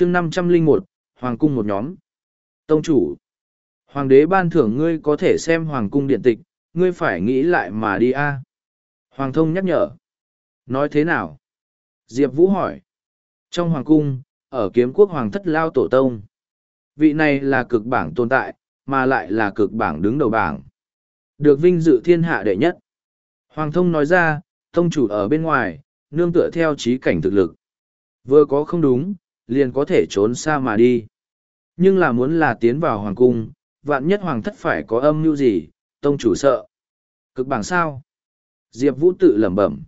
chương năm trăm linh một Hoàng cung một nhóm. Tông chủ. Hoàng đế ban thưởng ngươi có thể xem Hoàng cung điện tịch, ngươi phải nghĩ lại mà đi a. Hoàng thông nhắc nhở. Nói thế nào? Diệp Vũ hỏi. Trong Hoàng cung, ở kiếm quốc Hoàng thất lao tổ tông. Vị này là cực bảng tồn tại, mà lại là cực bảng đứng đầu bảng. Được vinh dự thiên hạ đệ nhất. Hoàng thông nói ra, tông chủ ở bên ngoài, nương tựa theo trí cảnh thực lực. Vừa có không đúng, liền có thể trốn xa mà đi. Nhưng là muốn là tiến vào hoàng cung, vạn nhất hoàng thất phải có âm mưu gì, tông chủ sợ. Cực bảng sao? Diệp Vũ tự lẩm bẩm.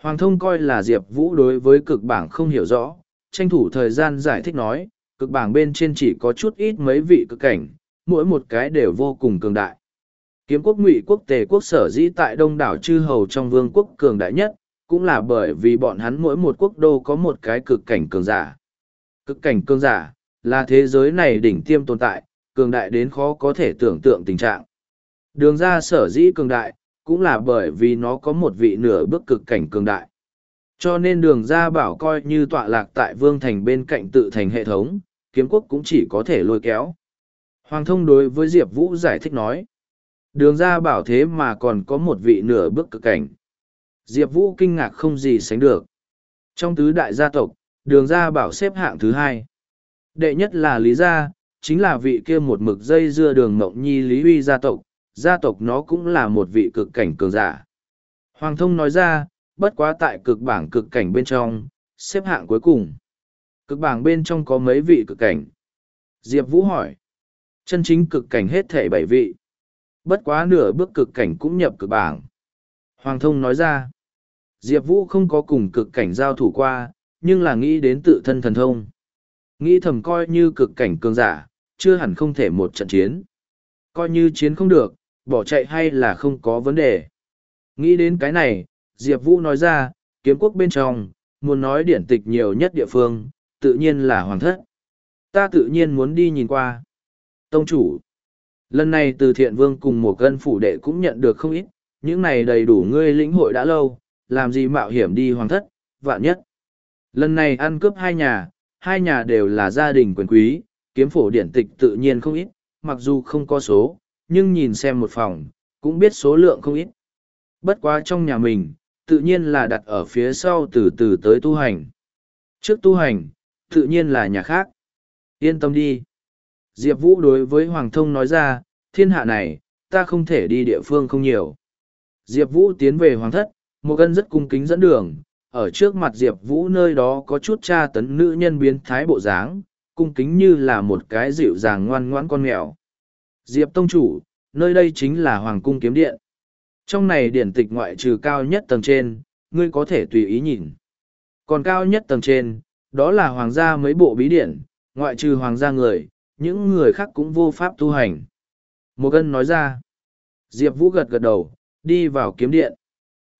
Hoàng thông coi là Diệp Vũ đối với cực bảng không hiểu rõ, tranh thủ thời gian giải thích nói, cực bảng bên trên chỉ có chút ít mấy vị cực cảnh, mỗi một cái đều vô cùng cường đại. Kiếm quốc ngụy quốc tề quốc sở dĩ tại đông đảo chư hầu trong vương quốc cường đại nhất, cũng là bởi vì bọn hắn mỗi một quốc đô có một cái cực cảnh cường giả. Cực cảnh cường giả, là thế giới này đỉnh tiêm tồn tại, cường đại đến khó có thể tưởng tượng tình trạng. Đường ra sở dĩ cường đại, cũng là bởi vì nó có một vị nửa bước cực cảnh cường đại. Cho nên đường ra bảo coi như tọa lạc tại vương thành bên cạnh tự thành hệ thống, kiếm quốc cũng chỉ có thể lôi kéo. Hoàng thông đối với Diệp Vũ giải thích nói. Đường ra bảo thế mà còn có một vị nửa bước cực cảnh. Diệp Vũ kinh ngạc không gì sánh được. Trong tứ đại gia tộc, đường ra bảo xếp hạng thứ hai. Đệ nhất là Lý Gia, chính là vị kia một mực dây dưa đường Mộng Nhi Lý Huy gia tộc, gia tộc nó cũng là một vị cực cảnh cường giả. Hoàng thông nói ra, bất quá tại cực bảng cực cảnh bên trong, xếp hạng cuối cùng. Cực bảng bên trong có mấy vị cực cảnh. Diệp Vũ hỏi. Chân chính cực cảnh hết thể bảy vị. Bất quá nửa bước cực cảnh cũng nhập cực bảng. Hoàng thông nói ra. Diệp Vũ không có cùng cực cảnh giao thủ qua, nhưng là nghĩ đến tự thân thần thông. Nghĩ thầm coi như cực cảnh cường giả, chưa hẳn không thể một trận chiến. Coi như chiến không được, bỏ chạy hay là không có vấn đề. Nghĩ đến cái này, Diệp Vũ nói ra, kiếm quốc bên trong, muốn nói điển tịch nhiều nhất địa phương, tự nhiên là hoàng thất. Ta tự nhiên muốn đi nhìn qua. Tông chủ. Lần này từ thiện vương cùng một cân phủ đệ cũng nhận được không ít, những này đầy đủ ngươi lĩnh hội đã lâu, làm gì mạo hiểm đi hoàng thất, vạn nhất. Lần này ăn cướp hai nhà, hai nhà đều là gia đình quyền quý, kiếm phổ điển tịch tự nhiên không ít, mặc dù không có số, nhưng nhìn xem một phòng, cũng biết số lượng không ít. Bất quá trong nhà mình, tự nhiên là đặt ở phía sau từ từ tới tu hành. Trước tu hành, tự nhiên là nhà khác. Yên tâm đi. Diệp Vũ đối với Hoàng Thông nói ra, thiên hạ này, ta không thể đi địa phương không nhiều. Diệp Vũ tiến về Hoàng Thất, một gân rất cung kính dẫn đường, ở trước mặt Diệp Vũ nơi đó có chút tra tấn nữ nhân biến thái bộ dáng, cung kính như là một cái dịu dàng ngoan ngoãn con mèo. Diệp Tông Chủ, nơi đây chính là Hoàng Cung Kiếm Điện. Trong này điển tịch ngoại trừ cao nhất tầng trên, ngươi có thể tùy ý nhìn. Còn cao nhất tầng trên, đó là Hoàng gia mấy bộ bí điển, ngoại trừ Hoàng gia người, những người khác cũng vô pháp tu hành. Một gân nói ra. Diệp Vũ gật gật đầu, đi vào kiếm điện.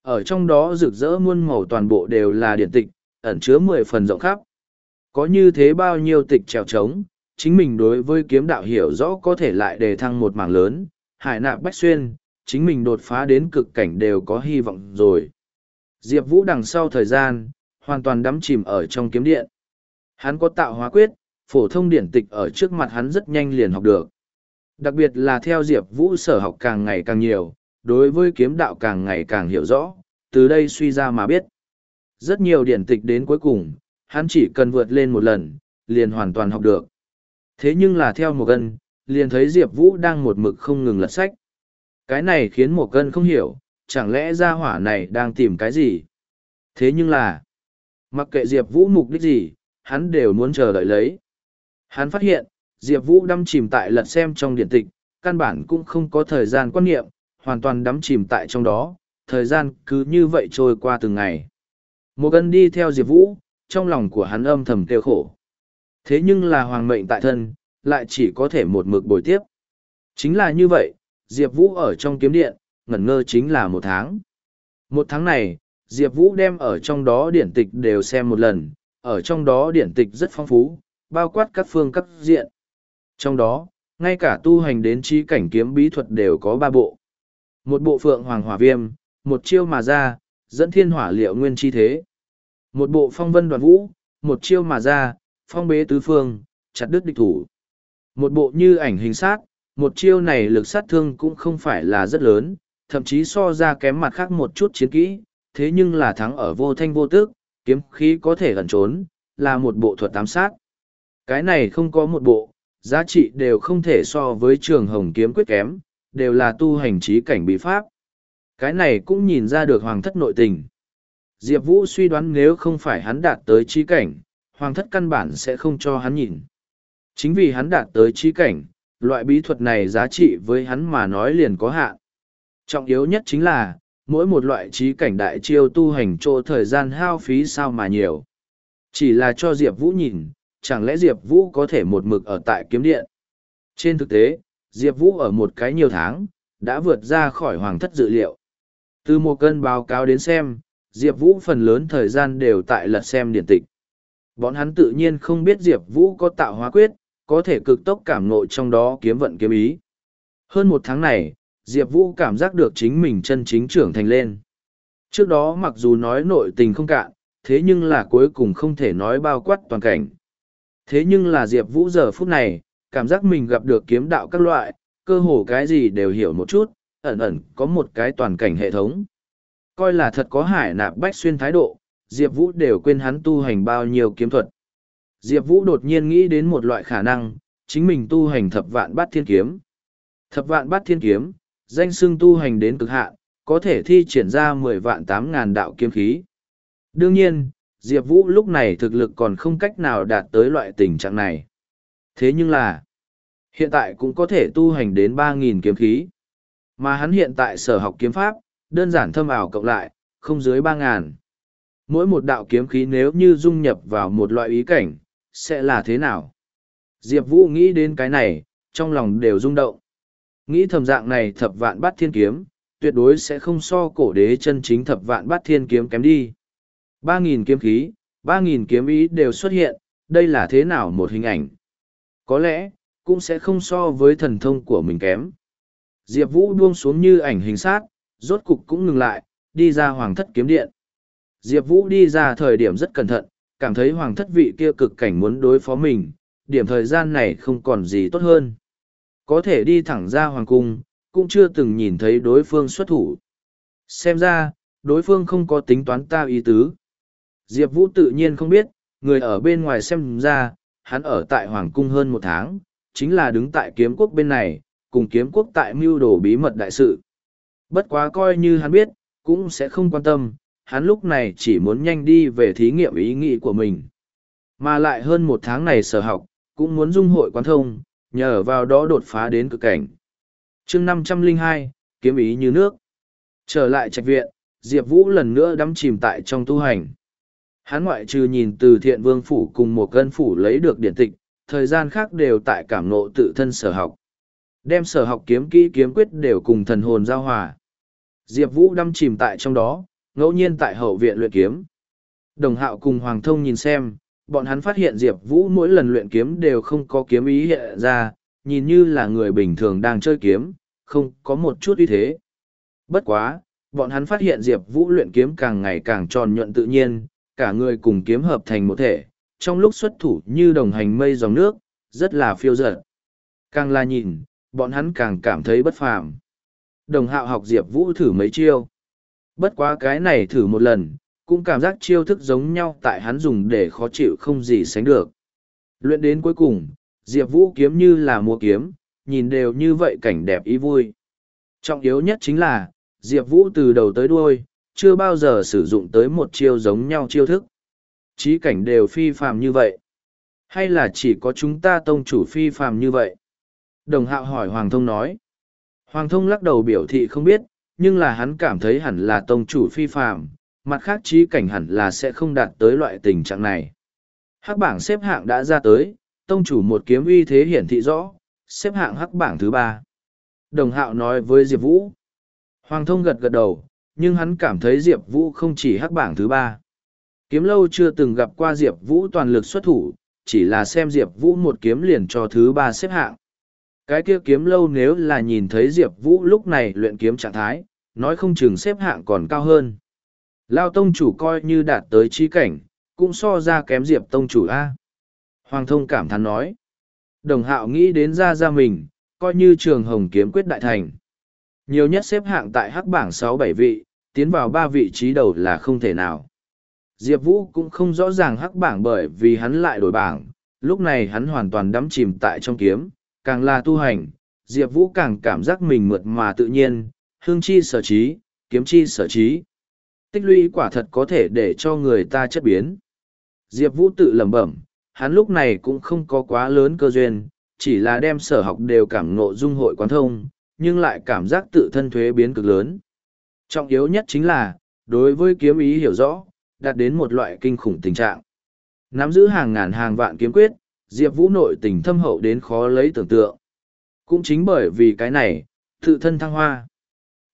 Ở trong đó rực rỡ muôn màu toàn bộ đều là điện tịch, ẩn chứa mười phần rộng khắp. Có như thế bao nhiêu tịch trèo trống, chính mình đối với kiếm đạo hiểu rõ có thể lại đề thăng một mảng lớn, hải nạp bách xuyên, chính mình đột phá đến cực cảnh đều có hy vọng rồi. Diệp Vũ đằng sau thời gian, hoàn toàn đắm chìm ở trong kiếm điện. Hắn có tạo hóa quyết, phổ thông điển tịch ở trước mặt hắn rất nhanh liền học được. Đặc biệt là theo Diệp Vũ sở học càng ngày càng nhiều, đối với kiếm đạo càng ngày càng hiểu rõ, từ đây suy ra mà biết. Rất nhiều điển tịch đến cuối cùng, hắn chỉ cần vượt lên một lần, liền hoàn toàn học được. Thế nhưng là theo một gân, liền thấy Diệp Vũ đang một mực không ngừng lật sách. Cái này khiến một gân không hiểu, chẳng lẽ gia hỏa này đang tìm cái gì? Thế nhưng là, mặc kệ Diệp Vũ mục đích gì, hắn đều muốn chờ đợi lấy. Hắn phát hiện, Diệp Vũ đâm chìm tại lật xem trong điện tịch, căn bản cũng không có thời gian quan niệm, hoàn toàn đắm chìm tại trong đó, thời gian cứ như vậy trôi qua từng ngày. Một gân đi theo Diệp Vũ, trong lòng của hắn âm thầm tiêu khổ. Thế nhưng là hoàng mệnh tại thân, lại chỉ có thể một mực bồi tiếp. Chính là như vậy, Diệp Vũ ở trong kiếm điện, ngẩn ngơ chính là một tháng. Một tháng này, Diệp Vũ đem ở trong đó điển tịch đều xem một lần, ở trong đó điển tịch rất phong phú, bao quát các phương các diện. Trong đó, ngay cả tu hành đến trí cảnh kiếm bí thuật đều có ba bộ. Một bộ phượng hoàng hỏa viêm, một chiêu mà ra, dẫn thiên hỏa liệu nguyên chi thế. Một bộ phong vân đoàn vũ, một chiêu mà ra, phong bế tứ phương, chặt đứt địch thủ. Một bộ như ảnh hình sát, một chiêu này lực sát thương cũng không phải là rất lớn, thậm chí so ra kém mặt khác một chút chiến kỹ, thế nhưng là thắng ở vô thanh vô tức, kiếm khí có thể gần trốn, là một bộ thuật tám sát. Cái này không có một bộ, giá trị đều không thể so với trường hồng kiếm quyết kém, đều là tu hành trí cảnh bí pháp. Cái này cũng nhìn ra được hoàng thất nội tình. Diệp Vũ suy đoán nếu không phải hắn đạt tới trí cảnh, hoàng thất căn bản sẽ không cho hắn nhìn. Chính vì hắn đạt tới trí cảnh, loại bí thuật này giá trị với hắn mà nói liền có hạn. Trọng yếu nhất chính là, mỗi một loại trí cảnh đại chiêu tu hành chỗ thời gian hao phí sao mà nhiều. Chỉ là cho Diệp Vũ nhìn, chẳng lẽ Diệp Vũ có thể một mực ở tại kiếm điện. Trên thực tế, Diệp Vũ ở một cái nhiều tháng, đã vượt ra khỏi hoàng thất dự liệu. Từ một cân báo cáo đến xem, Diệp Vũ phần lớn thời gian đều tại lật xem điện tịch. Bọn hắn tự nhiên không biết Diệp Vũ có tạo hóa quyết, có thể cực tốc cảm ngộ trong đó kiếm vận kiếm ý. Hơn một tháng này, Diệp Vũ cảm giác được chính mình chân chính trưởng thành lên. Trước đó mặc dù nói nội tình không cạn, thế nhưng là cuối cùng không thể nói bao quát toàn cảnh. Thế nhưng là Diệp Vũ giờ phút này, cảm giác mình gặp được kiếm đạo các loại, cơ hồ cái gì đều hiểu một chút, ẩn ẩn có một cái toàn cảnh hệ thống. Coi là thật có hải nạp bách xuyên thái độ, Diệp Vũ đều quên hắn tu hành bao nhiêu kiếm thuật. Diệp Vũ đột nhiên nghĩ đến một loại khả năng, chính mình tu hành thập vạn bát thiên kiếm. Thập vạn bát thiên kiếm, danh xưng tu hành đến cực hạn, có thể thi triển ra mười vạn tám ngàn đạo kiếm khí. Đương nhiên, Diệp Vũ lúc này thực lực còn không cách nào đạt tới loại tình trạng này. Thế nhưng là, hiện tại cũng có thể tu hành đến ba nghìn kiếm khí. Mà hắn hiện tại sở học kiếm pháp, đơn giản thâm ảo cộng lại, không dưới ba ngàn. Mỗi một đạo kiếm khí nếu như dung nhập vào một loại ý cảnh, sẽ là thế nào? Diệp Vũ nghĩ đến cái này, trong lòng đều rung động. Nghĩ thầm dạng này thập vạn bát thiên kiếm, tuyệt đối sẽ không so cổ đế chân chính thập vạn bát thiên kiếm kém đi. Ba nghìn kiếm khí, ba nghìn kiếm ý đều xuất hiện, đây là thế nào một hình ảnh? Có lẽ, cũng sẽ không so với thần thông của mình kém. Diệp Vũ buông xuống như ảnh hình sát, rốt cục cũng ngừng lại, đi ra hoàng thất kiếm điện. Diệp Vũ đi ra thời điểm rất cẩn thận, cảm thấy hoàng thất vị kia cực cảnh muốn đối phó mình, điểm thời gian này không còn gì tốt hơn. Có thể đi thẳng ra hoàng cung, cũng chưa từng nhìn thấy đối phương xuất thủ. Xem ra, đối phương không có tính toán ta ý tứ. Diệp Vũ tự nhiên không biết, người ở bên ngoài xem ra, hắn ở tại hoàng cung hơn một tháng, chính là đứng tại kiếm quốc bên này, cùng kiếm quốc tại mưu đồ bí mật đại sự. Bất quá coi như hắn biết, cũng sẽ không quan tâm, hắn lúc này chỉ muốn nhanh đi về thí nghiệm ý nghĩ của mình. Mà lại hơn một tháng này sở học, cũng muốn dung hội quan thông, nhờ vào đó đột phá đến cực cảnh. chương năm trăm linh hai kiếm ý như nước. Trở lại trạch viện, Diệp Vũ lần nữa đắm chìm tại trong tu hành. Hắn ngoại trừ nhìn từ thiện vương phủ cùng một cân phủ lấy được điển tịch, thời gian khác đều tại cảm nộ tự thân sở học. Đem sở học kiếm kỹ kiếm quyết đều cùng thần hồn giao hòa. Diệp Vũ đâm chìm tại trong đó, ngẫu nhiên tại hậu viện luyện kiếm. Đồng hạo cùng Hoàng Thông nhìn xem, bọn hắn phát hiện Diệp Vũ mỗi lần luyện kiếm đều không có kiếm ý hiện ra, nhìn như là người bình thường đang chơi kiếm, không có một chút uy thế. Bất quá, bọn hắn phát hiện Diệp Vũ luyện kiếm càng ngày càng tròn nhuận tự nhiên, cả người cùng kiếm hợp thành một thể, trong lúc xuất thủ như đồng hành mây dòng nước, rất là phiêu dở. Càng là nhìn, bọn hắn càng cảm thấy bất phàm. Đồng hạo học Diệp Vũ thử mấy chiêu. Bất quá cái này thử một lần, cũng cảm giác chiêu thức giống nhau tại hắn dùng để khó chịu không gì sánh được. Luyện đến cuối cùng, Diệp Vũ kiếm như là mua kiếm, nhìn đều như vậy cảnh đẹp ý vui. Trọng yếu nhất chính là, Diệp Vũ từ đầu tới đuôi, chưa bao giờ sử dụng tới một chiêu giống nhau chiêu thức. Chí cảnh đều phi phàm như vậy. Hay là chỉ có chúng ta tông chủ phi phàm như vậy? Đồng hạo hỏi Hoàng Thông nói. Hoàng Thông lắc đầu biểu thị không biết, nhưng là hắn cảm thấy hẳn là tông chủ phi phàm, mặt khác trí cảnh hẳn là sẽ không đạt tới loại tình trạng này. Hắc bảng xếp hạng đã ra tới, tông chủ một kiếm uy thế hiển thị rõ, xếp hạng hắc bảng thứ ba. Đồng hạo nói với Diệp Vũ. Hoàng thông gật gật đầu, nhưng hắn cảm thấy Diệp Vũ không chỉ hắc bảng thứ ba. Kiếm lâu chưa từng gặp qua Diệp Vũ toàn lực xuất thủ, chỉ là xem Diệp Vũ một kiếm liền cho thứ ba xếp hạng. Cái kia kiếm lâu nếu là nhìn thấy Diệp Vũ lúc này luyện kiếm trạng thái, nói không chừng xếp hạng còn cao hơn. Lao tông chủ coi như đạt tới trí cảnh, cũng so ra kém Diệp tông chủ A. Hoàng thông cảm thán nói. Đồng hạo nghĩ đến ra ra mình, coi như trường hồng kiếm quyết đại thành. Nhiều nhất xếp hạng tại hắc bảng sáu bảy vị, tiến vào ba vị trí đầu là không thể nào. Diệp Vũ cũng không rõ ràng hắc bảng bởi vì hắn lại đổi bảng, lúc này hắn hoàn toàn đắm chìm tại trong kiếm, càng là tu hành, Diệp Vũ càng cảm giác mình mượt mà tự nhiên, hương chi sở trí, kiếm chi sở trí. Tích lũy quả thật có thể để cho người ta chất biến. Diệp Vũ tự lẩm bẩm, hắn lúc này cũng không có quá lớn cơ duyên, chỉ là đem sở học đều cảm ngộ dung hội quán thông, nhưng lại cảm giác tự thân thuế biến cực lớn. Trọng yếu nhất chính là, đối với kiếm ý hiểu rõ, đạt đến một loại kinh khủng tình trạng. Nắm giữ hàng ngàn hàng vạn kiếm quyết, Diệp Vũ nội tình thâm hậu đến khó lấy tưởng tượng. Cũng chính bởi vì cái này, tự thân thăng hoa.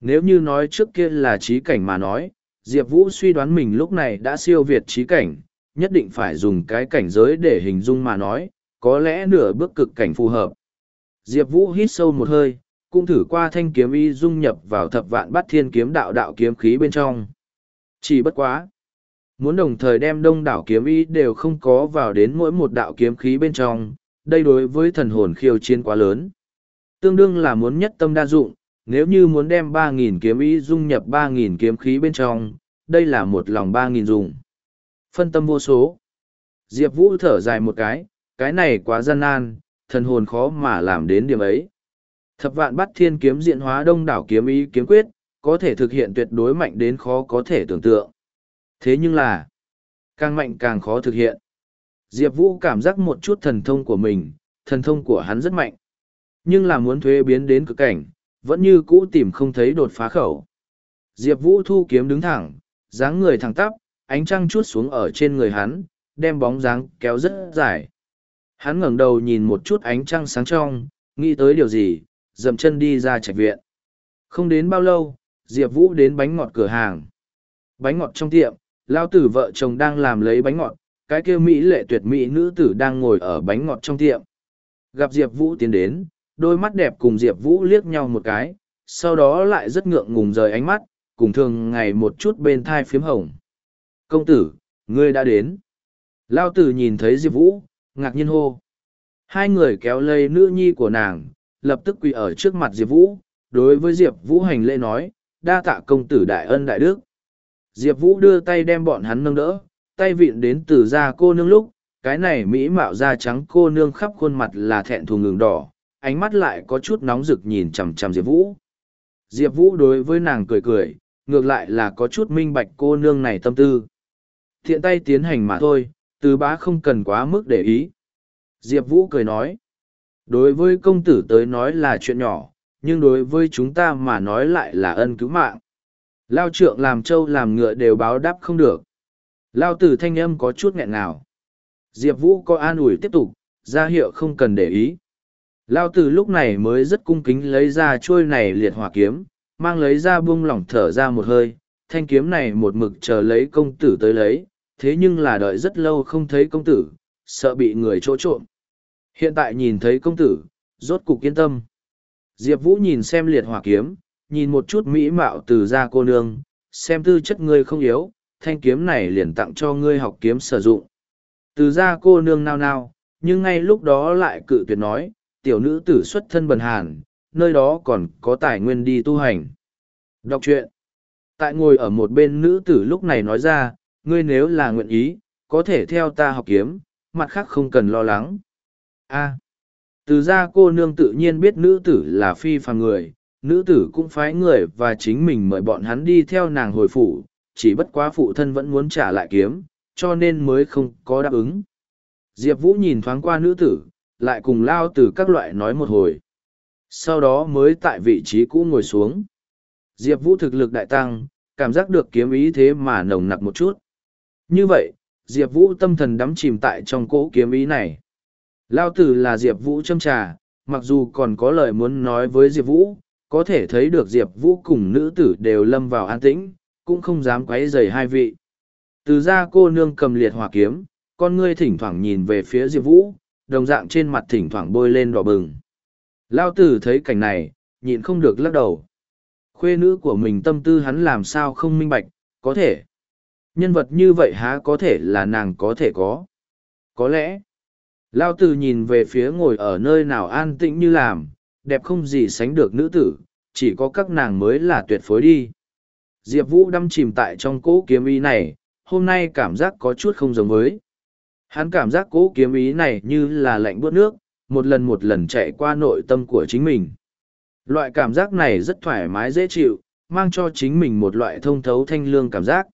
Nếu như nói trước kia là trí cảnh mà nói, Diệp Vũ suy đoán mình lúc này đã siêu việt trí cảnh, nhất định phải dùng cái cảnh giới để hình dung mà nói, có lẽ nửa bước cực cảnh phù hợp. Diệp Vũ hít sâu một hơi, cũng thử qua thanh kiếm y dung nhập vào thập vạn bát thiên kiếm đạo đạo kiếm khí bên trong. Chỉ bất quá. Muốn đồng thời đem đông đảo kiếm y đều không có vào đến mỗi một đạo kiếm khí bên trong, đây đối với thần hồn khiêu chiến quá lớn. Tương đương là muốn nhất tâm đa dụng, nếu như muốn đem ba nghìn kiếm ý dung nhập ba nghìn kiếm khí bên trong, đây là một lòng ba nghìn dùng. Phân tâm vô số. Diệp Vũ thở dài một cái, cái này quá gian nan, thần hồn khó mà làm đến điểm ấy. Thập vạn bắt thiên kiếm diện hóa đông đảo kiếm ý kiếm quyết, có thể thực hiện tuyệt đối mạnh đến khó có thể tưởng tượng. Thế nhưng là, càng mạnh càng khó thực hiện. Diệp Vũ cảm giác một chút thần thông của mình, thần thông của hắn rất mạnh. Nhưng là muốn thuế biến đến cực cảnh, vẫn như cũ tìm không thấy đột phá khẩu. Diệp Vũ thu kiếm đứng thẳng, dáng người thẳng tắp, ánh trăng chút xuống ở trên người hắn, đem bóng dáng kéo rất dài. Hắn ngẩng đầu nhìn một chút ánh trăng sáng trong, nghĩ tới điều gì, dậm chân đi ra trạch viện. Không đến bao lâu, Diệp Vũ đến bánh ngọt cửa hàng. Bánh ngọt trong tiệm, lao tử vợ chồng đang làm lấy bánh ngọt, cái kia Mỹ lệ tuyệt mỹ nữ tử đang ngồi ở bánh ngọt trong tiệm. Gặp Diệp Vũ tiến đến, đôi mắt đẹp cùng Diệp Vũ liếc nhau một cái, sau đó lại rất ngượng ngùng rời ánh mắt, cùng thường ngày một chút bên thai phiếm hồng. Công tử, ngươi đã đến. Lao tử nhìn thấy Diệp Vũ, ngạc nhiên hô. Hai người kéo lây nữ nhi của nàng, lập tức quỳ ở trước mặt Diệp Vũ, đối với Diệp Vũ hành lễ nói, đa tạ công tử đại ân đại đức. Diệp Vũ đưa tay đem bọn hắn nâng đỡ, tay vịn đến từ da cô nương lúc, cái này mỹ mạo da trắng cô nương khắp khuôn mặt là thẹn thù ngừng đỏ, ánh mắt lại có chút nóng rực nhìn chằm chằm Diệp Vũ. Diệp Vũ đối với nàng cười cười, ngược lại là có chút minh bạch cô nương này tâm tư. Thiện tay tiến hành mà thôi, từ bá không cần quá mức để ý. Diệp Vũ cười nói, đối với công tử tới nói là chuyện nhỏ, nhưng đối với chúng ta mà nói lại là ân cứu mạng. Lao trượng làm trâu làm ngựa đều báo đáp không được. Lao tử thanh âm có chút nghẹn nào. Diệp Vũ có an ủi tiếp tục, ra hiệu không cần để ý. Lao tử lúc này mới rất cung kính lấy ra trôi này liệt hỏa kiếm, mang lấy ra buông lỏng thở ra một hơi, thanh kiếm này một mực chờ lấy công tử tới lấy, thế nhưng là đợi rất lâu không thấy công tử, sợ bị người chỗ trộm. Hiện tại nhìn thấy công tử, rốt cục yên tâm. Diệp Vũ nhìn xem liệt hỏa kiếm, nhìn một chút mỹ mạo từ ra cô nương, xem tư chất ngươi không yếu, thanh kiếm này liền tặng cho ngươi học kiếm sử dụng. Từ ra cô nương nao nao, nhưng ngay lúc đó lại cự tuyệt nói, tiểu nữ tử xuất thân bần hàn, nơi đó còn có tài nguyên đi tu hành. Đọc truyện. Tại ngồi ở một bên nữ tử lúc này nói ra, ngươi nếu là nguyện ý, có thể theo ta học kiếm, mặt khác không cần lo lắng. A. từ ra cô nương tự nhiên biết nữ tử là phi phàm người, nữ tử cũng phái người và chính mình mời bọn hắn đi theo nàng hồi phủ, chỉ bất quá phụ thân vẫn muốn trả lại kiếm, cho nên mới không có đáp ứng. Diệp Vũ nhìn thoáng qua nữ tử, lại cùng lao từ các loại nói một hồi. Sau đó mới tại vị trí cũ ngồi xuống. Diệp Vũ thực lực đại tăng, cảm giác được kiếm ý thế mà nồng nặc một chút. Như vậy, Diệp Vũ tâm thần đắm chìm tại trong cỗ kiếm ý này. Lao tử là Diệp Vũ châm trà, mặc dù còn có lời muốn nói với Diệp Vũ, có thể thấy được Diệp Vũ cùng nữ tử đều lâm vào an tĩnh, cũng không dám quấy rầy hai vị. Từ ra cô nương cầm liệt hỏa kiếm, con ngươi thỉnh thoảng nhìn về phía Diệp Vũ, đồng dạng trên mặt thỉnh thoảng bôi lên đỏ bừng. Lao tử thấy cảnh này, nhịn không được lắc đầu. Khuê nữ của mình tâm tư hắn làm sao không minh bạch, có thể. Nhân vật như vậy há có thể là nàng có thể có. Có lẽ, Lao tử nhìn về phía ngồi ở nơi nào an tĩnh như làm, đẹp không gì sánh được nữ tử, chỉ có các nàng mới là tuyệt phối đi. Diệp Vũ đâm chìm tại trong cỗ kiếm ý này, hôm nay cảm giác có chút không giống với. Hắn cảm giác cỗ kiếm ý này như là lạnh buốt nước, một lần một lần chạy qua nội tâm của chính mình. Loại cảm giác này rất thoải mái dễ chịu, mang cho chính mình một loại thông thấu thanh lương cảm giác.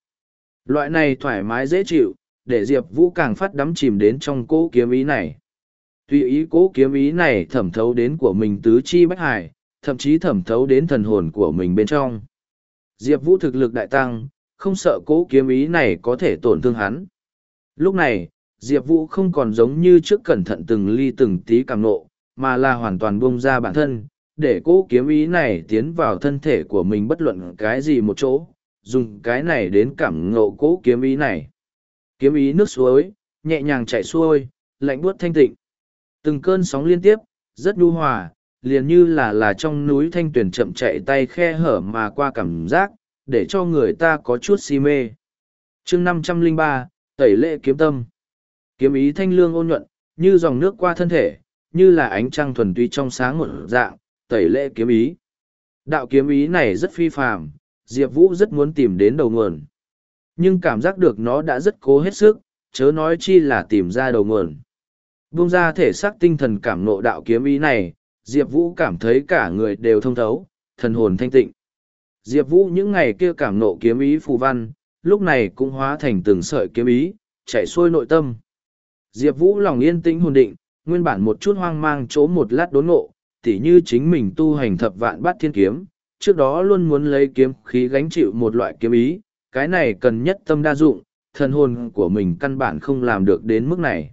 Loại này thoải mái dễ chịu, để Diệp Vũ càng phát đắm chìm đến trong cỗ kiếm ý này. Tuy ý cỗ kiếm ý này thẩm thấu đến của mình tứ chi bách hải, thậm chí thẩm thấu đến thần hồn của mình bên trong. Diệp Vũ thực lực đại tăng, không sợ cỗ kiếm ý này có thể tổn thương hắn. Lúc này, Diệp Vũ không còn giống như trước cẩn thận từng ly từng tí càng nộ, mà là hoàn toàn buông ra bản thân, để cỗ kiếm ý này tiến vào thân thể của mình bất luận cái gì một chỗ, dùng cái này đến cảm ngộ cỗ kiếm ý này. Kiếm ý nước suối, nhẹ nhàng chảy xuôi, lạnh buốt thanh tịnh. Từng cơn sóng liên tiếp, rất nhu hòa, liền như là là trong núi thanh tuyển chậm chạy tay khe hở mà qua cảm giác, để cho người ta có chút si mê. chương năm trăm linh ba tẩy lệ kiếm tâm. Kiếm ý thanh lương ôn nhuận, như dòng nước qua thân thể, như là ánh trăng thuần tuy trong sáng một dạng, tẩy lệ kiếm ý. Đạo kiếm ý này rất phi phàm, Diệp Vũ rất muốn tìm đến đầu nguồn. Nhưng cảm giác được nó đã rất cố hết sức, chớ nói chi là tìm ra đầu nguồn. vung ra thể xác tinh thần cảm nộ đạo kiếm ý này, Diệp Vũ cảm thấy cả người đều thông thấu, thần hồn thanh tịnh. Diệp Vũ những ngày kia cảm nộ kiếm ý phù văn, lúc này cũng hóa thành từng sợi kiếm ý, chạy xuôi nội tâm. Diệp Vũ lòng yên tĩnh hồn định, nguyên bản một chút hoang mang chỗ một lát đốn ngộ, tỉ như chính mình tu hành thập vạn bát thiên kiếm, trước đó luôn muốn lấy kiếm khí gánh chịu một loại kiếm ý, cái này cần nhất tâm đa dụng, thần hồn của mình căn bản không làm được đến mức này.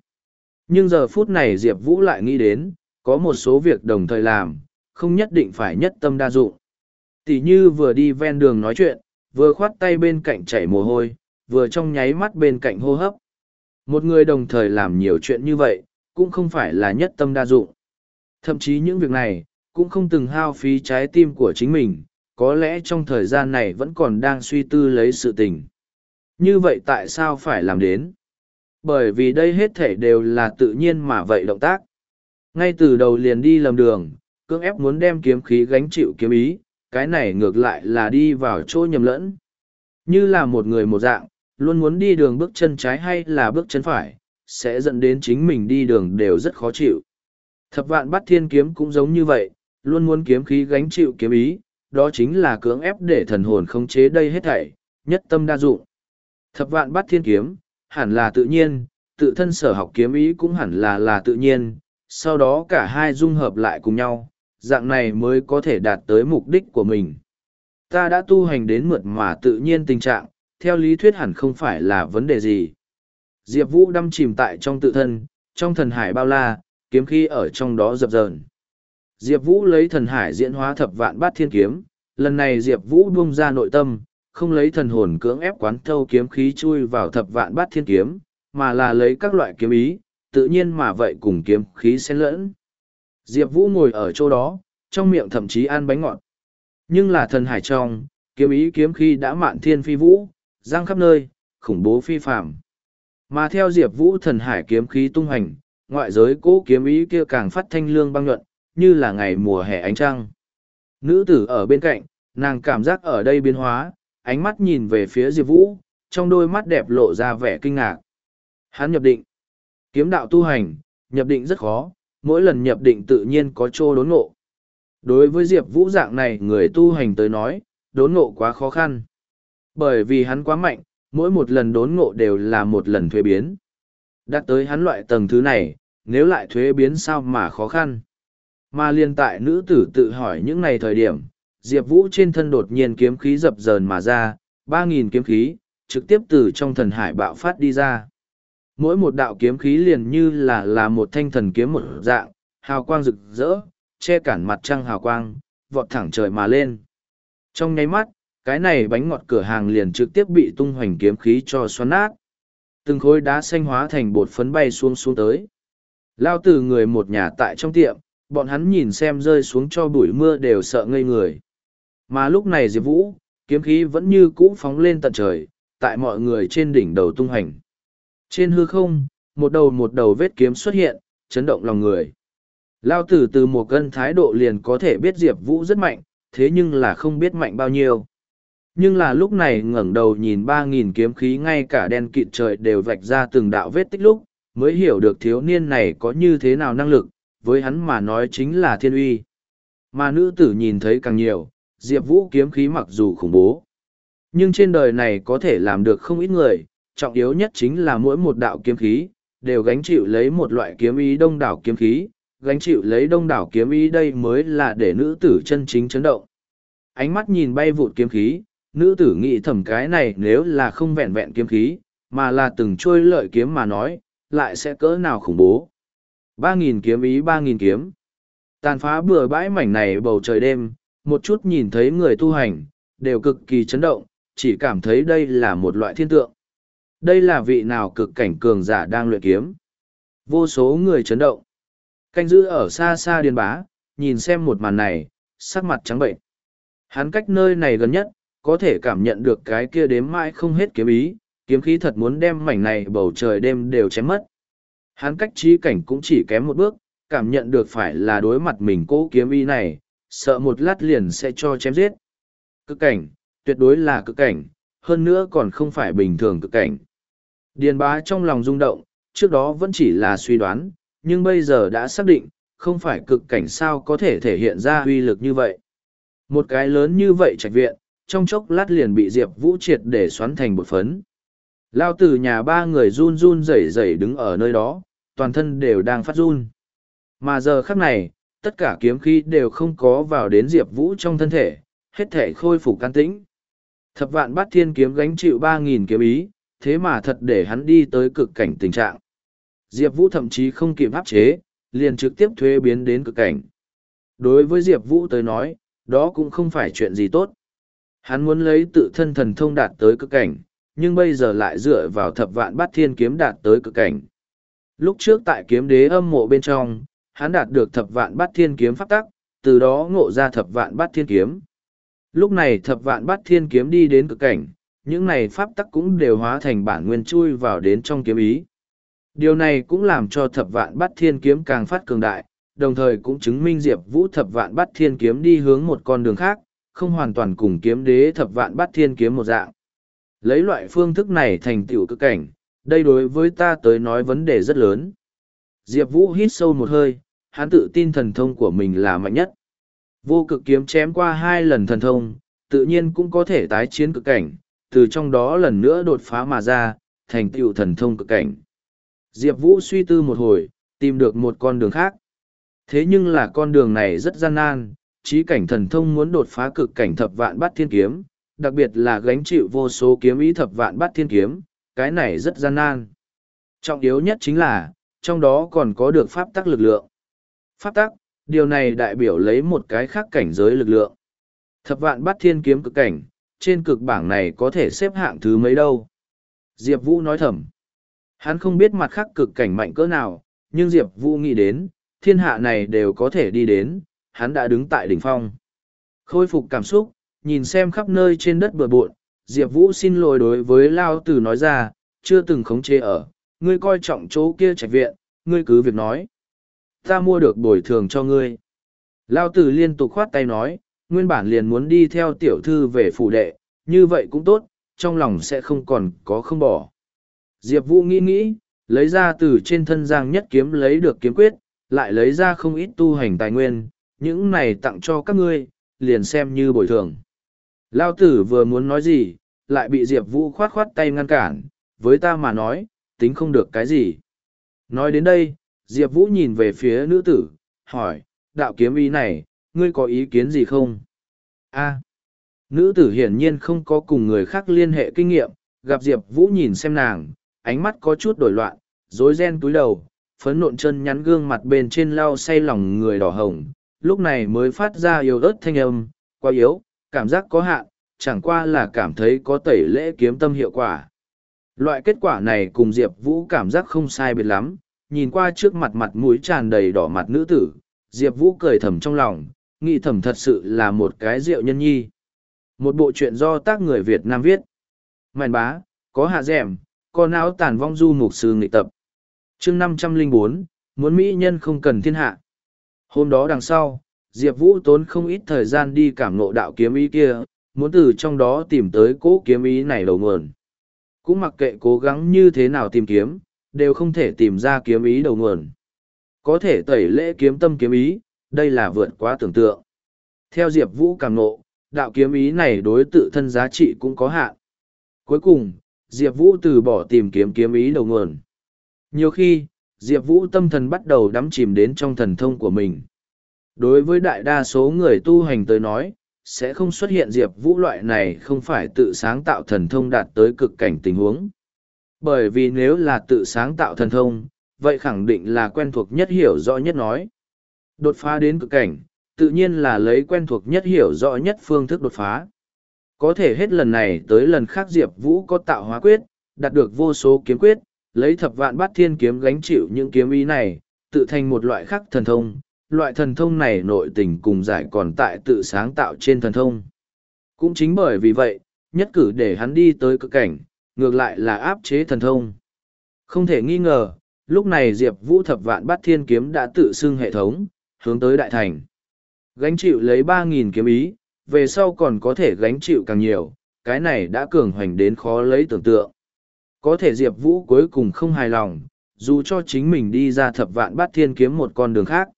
Nhưng giờ phút này Diệp Vũ lại nghĩ đến, có một số việc đồng thời làm, không nhất định phải nhất tâm đa dụng. Tỷ như vừa đi ven đường nói chuyện, vừa khoát tay bên cạnh chảy mồ hôi, vừa trong nháy mắt bên cạnh hô hấp. Một người đồng thời làm nhiều chuyện như vậy, cũng không phải là nhất tâm đa dụng. Thậm chí những việc này, cũng không từng hao phí trái tim của chính mình, có lẽ trong thời gian này vẫn còn đang suy tư lấy sự tình. Như vậy tại sao phải làm đến? Bởi vì đây hết thể đều là tự nhiên mà vậy động tác. Ngay từ đầu liền đi lầm đường, cưỡng ép muốn đem kiếm khí gánh chịu kiếm ý, cái này ngược lại là đi vào chỗ nhầm lẫn. Như là một người một dạng, luôn muốn đi đường bước chân trái hay là bước chân phải, sẽ dẫn đến chính mình đi đường đều rất khó chịu. Thập vạn bắt thiên kiếm cũng giống như vậy, luôn muốn kiếm khí gánh chịu kiếm ý, đó chính là cưỡng ép để thần hồn khống chế đây hết thảy, nhất tâm đa dụng. Thập vạn bắt thiên kiếm, hẳn là tự nhiên, tự thân sở học kiếm ý cũng hẳn là là tự nhiên, sau đó cả hai dung hợp lại cùng nhau, dạng này mới có thể đạt tới mục đích của mình. Ta đã tu hành đến mượt mà tự nhiên tình trạng, theo lý thuyết hẳn không phải là vấn đề gì. Diệp Vũ đâm chìm tại trong tự thân, trong thần hải bao la, kiếm khí ở trong đó dập dờn. Diệp Vũ lấy thần hải diễn hóa thập vạn bát thiên kiếm, lần này Diệp Vũ buông ra nội tâm, không lấy thần hồn cưỡng ép quán thâu kiếm khí chui vào thập vạn bát thiên kiếm, mà là lấy các loại kiếm ý, tự nhiên mà vậy cùng kiếm khí xen lẫn. Diệp Vũ ngồi ở chỗ đó, trong miệng thậm chí ăn bánh ngọt. Nhưng là thần hải trong, kiếm ý kiếm khí đã mạn thiên phi vũ, giang khắp nơi, khủng bố phi phạm. Mà theo Diệp Vũ thần hải kiếm khí tung hành, ngoại giới cố kiếm ý kia càng phát thanh lương băng nhuận, như là ngày mùa hè ánh trăng. Nữ tử ở bên cạnh, nàng cảm giác ở đây biến hóa, ánh mắt nhìn về phía Diệp Vũ, trong đôi mắt đẹp lộ ra vẻ kinh ngạc. Hắn nhập định. Kiếm đạo tu hành, nhập định rất khó, mỗi lần nhập định tự nhiên có chỗ đốn ngộ. Đối với Diệp Vũ dạng này người tu hành tới nói, đốn ngộ quá khó khăn. Bởi vì hắn quá mạnh, mỗi một lần đốn ngộ đều là một lần thuế biến. Đạt tới hắn loại tầng thứ này, nếu lại thuế biến sao mà khó khăn. Mà liên tại nữ tử tự hỏi những này thời điểm, Diệp Vũ trên thân đột nhiên kiếm khí dập dờn mà ra, ba nghìn kiếm khí, trực tiếp từ trong thần hải bạo phát đi ra. Mỗi một đạo kiếm khí liền như là là một thanh thần kiếm một dạng, hào quang rực rỡ, che cản mặt trăng hào quang, vọt thẳng trời mà lên. Trong nháy mắt, cái này bánh ngọt cửa hàng liền trực tiếp bị tung hoành kiếm khí cho xoắn nát. Từng khối đá xanh hóa thành bột phấn bay xuống xuống tới. Lao từ người một nhà tại trong tiệm, bọn hắn nhìn xem rơi xuống cho bụi mưa đều sợ ngây người. Mà lúc này Diệp Vũ, kiếm khí vẫn như cũ phóng lên tận trời, tại mọi người trên đỉnh đầu tung hành. Trên hư không, một đầu một đầu vết kiếm xuất hiện, chấn động lòng người. Lao tử từ một cân thái độ liền có thể biết Diệp Vũ rất mạnh, thế nhưng là không biết mạnh bao nhiêu. Nhưng là lúc này ngẩng đầu nhìn ba nghìn kiếm khí ngay cả đen kịt trời đều vạch ra từng đạo vết tích lúc, mới hiểu được thiếu niên này có như thế nào năng lực, với hắn mà nói chính là thiên uy. Mà nữ tử nhìn thấy càng nhiều, Diệp Vũ kiếm khí mặc dù khủng bố. Nhưng trên đời này có thể làm được không ít người, trọng yếu nhất chính là mỗi một đạo kiếm khí, đều gánh chịu lấy một loại kiếm ý đông đảo kiếm khí, gánh chịu lấy đông đảo kiếm ý đây mới là để nữ tử chân chính chấn động. Ánh mắt nhìn bay vụt kiếm khí, nữ tử nghĩ thầm cái này nếu là không vẹn vẹn kiếm khí, mà là từng trôi lợi kiếm mà nói, lại sẽ cỡ nào khủng bố. Ba nghìn kiếm ý ba nghìn kiếm. Tàn phá bừa bãi mảnh này bầu trời đêm, một chút nhìn thấy người tu hành, đều cực kỳ chấn động, chỉ cảm thấy đây là một loại thiên tượng. Đây là vị nào cực cảnh cường giả đang luyện kiếm. Vô số người chấn động. Canh giữ ở xa xa điền bá, nhìn xem một màn này, sắc mặt trắng bệnh. Hắn cách nơi này gần nhất, có thể cảm nhận được cái kia đếm mãi không hết kiếm ý, kiếm khí thật muốn đem mảnh này bầu trời đêm đều chém mất. Hắn cách trí cảnh cũng chỉ kém một bước, cảm nhận được phải là đối mặt mình cố kiếm y này, sợ một lát liền sẽ cho chém giết. Cực cảnh, tuyệt đối là cực cảnh, hơn nữa còn không phải bình thường cực cảnh. Điền bá trong lòng rung động, trước đó vẫn chỉ là suy đoán, nhưng bây giờ đã xác định, không phải cực cảnh sao có thể thể hiện ra uy lực như vậy. Một cái lớn như vậy trạch viện, trong chốc lát liền bị Diệp Vũ triệt để xoắn thành bột phấn. Lao từ nhà ba người run run rẩy rẩy đứng ở nơi đó, toàn thân đều đang phát run. Mà giờ khắc này, tất cả kiếm khí đều không có vào đến Diệp Vũ trong thân thể, hết thể khôi phục can tĩnh. Thập vạn bát thiên kiếm gánh chịu ba nghìn kiếm ý, thế mà thật để hắn đi tới cực cảnh tình trạng. Diệp Vũ thậm chí không kịp áp chế, liền trực tiếp thuê biến đến cực cảnh. Đối với Diệp Vũ tới nói, đó cũng không phải chuyện gì tốt. Hắn muốn lấy tự thân thần thông đạt tới cực cảnh, nhưng bây giờ lại dựa vào thập vạn bát thiên kiếm đạt tới cực cảnh. Lúc trước tại kiếm đế âm mộ bên trong, hắn đạt được thập vạn bát thiên kiếm pháp tắc, từ đó ngộ ra thập vạn bát thiên kiếm. Lúc này thập vạn bát thiên kiếm đi đến cực cảnh, những này pháp tắc cũng đều hóa thành bản nguyên chui vào đến trong kiếm ý. Điều này cũng làm cho thập vạn bát thiên kiếm càng phát cường đại, đồng thời cũng chứng minh Diệp Vũ thập vạn bát thiên kiếm đi hướng một con đường khác, không hoàn toàn cùng kiếm đế thập vạn bát thiên kiếm một dạng. Lấy loại phương thức này thành tựu cực cảnh, đây đối với ta tới nói vấn đề rất lớn. Diệp Vũ hít sâu một hơi, hắn tự tin thần thông của mình là mạnh nhất. Vô cực kiếm chém qua hai lần thần thông, tự nhiên cũng có thể tái chiến cực cảnh, từ trong đó lần nữa đột phá mà ra, thành tựu thần thông cực cảnh. Diệp Vũ suy tư một hồi, tìm được một con đường khác. Thế nhưng là con đường này rất gian nan, trí cảnh thần thông muốn đột phá cực cảnh thập vạn bát thiên kiếm, đặc biệt là gánh chịu vô số kiếm ý thập vạn bát thiên kiếm, cái này rất gian nan. Trọng yếu nhất chính là, trong đó còn có được pháp tắc lực lượng. Pháp tắc, điều này đại biểu lấy một cái khác cảnh giới lực lượng. Thập vạn bát thiên kiếm cực cảnh, trên cực bảng này có thể xếp hạng thứ mấy đâu. Diệp Vũ nói thầm. Hắn không biết mặt khác cực cảnh mạnh cỡ nào, nhưng Diệp Vũ nghĩ đến, thiên hạ này đều có thể đi đến, hắn đã đứng tại đỉnh phong. Khôi phục cảm xúc, nhìn xem khắp nơi trên đất bừa bộn, Diệp Vũ xin lỗi đối với Lao Tử nói ra, chưa từng khống chế ở, ngươi coi trọng chỗ kia trạch viện, ngươi cứ việc nói. Ta mua được bồi thường cho ngươi. Lao Tử liên tục khoát tay nói, nguyên bản liền muốn đi theo tiểu thư về phủ đệ, như vậy cũng tốt, trong lòng sẽ không còn có không bỏ. Diệp Vũ nghĩ nghĩ, lấy ra từ trên thân giang nhất kiếm lấy được kiếm quyết, lại lấy ra không ít tu hành tài nguyên, những này tặng cho các ngươi, liền xem như bồi thường. Lao tử vừa muốn nói gì, lại bị Diệp Vũ khoát khoát tay ngăn cản, với ta mà nói, tính không được cái gì. Nói đến đây, Diệp Vũ nhìn về phía nữ tử, hỏi, đạo kiếm ý này, ngươi có ý kiến gì không? A. nữ tử hiển nhiên không có cùng người khác liên hệ kinh nghiệm, gặp Diệp Vũ nhìn xem nàng, ánh mắt có chút đổi loạn, rối ren túi đầu, phấn nộn chân nhắn gương mặt bên trên lau say lòng người đỏ hồng, lúc này mới phát ra yếu ớt thanh âm, quá yếu, cảm giác có hạn, chẳng qua là cảm thấy có tẩy lễ kiếm tâm hiệu quả. Loại kết quả này cùng Diệp Vũ cảm giác không sai biệt lắm, nhìn qua trước mặt mặt mũi tràn đầy đỏ mặt nữ tử, Diệp Vũ cười thầm trong lòng, nghĩ thầm thật sự là một cái rượu nhân nhi. Một bộ chuyện do tác người Việt Nam viết. Mèn bá, có hạ dẻm, có não tàn vong du mục sư nghị tập. chương năm trăm linh bốn Muốn mỹ nhân không cần thiên hạ. Hôm đó đằng sau, Diệp Vũ tốn không ít thời gian đi cảm ngộ đạo kiếm ý kia, muốn từ trong đó tìm tới cỗ kiếm ý này đầu nguồn. Cũng mặc kệ cố gắng như thế nào tìm kiếm, đều không thể tìm ra kiếm ý đầu nguồn. Có thể tẩy lễ kiếm tâm kiếm ý, đây là vượt quá tưởng tượng. Theo Diệp Vũ càng nộ đạo kiếm ý này đối tự thân giá trị cũng có hạn. Cuối cùng, Diệp Vũ từ bỏ tìm kiếm kiếm ý đầu nguồn. Nhiều khi, Diệp Vũ tâm thần bắt đầu đắm chìm đến trong thần thông của mình. Đối với đại đa số người tu hành tới nói, sẽ không xuất hiện Diệp Vũ loại này không phải tự sáng tạo thần thông đạt tới cực cảnh tình huống. Bởi vì nếu là tự sáng tạo thần thông, vậy khẳng định là quen thuộc nhất hiểu rõ nhất nói. Đột phá đến cực cảnh, tự nhiên là lấy quen thuộc nhất hiểu rõ nhất phương thức đột phá. Có thể hết lần này tới lần khác Diệp Vũ có tạo hóa quyết, đạt được vô số kiếm quyết, lấy thập vạn bát thiên kiếm gánh chịu những kiếm ý này, tự thành một loại khác thần thông. Loại thần thông này nội tình cùng giải còn tại tự sáng tạo trên thần thông. Cũng chính bởi vì vậy, nhất cử để hắn đi tới cực cảnh, ngược lại là áp chế thần thông. Không thể nghi ngờ, lúc này Diệp Vũ thập vạn bát thiên kiếm đã tự xưng hệ thống, hướng tới đại thành. Gánh chịu lấy ba nghìn kiếm ý, về sau còn có thể gánh chịu càng nhiều, cái này đã cường hoành đến khó lấy tưởng tượng. Có thể Diệp Vũ cuối cùng không hài lòng, dù cho chính mình đi ra thập vạn bát thiên kiếm một con đường khác.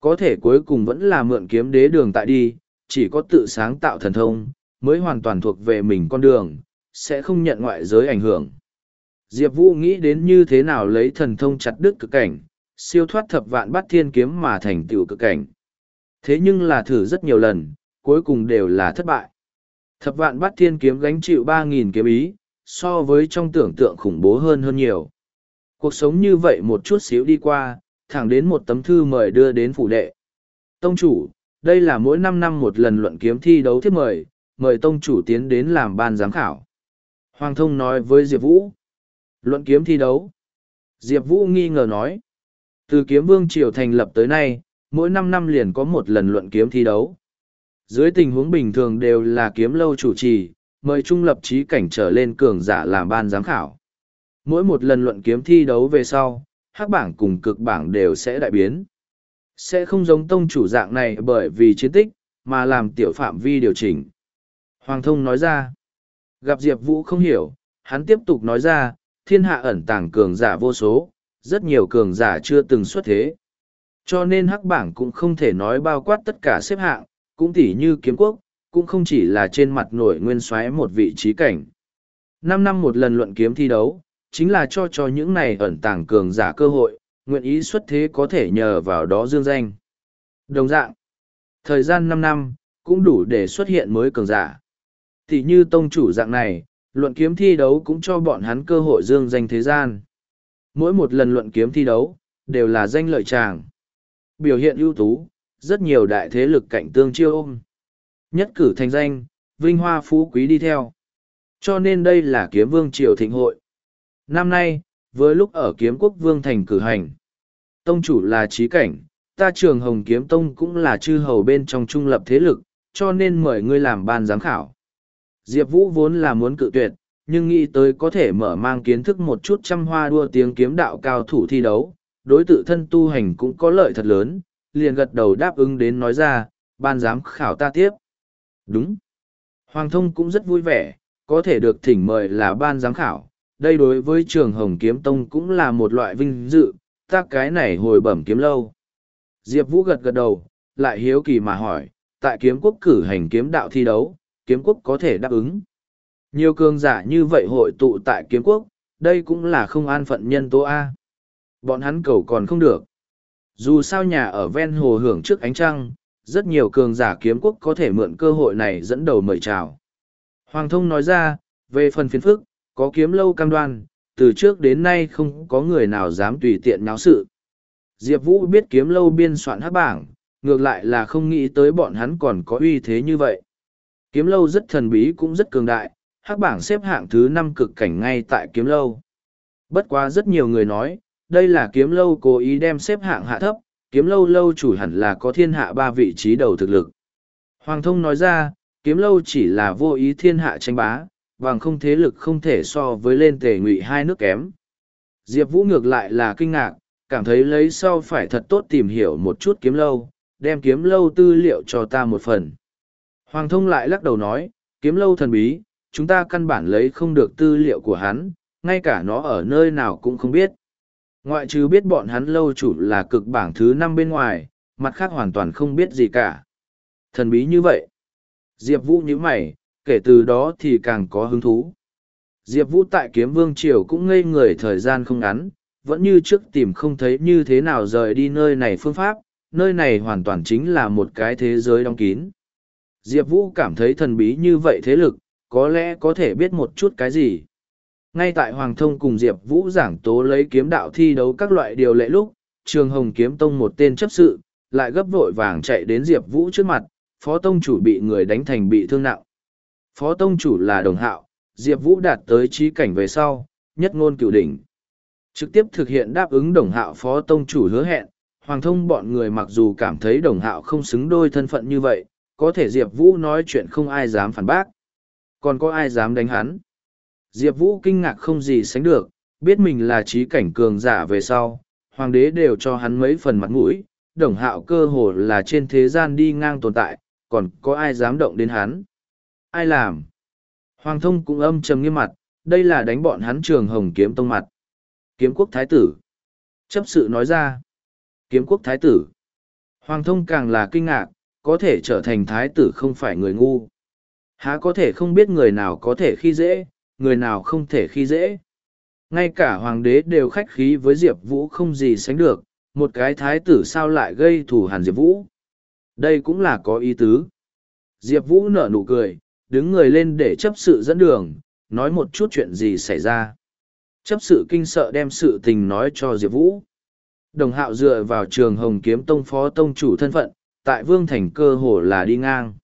Có thể cuối cùng vẫn là mượn kiếm đế đường tại đi, chỉ có tự sáng tạo thần thông, mới hoàn toàn thuộc về mình con đường, sẽ không nhận ngoại giới ảnh hưởng. Diệp Vũ nghĩ đến như thế nào lấy thần thông chặt đứt cực cảnh, siêu thoát thập vạn bát thiên kiếm mà thành tựu cực cảnh. Thế nhưng là thử rất nhiều lần, cuối cùng đều là thất bại. Thập vạn bát thiên kiếm gánh chịu ba nghìn kiếm ý, so với trong tưởng tượng khủng bố hơn hơn nhiều. Cuộc sống như vậy một chút xíu đi qua, thẳng đến một tấm thư mời đưa đến phủ đệ. Tông chủ, đây là mỗi năm năm một lần luận kiếm thi đấu thiết mời, mời tông chủ tiến đến làm ban giám khảo. Hoàng thông nói với Diệp Vũ. Luận kiếm thi đấu. Diệp Vũ nghi ngờ nói. Từ kiếm vương triều thành lập tới nay, mỗi năm năm liền có một lần luận kiếm thi đấu. Dưới tình huống bình thường đều là kiếm lâu chủ trì, mời trung lập trí cảnh trở lên cường giả làm ban giám khảo. Mỗi một lần luận kiếm thi đấu về sau, hắc bảng cùng cực bảng đều sẽ đại biến. Sẽ không giống tông chủ dạng này bởi vì chiến tích, mà làm tiểu phạm vi điều chỉnh. Hoàng thông nói ra, gặp Diệp Vũ không hiểu, hắn tiếp tục nói ra, thiên hạ ẩn tàng cường giả vô số, rất nhiều cường giả chưa từng xuất thế. Cho nên hắc bảng cũng không thể nói bao quát tất cả xếp hạng, cũng tỉ như kiếm quốc, cũng không chỉ là trên mặt nổi nguyên xoáy một vị trí cảnh. Năm năm một lần luận kiếm thi đấu, chính là cho cho những này ẩn tàng cường giả cơ hội, nguyện ý xuất thế có thể nhờ vào đó dương danh. Đồng dạng, thời gian năm năm, cũng đủ để xuất hiện mới cường giả. Thì như tông chủ dạng này, luận kiếm thi đấu cũng cho bọn hắn cơ hội dương danh thế gian. Mỗi một lần luận kiếm thi đấu, đều là danh lợi tràng. Biểu hiện ưu tú, rất nhiều đại thế lực cạnh tương chiêu ôm. Nhất cử thành danh, vinh hoa phú quý đi theo. Cho nên đây là kiếm vương triều thịnh hội. Năm nay, với lúc ở kiếm quốc vương thành cử hành. Tông chủ là trí cảnh, ta trường hồng kiếm tông cũng là chư hầu bên trong trung lập thế lực, cho nên mời ngươi làm ban giám khảo. Diệp Vũ vốn là muốn cự tuyệt, nhưng nghĩ tới có thể mở mang kiến thức một chút trăm hoa đua tiếng kiếm đạo cao thủ thi đấu, đối tự thân tu hành cũng có lợi thật lớn, liền gật đầu đáp ứng đến nói ra, ban giám khảo ta tiếp. Đúng. Hoàng thông cũng rất vui vẻ, có thể được thỉnh mời là ban giám khảo. Đây đối với trường Hồng Kiếm Tông cũng là một loại vinh dự, ta cái này hồi bẩm kiếm lâu. Diệp Vũ gật gật đầu, lại hiếu kỳ mà hỏi, tại kiếm quốc cử hành kiếm đạo thi đấu, kiếm quốc có thể đáp ứng. Nhiều cường giả như vậy hội tụ tại kiếm quốc, đây cũng là không an phận nhân tố A. Bọn hắn cầu còn không được. Dù sao nhà ở ven hồ hưởng trước ánh trăng, rất nhiều cường giả kiếm quốc có thể mượn cơ hội này dẫn đầu mời chào. Hoàng thông nói ra, về phần phiền phức, có kiếm lâu cam đoan, từ trước đến nay không có người nào dám tùy tiện náo sự. Diệp Vũ biết kiếm lâu biên soạn hát bảng, ngược lại là không nghĩ tới bọn hắn còn có uy thế như vậy. Kiếm lâu rất thần bí cũng rất cường đại, hát bảng xếp hạng thứ năm cực cảnh ngay tại kiếm lâu. Bất quá rất nhiều người nói, đây là kiếm lâu cố ý đem xếp hạng hạ thấp, kiếm lâu lâu chủ hẳn là có thiên hạ ba vị trí đầu thực lực. Hoàng thông nói ra, kiếm lâu chỉ là vô ý thiên hạ tranh bá, bằng không thế lực không thể so với lên tề ngụy hai nước kém. Diệp Vũ ngược lại là kinh ngạc, cảm thấy lấy sau phải thật tốt tìm hiểu một chút kiếm lâu, đem kiếm lâu tư liệu cho ta một phần. Hoàng thông lại lắc đầu nói, kiếm lâu thần bí, chúng ta căn bản lấy không được tư liệu của hắn, ngay cả nó ở nơi nào cũng không biết. Ngoại trừ biết bọn hắn lâu chủ là cực bảng thứ năm bên ngoài, mặt khác hoàn toàn không biết gì cả. Thần bí như vậy. Diệp Vũ như mày, kể từ đó thì càng có hứng thú. Diệp Vũ tại kiếm vương triều cũng ngây người thời gian không ngắn, vẫn như trước tìm không thấy như thế nào rời đi nơi này phương pháp, nơi này hoàn toàn chính là một cái thế giới đóng kín. Diệp Vũ cảm thấy thần bí như vậy thế lực, có lẽ có thể biết một chút cái gì. Ngay tại Hoàng Thông cùng Diệp Vũ giảng tố lấy kiếm đạo thi đấu các loại điều lệ lúc, Trường Hồng Kiếm Tông một tên chấp sự, lại gấp vội vàng chạy đến Diệp Vũ trước mặt, Phó Tông chủ bị người đánh thành bị thương nặng. Phó Tông chủ là đồng hạo, Diệp Vũ đạt tới trí cảnh về sau, nhất ngôn cựu đỉnh. Trực tiếp thực hiện đáp ứng đồng hạo Phó Tông chủ hứa hẹn, Hoàng thông bọn người mặc dù cảm thấy đồng hạo không xứng đôi thân phận như vậy, có thể Diệp Vũ nói chuyện không ai dám phản bác. Còn có ai dám đánh hắn? Diệp Vũ kinh ngạc không gì sánh được, biết mình là trí cảnh cường giả về sau, hoàng đế đều cho hắn mấy phần mặt mũi, đồng hạo cơ hồ là trên thế gian đi ngang tồn tại, còn có ai dám động đến hắn? Ai làm? Hoàng thông cũng âm trầm nghiêm mặt, đây là đánh bọn hắn trường hồng kiếm tông mặt. Kiếm quốc thái tử. Chấp sự nói ra. Kiếm quốc thái tử. Hoàng thông càng là kinh ngạc, có thể trở thành thái tử không phải người ngu. Há có thể không biết người nào có thể khi dễ, người nào không thể khi dễ. Ngay cả hoàng đế đều khách khí với Diệp Vũ không gì sánh được, một cái thái tử sao lại gây thù hàn Diệp Vũ. Đây cũng là có ý tứ. Diệp Vũ nở nụ cười, đứng người lên để chấp sự dẫn đường, nói một chút chuyện gì xảy ra. Chấp sự kinh sợ đem sự tình nói cho Diệp Vũ. Đồng hạo dựa vào trường Hồng Kiếm Tông Phó Tông chủ thân phận, tại Vương Thành cơ hồ là đi ngang.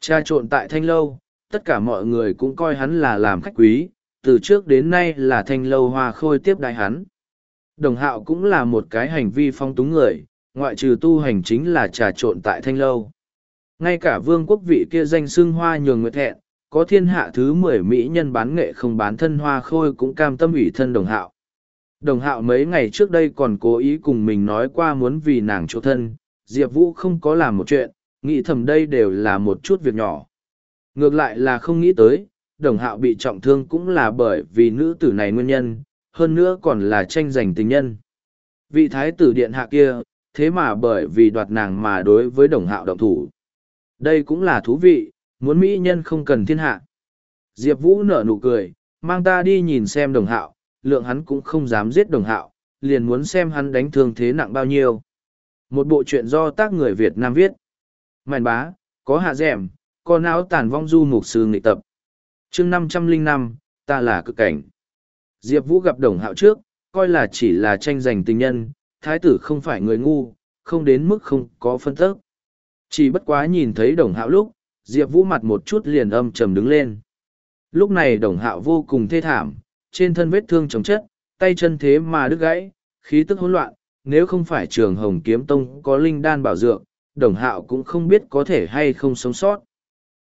Cha trộn tại Thanh Lâu, tất cả mọi người cũng coi hắn là làm khách quý, từ trước đến nay là Thanh Lâu hoa khôi tiếp đại hắn. Đồng hạo cũng là một cái hành vi phong túng người, ngoại trừ tu hành chính là trà trộn tại Thanh Lâu. Ngay cả vương quốc vị kia danh xưng hoa nhường nguyệt thẹn, có thiên hạ thứ mười mỹ nhân bán nghệ không bán thân hoa khôi cũng cam tâm ủy thân đồng hạo. Đồng hạo mấy ngày trước đây còn cố ý cùng mình nói qua muốn vì nàng chỗ thân, Diệp Vũ không có làm một chuyện, nghĩ thầm đây đều là một chút việc nhỏ. Ngược lại là không nghĩ tới, đồng hạo bị trọng thương cũng là bởi vì nữ tử này nguyên nhân, hơn nữa còn là tranh giành tình nhân. Vị thái tử điện hạ kia, thế mà bởi vì đoạt nàng mà đối với đồng hạo động thủ. Đây cũng là thú vị, muốn mỹ nhân không cần thiên hạ. Diệp Vũ nở nụ cười, mang ta đi nhìn xem đồng hạo, lượng hắn cũng không dám giết đồng hạo, liền muốn xem hắn đánh thương thế nặng bao nhiêu. Một bộ chuyện do tác người Việt Nam viết. Mảnh bá, có hạ dẻm, có não tàn vong du mục sư nghị tập. chương năm trăm linh năm ta là cực cảnh. Diệp Vũ gặp đồng hạo trước, coi là chỉ là tranh giành tình nhân, thái tử không phải người ngu, không đến mức không có phân tức. Chỉ bất quá nhìn thấy đồng hạo lúc, Diệp Vũ mặt một chút liền âm trầm đứng lên. Lúc này đồng hạo vô cùng thê thảm, trên thân vết thương chống chất, tay chân thế mà đứt gãy, khí tức hỗn loạn, nếu không phải trường hồng kiếm tông có linh đan bảo dược, đồng hạo cũng không biết có thể hay không sống sót.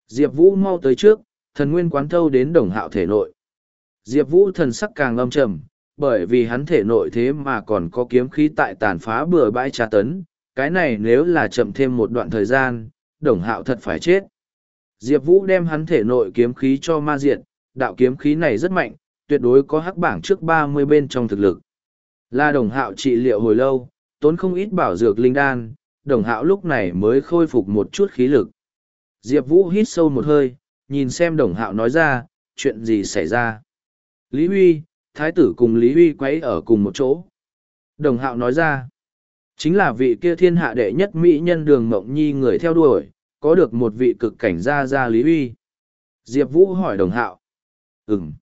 Diệp Vũ mau tới trước, thần nguyên quán thâu đến đồng hạo thể nội. Diệp Vũ thần sắc càng âm trầm, bởi vì hắn thể nội thế mà còn có kiếm khí tại tàn phá bừa bãi trà tấn, cái này nếu là chậm thêm một đoạn thời gian, đồng hạo thật phải chết. Diệp Vũ đem hắn thể nội kiếm khí cho ma diệt, đạo kiếm khí này rất mạnh, tuyệt đối có hắc bảng trước ba mươi bên trong thực lực. Là đồng hạo trị liệu hồi lâu, tốn không ít bảo dược linh đan, đồng hạo lúc này mới khôi phục một chút khí lực. Diệp Vũ hít sâu một hơi, nhìn xem đồng hạo nói ra, chuyện gì xảy ra. Lý Huy, thái tử cùng Lý Huy quấy ở cùng một chỗ. Đồng hạo nói ra, chính là vị kia thiên hạ đệ nhất mỹ nhân đường mộng nhi người theo đuổi, có được một vị cực cảnh gia gia Lý Huy. Diệp Vũ hỏi đồng hạo. Ừm.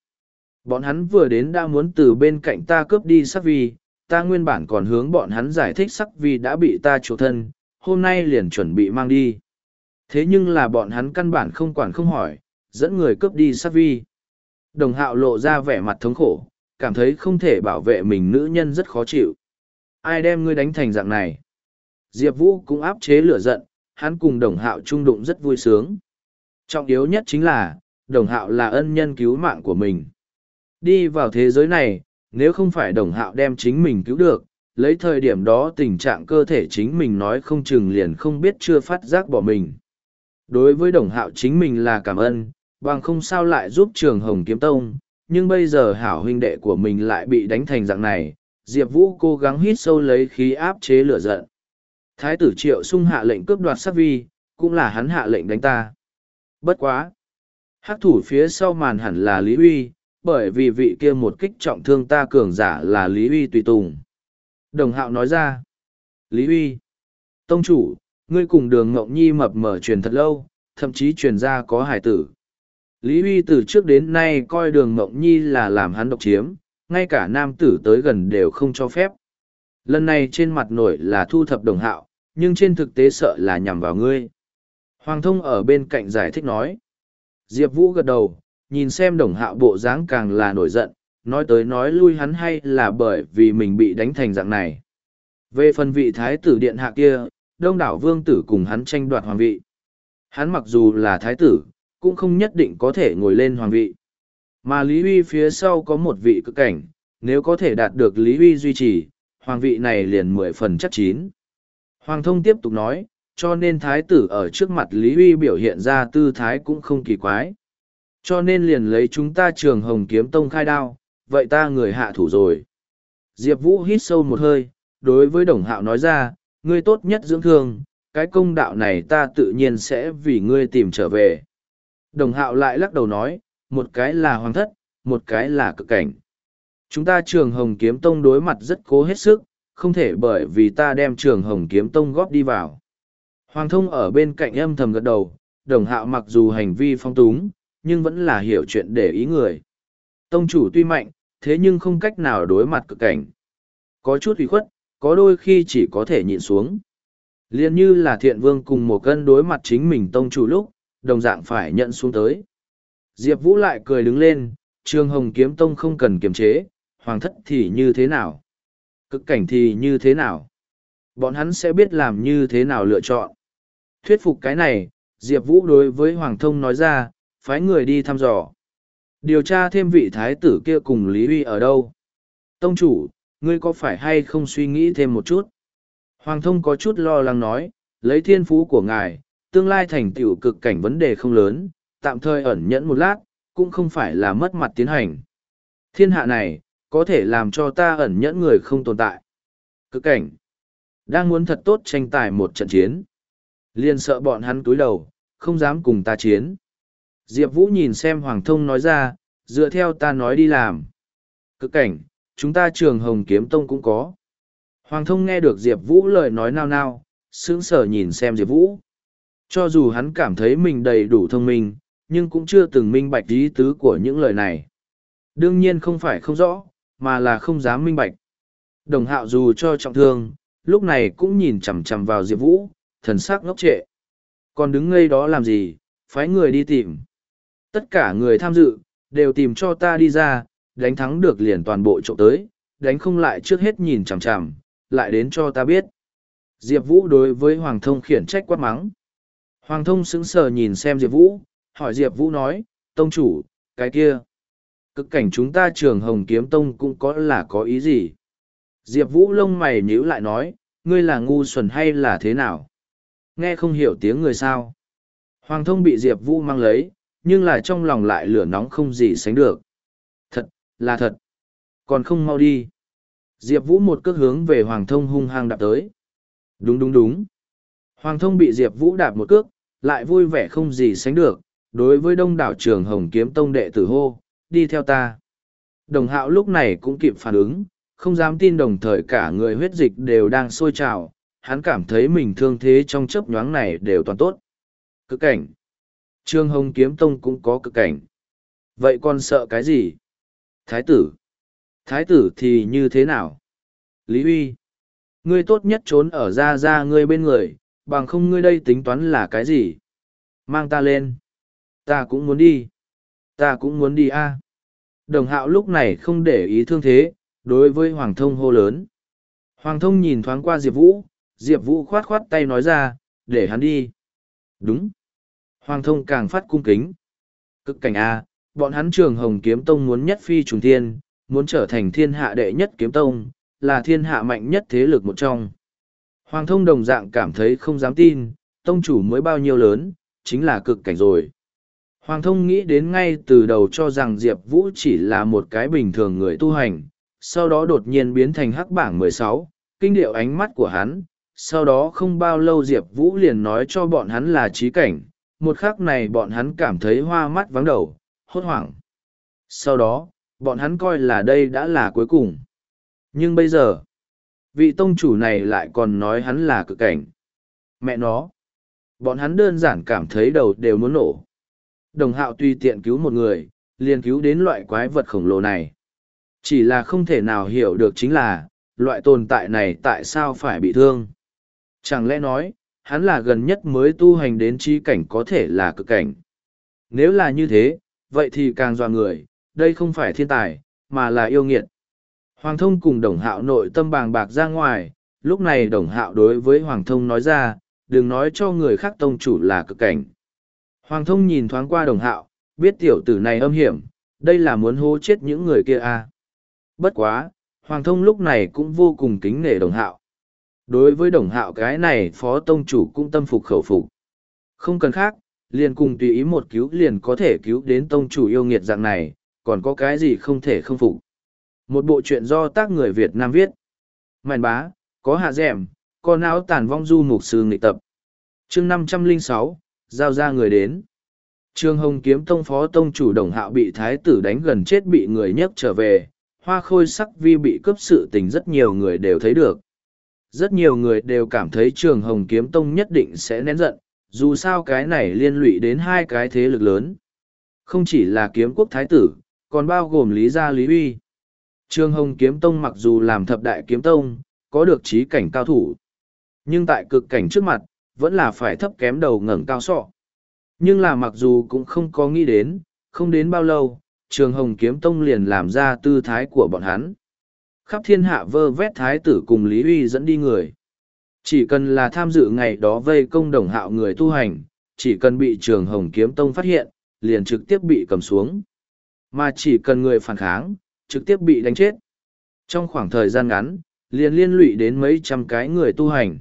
Bọn hắn vừa đến đã muốn từ bên cạnh ta cướp đi sắc vi, ta nguyên bản còn hướng bọn hắn giải thích sắc vi đã bị ta chủ thân, hôm nay liền chuẩn bị mang đi. Thế nhưng là bọn hắn căn bản không quản không hỏi, dẫn người cướp đi sắc vi. Đồng hạo lộ ra vẻ mặt thống khổ, cảm thấy không thể bảo vệ mình nữ nhân rất khó chịu. Ai đem ngươi đánh thành dạng này? Diệp Vũ cũng áp chế lửa giận, hắn cùng đồng hạo trung đụng rất vui sướng. Trọng yếu nhất chính là, đồng hạo là ân nhân cứu mạng của mình. Đi vào thế giới này, nếu không phải đồng hạo đem chính mình cứu được, lấy thời điểm đó tình trạng cơ thể chính mình nói không chừng liền không biết chưa phát giác bỏ mình đối với đồng hạo chính mình là cảm ơn bằng không sao lại giúp trường hồng kiếm tông nhưng bây giờ hảo huynh đệ của mình lại bị đánh thành dạng này diệp vũ cố gắng hít sâu lấy khí áp chế lửa giận. Thái tử triệu sung hạ lệnh cướp đoạt sắc vi, cũng là hắn hạ lệnh đánh ta. Bất quá. Hắc thủ phía sau màn hẳn là lý uy, bởi vì vị kia một kích trọng thương ta cường giả là lý uy tùy tùng. Đồng hạo nói ra. Lý uy. Tông chủ, ngươi cùng đường ngộng nhi mập mở truyền thật lâu, thậm chí truyền ra có hải tử. Lý uy từ trước đến nay coi đường ngộng nhi là làm hắn độc chiếm ngay cả nam tử tới gần đều không cho phép. Lần này trên mặt nổi là thu thập đồng hạo, nhưng trên thực tế sợ là nhằm vào ngươi. Hoàng thông ở bên cạnh giải thích nói. Diệp vũ gật đầu, nhìn xem đồng hạo bộ dáng càng là nổi giận, nói tới nói lui hắn hay là bởi vì mình bị đánh thành dạng này. Về phần vị thái tử điện hạ kia, đông đảo vương tử cùng hắn tranh đoạt hoàng vị. Hắn mặc dù là thái tử, cũng không nhất định có thể ngồi lên hoàng vị mà lý Huy phía sau có một vị cực cảnh, nếu có thể đạt được lý Huy duy trì, hoàng vị này liền mười phần chắc chín. Hoàng thông tiếp tục nói, cho nên thái tử ở trước mặt lý Huy biểu hiện ra tư thái cũng không kỳ quái. Cho nên liền lấy chúng ta trường hồng kiếm tông khai đao, vậy ta người hạ thủ rồi. Diệp vũ hít sâu một hơi, đối với đồng hạo nói ra, ngươi tốt nhất dưỡng thương, cái công đạo này ta tự nhiên sẽ vì ngươi tìm trở về. Đồng hạo lại lắc đầu nói một cái là hoàng thất, một cái là cực cảnh. Chúng ta trường hồng kiếm tông đối mặt rất cố hết sức, không thể bởi vì ta đem trường hồng kiếm tông góp đi vào. Hoàng thông ở bên cạnh âm thầm gật đầu, đồng hạo mặc dù hành vi phong túng, nhưng vẫn là hiểu chuyện để ý người. Tông chủ tuy mạnh, thế nhưng không cách nào đối mặt cực cảnh. Có chút ủy khuất, có đôi khi chỉ có thể nhịn xuống. Liền như là thiện vương cùng một cân đối mặt chính mình tông chủ lúc, đồng dạng phải nhận xuống tới diệp vũ lại cười đứng lên Trương hồng kiếm tông không cần kiềm chế, hoàng thất thì như thế nào? Cực cảnh thì như thế nào? Bọn hắn sẽ biết làm như thế nào lựa chọn. Thuyết phục cái này, diệp vũ đối với hoàng thông nói ra, phái người đi thăm dò. Điều tra thêm vị thái tử kia cùng lý uy ở đâu. Tông chủ, ngươi có phải hay không suy nghĩ thêm một chút? Hoàng thông có chút lo lắng nói, lấy thiên phú của ngài, tương lai thành tựu cực cảnh vấn đề không lớn tạm thời ẩn nhẫn một lát, cũng không phải là mất mặt tiến hành. Thiên hạ này, có thể làm cho ta ẩn nhẫn người không tồn tại. Cực cảnh. Đang muốn thật tốt tranh tài một trận chiến. Liền sợ bọn hắn túi đầu, không dám cùng ta chiến. Diệp vũ nhìn xem hoàng thông nói ra, dựa theo ta nói đi làm. Cực cảnh, chúng ta trường hồng kiếm tông cũng có. Hoàng thông nghe được diệp vũ lời nói nao nao, sững sờ nhìn xem diệp vũ. Cho dù hắn cảm thấy mình đầy đủ thông minh nhưng cũng chưa từng minh bạch lý tứ của những lời này. Đương nhiên không phải không rõ, mà là không dám minh bạch. Đồng hạo dù cho trọng thương, lúc này cũng nhìn chằm chằm vào diệp vũ, thần sắc ngốc trệ. Còn đứng ngây đó làm gì, phái người đi tìm. Tất cả người tham dự, đều tìm cho ta đi ra, đánh thắng được liền toàn bộ trộm tới, đánh không lại trước hết nhìn chằm chằm, lại đến cho ta biết. Diệp vũ đối với hoàng thông khiển trách quát mắng. Hoàng thông sững sờ nhìn xem diệp vũ hỏi diệp vũ nói, tông chủ, cái kia, cực cảnh chúng ta trường hồng kiếm tông cũng có là có ý gì? Diệp vũ lông mày nhíu lại nói, ngươi là ngu xuẩn hay là thế nào? Nghe không hiểu tiếng người sao? Hoàng thông bị diệp vũ mang lấy, nhưng là trong lòng lại lửa nóng không gì sánh được. Thật, là thật. Còn không mau đi. Diệp vũ một cước hướng về hoàng thông hung hăng đạp tới. Đúng đúng đúng. Hoàng thông bị diệp vũ đạp một cước, lại vui vẻ không gì sánh được đối với đông đảo trường hồng kiếm tông đệ tử hô, đi theo ta. Đồng hạo lúc này cũng kịp phản ứng, không dám tin đồng thời cả người huyết dịch đều đang sôi trào, hắn cảm thấy mình thương thế trong chớp nhoáng này đều toàn tốt. Cực cảnh. Trương hồng kiếm tông cũng có cực cảnh. Vậy còn sợ cái gì? Thái tử. Thái tử thì như thế nào? Lý uy. Ngươi tốt nhất trốn ở ra ra ngươi bên người, bằng không ngươi đây tính toán là cái gì? Mang ta lên ta cũng muốn đi. Ta cũng muốn đi a. Đồng hạo lúc này không để ý thương thế đối với hoàng thông hô lớn. Hoàng thông nhìn thoáng qua diệp vũ diệp vũ khoát khoát tay nói ra để hắn đi. Đúng. Hoàng thông càng phát cung kính. Cực cảnh a bọn hắn trường hồng kiếm tông muốn nhất phi trùng thiên muốn trở thành thiên hạ đệ nhất kiếm tông là thiên hạ mạnh nhất thế lực một trong. Hoàng thông đồng dạng cảm thấy không dám tin, tông chủ mới bao nhiêu lớn, chính là cực cảnh rồi. Hoàng thông nghĩ đến ngay từ đầu cho rằng Diệp Vũ chỉ là một cái bình thường người tu hành, sau đó đột nhiên biến thành hắc bảng mười sáu, kinh điệu ánh mắt của hắn, sau đó không bao lâu Diệp Vũ liền nói cho bọn hắn là trí cảnh, một khắc này bọn hắn cảm thấy hoa mắt vắng đầu, hốt hoảng. Sau đó, bọn hắn coi là đây đã là cuối cùng. Nhưng bây giờ, vị tông chủ này lại còn nói hắn là cực cảnh. Mẹ nó, bọn hắn đơn giản cảm thấy đầu đều muốn nổ. Đồng hạo tùy tiện cứu một người, liền cứu đến loại quái vật khổng lồ này. Chỉ là không thể nào hiểu được chính là, loại tồn tại này tại sao phải bị thương. Chẳng lẽ nói, hắn là gần nhất mới tu hành đến trí cảnh có thể là cực cảnh. Nếu là như thế, vậy thì càng dọa người, đây không phải thiên tài, mà là yêu nghiệt. Hoàng thông cùng đồng hạo nội tâm bàng bạc ra ngoài, lúc này đồng hạo đối với Hoàng thông nói ra, đừng nói cho người khác tông chủ là cực cảnh. Hoàng thông nhìn thoáng qua đồng hạo, biết tiểu tử này âm hiểm, đây là muốn hô chết những người kia à. Bất quá, Hoàng thông lúc này cũng vô cùng kính nể đồng hạo. Đối với đồng hạo cái này phó tông chủ cũng tâm phục khẩu phục. Không cần khác, liền cùng tùy ý một cứu liền có thể cứu đến tông chủ yêu nghiệt dạng này, còn có cái gì không thể không phục. Một bộ truyện do tác người Việt Nam viết. Màn bá, có hạ dẻm, có não tàn vong du mục sư nghị tập. chương năm trăm linh sáu giao ra người đến. Trương Hồng kiếm tông phó tông chủ đồng hạo bị thái tử đánh gần chết bị người nhấc trở về, hoa khôi sắc vi bị cướp sự tình rất nhiều người đều thấy được. Rất nhiều người đều cảm thấy trường hồng kiếm tông nhất định sẽ nén giận, dù sao cái này liên lụy đến hai cái thế lực lớn. Không chỉ là kiếm quốc thái tử, còn bao gồm lý gia lý uy. Trường hồng kiếm tông mặc dù làm thập đại kiếm tông, có được trí cảnh cao thủ. Nhưng tại cực cảnh trước mặt, vẫn là phải thấp kém đầu ngẩng cao sọ. Nhưng là mặc dù cũng không có nghĩ đến, không đến bao lâu, trường hồng kiếm tông liền làm ra tư thái của bọn hắn. Khắp thiên hạ vơ vét thái tử cùng Lý Uy dẫn đi người. Chỉ cần là tham dự ngày đó vây công đồng hạo người tu hành, chỉ cần bị trường hồng kiếm tông phát hiện, liền trực tiếp bị cầm xuống. Mà chỉ cần người phản kháng, trực tiếp bị đánh chết. Trong khoảng thời gian ngắn, liền liên lụy đến mấy trăm cái người tu hành.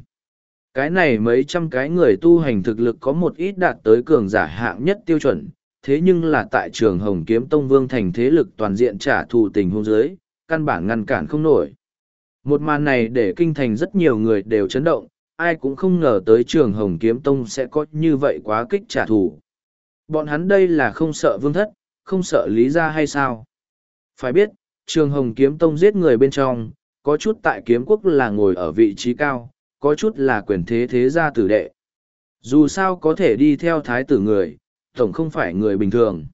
Cái này mấy trăm cái người tu hành thực lực có một ít đạt tới cường giả hạng nhất tiêu chuẩn, thế nhưng là tại trường Hồng Kiếm Tông Vương thành thế lực toàn diện trả thù tình hôn giới, căn bản ngăn cản không nổi. Một màn này để kinh thành rất nhiều người đều chấn động, ai cũng không ngờ tới trường Hồng Kiếm Tông sẽ có như vậy quá kích trả thù. Bọn hắn đây là không sợ vương thất, không sợ lý ra hay sao? Phải biết, trường Hồng Kiếm Tông giết người bên trong, có chút tại kiếm quốc là ngồi ở vị trí cao, có chút là quyền thế thế gia tử đệ. Dù sao có thể đi theo thái tử người, tổng không phải người bình thường.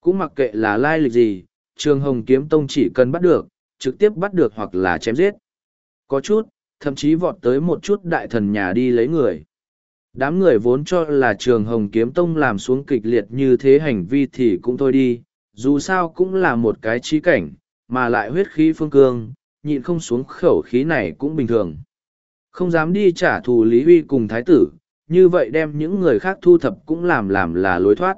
Cũng mặc kệ là lai lịch gì, trường hồng kiếm tông chỉ cần bắt được, trực tiếp bắt được hoặc là chém giết. Có chút, thậm chí vọt tới một chút đại thần nhà đi lấy người. Đám người vốn cho là trường hồng kiếm tông làm xuống kịch liệt như thế hành vi thì cũng thôi đi, dù sao cũng là một cái trí cảnh, mà lại huyết khí phương cương, nhịn không xuống khẩu khí này cũng bình thường. Không dám đi trả thù Lý Huy cùng Thái tử, như vậy đem những người khác thu thập cũng làm làm là lối thoát.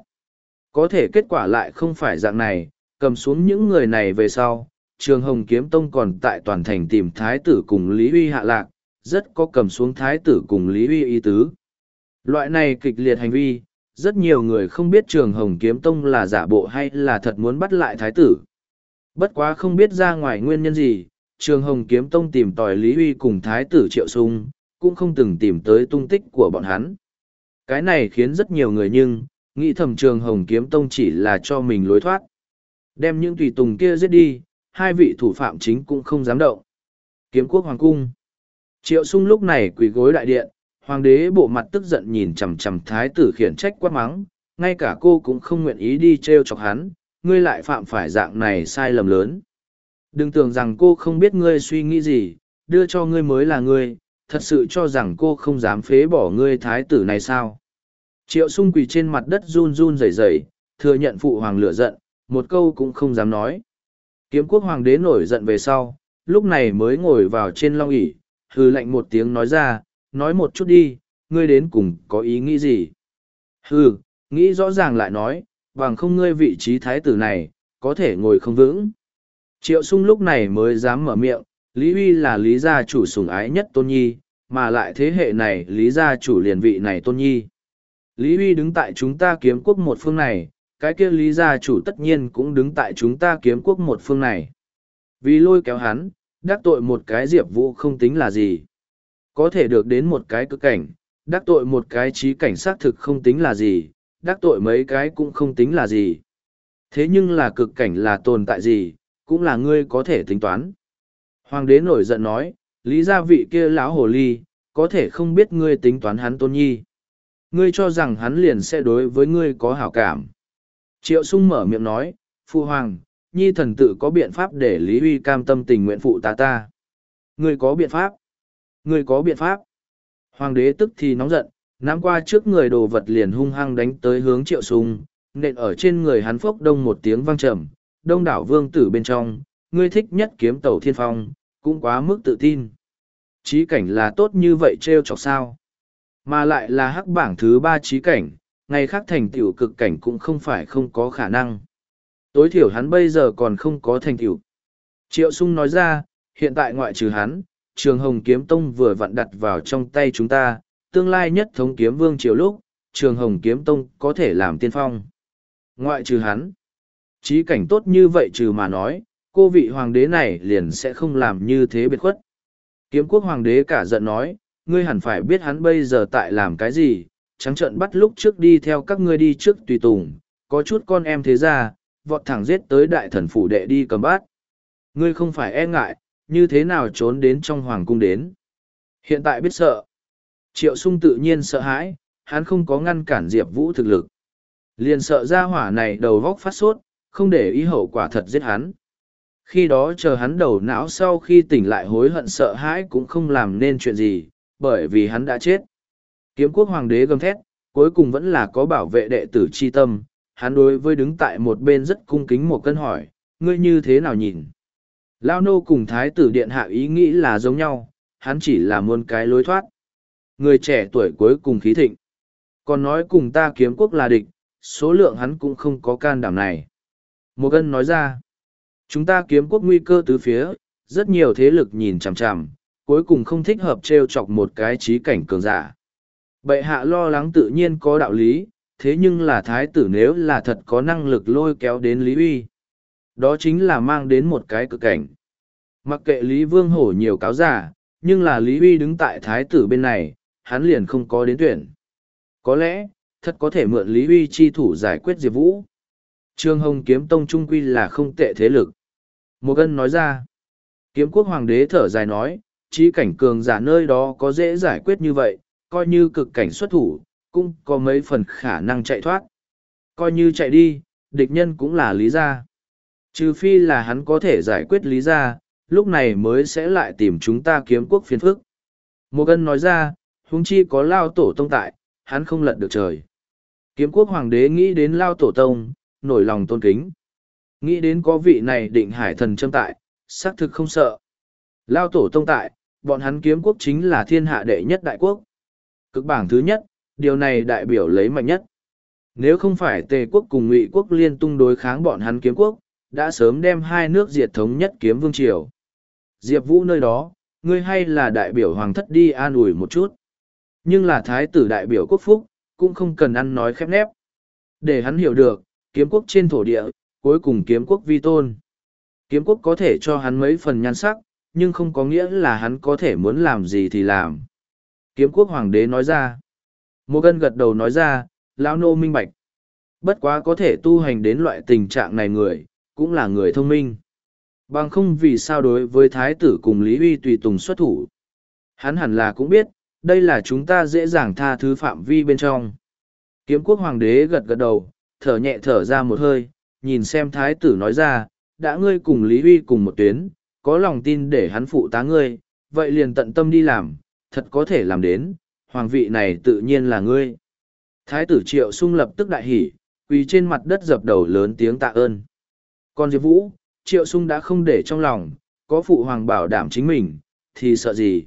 Có thể kết quả lại không phải dạng này, cầm xuống những người này về sau, trường Hồng Kiếm Tông còn tại toàn thành tìm Thái tử cùng Lý Huy hạ lạc, rất có cầm xuống Thái tử cùng Lý Huy ý tứ. Loại này kịch liệt hành vi, rất nhiều người không biết trường Hồng Kiếm Tông là giả bộ hay là thật muốn bắt lại Thái tử. Bất quá không biết ra ngoài nguyên nhân gì, trường hồng kiếm tông tìm tòi lý uy cùng thái tử triệu sung, cũng không từng tìm tới tung tích của bọn hắn. Cái này khiến rất nhiều người nhưng, nghĩ thầm trường hồng kiếm tông chỉ là cho mình lối thoát. Đem những tùy tùng kia giết đi, hai vị thủ phạm chính cũng không dám động. Kiếm quốc hoàng cung. Triệu sung lúc này quỳ gối đại điện, hoàng đế bộ mặt tức giận nhìn chằm chằm thái tử khiển trách quát mắng, ngay cả cô cũng không nguyện ý đi t r e o chọc hắn, ngươi lại phạm phải dạng này sai lầm lớn. Đừng tưởng rằng cô không biết ngươi suy nghĩ gì, đưa cho ngươi mới là ngươi, thật sự cho rằng cô không dám phế bỏ ngươi thái tử này sao. Triệu sung quỳ trên mặt đất run run rẩy rẩy, thừa nhận phụ hoàng lửa giận, một câu cũng không dám nói. Kiếm quốc hoàng đế nổi giận về sau, lúc này mới ngồi vào trên long ỷ hư lạnh một tiếng nói ra, nói một chút đi, ngươi đến cùng có ý nghĩ gì? Hừ, nghĩ rõ ràng lại nói, bằng không ngươi vị trí thái tử này, có thể ngồi không vững. Triệu sung lúc này mới dám mở miệng, Lý Huy là lý gia chủ sủng ái nhất tôn nhi, mà lại thế hệ này lý gia chủ liền vị này tôn nhi. Lý Huy đứng tại chúng ta kiếm quốc một phương này, cái kia lý gia chủ tất nhiên cũng đứng tại chúng ta kiếm quốc một phương này. Vì lôi kéo hắn, đắc tội một cái diệp vũ không tính là gì. Có thể được đến một cái cực cảnh, đắc tội một cái trí cảnh xác thực không tính là gì, đắc tội mấy cái cũng không tính là gì. Thế nhưng là cực cảnh là tồn tại gì, cũng là ngươi có thể tính toán. Hoàng đế nổi giận nói, lý gia vị kia lão hồ ly, có thể không biết ngươi tính toán hắn tôn nhi. Ngươi cho rằng hắn liền sẽ đối với ngươi có hảo cảm. Triệu sung mở miệng nói, Phu Hoàng, nhi thần tự có biện pháp để Lý Huy cam tâm tình nguyện phụ ta ta. Ngươi có biện pháp? Ngươi có biện pháp? Hoàng đế tức thì nóng giận, nắm qua trước người đồ vật liền hung hăng đánh tới hướng triệu sung, nện ở trên người hắn phốc đông một tiếng vang trầm, đông đảo vương tử bên trong, ngươi thích nhất kiếm tàu thiên phong, cũng quá mức tự tin. Trí cảnh là tốt như vậy trêu chọc sao. Mà lại là hắc bảng thứ ba trí cảnh, ngày khác thành tựu cực cảnh cũng không phải không có khả năng. Tối thiểu hắn bây giờ còn không có thành tựu. Triệu sung nói ra, hiện tại ngoại trừ hắn, trường hồng kiếm tông vừa vặn đặt vào trong tay chúng ta, tương lai nhất thống kiếm vương triều lúc, trường hồng kiếm tông có thể làm tiên phong. Ngoại trừ hắn, trí cảnh tốt như vậy trừ mà nói, cô vị hoàng đế này liền sẽ không làm như thế biệt khuất. Kiếm quốc hoàng đế cả giận nói, ngươi hẳn phải biết hắn bây giờ tại làm cái gì, trắng trợn bắt lúc trước đi theo các ngươi đi trước tùy tùng, có chút con em thế ra, vọt thẳng giết tới đại thần phủ đệ đi cầm bát. Ngươi không phải e ngại, như thế nào trốn đến trong hoàng cung đến. Hiện tại biết sợ. Triệu sung tự nhiên sợ hãi, hắn không có ngăn cản Diệp Vũ thực lực. Liền sợ ra hỏa này đầu vóc phát sốt, không để ý hậu quả thật giết hắn. Khi đó chờ hắn đầu não sau khi tỉnh lại hối hận sợ hãi cũng không làm nên chuyện gì, bởi vì hắn đã chết. Kiếm quốc hoàng đế gầm thét, cuối cùng vẫn là có bảo vệ đệ tử chi tâm, hắn đối với đứng tại một bên rất cung kính một cân hỏi, ngươi như thế nào nhìn? Lao nô cùng thái tử điện hạ ý nghĩ là giống nhau, hắn chỉ là muôn cái lối thoát. Người trẻ tuổi cuối cùng khí thịnh. Còn nói cùng ta kiếm quốc là địch, số lượng hắn cũng không có can đảm này. Một ân nói ra, chúng ta kiếm quốc nguy cơ tứ phía, rất nhiều thế lực nhìn chằm chằm, cuối cùng không thích hợp treo chọc một cái trí cảnh cường giả. Bệ hạ lo lắng tự nhiên có đạo lý, thế nhưng là thái tử nếu là thật có năng lực lôi kéo đến Lý Uy. Đó chính là mang đến một cái cực cảnh. Mặc kệ Lý Vương hổ nhiều cáo giả, nhưng là Lý Uy đứng tại thái tử bên này, hắn liền không có đến tuyển. Có lẽ, thật có thể mượn Lý Uy chi thủ giải quyết Diệp Vũ. Trương Hồng kiếm tông trung quy là không tệ thế lực. Một gân nói ra, kiếm quốc hoàng đế thở dài nói, trí cảnh cường giả nơi đó có dễ giải quyết như vậy, coi như cực cảnh xuất thủ, cũng có mấy phần khả năng chạy thoát. Coi như chạy đi, địch nhân cũng là lý gia. Trừ phi là hắn có thể giải quyết lý gia, lúc này mới sẽ lại tìm chúng ta kiếm quốc phiền phức. Một gân nói ra, huống chi có lao tổ tông tại, hắn không lật được trời. Kiếm quốc hoàng đế nghĩ đến lao tổ tông, nổi lòng tôn kính. Nghĩ đến có vị này định hải thần châm tại, xác thực không sợ. Lao tổ tông tại, bọn hắn kiếm quốc chính là thiên hạ đệ nhất đại quốc. Cực bảng thứ nhất, điều này đại biểu lấy mạnh nhất. Nếu không phải tề quốc cùng ngụy quốc liên tung đối kháng bọn hắn kiếm quốc, đã sớm đem hai nước diệt thống nhất kiếm vương triều. Diệp Vũ nơi đó, ngươi hay là đại biểu hoàng thất đi an ủi một chút. Nhưng là thái tử đại biểu quốc phúc, cũng không cần ăn nói khép nép. Để hắn hiểu được, kiếm quốc trên thổ địa, cuối cùng kiếm quốc vi tôn. Kiếm quốc có thể cho hắn mấy phần nhan sắc, nhưng không có nghĩa là hắn có thể muốn làm gì thì làm. Kiếm quốc hoàng đế nói ra. Mô gân gật đầu nói ra, lão nô minh bạch. Bất quá có thể tu hành đến loại tình trạng này người, cũng là người thông minh. Bằng không vì sao đối với thái tử cùng Lý Huy tùy tùng xuất thủ. Hắn hẳn là cũng biết, đây là chúng ta dễ dàng tha thứ phạm vi bên trong. Kiếm quốc hoàng đế gật gật đầu, thở nhẹ thở ra một hơi, nhìn xem thái tử nói ra, đã ngươi cùng Lý Huy cùng một tuyến, có lòng tin để hắn phụ tá ngươi, vậy liền tận tâm đi làm, thật có thể làm đến, hoàng vị này tự nhiên là ngươi. Thái tử triệu sung lập tức đại hỉ, quỳ trên mặt đất dập đầu lớn tiếng tạ ơn. Còn Diệp Vũ, triệu sung đã không để trong lòng, có phụ hoàng bảo đảm chính mình, thì sợ gì.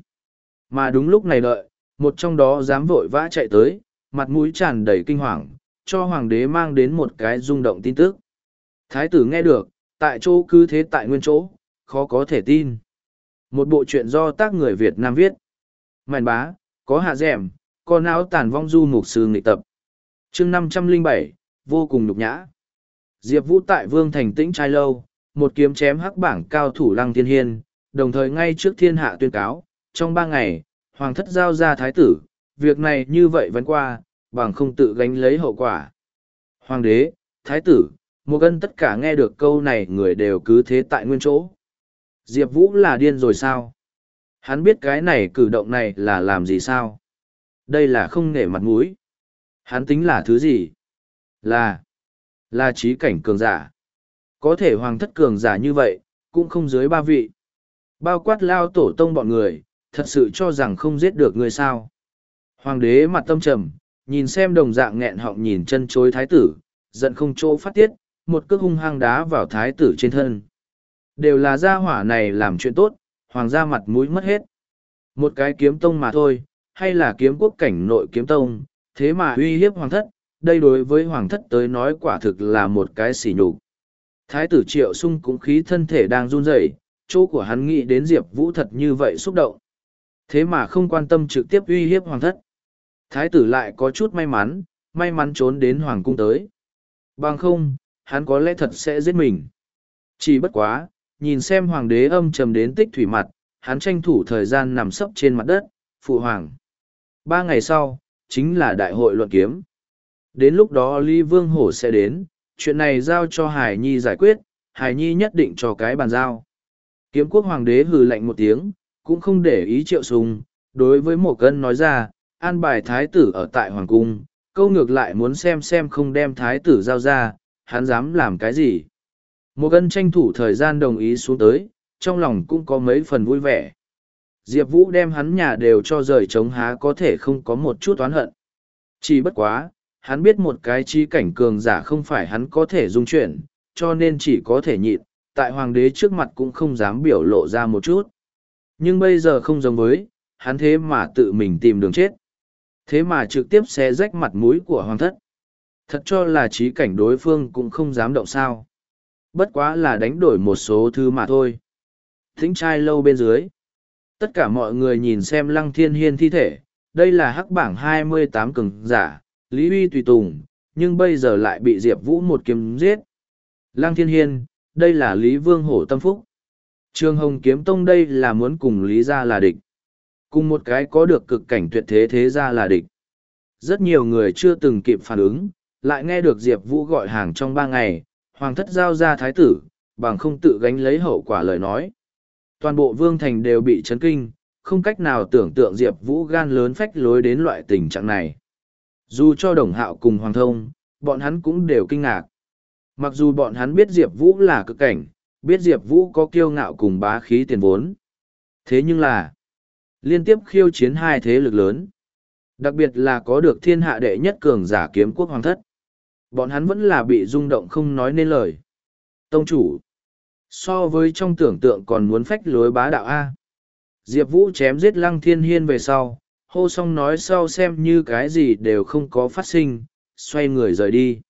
Mà đúng lúc này đợi, một trong đó dám vội vã chạy tới, mặt mũi tràn đầy kinh hoàng, cho hoàng đế mang đến một cái rung động tin tức. Thái tử nghe được, tại chỗ cứ thế tại nguyên chỗ, khó có thể tin. Một bộ truyện do tác người Việt Nam viết. Màn bá, có hạ dẻm, có não tàn vong du mục sư nghị tập. chương năm trăm linh bảy vô cùng nhục nhã. Diệp Vũ tại Vương Thành Tĩnh trai lâu, một kiếm chém hắc bảng cao thủ Lăng Thiên Hiên, đồng thời ngay trước thiên hạ tuyên cáo, trong ba ngày, Hoàng thất giao ra thái tử, việc này như vậy vẫn qua, bằng không tự gánh lấy hậu quả. Hoàng đế, thái tử, một gân tất cả nghe được câu này người đều cứ thế tại nguyên chỗ. Diệp Vũ là điên rồi sao? Hắn biết cái này cử động này là làm gì sao? Đây là không nể mặt mũi. Hắn tính là thứ gì? Là, là trí cảnh cường giả. Có thể hoàng thất cường giả như vậy, cũng không dưới ba vị. Bao quát lao tổ tông bọn người, thật sự cho rằng không giết được người sao. Hoàng đế mặt tâm trầm, nhìn xem đồng dạng nghẹn họng nhìn chân chối thái tử, giận không chỗ phát tiết, một cước hung hăng đá vào thái tử trên thân. Đều là gia hỏa này làm chuyện tốt, hoàng gia mặt mũi mất hết. Một cái kiếm tông mà thôi, hay là kiếm quốc cảnh nội kiếm tông, thế mà uy hiếp hoàng thất, đây đối với hoàng thất tới nói quả thực là một cái sỉ nhục. Thái tử triệu sung cũng khí thân thể đang run rẩy, chỗ của hắn nghĩ đến Diệp Vũ thật như vậy xúc động. Thế mà không quan tâm trực tiếp uy hiếp hoàng thất. Thái tử lại có chút may mắn, may mắn trốn đến hoàng cung tới. Bằng không, hắn có lẽ thật sẽ giết mình. Chỉ bất quá, nhìn xem hoàng đế âm trầm đến tích thủy mặt, hắn tranh thủ thời gian nằm sấp trên mặt đất, phụ hoàng. Ba ngày sau, chính là đại hội luận kiếm. Đến lúc đó Lý Vương Hổ sẽ đến, chuyện này giao cho Hải Nhi giải quyết, Hải Nhi nhất định cho cái bàn giao. Kiếm quốc hoàng đế hừ lạnh một tiếng, cũng không để ý triệu sùng, đối với một cân nói ra, an bài thái tử ở tại hoàng cung, câu ngược lại muốn xem xem không đem thái tử giao ra, hắn dám làm cái gì. Một gân tranh thủ thời gian đồng ý xuống tới, trong lòng cũng có mấy phần vui vẻ. Diệp Vũ đem hắn nhà đều cho rời chống há có thể không có một chút oán hận. Chỉ bất quá, hắn biết một cái chi cảnh cường giả không phải hắn có thể dung chuyển, cho nên chỉ có thể nhịn, tại hoàng đế trước mặt cũng không dám biểu lộ ra một chút. Nhưng bây giờ không giống với, hắn thế mà tự mình tìm đường chết. Thế mà trực tiếp xé rách mặt mũi của hoàng thất. Thật cho là trí cảnh đối phương cũng không dám động sao. Bất quá là đánh đổi một số thứ mà thôi. Thính trai lâu bên dưới. Tất cả mọi người nhìn xem lăng thiên hiên thi thể, đây là hắc bảng hai mươi tám cường giả, Lý Uy tùy tùng, nhưng bây giờ lại bị Diệp Vũ một kiếm giết. Lăng thiên hiên, đây là Lý Vương Hổ Tâm Phúc. Trường Hồng Kiếm Tông đây là muốn cùng Lý gia là địch. Cùng một cái có được cực cảnh tuyệt thế thế gia là địch. Rất nhiều người chưa từng kịp phản ứng, lại nghe được Diệp Vũ gọi hàng trong ba ngày, Hoàng thất giao ra thái tử, bằng không tự gánh lấy hậu quả lời nói. Toàn bộ Vương Thành đều bị chấn kinh, không cách nào tưởng tượng Diệp Vũ gan lớn phách lối đến loại tình trạng này. Dù cho đồng hạo cùng Hoàng thông, bọn hắn cũng đều kinh ngạc. Mặc dù bọn hắn biết Diệp Vũ là cực cảnh, biết Diệp Vũ có kiêu ngạo cùng bá khí tiền vốn. Thế nhưng là, liên tiếp khiêu chiến hai thế lực lớn. Đặc biệt là có được thiên hạ đệ nhất cường giả kiếm quốc hoàng thất. Bọn hắn vẫn là bị rung động không nói nên lời. Tông chủ, so với trong tưởng tượng còn muốn phách lối bá đạo A. Diệp Vũ chém giết lăng thiên hiên về sau, hô xong nói sau xem như cái gì đều không có phát sinh, xoay người rời đi.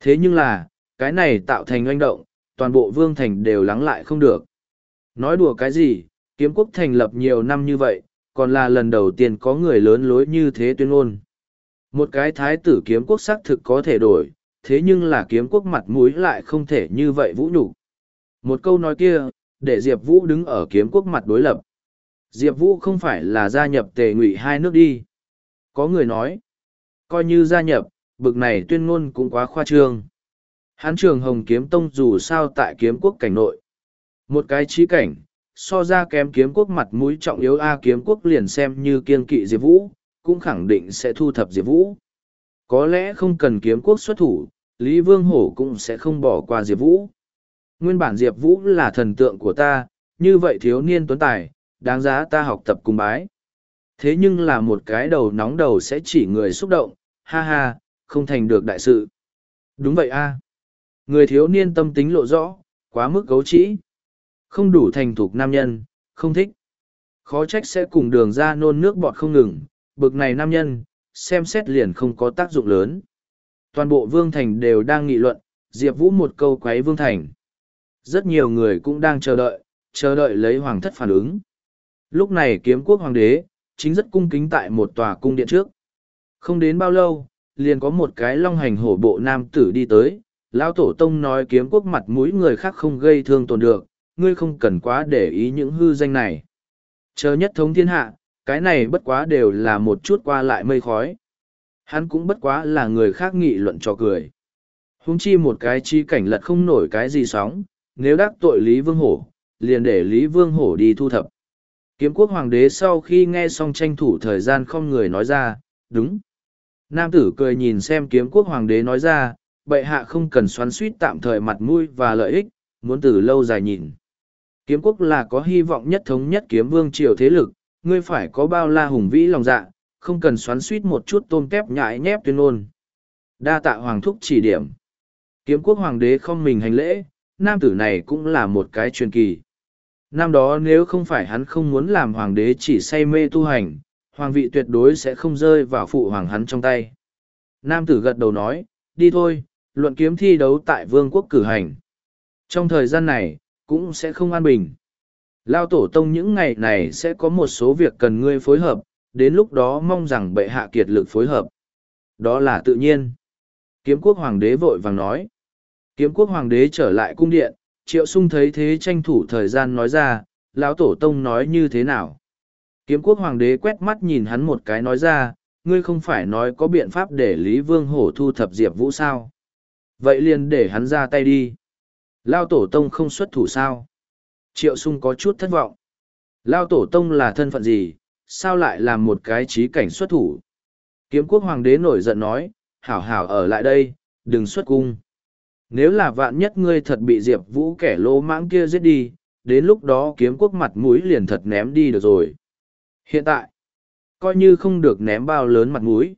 Thế nhưng là, cái này tạo thành oanh động, toàn bộ vương thành đều lắng lại không được. Nói đùa cái gì, kiếm quốc thành lập nhiều năm như vậy, còn là lần đầu tiên có người lớn lối như thế tuyên ngôn. Một cái thái tử kiếm quốc xác thực có thể đổi, thế nhưng là kiếm quốc mặt mũi lại không thể như vậy vũ nhục Một câu nói kia, để Diệp Vũ đứng ở kiếm quốc mặt đối lập. Diệp Vũ không phải là gia nhập tề ngụy hai nước đi. Có người nói, coi như gia nhập, bực này tuyên ngôn cũng quá khoa trương. Hán trường hồng kiếm tông dù sao tại kiếm quốc cảnh nội. Một cái trí cảnh, so ra kém kiếm quốc mặt mũi trọng yếu A kiếm quốc liền xem như kiên kỵ Diệp Vũ, cũng khẳng định sẽ thu thập Diệp Vũ. Có lẽ không cần kiếm quốc xuất thủ, Lý Vương Hổ cũng sẽ không bỏ qua Diệp Vũ. Nguyên bản Diệp Vũ là thần tượng của ta, như vậy thiếu niên tuấn tài, đáng giá ta học tập cùng bái. Thế nhưng là một cái đầu nóng đầu sẽ chỉ người xúc động, ha ha, không thành được đại sự. Đúng vậy a Người thiếu niên tâm tính lộ rõ, quá mức cấu trĩ. Không đủ thành thục nam nhân, không thích. Khó trách sẽ cùng đường ra nôn nước bọt không ngừng, bực này nam nhân, xem xét liền không có tác dụng lớn. Toàn bộ Vương Thành đều đang nghị luận, Diệp Vũ một câu quấy Vương Thành. Rất nhiều người cũng đang chờ đợi, chờ đợi lấy hoàng thất phản ứng. Lúc này kiếm quốc hoàng đế, chính rất cung kính tại một tòa cung điện trước. Không đến bao lâu, liền có một cái long hành hổ bộ nam tử đi tới, lão tổ tông nói kiếm quốc mặt mũi người khác không gây thương tổn được, ngươi không cần quá để ý những hư danh này. Chờ nhất thống thiên hạ, cái này bất quá đều là một chút qua lại mây khói. Hắn cũng bất quá là người khác nghị luận cho cười. Húng chi một cái chi cảnh lật không nổi cái gì sóng, nếu đắc tội Lý Vương Hổ, liền để Lý Vương Hổ đi thu thập. Kiếm quốc hoàng đế sau khi nghe xong tranh thủ thời gian không người nói ra, đúng. Nam tử cười nhìn xem kiếm quốc hoàng đế nói ra, bệ hạ không cần xoắn suýt tạm thời mặt mũi và lợi ích, muốn từ lâu dài nhìn. Kiếm quốc là có hy vọng nhất thống nhất kiếm vương triều thế lực, ngươi phải có bao la hùng vĩ lòng dạ, không cần xoắn suýt một chút tôm kép nhãi nhép tuyên ôn. Đa tạ hoàng thúc chỉ điểm. Kiếm quốc hoàng đế không mình hành lễ, nam tử này cũng là một cái truyền kỳ. Năm đó nếu không phải hắn không muốn làm hoàng đế chỉ say mê tu hành, hoàng vị tuyệt đối sẽ không rơi vào phụ hoàng hắn trong tay. Nam tử gật đầu nói, đi thôi, luận kiếm thi đấu tại vương quốc cử hành. Trong thời gian này, cũng sẽ không an bình. Lao tổ tông những ngày này sẽ có một số việc cần ngươi phối hợp, đến lúc đó mong rằng bệ hạ kiệt lực phối hợp. Đó là tự nhiên. Kiếm quốc hoàng đế vội vàng nói. Kiếm quốc hoàng đế trở lại cung điện, triệu sung thấy thế tranh thủ thời gian nói ra, lão tổ tông nói như thế nào. Kiếm quốc hoàng đế quét mắt nhìn hắn một cái nói ra, ngươi không phải nói có biện pháp để Lý Vương Hổ thu thập Diệp Vũ sao. Vậy liền để hắn ra tay đi. Lao tổ tông không xuất thủ sao. Triệu sung có chút thất vọng. Lao tổ tông là thân phận gì, sao lại làm một cái trí cảnh xuất thủ. Kiếm quốc hoàng đế nổi giận nói, hảo hảo ở lại đây, đừng xuất cung. Nếu là vạn nhất ngươi thật bị Diệp Vũ kẻ lỗ mãng kia giết đi, đến lúc đó kiếm quốc mặt mũi liền thật ném đi được rồi. Hiện tại, coi như không được ném bao lớn mặt mũi.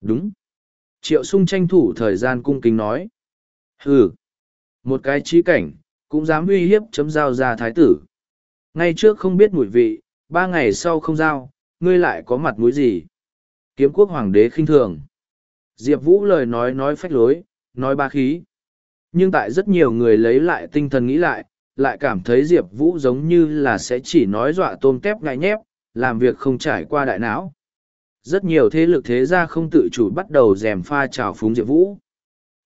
Đúng. Triệu sung tranh thủ thời gian cung kính nói. Hừ. Một cái trí cảnh, cũng dám uy hiếp chấm giao ra thái tử. Ngay trước không biết mùi vị, ba ngày sau không giao, ngươi lại có mặt mũi gì? Kiếm quốc hoàng đế khinh thường. Diệp Vũ lời nói nói phách lối, nói ba khí. Nhưng tại rất nhiều người lấy lại tinh thần nghĩ lại, lại cảm thấy Diệp Vũ giống như là sẽ chỉ nói dọa tôm tép ngại nhép, làm việc không trải qua đại não. Rất nhiều thế lực thế gia không tự chủ bắt đầu rèm pha trào phúng Diệp Vũ.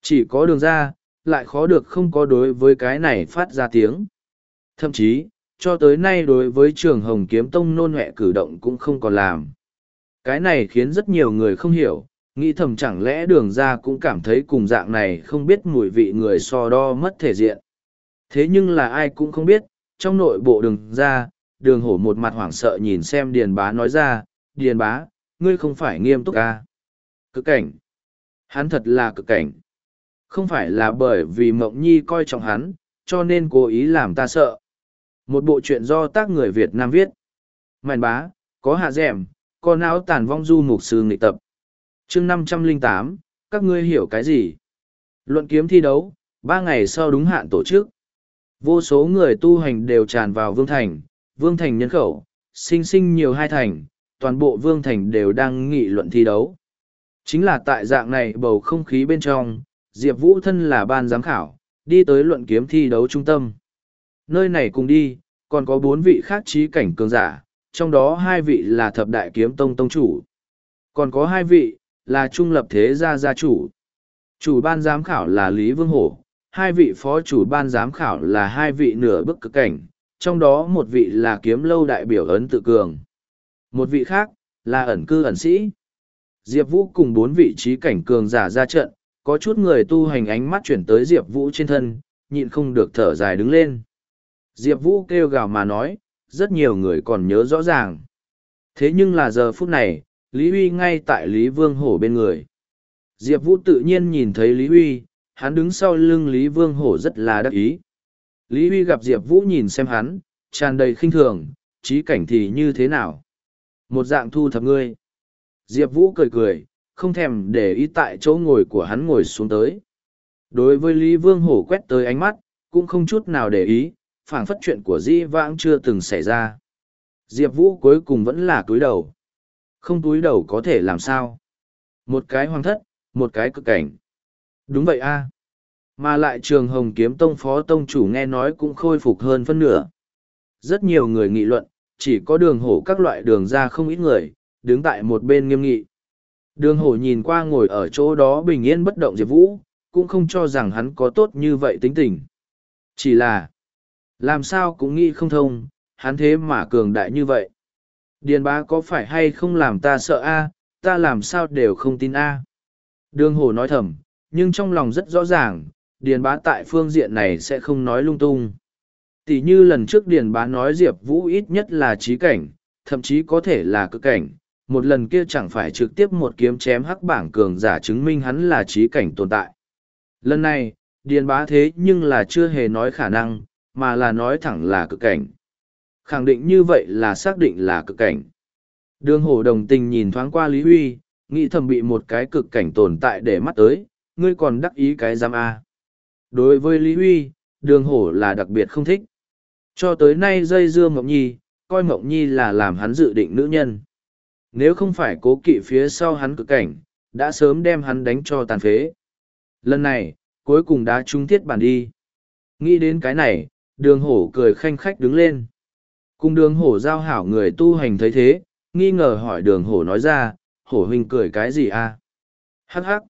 Chỉ có đường ra, lại khó được không có đối với cái này phát ra tiếng. Thậm chí, cho tới nay đối với trường Hồng Kiếm Tông nôn hẹ cử động cũng không còn làm. Cái này khiến rất nhiều người không hiểu, nghĩ thầm chẳng lẽ đường ra cũng cảm thấy cùng dạng này không biết mùi vị người so đo mất thể diện. Thế nhưng là ai cũng không biết, trong nội bộ đường ra, đường hổ một mặt hoảng sợ nhìn xem điền bá nói ra, điền bá, ngươi không phải nghiêm túc à. Cực cảnh. Hắn thật là cực cảnh. Không phải là bởi vì mộng nhi coi trọng hắn, cho nên cố ý làm ta sợ. Một bộ chuyện do tác người Việt Nam viết. mạnh bá, có hạ dẻm, có não tàn vong du mục sư nghịch tập. chương năm trăm linh tám các ngươi hiểu cái gì? Luận kiếm thi đấu, ba ngày sau đúng hạn tổ chức. Vô số người tu hành đều tràn vào Vương Thành, Vương Thành nhân khẩu, sinh sinh nhiều hai thành, toàn bộ Vương Thành đều đang nghị luận thi đấu. Chính là tại dạng này bầu không khí bên trong, Diệp Vũ thân là ban giám khảo, đi tới luận kiếm thi đấu trung tâm. Nơi này cùng đi, còn có bốn vị khác trí cảnh cường giả, trong đó hai vị là thập đại kiếm tông tông chủ. Còn có hai vị, là trung lập thế gia gia chủ. Chủ ban giám khảo là Lý Vương Hổ, hai vị phó chủ ban giám khảo là hai vị nửa bức cực cảnh, trong đó một vị là kiếm lâu đại biểu ấn tự cường. Một vị khác, là ẩn cư ẩn sĩ. Diệp Vũ cùng bốn vị trí cảnh cường giả ra trận, có chút người tu hành ánh mắt chuyển tới Diệp Vũ trên thân, nhịn không được thở dài đứng lên. Diệp Vũ kêu gào mà nói, rất nhiều người còn nhớ rõ ràng. Thế nhưng là giờ phút này, Lý Huy ngay tại Lý Vương Hổ bên người. Diệp Vũ tự nhiên nhìn thấy Lý Huy, hắn đứng sau lưng Lý Vương Hổ rất là đắc ý. Lý Huy gặp Diệp Vũ nhìn xem hắn, tràn đầy khinh thường, trí cảnh thì như thế nào? Một dạng thu thập ngươi. Diệp Vũ cười cười, không thèm để ý tại chỗ ngồi của hắn ngồi xuống tới. Đối với Lý Vương Hổ quét tới ánh mắt, cũng không chút nào để ý, phảng phất chuyện của Di Vãng chưa từng xảy ra. Diệp Vũ cuối cùng vẫn là túi đầu. Không túi đầu có thể làm sao? Một cái hoàng thất, một cái cực cảnh. Đúng vậy a Mà lại trường Hồng Kiếm Tông Phó Tông chủ nghe nói cũng khôi phục hơn phân nửa. Rất nhiều người nghị luận, chỉ có đường hổ các loại đường ra không ít người, đứng tại một bên nghiêm nghị. Đường hổ nhìn qua ngồi ở chỗ đó bình yên bất động Diệp Vũ, cũng không cho rằng hắn có tốt như vậy tính tình. Chỉ là, làm sao cũng nghĩ không thông, hắn thế mà cường đại như vậy. Điền bá có phải hay không làm ta sợ a ta làm sao đều không tin a Đường hổ nói thầm, nhưng trong lòng rất rõ ràng, điền bá tại phương diện này sẽ không nói lung tung. Tỷ như lần trước điền bá nói Diệp Vũ ít nhất là trí cảnh, thậm chí có thể là cực cảnh, một lần kia chẳng phải trực tiếp một kiếm chém hắc bảng cường giả chứng minh hắn là trí cảnh tồn tại. Lần này, điền bá thế nhưng là chưa hề nói khả năng, mà là nói thẳng là cực cảnh. Khẳng định như vậy là xác định là cực cảnh. Đường hổ đồng tình nhìn thoáng qua Lý Huy, nghĩ thầm bị một cái cực cảnh tồn tại để mắt tới, ngươi còn đắc ý cái giam A. Đối với Lý Huy, đường hổ là đặc biệt không thích. Cho tới nay dây dưa Mộng Nhi, coi Mộng Nhi là làm hắn dự định nữ nhân. Nếu không phải cố kỵ phía sau hắn cực cảnh, đã sớm đem hắn đánh cho tàn phế. Lần này, cuối cùng đã trúng thiết bản đi. Nghĩ đến cái này, đường hổ cười khanh khách đứng lên. Cùng đường hổ giao hảo người tu hành thấy thế, nghi ngờ hỏi đường hổ nói ra, hổ huynh cười cái gì à? Hắc hắc.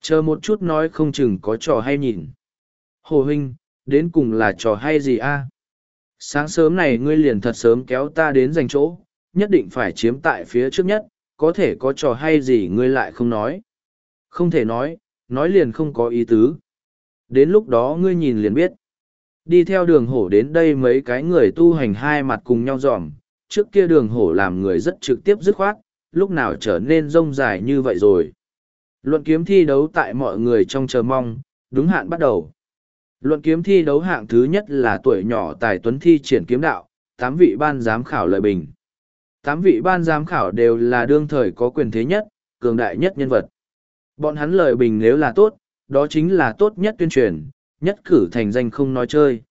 Chờ một chút nói không chừng có trò hay nhìn. Hổ huynh, đến cùng là trò hay gì a? À? Sáng sớm này ngươi liền thật sớm kéo ta đến giành chỗ, nhất định phải chiếm tại phía trước nhất, có thể có trò hay gì ngươi lại không nói. Không thể nói, nói liền không có ý tứ. Đến lúc đó ngươi nhìn liền biết. Đi theo đường hổ đến đây mấy cái người tu hành hai mặt cùng nhau dòm, trước kia đường hổ làm người rất trực tiếp dứt khoát, lúc nào trở nên rông dài như vậy rồi. Luận kiếm thi đấu tại mọi người trong chờ mong, đúng hạn bắt đầu. Luận kiếm thi đấu hạng thứ nhất là tuổi nhỏ tài tuấn thi triển kiếm đạo, tám vị ban giám khảo lợi bình. Tám vị ban giám khảo đều là đương thời có quyền thế nhất, cường đại nhất nhân vật. Bọn hắn lợi bình nếu là tốt, đó chính là tốt nhất tuyên truyền, nhất cử thành danh không nói chơi.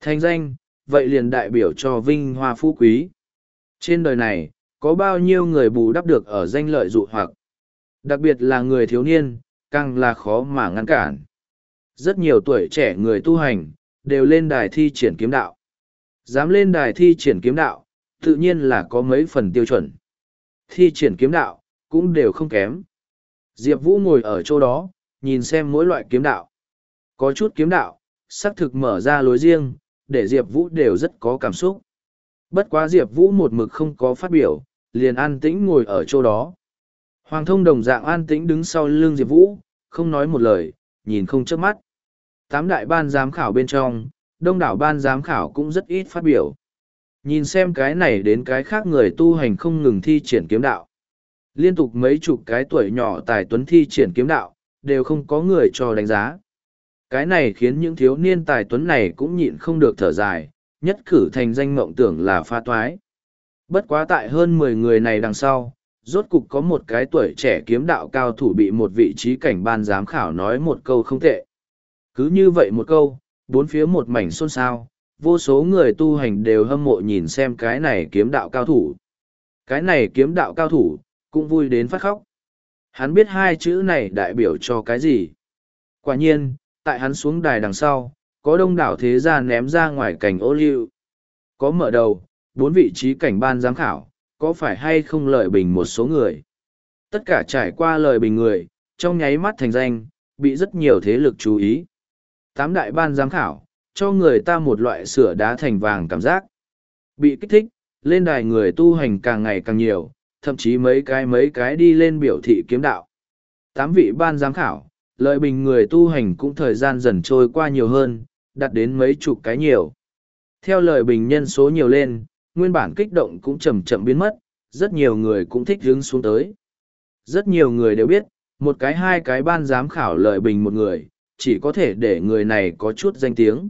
Thành danh, vậy liền đại biểu cho vinh hoa phú quý. Trên đời này, có bao nhiêu người bù đắp được ở danh lợi dụ hoặc. Đặc biệt là người thiếu niên, càng là khó mà ngăn cản. Rất nhiều tuổi trẻ người tu hành, đều lên đài thi triển kiếm đạo. Dám lên đài thi triển kiếm đạo, tự nhiên là có mấy phần tiêu chuẩn. Thi triển kiếm đạo, cũng đều không kém. Diệp Vũ ngồi ở chỗ đó, nhìn xem mỗi loại kiếm đạo. Có chút kiếm đạo, sắc thực mở ra lối riêng, để Diệp Vũ đều rất có cảm xúc. Bất quá Diệp Vũ một mực không có phát biểu, liền an tĩnh ngồi ở chỗ đó. Hoàng thông đồng dạng an tĩnh đứng sau lưng Diệp Vũ, không nói một lời, nhìn không chớp mắt. Tám đại ban giám khảo bên trong, đông đảo ban giám khảo cũng rất ít phát biểu. Nhìn xem cái này đến cái khác người tu hành không ngừng thi triển kiếm đạo. Liên tục mấy chục cái tuổi nhỏ tài tuấn thi triển kiếm đạo, đều không có người cho đánh giá. Cái này khiến những thiếu niên tài tuấn này cũng nhịn không được thở dài, nhất cử thành danh mộng tưởng là pha toái. Bất quá tại hơn mười người này đằng sau, rốt cục có một cái tuổi trẻ kiếm đạo cao thủ bị một vị trí cảnh ban giám khảo nói một câu không tệ. Cứ như vậy một câu, bốn phía một mảnh xôn xao, vô số người tu hành đều hâm mộ nhìn xem cái này kiếm đạo cao thủ. Cái này kiếm đạo cao thủ, cũng vui đến phát khóc. Hắn biết hai chữ này đại biểu cho cái gì. Quả nhiên, tại hắn xuống đài đằng sau, có đông đảo thế gia ném ra ngoài cảnh ô liu. Có mở đầu, bốn vị trí cảnh ban giám khảo, có phải hay không lợi bình một số người. Tất cả trải qua lời bình người, trong nháy mắt thành danh, bị rất nhiều thế lực chú ý. Tám đại ban giám khảo, cho người ta một loại sửa đá thành vàng cảm giác. Bị kích thích, lên đài người tu hành càng ngày càng nhiều, thậm chí mấy cái mấy cái đi lên biểu thị kiếm đạo. Tám vị ban giám khảo, lợi bình người tu hành cũng thời gian dần trôi qua nhiều hơn, đạt đến mấy chục cái nhiều. Theo lời bình nhân số nhiều lên, nguyên bản kích động cũng chậm chậm biến mất, rất nhiều người cũng thích hướng xuống tới. Rất nhiều người đều biết, một cái hai cái ban giám khảo lợi bình một người, chỉ có thể để người này có chút danh tiếng.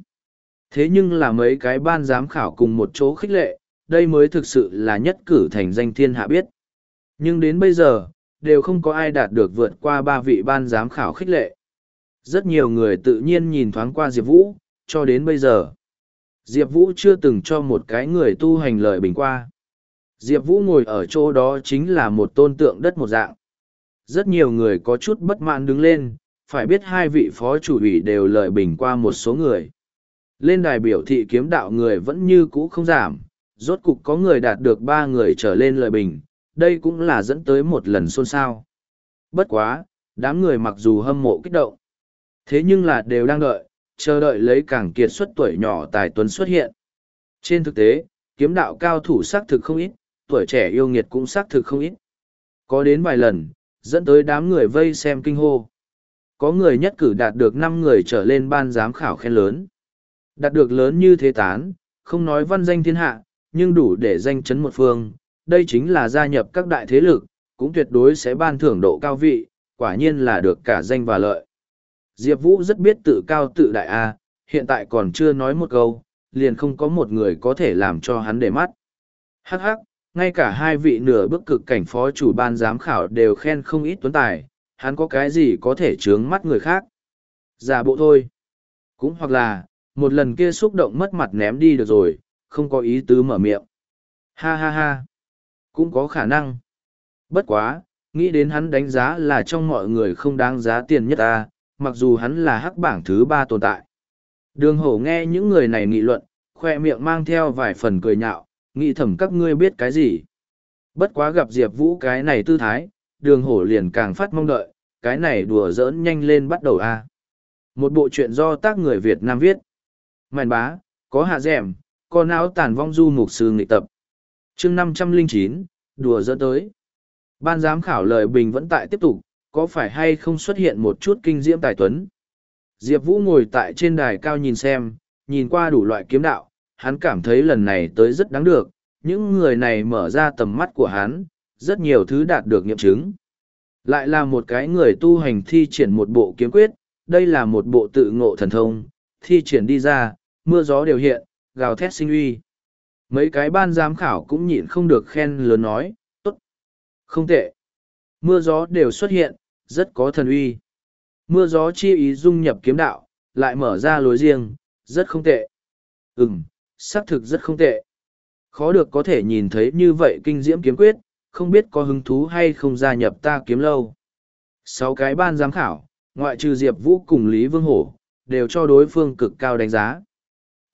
Thế nhưng là mấy cái ban giám khảo cùng một chỗ khích lệ, đây mới thực sự là nhất cử thành danh thiên hạ biết. Nhưng đến bây giờ, đều không có ai đạt được vượt qua ba vị ban giám khảo khích lệ. Rất nhiều người tự nhiên nhìn thoáng qua Diệp Vũ, cho đến bây giờ. Diệp Vũ chưa từng cho một cái người tu hành lợi bình qua. Diệp Vũ ngồi ở chỗ đó chính là một tôn tượng đất một dạng. Rất nhiều người có chút bất mãn đứng lên, phải biết hai vị phó chủ ủy đều lợi bình qua một số người. Lên đài biểu thị kiếm đạo người vẫn như cũ không giảm, rốt cục có người đạt được ba người trở lên lời bình, đây cũng là dẫn tới một lần xôn xao. Bất quá, đám người mặc dù hâm mộ kích động, thế nhưng là đều đang đợi, chờ đợi lấy càng kiệt xuất tuổi nhỏ tài tuấn xuất hiện. Trên thực tế, kiếm đạo cao thủ xác thực không ít, tuổi trẻ yêu nghiệt cũng xác thực không ít. Có đến vài lần, dẫn tới đám người vây xem kinh hô. Có người nhất cử đạt được năm người trở lên ban giám khảo khen lớn. Đạt được lớn như thế tán, không nói văn danh thiên hạ, nhưng đủ để danh chấn một phương, đây chính là gia nhập các đại thế lực, cũng tuyệt đối sẽ ban thưởng độ cao vị, quả nhiên là được cả danh và lợi. Diệp Vũ rất biết tự cao tự đại A, hiện tại còn chưa nói một câu, liền không có một người có thể làm cho hắn để mắt. Hắc hắc, ngay cả hai vị nửa bước cực cảnh phó chủ ban giám khảo đều khen không ít tuấn tài, hắn có cái gì có thể chướng mắt người khác. Giả bộ thôi. Cũng hoặc là, một lần kia xúc động mất mặt ném đi được rồi, không có ý tứ mở miệng. Ha ha ha. Cũng có khả năng. Bất quá, nghĩ đến hắn đánh giá là trong mọi người không đáng giá tiền nhất ta, mặc dù hắn là hắc bảng thứ ba tồn tại. Đường hổ nghe những người này nghị luận, khoe miệng mang theo vài phần cười nhạo, nghĩ thầm các ngươi biết cái gì. Bất quá gặp Diệp Vũ cái này tư thái, đường hổ liền càng phát mong đợi, cái này đùa giỡn nhanh lên bắt đầu a Một bộ chuyện do tác người Việt Nam viết. Màn bá, có hạ dẻm, có não tàn vong du mục sư nghị tập. chương năm trăm linh chín đùa giỡn tới. Ban giám khảo lời bình vẫn tại tiếp tục, có phải hay không xuất hiện một chút kinh diễm tài tuấn. Diệp Vũ ngồi tại trên đài cao nhìn xem, nhìn qua đủ loại kiếm đạo, hắn cảm thấy lần này tới rất đáng được, những người này mở ra tầm mắt của hắn, rất nhiều thứ đạt được nghiệm chứng. Lại là một cái người tu hành thi triển một bộ kiếm quyết, đây là một bộ tự ngộ thần thông, thi triển đi ra, mưa gió đều hiện, gào thét sinh uy. Mấy cái ban giám khảo cũng nhịn không được khen lớn nói, tốt, không tệ. Mưa gió đều xuất hiện, rất có thần uy. Mưa gió chi ý dung nhập kiếm đạo, lại mở ra lối riêng, rất không tệ. Ừm, xác thực rất không tệ. Khó được có thể nhìn thấy như vậy kinh diễm kiếm quyết, không biết có hứng thú hay không gia nhập ta kiếm lâu. Sáu cái ban giám khảo, ngoại trừ Diệp Vũ cùng Lý Vương Hổ, đều cho đối phương cực cao đánh giá.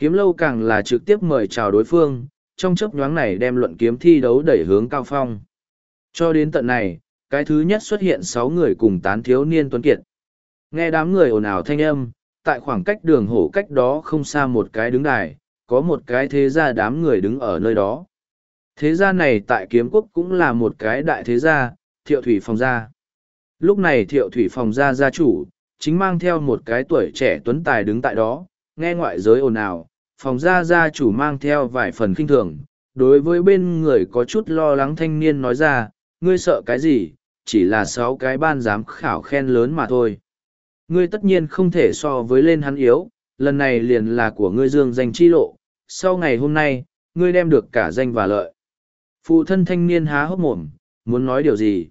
Kiếm lâu càng là trực tiếp mời chào đối phương, trong chấp nhoáng này đem luận kiếm thi đấu đẩy hướng cao phong. Cho đến tận này, cái thứ nhất xuất hiện sáu người cùng tán thiếu niên tuấn kiệt. Nghe đám người ồn ào thanh âm, tại khoảng cách đường hổ cách đó không xa một cái đứng đài, có một cái thế gia đám người đứng ở nơi đó. Thế gia này tại kiếm quốc cũng là một cái đại thế gia, thiệu thủy phòng gia. Lúc này thiệu thủy phòng gia gia chủ, chính mang theo một cái tuổi trẻ tuấn tài đứng tại đó, nghe ngoại giới ồn ào, phòng gia gia chủ mang theo vài phần kinh thường, đối với bên người có chút lo lắng thanh niên nói ra, ngươi sợ cái gì, chỉ là sáu cái ban giám khảo khen lớn mà thôi. Ngươi tất nhiên không thể so với lên hắn yếu, lần này liền là của ngươi dương danh chi lộ, sau ngày hôm nay, ngươi đem được cả danh và lợi. Phụ thân thanh niên há hốc mồm, muốn nói điều gì?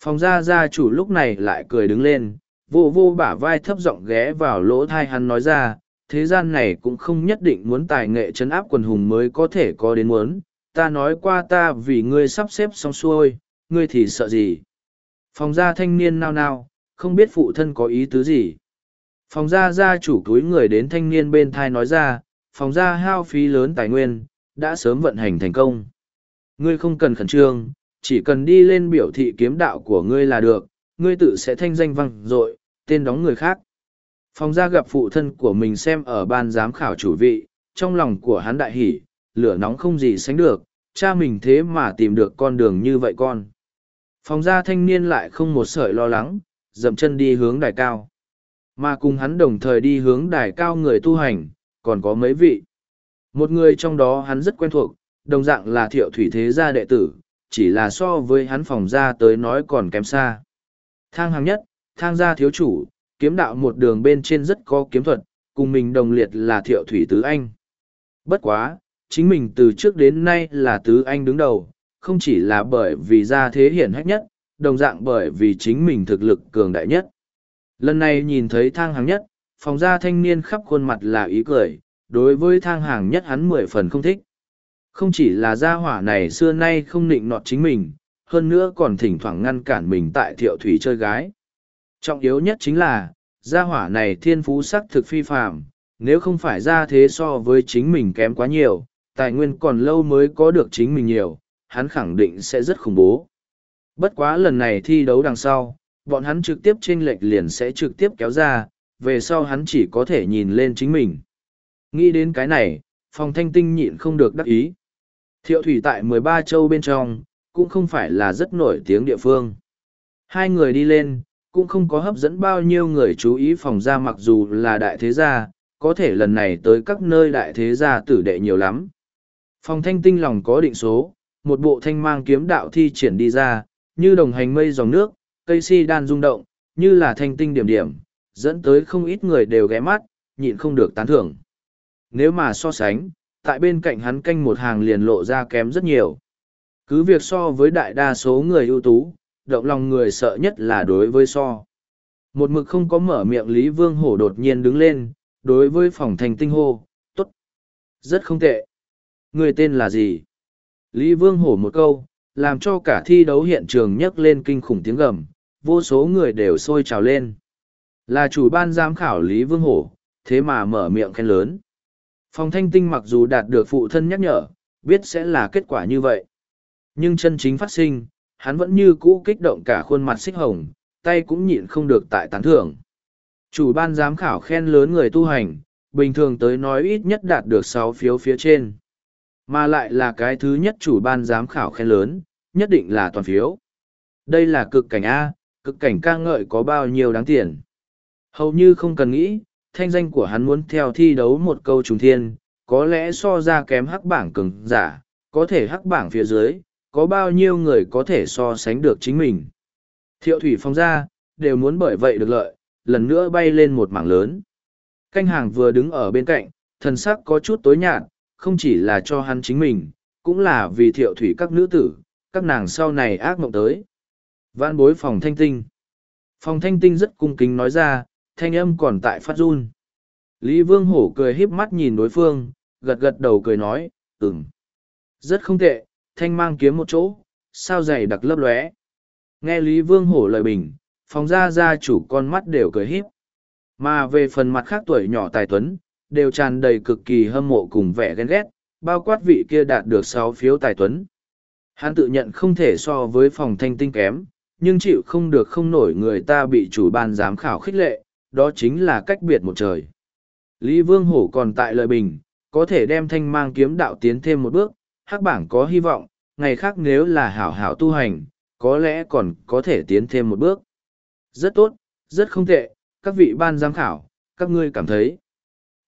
Phòng gia gia chủ lúc này lại cười đứng lên, vô vô bả vai thấp giọng ghé vào lỗ thai hắn nói ra, thế gian này cũng không nhất định muốn tài nghệ chấn áp quần hùng mới có thể có đến muốn, ta nói qua ta vì ngươi sắp xếp xong xuôi, ngươi thì sợ gì? Phòng gia thanh niên nao nao, không biết phụ thân có ý tứ gì. Phòng gia gia chủ túi người đến thanh niên bên thai nói ra, phòng gia hao phí lớn tài nguyên, đã sớm vận hành thành công. Ngươi không cần khẩn trương, chỉ cần đi lên biểu thị kiếm đạo của ngươi là được, ngươi tự sẽ thanh danh vang dội, tên đóng người khác. Phòng gia gặp phụ thân của mình xem ở ban giám khảo chủ vị, trong lòng của hắn đại hỉ, lửa nóng không gì sánh được, cha mình thế mà tìm được con đường như vậy con. Phòng gia thanh niên lại không một sợi lo lắng, dậm chân đi hướng đài cao. Mà cùng hắn đồng thời đi hướng đài cao người tu hành, còn có mấy vị. Một người trong đó hắn rất quen thuộc, đồng dạng là thiệu thủy thế gia đệ tử, chỉ là so với hắn phòng gia tới nói còn kém xa. Thang hàng nhất, thang gia thiếu chủ, kiếm đạo một đường bên trên rất có kiếm thuật, cùng mình đồng liệt là thiệu thủy tứ anh. Bất quá, chính mình từ trước đến nay là tứ anh đứng đầu, không chỉ là bởi vì gia thế hiển hách nhất, đồng dạng bởi vì chính mình thực lực cường đại nhất. Lần này nhìn thấy thang hàng nhất, phòng gia thanh niên khắp khuôn mặt là ý cười, đối với thang hàng nhất hắn mười phần không thích. Không chỉ là gia hỏa này xưa nay không nịnh nọt chính mình, hơn nữa còn thỉnh thoảng ngăn cản mình tại thiệu thủy chơi gái. Trọng yếu nhất chính là, gia hỏa này thiên phú sắc thực phi phạm, nếu không phải ra thế so với chính mình kém quá nhiều, tài nguyên còn lâu mới có được chính mình nhiều, hắn khẳng định sẽ rất khủng bố. Bất quá lần này thi đấu đằng sau, bọn hắn trực tiếp chênh lệch liền sẽ trực tiếp kéo ra, về sau hắn chỉ có thể nhìn lên chính mình. Nghĩ đến cái này, phòng thanh tinh nhịn không được đắc ý. Thiệu thủy tại 13 châu bên trong, cũng không phải là rất nổi tiếng địa phương. Hai người đi lên, cũng không có hấp dẫn bao nhiêu người chú ý phòng ra mặc dù là đại thế gia, có thể lần này tới các nơi đại thế gia tử đệ nhiều lắm. Phòng thanh tinh lòng có định số, một bộ thanh mang kiếm đạo thi triển đi ra, như đồng hành mây dòng nước, cây si đan rung động, như là thanh tinh điểm điểm, dẫn tới không ít người đều ghé mắt, nhịn không được tán thưởng. Nếu mà so sánh, tại bên cạnh hắn canh một hàng liền lộ ra kém rất nhiều. Cứ việc so với đại đa số người ưu tú, động lòng người sợ nhất là đối với so. Một mực không có mở miệng Lý Vương Hổ đột nhiên đứng lên, đối với phòng thành tinh hô, tốt, rất không tệ. Người tên là gì? Lý Vương Hổ một câu, làm cho cả thi đấu hiện trường nhấc lên kinh khủng tiếng gầm, vô số người đều sôi trào lên. Là chủ ban giám khảo Lý Vương Hổ, thế mà mở miệng khen lớn. Phòng thanh tinh mặc dù đạt được phụ thân nhắc nhở, biết sẽ là kết quả như vậy. Nhưng chân chính phát sinh, hắn vẫn như cũ kích động cả khuôn mặt xích hồng, tay cũng nhịn không được tại tán thưởng. Chủ ban giám khảo khen lớn người tu hành, bình thường tới nói ít nhất đạt được sáu phiếu phía trên. Mà lại là cái thứ nhất chủ ban giám khảo khen lớn, nhất định là toàn phiếu. Đây là cực cảnh A, cực cảnh ca ngợi có bao nhiêu đáng tiền. Hầu như không cần nghĩ, thanh danh của hắn muốn theo thi đấu một câu trùng thiên, có lẽ so ra kém hắc bảng cường giả, có thể hắc bảng phía dưới, có bao nhiêu người có thể so sánh được chính mình. Thiệu thủy phong ra, đều muốn bởi vậy được lợi, lần nữa bay lên một mảng lớn. Canh hàng vừa đứng ở bên cạnh, thần sắc có chút tối nhạt, không chỉ là cho hắn chính mình, cũng là vì thiệu thủy các nữ tử, các nàng sau này ác mộng tới. Vạn bối phòng thanh tinh. Phòng thanh tinh rất cung kính nói ra, thanh âm còn tại phát run. Lý Vương Hổ cười híp mắt nhìn đối phương, gật gật đầu cười nói, ừm. Rất không tệ, thanh mang kiếm một chỗ, sao dày đặc lấp lóe. Nghe Lý Vương Hổ lời bình, phòng gia gia chủ con mắt đều cười híp. Mà về phần mặt khác tuổi nhỏ tài tuấn, đều tràn đầy cực kỳ hâm mộ cùng vẻ ghen ghét, bao quát vị kia đạt được sáu phiếu tài tuấn. Hắn tự nhận không thể so với phòng thanh tinh kém, nhưng chịu không được không nổi người ta bị chủ ban giám khảo khích lệ, đó chính là cách biệt một trời. Lý Vương Hổ còn tại lợi bình, có thể đem thanh mang kiếm đạo tiến thêm một bước, hắc bảng có hy vọng, ngày khác nếu là hảo hảo tu hành, có lẽ còn có thể tiến thêm một bước. Rất tốt, rất không tệ, các vị ban giám khảo, các ngươi cảm thấy.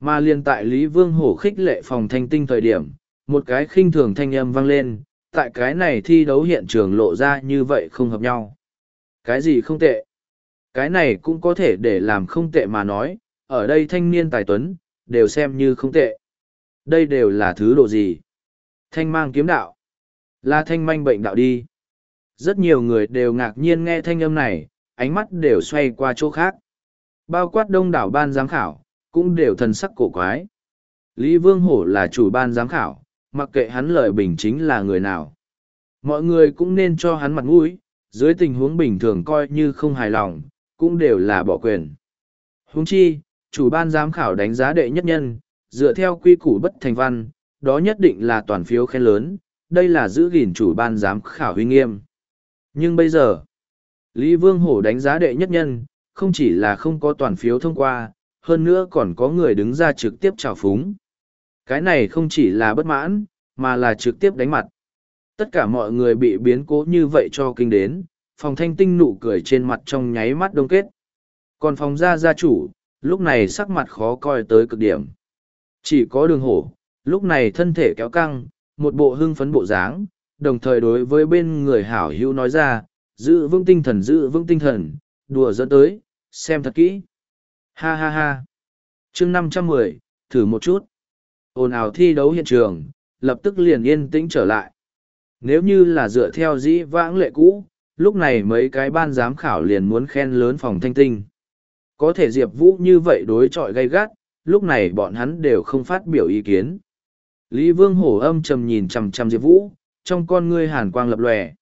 Mà liền tại Lý Vương Hổ khích lệ phòng thanh tinh thời điểm, một cái khinh thường thanh âm vang lên, tại cái này thi đấu hiện trường lộ ra như vậy không hợp nhau. Cái gì không tệ? Cái này cũng có thể để làm không tệ mà nói, ở đây thanh niên tài tuấn, đều xem như không tệ. Đây đều là thứ độ gì? Thanh mang kiếm đạo. Là thanh manh bệnh đạo đi. Rất nhiều người đều ngạc nhiên nghe thanh âm này, ánh mắt đều xoay qua chỗ khác. Bao quát đông đảo ban giám khảo, cũng đều thần sắc cổ quái. Lý Vương Hổ là chủ ban giám khảo, mặc kệ hắn lời bình chính là người nào. Mọi người cũng nên cho hắn mặt mũi, dưới tình huống bình thường coi như không hài lòng, cũng đều là bỏ quyền. Huống chi, chủ ban giám khảo đánh giá đệ nhất nhân, dựa theo quy củ bất thành văn, đó nhất định là toàn phiếu khen lớn, đây là giữ gìn chủ ban giám khảo huy nghiêm. Nhưng bây giờ, Lý Vương Hổ đánh giá đệ nhất nhân, không chỉ là không có toàn phiếu thông qua, hơn nữa còn có người đứng ra trực tiếp trào phúng. Cái này không chỉ là bất mãn, mà là trực tiếp đánh mặt. Tất cả mọi người bị biến cố như vậy cho kinh đến, phòng thanh tinh nụ cười trên mặt trong nháy mắt đông kết. Còn phòng gia gia chủ, lúc này sắc mặt khó coi tới cực điểm. Chỉ có đường hổ, lúc này thân thể kéo căng, một bộ hưng phấn bộ dáng, đồng thời đối với bên người hảo hữu nói ra, giữ vững tinh thần giữ vững tinh thần, đùa dẫn tới, xem thật kỹ. Ha ha ha. chương năm trăm mười thử một chút. ồn ào thi đấu hiện trường, lập tức liền yên tĩnh trở lại. Nếu như là dựa theo dĩ vãng lệ cũ, lúc này mấy cái ban giám khảo liền muốn khen lớn phòng thanh tinh. Có thể Diệp Vũ như vậy đối chọi gay gắt, lúc này bọn hắn đều không phát biểu ý kiến. Lý Vương Hổ âm trầm nhìn chằm chằm Diệp Vũ, trong con ngươi hàn quang lập lòe.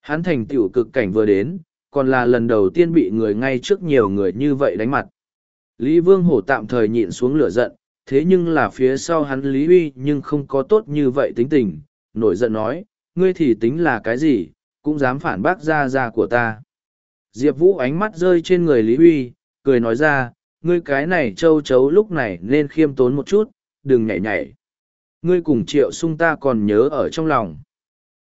Hắn thành tiểu cực cảnh vừa đến, còn là lần đầu tiên bị người ngay trước nhiều người như vậy đánh mặt. Lý Vương Hổ tạm thời nhịn xuống lửa giận, thế nhưng là phía sau hắn lý uy nhưng không có tốt như vậy tính tình nổi giận nói ngươi thì tính là cái gì cũng dám phản bác ra ra của ta diệp vũ ánh mắt rơi trên người lý uy cười nói ra ngươi cái này châu chấu lúc này nên khiêm tốn một chút đừng nhảy nhảy ngươi cùng triệu sung ta còn nhớ ở trong lòng.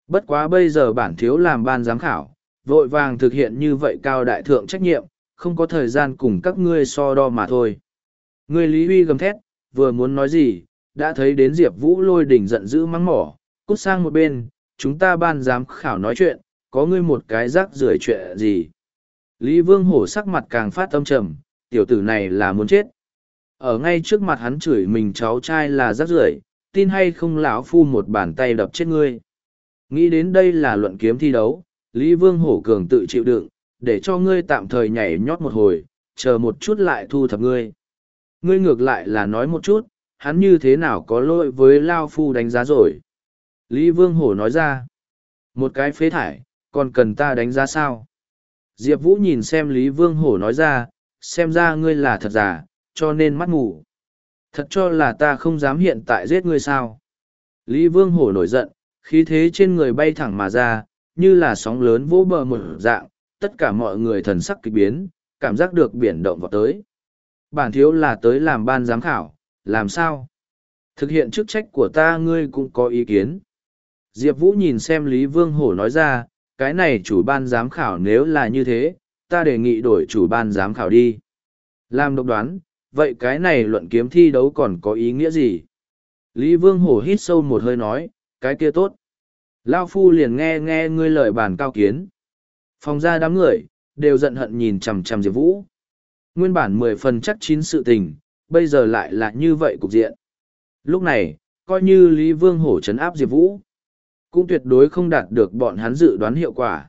Bất quá bây giờ bản thiếu làm ban giám khảo, vội vàng thực hiện như vậy cao đại thượng trách nhiệm, không có thời gian cùng các ngươi so đo mà thôi. Ngươi lý Huy gầm thét, vừa muốn nói gì, đã thấy đến diệp vũ lôi đỉnh giận dữ mắng mỏ, cút sang một bên, chúng ta ban giám khảo nói chuyện, có ngươi một cái rác rưởi chuyện gì? Lý vương hổ sắc mặt càng phát tâm trầm, tiểu tử này là muốn chết. Ở ngay trước mặt hắn chửi mình cháu trai là rác rưởi tin hay không lão phu một bàn tay đập chết ngươi. Nghĩ đến đây là luận kiếm thi đấu, lý vương hổ cường tự chịu đựng, để cho ngươi tạm thời nhảy nhót một hồi, chờ một chút lại thu thập ngươi. Ngươi ngược lại là nói một chút, hắn như thế nào có lỗi với lao phu đánh giá rồi? Lý vương hổ nói ra, một cái phế thải, còn cần ta đánh giá sao? Diệp vũ nhìn xem lý vương hổ nói ra, xem ra ngươi là thật giả, cho nên mắt ngủ thật cho là ta không dám hiện tại giết ngươi sao? Lý vương hổ nổi giận, khí thế trên người bay thẳng mà ra, như là sóng lớn vỗ bờ một dạng, tất cả mọi người thần sắc kịch biến, cảm giác được biển động vào tới. Bản thiếu là tới làm ban giám khảo, làm sao? Thực hiện chức trách của ta ngươi cũng có ý kiến. Diệp vũ nhìn xem lý vương hổ nói ra, cái này chủ ban giám khảo nếu là như thế, ta đề nghị đổi chủ ban giám khảo đi. Làm độc đoán vậy cái này luận kiếm thi đấu còn có ý nghĩa gì? Lý vương hổ hít sâu một hơi nói, cái kia tốt. Lao phu liền nghe nghe ngươi lời bàn cao kiến. Phòng ra đám người, đều giận hận nhìn chằm chằm diệp vũ. Nguyên bản mười phần chắc chín sự tình, bây giờ lại là như vậy cục diện. Lúc này, coi như lý vương hổ chấn áp diệp vũ, cũng tuyệt đối không đạt được bọn hắn dự đoán hiệu quả.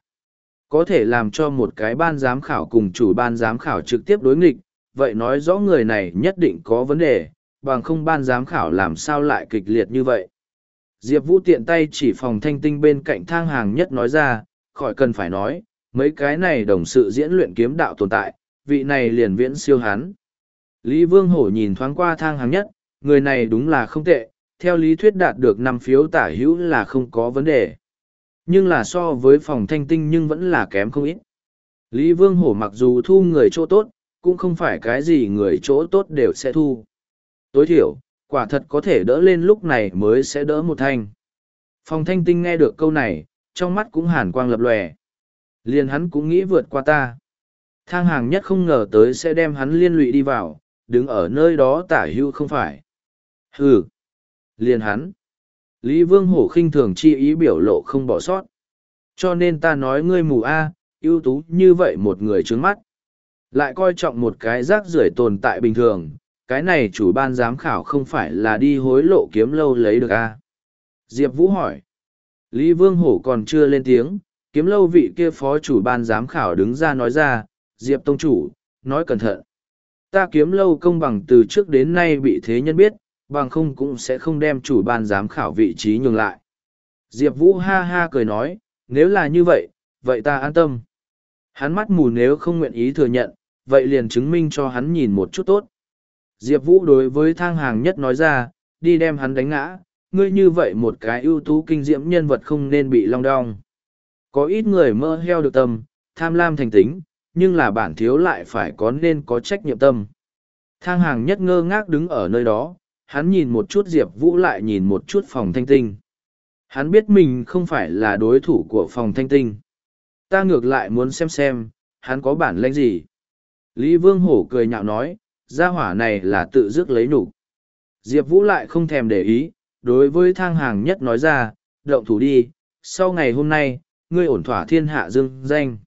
Có thể làm cho một cái ban giám khảo cùng chủ ban giám khảo trực tiếp đối nghịch vậy nói rõ người này nhất định có vấn đề, bằng không ban giám khảo làm sao lại kịch liệt như vậy. Diệp vũ tiện tay chỉ phòng thanh tinh bên cạnh thang hàng nhất nói ra, khỏi cần phải nói, mấy cái này đồng sự diễn luyện kiếm đạo tồn tại, vị này liền viễn siêu hắn. Lý vương hổ nhìn thoáng qua thang hàng nhất, người này đúng là không tệ, theo lý thuyết đạt được năm phiếu tả hữu là không có vấn đề. Nhưng là so với phòng thanh tinh nhưng vẫn là kém không ít. Lý vương hổ mặc dù thu người chỗ tốt cũng không phải cái gì người chỗ tốt đều sẽ thu. Tối thiểu, quả thật có thể đỡ lên lúc này mới sẽ đỡ một thanh. Phòng thanh tinh nghe được câu này, trong mắt cũng hàn quang lập lòe. Liền hắn cũng nghĩ vượt qua ta. Thang hàng nhất không ngờ tới sẽ đem hắn liên lụy đi vào, đứng ở nơi đó tả hưu không phải. Hừ. Liền hắn. Lý vương hổ khinh thường chi ý biểu lộ không bỏ sót. Cho nên ta nói ngươi mù a, ưu tú như vậy một người trướng mắt lại coi trọng một cái rác rưởi tồn tại bình thường, cái này chủ ban giám khảo không phải là đi hối lộ kiếm lâu lấy được a diệp vũ hỏi. Lý vương hổ còn chưa lên tiếng, kiếm lâu vị kia phó chủ ban giám khảo đứng ra nói ra, diệp tông chủ, nói cẩn thận. Ta kiếm lâu công bằng từ trước đến nay bị thế nhân biết, bằng không cũng sẽ không đem chủ ban giám khảo vị trí nhường lại. Diệp vũ ha ha cười nói, nếu là như vậy vậy ta an tâm. Hắn mắt mù nếu không nguyện ý thừa nhận vậy liền chứng minh cho hắn nhìn một chút tốt. Diệp vũ đối với thang hàng nhất nói ra, đi đem hắn đánh ngã, ngươi như vậy một cái ưu tú kinh diễm nhân vật không nên bị long đong. Có ít người mơ heo được tâm, tham lam thành tính, nhưng là bản thiếu lại phải có nên có trách nhiệm tâm. Thang hàng nhất ngơ ngác đứng ở nơi đó, hắn nhìn một chút diệp vũ lại nhìn một chút phòng thanh tinh. Hắn biết mình không phải là đối thủ của phòng thanh tinh. Ta ngược lại muốn xem xem, hắn có bản lãnh gì lý vương hổ cười nhạo nói, gia hỏa này là tự dứt lấy nhục. Diệp vũ lại không thèm để ý, đối với thang hàng nhất nói ra, động thủ đi, sau ngày hôm nay, ngươi ổn thỏa thiên hạ dương danh.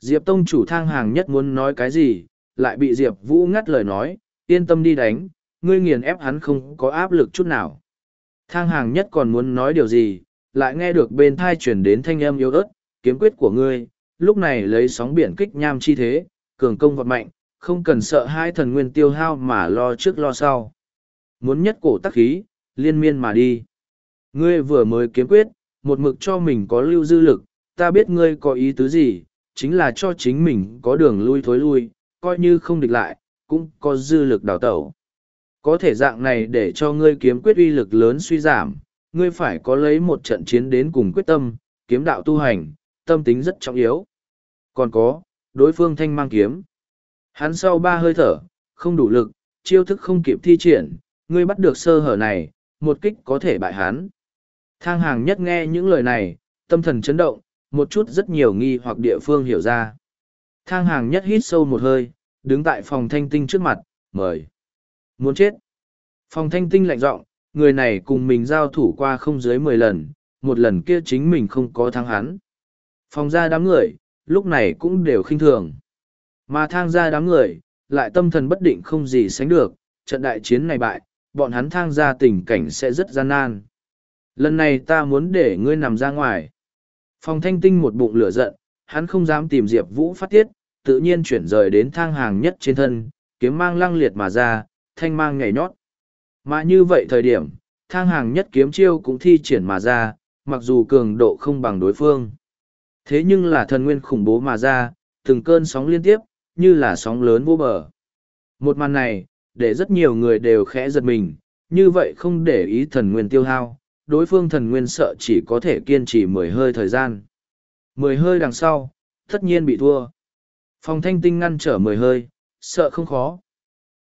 Diệp tông chủ thang hàng nhất muốn nói cái gì, lại bị diệp vũ ngắt lời nói, yên tâm đi đánh, ngươi nghiền ép hắn không có áp lực chút nào. Thang hàng nhất còn muốn nói điều gì, lại nghe được bên thai chuyển đến thanh âm yếu ớt, kiếm quyết của ngươi, lúc này lấy sóng biển kích nham chi thế cường công vật mạnh không cần sợ hai thần nguyên tiêu hao mà lo trước lo sau. Muốn nhất cổ tắc khí liên miên mà đi. Ngươi vừa mới kiếm quyết một mực cho mình có lưu dư lực ta biết ngươi có ý tứ gì chính là cho chính mình có đường lui thối lui coi như không địch lại cũng có dư lực đào tẩu. Có thể dạng này để cho ngươi kiếm quyết uy lực lớn suy giảm, ngươi phải có lấy một trận chiến đến cùng quyết tâm, kiếm đạo tu hành, tâm tính rất trọng yếu. Còn có, đối phương thanh mang kiếm. Hắn sau ba hơi thở, không đủ lực, chiêu thức không kịp thi triển, ngươi bắt được sơ hở này, một kích có thể bại hắn. Thang hàng nhất nghe những lời này, tâm thần chấn động, một chút rất nhiều nghi hoặc địa phương hiểu ra. Thang hàng nhất hít sâu một hơi, đứng tại phòng thanh tinh trước mặt, mời. Muốn chết. Phòng thanh tinh lạnh giọng người này cùng mình giao thủ qua không dưới mười lần, một lần kia chính mình không có thắng hắn. Phòng ra đám người, lúc này cũng đều khinh thường. Mà thang ra đám người, lại tâm thần bất định không gì sánh được, trận đại chiến này bại, bọn hắn thang ra tình cảnh sẽ rất gian nan. Lần này ta muốn để ngươi nằm ra ngoài. Phòng thanh tinh một bụng lửa giận, hắn không dám tìm Diệp Vũ phát tiết, tự nhiên chuyển rời đến thang hàng nhất trên thân, kiếm mang lăng liệt mà ra, thanh mang nhảy nhót. Mà như vậy thời điểm, thang hàng nhất kiếm chiêu cũng thi triển mà ra, mặc dù cường độ không bằng đối phương. Thế nhưng là thần nguyên khủng bố mà ra, từng cơn sóng liên tiếp, như là sóng lớn vô bờ. Một màn này, để rất nhiều người đều khẽ giật mình, như vậy không để ý thần nguyên tiêu hao, đối phương thần nguyên sợ chỉ có thể kiên trì mười hơi thời gian. Mười hơi đằng sau, tất nhiên bị thua. Phòng thanh tinh ngăn trở mười hơi, sợ không khó.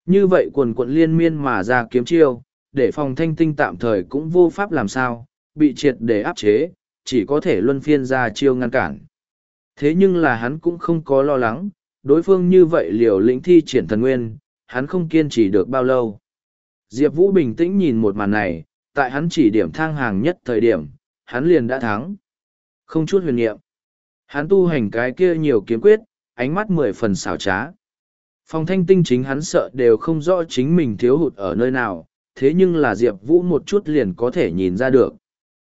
Như vậy quần quận liên miên mà ra kiếm chiêu, để phòng thanh tinh tạm thời cũng vô pháp làm sao, bị triệt để áp chế, chỉ có thể luân phiên ra chiêu ngăn cản. Thế nhưng là hắn cũng không có lo lắng, đối phương như vậy liều lĩnh thi triển thần nguyên, hắn không kiên trì được bao lâu. Diệp Vũ bình tĩnh nhìn một màn này, tại hắn chỉ điểm thang hàng nhất thời điểm, hắn liền đã thắng. Không chút huyền niệm. Hắn tu hành cái kia nhiều kiếm quyết, ánh mắt mười phần xảo trá. Phòng thanh tinh chính hắn sợ đều không rõ chính mình thiếu hụt ở nơi nào, thế nhưng là Diệp Vũ một chút liền có thể nhìn ra được.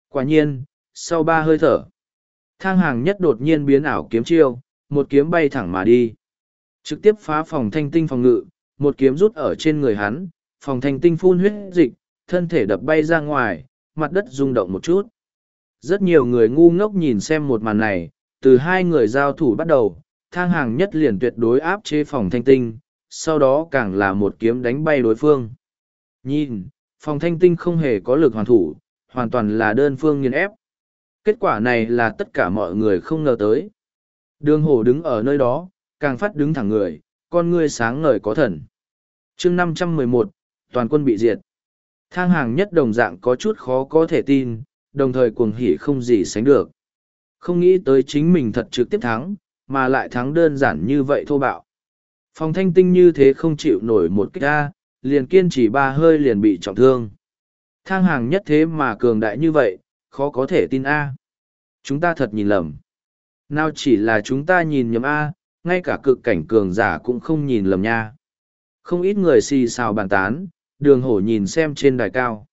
Quả nhiên, sau ba hơi thở, thang hàng nhất đột nhiên biến ảo kiếm chiêu, một kiếm bay thẳng mà đi. Trực tiếp phá phòng thanh tinh phòng ngự, một kiếm rút ở trên người hắn, phòng thanh tinh phun huyết dịch, thân thể đập bay ra ngoài, mặt đất rung động một chút. Rất nhiều người ngu ngốc nhìn xem một màn này, từ hai người giao thủ bắt đầu, thang hàng nhất liền tuyệt đối áp chế phòng thanh tinh, sau đó càng là một kiếm đánh bay đối phương. Nhìn, phòng thanh tinh không hề có lực hoàn thủ, hoàn toàn là đơn phương nghiền ép. Kết quả này là tất cả mọi người không ngờ tới. Đường hổ đứng ở nơi đó, càng phát đứng thẳng người, con ngươi sáng ngời có thần. chương năm trăm mười một toàn quân bị diệt. Thang hàng nhất đồng dạng có chút khó có thể tin, đồng thời cuồng hỉ không gì sánh được. Không nghĩ tới chính mình thật trực tiếp thắng, mà lại thắng đơn giản như vậy thô bạo. Phòng thanh tinh như thế không chịu nổi một kích ra, liền kiên trì ba hơi liền bị trọng thương. Thang hàng nhất thế mà cường đại như vậy, khó có thể tin A. Chúng ta thật nhìn lầm. Nào chỉ là chúng ta nhìn nhầm A, ngay cả cực cảnh cường giả cũng không nhìn lầm nha. Không ít người xì xào bàn tán, đường hổ nhìn xem trên đài cao.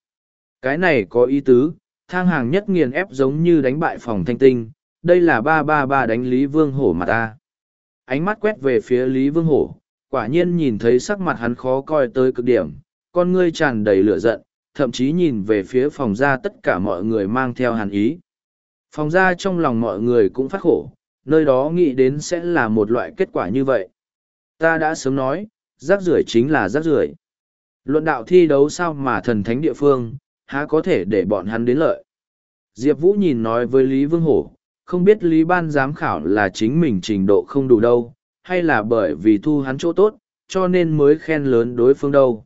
Cái này có ý tứ, thang hàng nhất nghiền ép giống như đánh bại phòng thanh tinh, đây là ba ba ba đánh Lý Vương Hổ mà ta. Ánh mắt quét về phía Lý Vương Hổ, quả nhiên nhìn thấy sắc mặt hắn khó coi tới cực điểm, con ngươi tràn đầy lửa giận, thậm chí nhìn về phía phòng ra tất cả mọi người mang theo hàn ý. Phòng ra trong lòng mọi người cũng phát khổ, nơi đó nghĩ đến sẽ là một loại kết quả như vậy. Ta đã sớm nói, rác rưởi chính là rác rưởi. Luận đạo thi đấu sao mà thần thánh địa phương, há có thể để bọn hắn đến lợi. Diệp Vũ nhìn nói với Lý Vương Hổ, không biết Lý Ban giám khảo là chính mình trình độ không đủ đâu, hay là bởi vì thu hắn chỗ tốt, cho nên mới khen lớn đối phương đâu.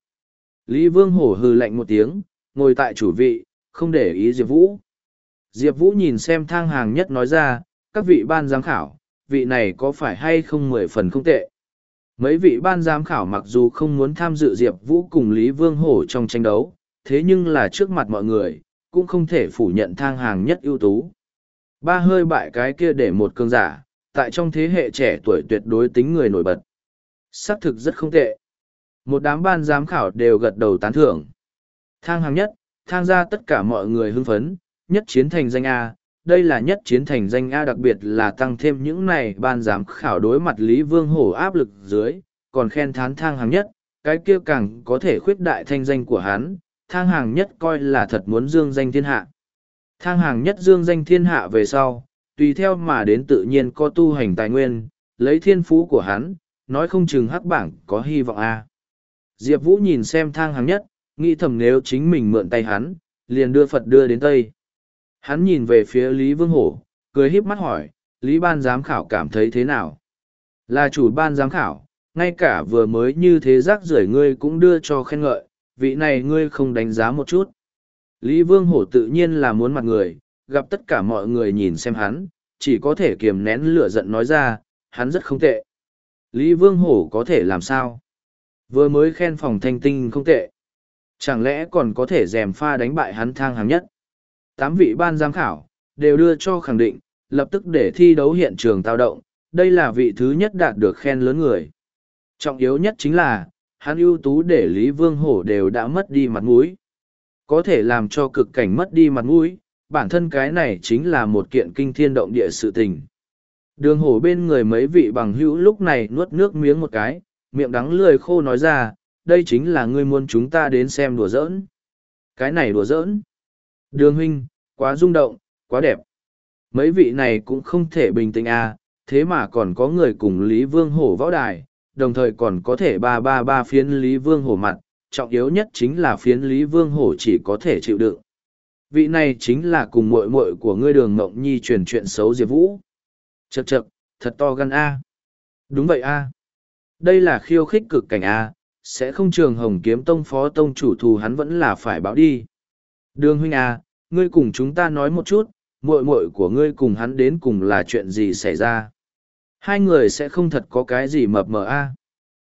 Lý Vương Hổ hừ lạnh một tiếng, ngồi tại chủ vị, không để ý Diệp Vũ. Diệp Vũ nhìn xem thang hàng nhất nói ra, các vị ban giám khảo, vị này có phải hay không mười phần không tệ. Mấy vị ban giám khảo mặc dù không muốn tham dự Diệp Vũ cùng Lý Vương Hổ trong tranh đấu, thế nhưng là trước mặt mọi người, cũng không thể phủ nhận thang hàng nhất ưu tú. Ba hơi bại cái kia để một cương giả, tại trong thế hệ trẻ tuổi tuyệt đối tính người nổi bật. Xác thực rất không tệ. Một đám ban giám khảo đều gật đầu tán thưởng. Thang hàng nhất, thang ra tất cả mọi người hưng phấn, nhất chiến thành danh A. Đây là nhất chiến thành danh A đặc biệt là tăng thêm những này ban giám khảo đối mặt Lý Vương Hổ áp lực dưới, còn khen thán thang hàng nhất, cái kia càng có thể khuyết đại thanh danh của hắn, thang hàng nhất coi là thật muốn dương danh thiên hạ. Thang hàng nhất dương danh thiên hạ về sau, tùy theo mà đến tự nhiên có tu hành tài nguyên, lấy thiên phú của hắn, nói không chừng hắc bảng có hy vọng a. Diệp Vũ nhìn xem thang hàng nhất, nghĩ thầm nếu chính mình mượn tay hắn, liền đưa Phật đưa đến Tây. Hắn nhìn về phía Lý Vương Hổ, cười híp mắt hỏi, Lý ban giám khảo cảm thấy thế nào? Là chủ ban giám khảo, ngay cả vừa mới như thế rác rưởi ngươi cũng đưa cho khen ngợi, vị này ngươi không đánh giá một chút. Lý Vương Hổ tự nhiên là muốn mặt người, gặp tất cả mọi người nhìn xem hắn, chỉ có thể kiềm nén lửa giận nói ra, hắn rất không tệ. Lý Vương Hổ có thể làm sao? Vừa mới khen phòng thanh tinh không tệ. Chẳng lẽ còn có thể dèm pha đánh bại hắn thang hàng nhất? Tám vị ban giám khảo, đều đưa cho khẳng định, lập tức để thi đấu hiện trường tao động, đây là vị thứ nhất đạt được khen lớn người. Trọng yếu nhất chính là, hắn ưu tú để Lý Vương Hổ đều đã mất đi mặt mũi. Có thể làm cho cực cảnh mất đi mặt mũi, bản thân cái này chính là một kiện kinh thiên động địa sự tình. Đường hổ bên người mấy vị bằng hữu lúc này nuốt nước miếng một cái, miệng đắng lười khô nói ra, đây chính là ngươi muốn chúng ta đến xem đùa giỡn. Cái này đùa giỡn. Đường huynh, quá rung động, quá đẹp. Mấy vị này cũng không thể bình tĩnh à, thế mà còn có người cùng Lý Vương Hổ võ đài, đồng thời còn có thể ba ba ba phiến Lý Vương Hổ mặt, trọng yếu nhất chính là phiến Lý Vương Hổ chỉ có thể chịu đựng. Vị này chính là cùng muội muội của ngươi đường Ngộng Nhi truyền chuyện xấu Diệp Vũ. Chậc chậc, thật to gan A. Đúng vậy A. Đây là khiêu khích cực cảnh A, sẽ không trường hồng kiếm tông phó tông chủ thù hắn vẫn là phải báo đi. Đường huynh A, ngươi cùng chúng ta nói một chút, muội muội của ngươi cùng hắn đến cùng là chuyện gì xảy ra. Hai người sẽ không thật có cái gì mập mờ A.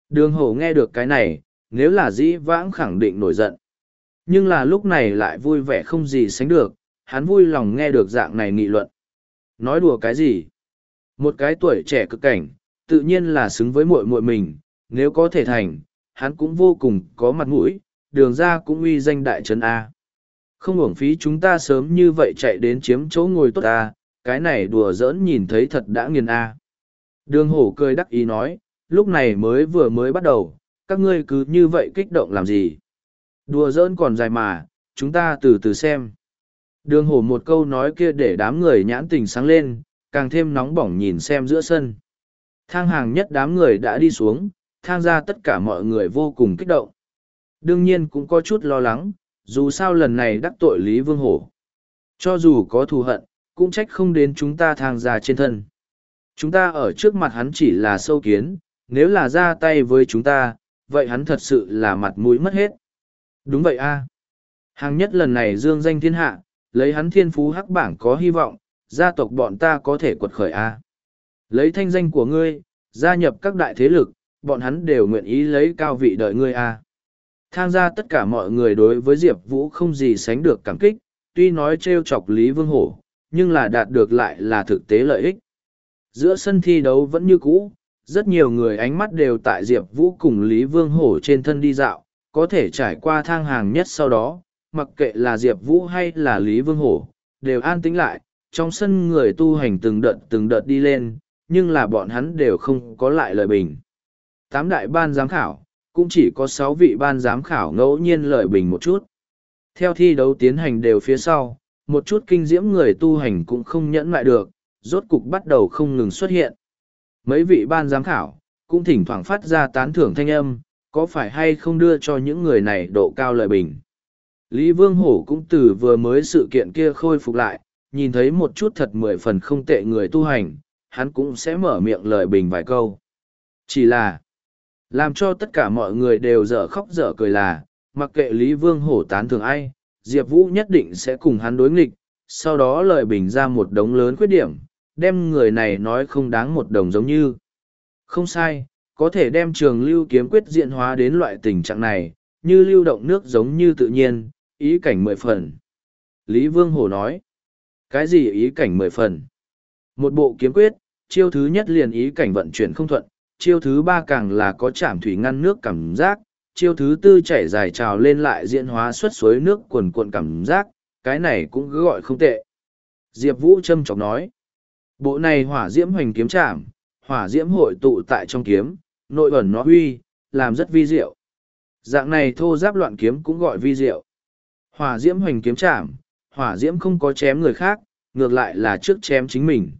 Đường hổ nghe được cái này, nếu là dĩ vãng khẳng định nổi giận. Nhưng là lúc này lại vui vẻ không gì sánh được, hắn vui lòng nghe được dạng này nghị luận. Nói đùa cái gì? Một cái tuổi trẻ cực cảnh, tự nhiên là xứng với muội muội mình, nếu có thể thành, hắn cũng vô cùng có mặt mũi, đường ra cũng uy danh đại trấn A. Không uổng phí chúng ta sớm như vậy chạy đến chiếm chỗ ngồi tốt A, cái này đùa giỡn nhìn thấy thật đã nghiền A. Đường hổ cười đắc ý nói, lúc này mới vừa mới bắt đầu, các ngươi cứ như vậy kích động làm gì. Đùa giỡn còn dài mà, chúng ta từ từ xem. Đường hổ một câu nói kia để đám người nhãn tình sáng lên, càng thêm nóng bỏng nhìn xem giữa sân. Thang hàng nhất đám người đã đi xuống, thang ra tất cả mọi người vô cùng kích động. Đương nhiên cũng có chút lo lắng, dù sao lần này đắc tội Lý Vương Hổ. Cho dù có thù hận, cũng trách không đến chúng ta thang ra trên thân. Chúng ta ở trước mặt hắn chỉ là sâu kiến, nếu là ra tay với chúng ta, vậy hắn thật sự là mặt mũi mất hết. Đúng vậy a à. Hàng nhất lần này dương danh thiên hạ, lấy hắn thiên phú hắc bảng có hy vọng, gia tộc bọn ta có thể quật khởi a à. Lấy thanh danh của ngươi, gia nhập các đại thế lực, bọn hắn đều nguyện ý lấy cao vị đợi ngươi a Tham gia tất cả mọi người đối với Diệp Vũ không gì sánh được cảm kích, tuy nói trêu chọc Lý Vương Hổ, nhưng là đạt được lại là thực tế lợi ích. Giữa sân thi đấu vẫn như cũ, rất nhiều người ánh mắt đều tại Diệp Vũ cùng Lý Vương Hổ trên thân đi dạo, có thể trải qua thang hàng nhất sau đó, mặc kệ là Diệp Vũ hay là Lý Vương Hổ, đều an tĩnh lại, trong sân người tu hành từng đợt từng đợt đi lên, nhưng là bọn hắn đều không có lại lời bình. Tám đại ban giám khảo, cũng chỉ có sáu vị ban giám khảo ngẫu nhiên lời bình một chút. Theo thi đấu tiến hành đều phía sau, một chút kinh diễm người tu hành cũng không nhẫn lại được, rốt cục bắt đầu không ngừng xuất hiện. Mấy vị ban giám khảo, cũng thỉnh thoảng phát ra tán thưởng thanh âm, có phải hay không đưa cho những người này độ cao lợi bình. Lý Vương Hổ cũng từ vừa mới sự kiện kia khôi phục lại, nhìn thấy một chút thật mười phần không tệ người tu hành, hắn cũng sẽ mở miệng lời bình vài câu. Chỉ là, làm cho tất cả mọi người đều dở khóc dở cười là, mặc kệ Lý Vương Hổ tán thường ai, Diệp Vũ nhất định sẽ cùng hắn đối nghịch, sau đó lời bình ra một đống lớn khuyết điểm, đem người này nói không đáng một đồng giống như. Không sai, có thể đem trường lưu kiếm quyết diện hóa đến loại tình trạng này, như lưu động nước giống như tự nhiên, ý cảnh mười phần. Lý Vương Hổ nói, cái gì ý cảnh mười phần? Một bộ kiếm quyết, chiêu thứ nhất liền ý cảnh vận chuyển không thuận, chiêu thứ ba càng là có chạm thủy ngăn nước cảm giác, chiêu thứ tư chảy dài trào lên lại diễn hóa xuất suối nước quần cuộn cảm giác, cái này cũng cứ gọi không tệ. Diệp Vũ châm chọc nói, bộ này hỏa diễm hoành kiếm chạm, hỏa diễm hội tụ tại trong kiếm, nội ẩn nó huy, làm rất vi diệu. Dạng này thô giáp loạn kiếm cũng gọi vi diệu. Hỏa diễm hoành kiếm chạm, hỏa diễm không có chém người khác, ngược lại là trước chém chính mình.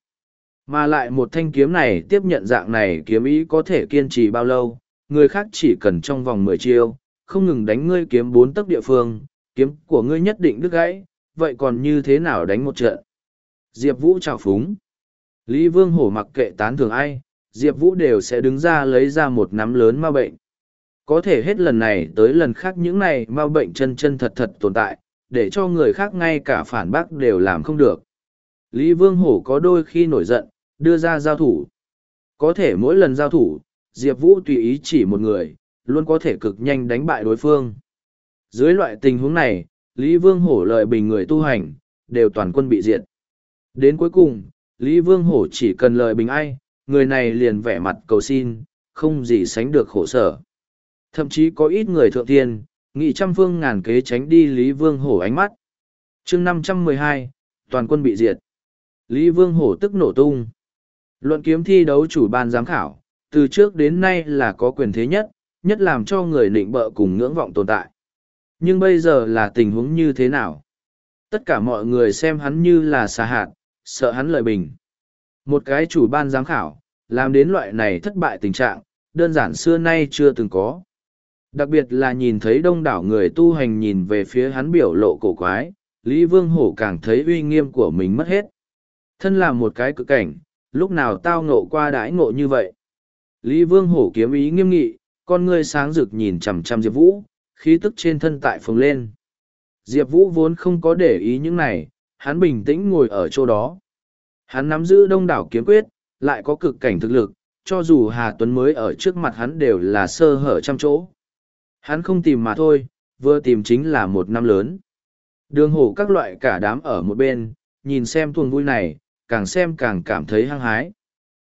Mà lại một thanh kiếm này tiếp nhận dạng này kiếm ý có thể kiên trì bao lâu, người khác chỉ cần trong vòng mười chiêu, không ngừng đánh ngươi kiếm bốn tấc địa phương, kiếm của ngươi nhất định đứt gãy, vậy còn như thế nào đánh một trận? Diệp Vũ chào phúng. Lý Vương Hổ mặc kệ tán thường ai, Diệp Vũ đều sẽ đứng ra lấy ra một nắm lớn ma bệnh. Có thể hết lần này tới lần khác những này ma bệnh chân chân thật thật tồn tại, để cho người khác ngay cả phản bác đều làm không được. Lý Vương Hổ có đôi khi nổi giận, đưa ra giao thủ. Có thể mỗi lần giao thủ, Diệp Vũ tùy ý chỉ một người, luôn có thể cực nhanh đánh bại đối phương. Dưới loại tình huống này, Lý Vương Hổ lợi bình người tu hành, đều toàn quân bị diệt. Đến cuối cùng, Lý Vương Hổ chỉ cần lợi bình ai, người này liền vẻ mặt cầu xin, không gì sánh được khổ sở. Thậm chí có ít người thượng tiên, nghị trăm phương ngàn kế tránh đi Lý Vương Hổ ánh mắt. chương năm trăm mười hai toàn quân bị diệt. Lý Vương Hổ tức nổ tung. Luận kiếm thi đấu chủ ban giám khảo, từ trước đến nay là có quyền thế nhất, nhất làm cho người nịnh bợ cùng ngưỡng vọng tồn tại. Nhưng bây giờ là tình huống như thế nào? Tất cả mọi người xem hắn như là xà hạt, sợ hắn lợi bình. Một cái chủ ban giám khảo, làm đến loại này thất bại tình trạng, đơn giản xưa nay chưa từng có. Đặc biệt là nhìn thấy đông đảo người tu hành nhìn về phía hắn biểu lộ cổ quái, Lý Vương Hổ càng thấy uy nghiêm của mình mất hết. Thân là một cái cực cảnh, lúc nào tao ngộ qua đãi ngộ như vậy. Lý Vương Hổ kiếm ý nghiêm nghị, con ngươi sáng rực nhìn chằm chằm Diệp Vũ, khí tức trên thân tại phồng lên. Diệp Vũ vốn không có để ý những này, hắn bình tĩnh ngồi ở chỗ đó. Hắn nắm giữ đông đảo kiếm quyết, lại có cực cảnh thực lực, cho dù Hà Tuấn mới ở trước mặt hắn đều là sơ hở trăm chỗ. Hắn không tìm mà thôi, vừa tìm chính là một năm lớn. Đường hổ các loại cả đám ở một bên, nhìn xem tuồng vui này, càng xem càng cảm thấy hăng hái.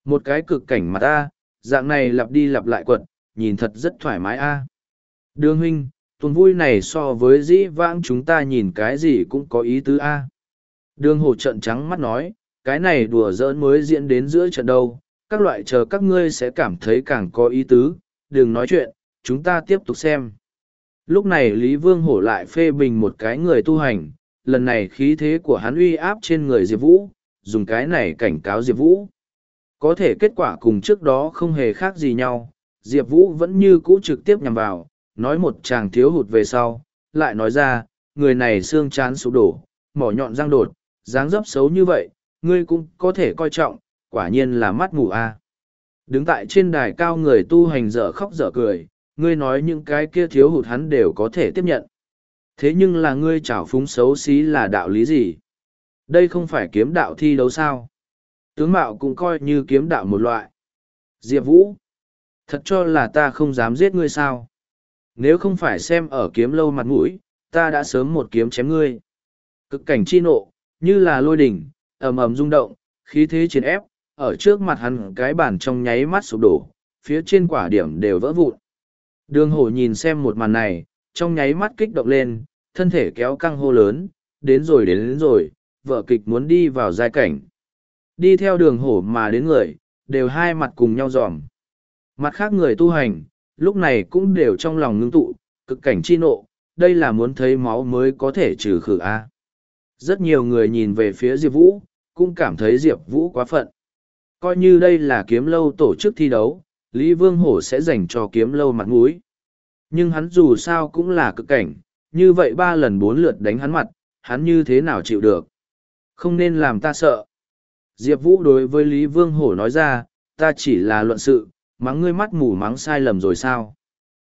Một cái cực cảnh mà ta, dạng này lặp đi lặp lại quật, nhìn thật rất thoải mái a. Đường huynh, tuần vui này so với dĩ vãng chúng ta nhìn cái gì cũng có ý tứ a. Đường hổ trận trắng mắt nói, cái này đùa giỡn mới diễn đến giữa trận đâu, các loại chờ các ngươi sẽ cảm thấy càng có ý tứ, đừng nói chuyện, chúng ta tiếp tục xem. Lúc này Lý Vương Hổ lại phê bình một cái người tu hành, lần này khí thế của hắn uy áp trên người Diệp Vũ, dùng cái này cảnh cáo Diệp Vũ. Có thể kết quả cùng trước đó không hề khác gì nhau, Diệp Vũ vẫn như cũ trực tiếp nhằm vào, nói một chàng thiếu hụt về sau, lại nói ra, người này xương chán sụp đổ, mỏ nhọn răng đột, dáng dấp xấu như vậy, ngươi cũng có thể coi trọng, quả nhiên là mắt mù a. Đứng tại trên đài cao người tu hành dở khóc dở cười, ngươi nói những cái kia thiếu hụt hắn đều có thể tiếp nhận. Thế nhưng là ngươi trảo phúng xấu xí là đạo lý gì? Đây không phải kiếm đạo thi đấu sao? Tướng mạo cũng coi như kiếm đạo một loại. Diệp Vũ, thật cho là ta không dám giết ngươi sao? Nếu không phải xem ở kiếm lâu mặt mũi, ta đã sớm một kiếm chém ngươi. Cực cảnh chi nộ, như là lôi đỉnh, ầm ầm rung động, khí thế chiến ép, ở trước mặt hắn cái bản trong nháy mắt sụp đổ, phía trên quả điểm đều vỡ vụn. Đường hổ nhìn xem một màn này, trong nháy mắt kích động lên, thân thể kéo căng hô lớn, đến rồi đến, đến rồi, vợ kịch muốn đi vào giai cảnh. Đi theo đường hổ mà đến người, đều hai mặt cùng nhau dòm. Mặt khác người tu hành, lúc này cũng đều trong lòng ngưng tụ, cực cảnh chi nộ, đây là muốn thấy máu mới có thể trừ khử A. Rất nhiều người nhìn về phía Diệp Vũ, cũng cảm thấy Diệp Vũ quá phận. Coi như đây là kiếm lâu tổ chức thi đấu, Lý Vương Hổ sẽ dành cho kiếm lâu mặt mũi. Nhưng hắn dù sao cũng là cực cảnh, như vậy ba lần bốn lượt đánh hắn mặt, hắn như thế nào chịu được. Không nên làm ta sợ. Diệp Vũ đối với Lý Vương Hổ nói ra, ta chỉ là luận sự, mắng ngươi mắt mù mắng sai lầm rồi sao.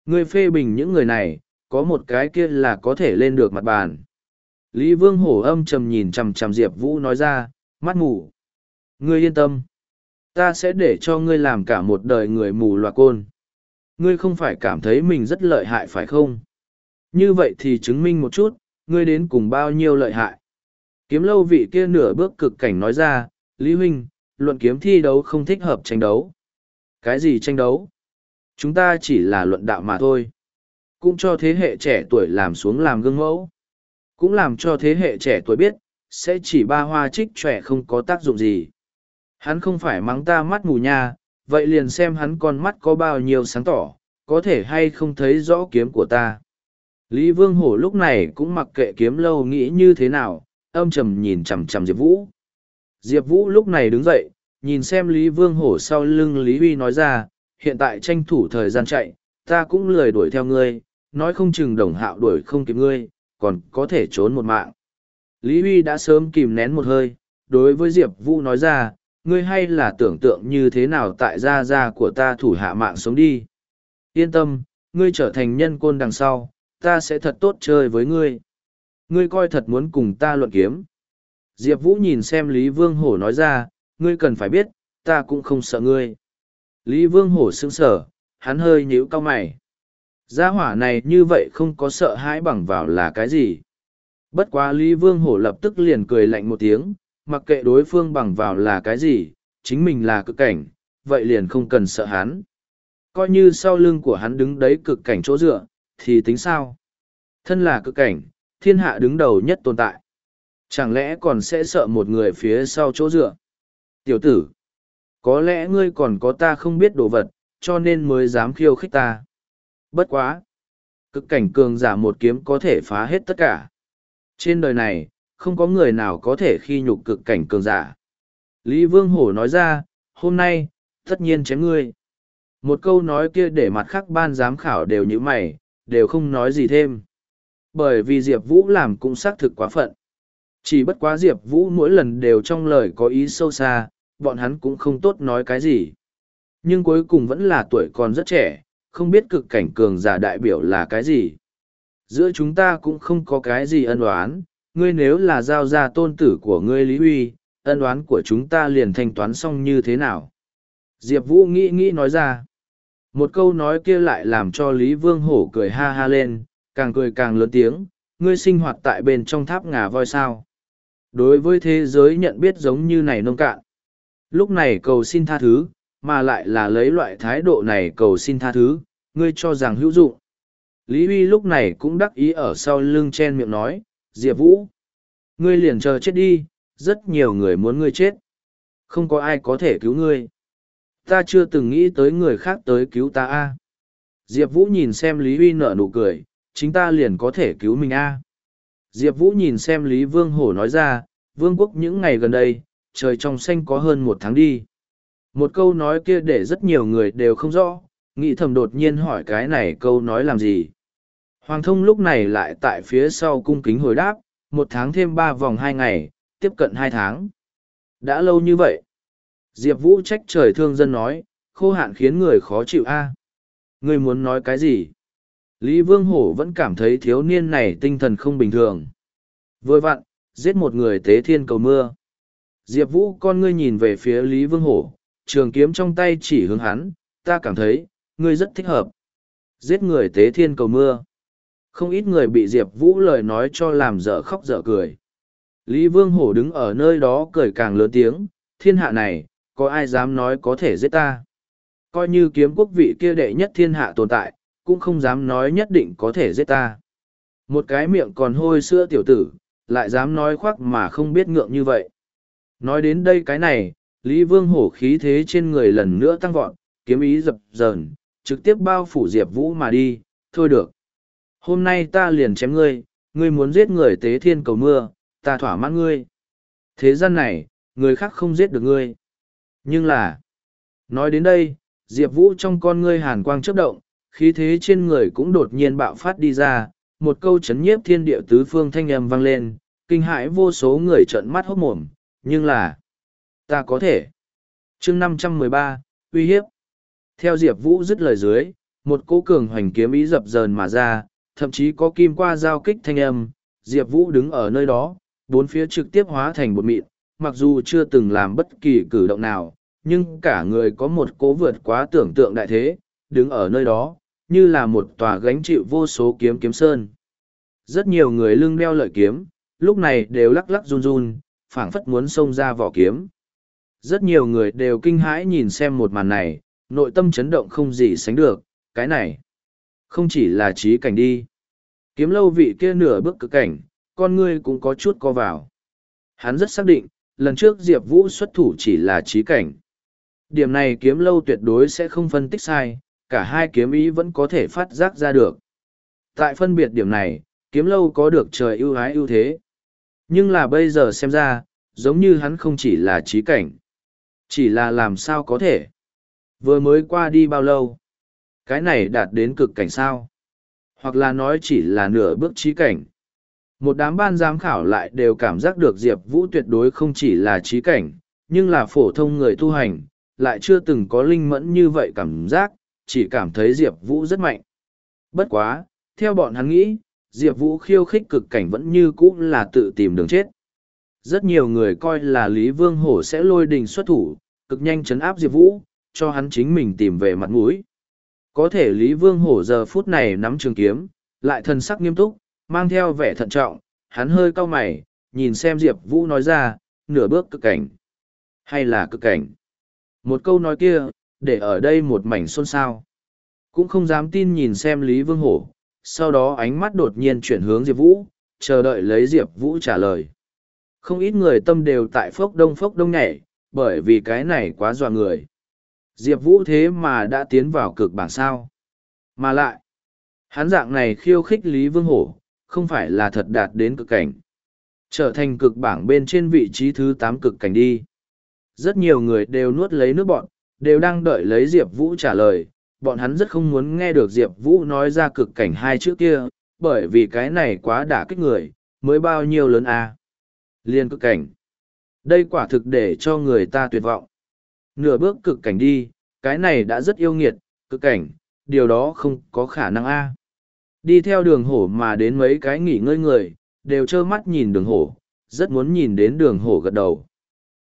Ngươi phê bình những người này, có một cái kia là có thể lên được mặt bàn. Lý Vương Hổ âm trầm nhìn chằm chằm Diệp Vũ nói ra, mắt mù. Ngươi yên tâm. Ta sẽ để cho ngươi làm cả một đời người mù loà côn. Ngươi không phải cảm thấy mình rất lợi hại phải không? Như vậy thì chứng minh một chút, ngươi đến cùng bao nhiêu lợi hại. Kiếm lâu vị kia nửa bước cực cảnh nói ra, Lý Huynh, luận kiếm thi đấu không thích hợp tranh đấu. Cái gì tranh đấu? Chúng ta chỉ là luận đạo mà thôi. Cũng cho thế hệ trẻ tuổi làm xuống làm gương mẫu. Cũng làm cho thế hệ trẻ tuổi biết, sẽ chỉ ba hoa trích trẻ không có tác dụng gì. Hắn không phải mắng ta mắt mù nha, vậy liền xem hắn con mắt có bao nhiêu sáng tỏ, có thể hay không thấy rõ kiếm của ta. Lý Vương Hổ lúc này cũng mặc kệ kiếm lâu nghĩ như thế nào, âm trầm nhìn chằm chằm Diệp Vũ. Diệp Vũ lúc này đứng dậy, nhìn xem Lý Vương Hổ sau lưng Lý Huy nói ra, hiện tại tranh thủ thời gian chạy, ta cũng lười đuổi theo ngươi, nói không chừng đồng hạo đuổi không kịp ngươi, còn có thể trốn một mạng. Lý Huy đã sớm kìm nén một hơi, đối với Diệp Vũ nói ra, ngươi hay là tưởng tượng như thế nào tại gia gia của ta thủ hạ mạng sống đi. Yên tâm, ngươi trở thành nhân côn đằng sau, ta sẽ thật tốt chơi với ngươi. Ngươi coi thật muốn cùng ta luận kiếm. Diệp Vũ nhìn xem Lý Vương Hổ nói ra, ngươi cần phải biết, ta cũng không sợ ngươi. Lý Vương Hổ sững sở, hắn hơi nhíu cao mày. Gia hỏa này như vậy không có sợ hãi bằng vào là cái gì. Bất quá Lý Vương Hổ lập tức liền cười lạnh một tiếng, mặc kệ đối phương bằng vào là cái gì, chính mình là cực cảnh, vậy liền không cần sợ hắn. Coi như sau lưng của hắn đứng đấy cực cảnh chỗ dựa, thì tính sao? Thân là cực cảnh, thiên hạ đứng đầu nhất tồn tại. Chẳng lẽ còn sẽ sợ một người phía sau chỗ dựa? Tiểu tử, có lẽ ngươi còn có ta không biết đồ vật, cho nên mới dám khiêu khích ta. Bất quá! Cực cảnh cường giả một kiếm có thể phá hết tất cả. Trên đời này, không có người nào có thể khi nhục cực cảnh cường giả. Lý Vương Hổ nói ra, hôm nay, tất nhiên chém ngươi. Một câu nói kia để mặt khác ban giám khảo đều như mày, đều không nói gì thêm. Bởi vì Diệp Vũ làm cũng xác thực quá phận. Chỉ bất quá Diệp Vũ mỗi lần đều trong lời có ý sâu xa, bọn hắn cũng không tốt nói cái gì. Nhưng cuối cùng vẫn là tuổi còn rất trẻ, không biết cực cảnh cường giả đại biểu là cái gì. Giữa chúng ta cũng không có cái gì ân oán, ngươi nếu là giao ra tôn tử của ngươi Lý Huy, ân oán của chúng ta liền thanh toán xong như thế nào? Diệp Vũ nghĩ nghĩ nói ra. Một câu nói kia lại làm cho Lý Vương Hổ cười ha ha lên, càng cười càng lớn tiếng, ngươi sinh hoạt tại bên trong tháp ngà voi sao. Đối với thế giới nhận biết giống như này nông cạn. Lúc này cầu xin tha thứ, mà lại là lấy loại thái độ này cầu xin tha thứ, ngươi cho rằng hữu dụng. Lý Huy lúc này cũng đắc ý ở sau lưng chen miệng nói, Diệp Vũ, ngươi liền chờ chết đi, rất nhiều người muốn ngươi chết. Không có ai có thể cứu ngươi. Ta chưa từng nghĩ tới người khác tới cứu ta a. Diệp Vũ nhìn xem Lý Huy nở nụ cười, chính ta liền có thể cứu mình a. Diệp Vũ nhìn xem Lý Vương Hổ nói ra, Vương quốc những ngày gần đây, trời trong xanh có hơn một tháng đi. Một câu nói kia để rất nhiều người đều không rõ, nghĩ thầm đột nhiên hỏi cái này câu nói làm gì. Hoàng thông lúc này lại tại phía sau cung kính hồi đáp, một tháng thêm ba vòng hai ngày, tiếp cận hai tháng. Đã lâu như vậy. Diệp Vũ trách trời thương dân nói, khô hạn khiến người khó chịu a à? Người muốn nói cái gì? Lý Vương Hổ vẫn cảm thấy thiếu niên này tinh thần không bình thường. Vừa vặn, giết một người tế thiên cầu mưa. Diệp Vũ con ngươi nhìn về phía Lý Vương Hổ, trường kiếm trong tay chỉ hướng hắn, ta cảm thấy, ngươi rất thích hợp. Giết người tế thiên cầu mưa. Không ít người bị Diệp Vũ lời nói cho làm dở khóc dở cười. Lý Vương Hổ đứng ở nơi đó cười càng lớn tiếng, thiên hạ này, có ai dám nói có thể giết ta. Coi như kiếm quốc vị kia đệ nhất thiên hạ tồn tại, cũng không dám nói nhất định có thể giết ta. Một cái miệng còn hôi sữa tiểu tử, lại dám nói khoác mà không biết ngượng như vậy. Nói đến đây cái này, Lý Vương hổ khí thế trên người lần nữa tăng vọt, kiếm ý dập dờn, trực tiếp bao phủ Diệp Vũ mà đi, thôi được. Hôm nay ta liền chém ngươi, ngươi muốn giết người tế thiên cầu mưa, ta thỏa mãn ngươi. Thế gian này, người khác không giết được ngươi. Nhưng là, nói đến đây, Diệp Vũ trong con ngươi hàn quang chớp động, khí thế trên người cũng đột nhiên bạo phát đi ra, một câu chấn nhiếp thiên địa tứ phương thanh âm vang lên, kinh hãi vô số người trợn mắt hốt mồm, nhưng là, ta có thể. chương năm trăm mười ba uy hiếp. Theo Diệp Vũ dứt lời dưới, một cỗ cường hoành kiếm ý dập dờn mà ra, thậm chí có kim qua giao kích thanh âm, Diệp Vũ đứng ở nơi đó, bốn phía trực tiếp hóa thành bột mịn, mặc dù chưa từng làm bất kỳ cử động nào, nhưng cả người có một cố vượt quá tưởng tượng đại thế, đứng ở nơi đó, như là một tòa gánh chịu vô số kiếm kiếm sơn. Rất nhiều người lưng đeo lợi kiếm, lúc này đều lắc lắc run run, phảng phất muốn xông ra vỏ kiếm. Rất nhiều người đều kinh hãi nhìn xem một màn này, nội tâm chấn động không gì sánh được, cái này. Không chỉ là trí cảnh đi. Kiếm lâu vị kia nửa bước cực cảnh, con ngươi cũng có chút co vào. Hắn rất xác định, lần trước Diệp Vũ xuất thủ chỉ là trí cảnh. Điểm này kiếm lâu tuyệt đối sẽ không phân tích sai, cả hai kiếm ý vẫn có thể phát giác ra được. Tại phân biệt điểm này, kiếm lâu có được trời ưu ái ưu thế. Nhưng là bây giờ xem ra, giống như hắn không chỉ là trí cảnh. Chỉ là làm sao có thể. Vừa mới qua đi bao lâu? Cái này đạt đến cực cảnh sao? Hoặc là nói chỉ là nửa bước trí cảnh. Một đám ban giám khảo lại đều cảm giác được Diệp Vũ tuyệt đối không chỉ là trí cảnh, nhưng là phổ thông người tu hành, lại chưa từng có linh mẫn như vậy cảm giác, chỉ cảm thấy Diệp Vũ rất mạnh. Bất quá, theo bọn hắn nghĩ, Diệp Vũ khiêu khích cực cảnh vẫn như cũ là tự tìm đường chết. Rất nhiều người coi là Lý Vương Hổ sẽ lôi đình xuất thủ, cực nhanh chấn áp Diệp Vũ, cho hắn chính mình tìm về mặt mũi. Có thể Lý Vương Hổ giờ phút này nắm trường kiếm, lại thần sắc nghiêm túc, mang theo vẻ thận trọng, hắn hơi cau mày, nhìn xem Diệp Vũ nói ra, nửa bước cực cảnh. Hay là cực cảnh? Một câu nói kia, để ở đây một mảnh xôn xao. Cũng không dám tin nhìn xem Lý Vương Hổ, sau đó ánh mắt đột nhiên chuyển hướng Diệp Vũ, chờ đợi lấy Diệp Vũ trả lời. Không ít người tâm đều tại phốc đông phốc đông nhảy, bởi vì cái này quá dọa người. Diệp Vũ thế mà đã tiến vào cực bảng sao. Mà lại, hắn dạng này khiêu khích Lý Vương Hổ, không phải là thật đạt đến cực cảnh. Trở thành cực bảng bên trên vị trí thứ tám cực cảnh đi. Rất nhiều người đều nuốt lấy nước bọn, đều đang đợi lấy Diệp Vũ trả lời. Bọn hắn rất không muốn nghe được Diệp Vũ nói ra cực cảnh hai chữ kia, bởi vì cái này quá đả kích người, mới bao nhiêu lớn à. Liên cực cảnh. Đây quả thực để cho người ta tuyệt vọng. Nửa bước cực cảnh đi, cái này đã rất yêu nghiệt, cực cảnh, điều đó không có khả năng a. Đi theo đường hổ mà đến mấy cái nghỉ ngơi người, đều trơ mắt nhìn đường hổ, rất muốn nhìn đến đường hổ gật đầu.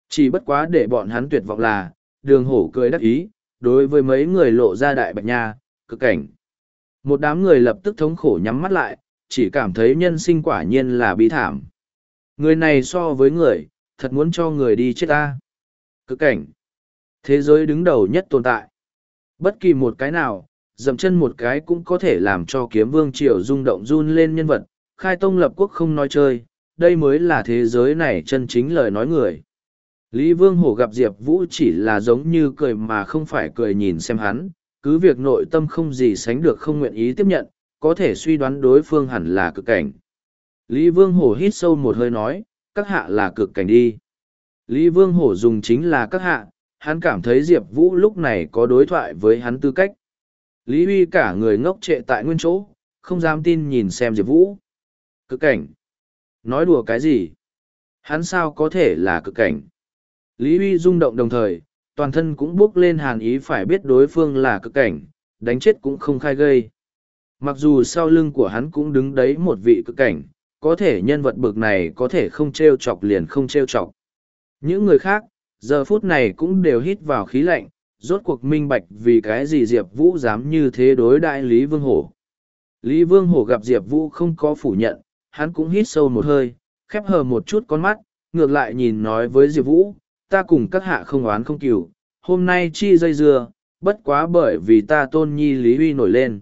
Chỉ bất quá để bọn hắn tuyệt vọng là, đường hổ cười đắc ý, đối với mấy người lộ ra đại bạch nha, cực cảnh. Một đám người lập tức thống khổ nhắm mắt lại, chỉ cảm thấy nhân sinh quả nhiên là bi thảm. Người này so với người, thật muốn cho người đi chết ta. Cực cảnh. Thế giới đứng đầu nhất tồn tại. Bất kỳ một cái nào, dậm chân một cái cũng có thể làm cho kiếm vương triều rung động run lên nhân vật, khai tông lập quốc không nói chơi, đây mới là thế giới này chân chính lời nói người. Lý Vương Hổ gặp Diệp Vũ chỉ là giống như cười mà không phải cười nhìn xem hắn, cứ việc nội tâm không gì sánh được không nguyện ý tiếp nhận, có thể suy đoán đối phương hẳn là cực cảnh. Lý Vương Hổ hít sâu một hơi nói, các hạ là cực cảnh đi. Lý Vương Hổ dùng chính là các hạ, hắn cảm thấy Diệp Vũ lúc này có đối thoại với hắn tư cách. Lý Huy cả người ngốc trệ tại nguyên chỗ, không dám tin nhìn xem Diệp Vũ. Cực cảnh. Nói đùa cái gì? Hắn sao có thể là cực cảnh? Lý Huy rung động đồng thời, toàn thân cũng bước lên hàn ý phải biết đối phương là cực cảnh, đánh chết cũng không khai gây. Mặc dù sau lưng của hắn cũng đứng đấy một vị cực cảnh, có thể nhân vật bực này có thể không trêu chọc liền không trêu chọc. Những người khác, giờ phút này cũng đều hít vào khí lạnh, rốt cuộc minh bạch vì cái gì Diệp Vũ dám như thế đối đại Lý Vương Hổ. Lý Vương Hổ gặp Diệp Vũ không có phủ nhận, hắn cũng hít sâu một hơi, khép hờ một chút con mắt, ngược lại nhìn nói với Diệp Vũ, ta cùng các hạ không oán không cừu, hôm nay chi dây dưa, bất quá bởi vì ta tôn nhi Lý Huy nổi lên.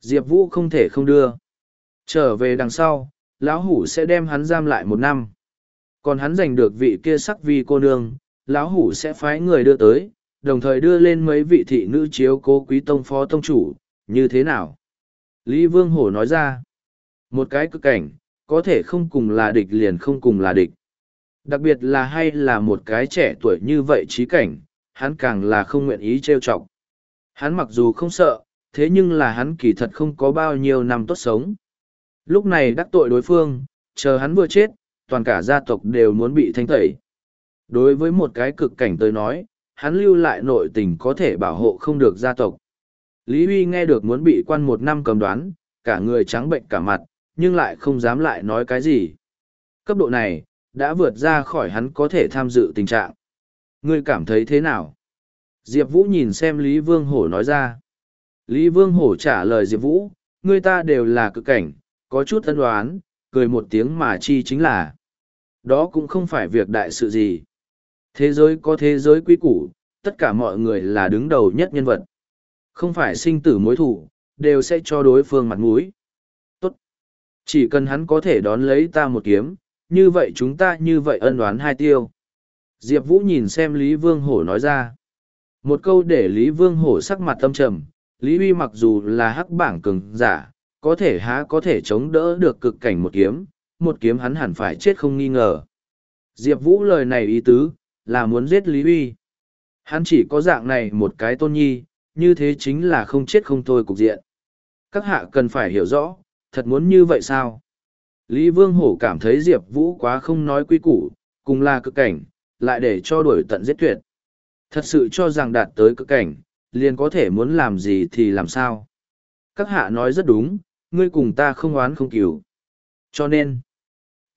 Diệp Vũ không thể không đưa. Trở về đằng sau, lão hủ sẽ đem hắn giam lại một năm. Còn hắn giành được vị kia sắc vi cô nương, lão hủ sẽ phái người đưa tới, đồng thời đưa lên mấy vị thị nữ chiếu cố quý tông phó tông chủ, như thế nào? Lý Vương Hổ nói ra, một cái cực cảnh, có thể không cùng là địch liền không cùng là địch. Đặc biệt là hay là một cái trẻ tuổi như vậy trí cảnh, hắn càng là không nguyện ý trêu chọc. Hắn mặc dù không sợ, thế nhưng là hắn kỳ thật không có bao nhiêu năm tốt sống. Lúc này đắc tội đối phương, chờ hắn vừa chết, toàn cả gia tộc đều muốn bị thanh tẩy. Đối với một cái cực cảnh tới nói, hắn lưu lại nội tình có thể bảo hộ không được gia tộc. Lý Huy nghe được muốn bị quan một năm cầm đoán, cả người trắng bệnh cả mặt, nhưng lại không dám lại nói cái gì. Cấp độ này, đã vượt ra khỏi hắn có thể tham dự tình trạng. Ngươi cảm thấy thế nào? Diệp Vũ nhìn xem Lý Vương Hổ nói ra. Lý Vương Hổ trả lời Diệp Vũ, ngươi ta đều là cực cảnh, có chút ân đoán, cười một tiếng mà chi chính là. Đó cũng không phải việc đại sự gì. Thế giới có thế giới quy củ, tất cả mọi người là đứng đầu nhất nhân vật. Không phải sinh tử mối thủ, đều sẽ cho đối phương mặt mũi. Tốt. Chỉ cần hắn có thể đón lấy ta một kiếm, như vậy chúng ta như vậy ân đoán hai tiêu. Diệp Vũ nhìn xem Lý Vương Hổ nói ra. Một câu để Lý Vương Hổ sắc mặt tâm trầm, Lý Huy mặc dù là hắc bảng cường giả, có thể há có thể chống đỡ được cực cảnh một kiếm, một kiếm hắn hẳn phải chết không nghi ngờ. Diệp Vũ lời này ý tứ, là muốn giết Lý Huy. Hắn chỉ có dạng này một cái tôn nhi, như thế chính là không chết không thôi cục diện. Các hạ cần phải hiểu rõ, thật muốn như vậy sao? Lý Vương Hổ cảm thấy Diệp Vũ quá không nói quy củ, cùng là cực cảnh, lại để cho đuổi tận giết tuyệt. Thật sự cho rằng đạt tới cực cảnh, liền có thể muốn làm gì thì làm sao. Các hạ nói rất đúng, ngươi cùng ta không oán không cứu. Cho nên,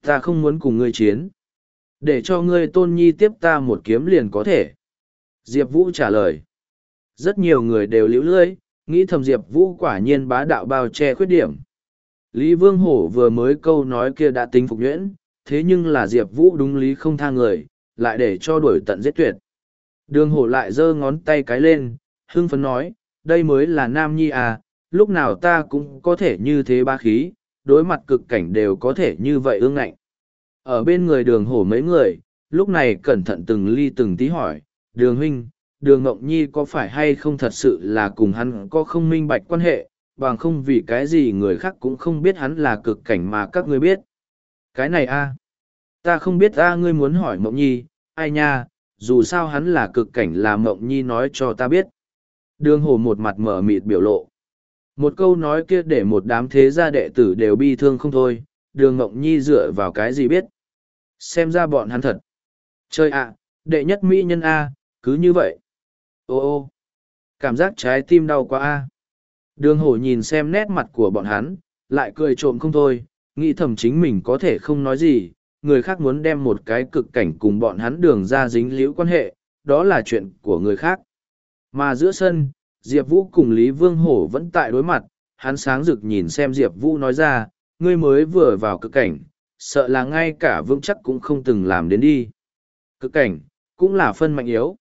ta không muốn cùng ngươi chiến. Để cho ngươi tôn nhi tiếp ta một kiếm liền có thể. Diệp Vũ trả lời. Rất nhiều người đều liễu lưỡi, nghĩ thầm Diệp Vũ quả nhiên bá đạo bao che khuyết điểm. Lý Vương Hổ vừa mới câu nói kia đã tính phục nhuyễn, thế nhưng là Diệp Vũ đúng lý không tha người, lại để cho đuổi tận giết tuyệt. Đường hổ lại giơ ngón tay cái lên, hưng phấn nói, đây mới là nam nhi à, lúc nào ta cũng có thể như thế ba khí, đối mặt cực cảnh đều có thể như vậy ương ngạnh. Ở bên người đường hổ mấy người, lúc này cẩn thận từng ly từng tí hỏi, đường huynh, đường ngộng nhi có phải hay không thật sự là cùng hắn có không minh bạch quan hệ, bằng không vì cái gì người khác cũng không biết hắn là cực cảnh mà các ngươi biết. Cái này a ta không biết a ngươi muốn hỏi mộng nhi, ai nha, dù sao hắn là cực cảnh là mộng nhi nói cho ta biết. Đường hồ một mặt mở mịt biểu lộ. Một câu nói kia để một đám thế gia đệ tử đều bi thương không thôi, đường mộng nhi dựa vào cái gì biết. Xem ra bọn hắn thật. Chơi ạ, đệ nhất mỹ nhân A, cứ như vậy. Ô ô, cảm giác trái tim đau quá A. Đường hổ nhìn xem nét mặt của bọn hắn, lại cười trộm không thôi, nghĩ thầm chính mình có thể không nói gì, người khác muốn đem một cái cực cảnh cùng bọn hắn đường ra dính liễu quan hệ, đó là chuyện của người khác. Mà giữa sân, Diệp Vũ cùng Lý Vương Hổ vẫn tại đối mặt, hắn sáng rực nhìn xem Diệp Vũ nói ra, ngươi mới vừa vào cực cảnh, sợ là ngay cả vững chắc cũng không từng làm đến đi. Cực cảnh, cũng là phân mạnh yếu.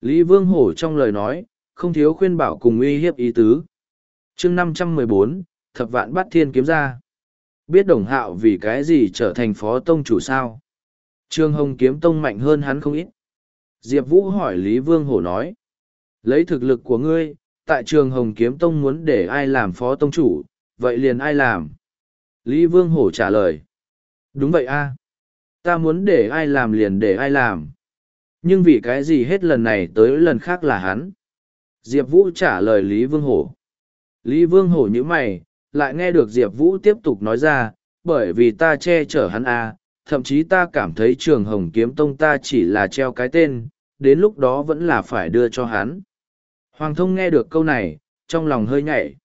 Lý Vương Hổ trong lời nói, không thiếu khuyên bảo cùng uy hiếp ý tứ chương năm trăm mười bốn Thập Vạn Bát Thiên kiếm ra. Biết đồng hạo vì cái gì trở thành phó tông chủ sao? Trương Hồng kiếm tông mạnh hơn hắn không ít. Diệp Vũ hỏi Lý Vương Hổ nói. Lấy thực lực của ngươi, tại trường Hồng kiếm tông muốn để ai làm phó tông chủ, vậy liền ai làm? Lý Vương Hổ trả lời. Đúng vậy a Ta muốn để ai làm liền để ai làm. Nhưng vì cái gì hết lần này tới lần khác là hắn? Diệp Vũ trả lời Lý Vương Hổ. Lý Vương Hổ như mày, lại nghe được Diệp Vũ tiếp tục nói ra, bởi vì ta che chở hắn a thậm chí ta cảm thấy trường hồng kiếm tông ta chỉ là treo cái tên, đến lúc đó vẫn là phải đưa cho hắn. Hoàng thông nghe được câu này, trong lòng hơi nhảy.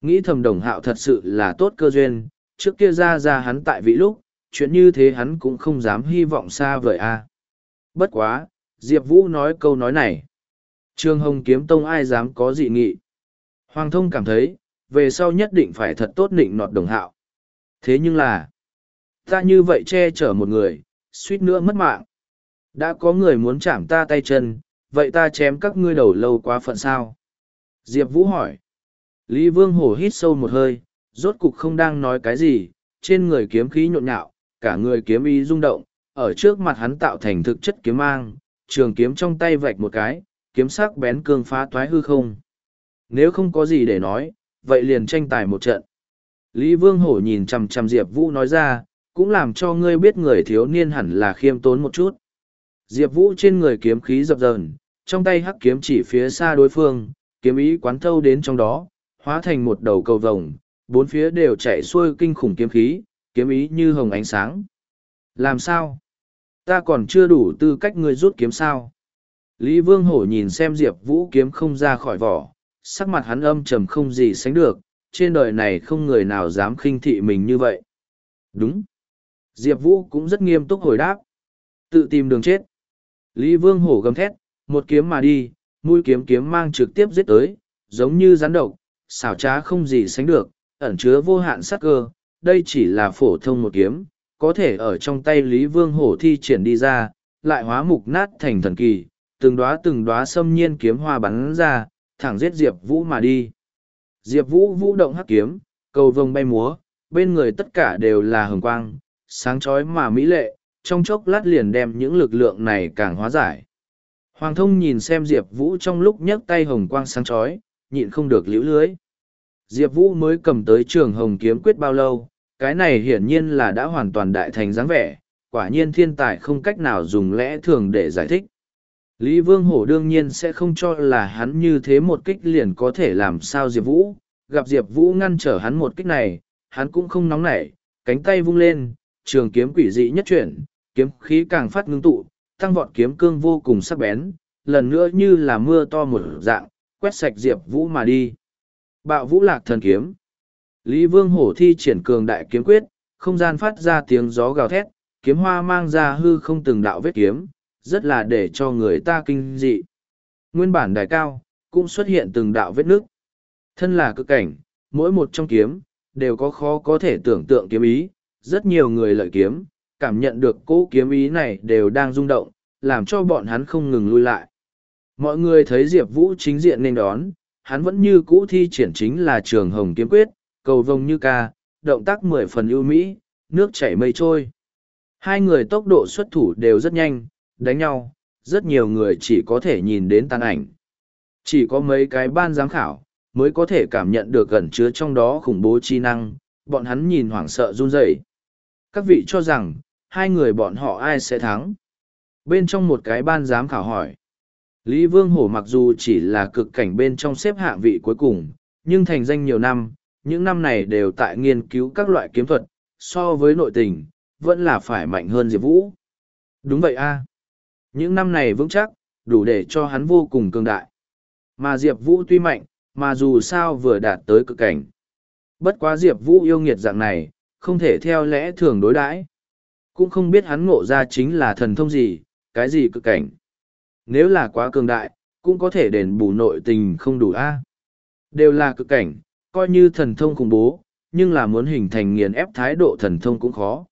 Nghĩ thầm đồng hạo thật sự là tốt cơ duyên, trước kia ra ra hắn tại vị lúc, chuyện như thế hắn cũng không dám hy vọng xa vời a Bất quá, Diệp Vũ nói câu nói này. Trường Hồng Kiếm Tông ai dám có dị nghị. Hoàng thông cảm thấy, về sau nhất định phải thật tốt định nọt đồng hạo. Thế nhưng là, ta như vậy che chở một người, suýt nữa mất mạng. Đã có người muốn chạm ta tay chân, vậy ta chém các ngươi đầu lâu quá phận sao? Diệp Vũ hỏi. Lý Vương Hổ hít sâu một hơi, rốt cục không đang nói cái gì, trên người kiếm khí nhộn nhạo, cả người kiếm ý rung động, ở trước mặt hắn tạo thành thực chất kiếm mang, trường kiếm trong tay vạch một cái, kiếm sắc bén cương phá toái hư không. Nếu không có gì để nói, vậy liền tranh tài một trận. Lý Vương Hổ nhìn chằm chằm Diệp Vũ nói ra, cũng làm cho ngươi biết người thiếu niên hẳn là khiêm tốn một chút. Diệp Vũ trên người kiếm khí dập dờn, trong tay hắc kiếm chỉ phía xa đối phương, kiếm ý quán thâu đến trong đó, hóa thành một đầu cầu vồng, bốn phía đều chạy xuôi kinh khủng kiếm khí, kiếm ý như hồng ánh sáng. Làm sao? Ta còn chưa đủ tư cách ngươi rút kiếm sao? Lý Vương Hổ nhìn xem Diệp Vũ kiếm không ra khỏi vỏ, sắc mặt hắn âm trầm không gì sánh được, trên đời này không người nào dám khinh thị mình như vậy. Đúng. Diệp Vũ cũng rất nghiêm túc hồi đáp. Tự tìm đường chết. Lý Vương Hổ gầm thét, một kiếm mà đi, mũi kiếm kiếm mang trực tiếp giết tới, giống như rắn độc, xảo trá không gì sánh được, ẩn chứa vô hạn sát cơ. Đây chỉ là phổ thông một kiếm, có thể ở trong tay Lý Vương Hổ thi triển đi ra, lại hóa mục nát thành thần kỳ, từng đóa từng đóa xâm nhiên kiếm hoa bắn ra, thẳng giết Diệp Vũ mà đi. Diệp Vũ vũ động hắc kiếm, cầu vồng bay múa, bên người tất cả đều là hồng quang, sáng chói mà mỹ lệ, trong chốc lát liền đem những lực lượng này càng hóa giải. Hoàng thông nhìn xem Diệp Vũ trong lúc nhấc tay hồng quang sáng chói, nhịn không được liễu lưới. Diệp Vũ mới cầm tới trường hồng kiếm quyết bao lâu, cái này hiển nhiên là đã hoàn toàn đại thành dáng vẻ, quả nhiên thiên tài không cách nào dùng lẽ thường để giải thích. Lý Vương Hổ đương nhiên sẽ không cho là hắn như thế một kích liền có thể làm sao Diệp Vũ, gặp Diệp Vũ ngăn trở hắn một kích này, hắn cũng không nóng nảy, cánh tay vung lên, trường kiếm quỷ dị nhất chuyển, kiếm khí càng phát ngưng tụ, tăng vọt kiếm cương vô cùng sắc bén, lần nữa như là mưa to một dạng, quét sạch Diệp Vũ mà đi. Bạo Vũ Lạc thần kiếm. Lý Vương Hổ thi triển cường đại kiếm quyết, không gian phát ra tiếng gió gào thét, kiếm hoa mang ra hư không từng đạo vết kiếm, rất là để cho người ta kinh dị. Nguyên bản đài cao, cũng xuất hiện từng đạo vết nước. Thân là cực cảnh, mỗi một trong kiếm, đều có khó có thể tưởng tượng kiếm ý, rất nhiều người lợi kiếm, cảm nhận được cỗ kiếm ý này đều đang rung động, làm cho bọn hắn không ngừng lui lại. Mọi người thấy Diệp Vũ chính diện nên đón, hắn vẫn như cũ thi triển chính là trường hồng kiếm quyết, cầu vông như ca, động tác mười phần ưu mỹ, nước chảy mây trôi. Hai người tốc độ xuất thủ đều rất nhanh, đánh nhau, rất nhiều người chỉ có thể nhìn đến tàn ảnh. Chỉ có mấy cái ban giám khảo, mới có thể cảm nhận được gần chứa trong đó khủng bố chi năng, bọn hắn nhìn hoảng sợ run rẩy. Các vị cho rằng, hai người bọn họ ai sẽ thắng? Bên trong một cái ban giám khảo hỏi. Lý Vương Hổ mặc dù chỉ là cực cảnh bên trong xếp hạng vị cuối cùng, nhưng thành danh nhiều năm, những năm này đều tại nghiên cứu các loại kiếm thuật, so với nội tình, vẫn là phải mạnh hơn Diệp Vũ. Đúng vậy a những năm này vững chắc, đủ để cho hắn vô cùng cường đại. Mà Diệp Vũ tuy mạnh, mà dù sao vừa đạt tới cực cảnh. Bất quá Diệp Vũ yêu nghiệt dạng này, không thể theo lẽ thường đối đãi Cũng không biết hắn ngộ ra chính là thần thông gì, cái gì cực cảnh. Nếu là quá cường đại, cũng có thể đền bù nội tình không đủ a Đều là cực cảnh, coi như thần thông khủng bố, nhưng là muốn hình thành nghiền ép thái độ thần thông cũng khó.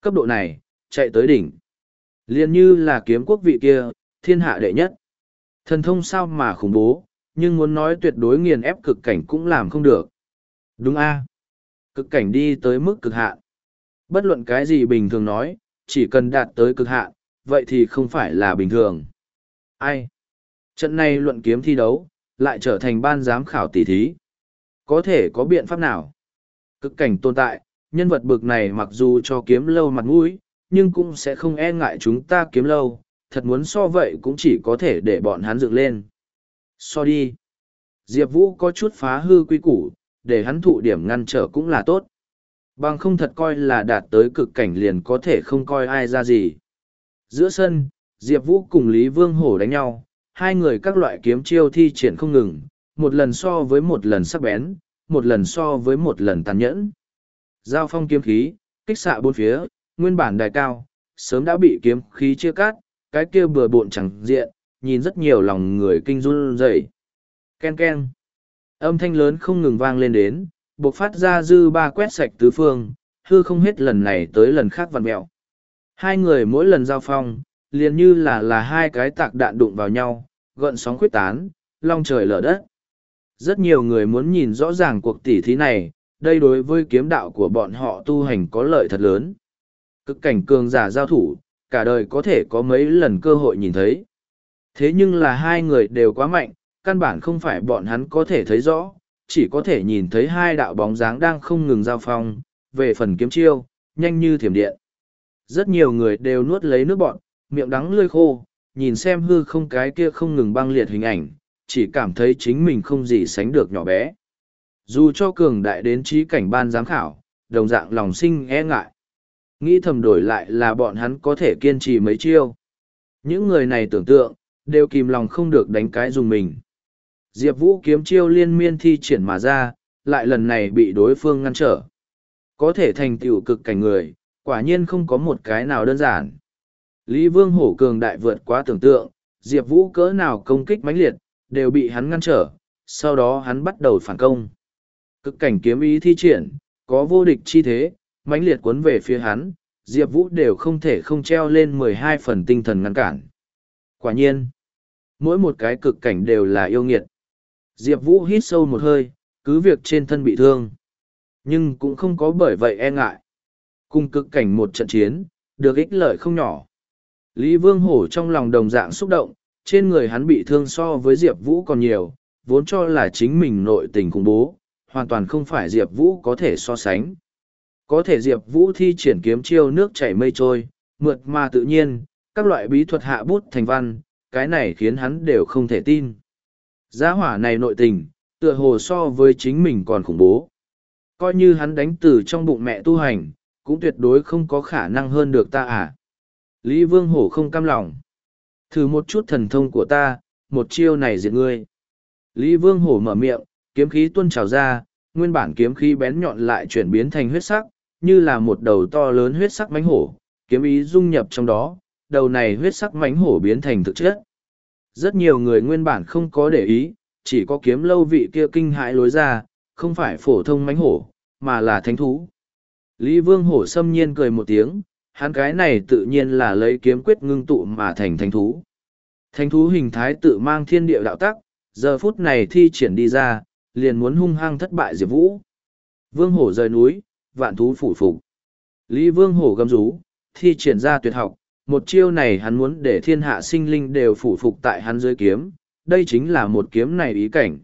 Cấp độ này, chạy tới đỉnh liền như là kiếm quốc vị kia, thiên hạ đệ nhất. Thần thông sao mà khủng bố, nhưng muốn nói tuyệt đối nghiền ép cực cảnh cũng làm không được. Đúng a Cực cảnh đi tới mức cực hạn. Bất luận cái gì bình thường nói, chỉ cần đạt tới cực hạn, vậy thì không phải là bình thường. Ai? Trận này luận kiếm thi đấu, lại trở thành ban giám khảo tỷ thí. Có thể có biện pháp nào? Cực cảnh tồn tại, nhân vật bực này mặc dù cho kiếm lâu mặt mũi, nhưng cũng sẽ không e ngại chúng ta kiếm lâu, thật muốn so vậy cũng chỉ có thể để bọn hắn dựng lên. So đi. Diệp Vũ có chút phá hư quy củ, để hắn thụ điểm ngăn trở cũng là tốt. Bằng không thật coi là đạt tới cực cảnh liền có thể không coi ai ra gì. Giữa sân, Diệp Vũ cùng Lý Vương Hổ đánh nhau, hai người các loại kiếm chiêu thi triển không ngừng, một lần so với một lần sắc bén, một lần so với một lần tàn nhẫn. Giao phong kiếm khí, kích xạ bốn phía, nguyên bản đài cao, sớm đã bị kiếm khí chia cắt, cái kia bừa bộn chẳng diện, nhìn rất nhiều lòng người kinh run rẩy. Ken ken. Âm thanh lớn không ngừng vang lên đến, bộc phát ra dư ba quét sạch tứ phương, hư không hết lần này tới lần khác vặn mẹo. Hai người mỗi lần giao phong, liền như là là hai cái tạc đạn đụng vào nhau, gợn sóng khuyết tán, long trời lở đất. Rất nhiều người muốn nhìn rõ ràng cuộc tỉ thí này, đây đối với kiếm đạo của bọn họ tu hành có lợi thật lớn. Cực cảnh cường giả giao thủ, cả đời có thể có mấy lần cơ hội nhìn thấy. Thế nhưng là hai người đều quá mạnh, căn bản không phải bọn hắn có thể thấy rõ, chỉ có thể nhìn thấy hai đạo bóng dáng đang không ngừng giao phong, về phần kiếm chiêu, nhanh như thiểm điện. Rất nhiều người đều nuốt lấy nước bọn, miệng đắng lươi khô, nhìn xem hư không cái kia không ngừng băng liệt hình ảnh, chỉ cảm thấy chính mình không gì sánh được nhỏ bé. Dù cho cường đại đến trí cảnh ban giám khảo, đồng dạng lòng sinh e ngại. Nghĩ thầm đổi lại là bọn hắn có thể kiên trì mấy chiêu. Những người này tưởng tượng, đều kìm lòng không được đánh cái dùng mình. Diệp Vũ kiếm chiêu liên miên thi triển mà ra, lại lần này bị đối phương ngăn trở. Có thể thành tựu cực cảnh người, quả nhiên không có một cái nào đơn giản. Lý Vương Hổ cường đại vượt quá tưởng tượng, Diệp Vũ cỡ nào công kích mãnh liệt, đều bị hắn ngăn trở, sau đó hắn bắt đầu phản công. Cực cảnh kiếm ý thi triển, có vô địch chi thế, mãnh liệt cuốn về phía hắn, Diệp Vũ đều không thể không treo lên mười hai phần tinh thần ngăn cản. Quả nhiên, mỗi một cái cực cảnh đều là yêu nghiệt. Diệp Vũ hít sâu một hơi, cứ việc trên thân bị thương. Nhưng cũng không có bởi vậy e ngại. Cùng cực cảnh một trận chiến, được ích lợi không nhỏ. Lý Vương Hổ trong lòng đồng dạng xúc động, trên người hắn bị thương so với Diệp Vũ còn nhiều, vốn cho là chính mình nội tình khủng bố, hoàn toàn không phải Diệp Vũ có thể so sánh. Có thể Diệp Vũ thi triển kiếm chiêu nước chảy mây trôi, mượt mà tự nhiên, các loại bí thuật hạ bút thành văn, cái này khiến hắn đều không thể tin. Giá hỏa này nội tình, tựa hồ so với chính mình còn khủng bố. Coi như hắn đánh từ trong bụng mẹ tu hành, cũng tuyệt đối không có khả năng hơn được ta à. Lý Vương Hổ không cam lòng. Thử một chút thần thông của ta, một chiêu này diệt ngươi. Lý Vương Hổ mở miệng, kiếm khí tuôn trào ra, nguyên bản kiếm khí bén nhọn lại chuyển biến thành huyết sắc, như là một đầu to lớn huyết sắc mánh hổ, kiếm ý dung nhập trong đó, đầu này huyết sắc mánh hổ biến thành thực chất. Rất nhiều người nguyên bản không có để ý, chỉ có kiếm lâu vị kia kinh hãi lối ra, không phải phổ thông mánh hổ, mà là thánh thú. Lý Vương Hổ xâm nhiên cười một tiếng, hắn cái này tự nhiên là lấy kiếm quyết ngưng tụ mà thành thánh thú. Thánh thú hình thái tự mang thiên địa đạo tắc, giờ phút này thi triển đi ra, liền muốn hung hăng thất bại Diệp Vũ. Vương Hổ rời núi, vạn thú phủ phục. Lý Vương Hổ gầm rú, thi triển ra tuyệt học, một chiêu này hắn muốn để thiên hạ sinh linh đều phủ phục tại hắn dưới kiếm, đây chính là một kiếm này ý cảnh.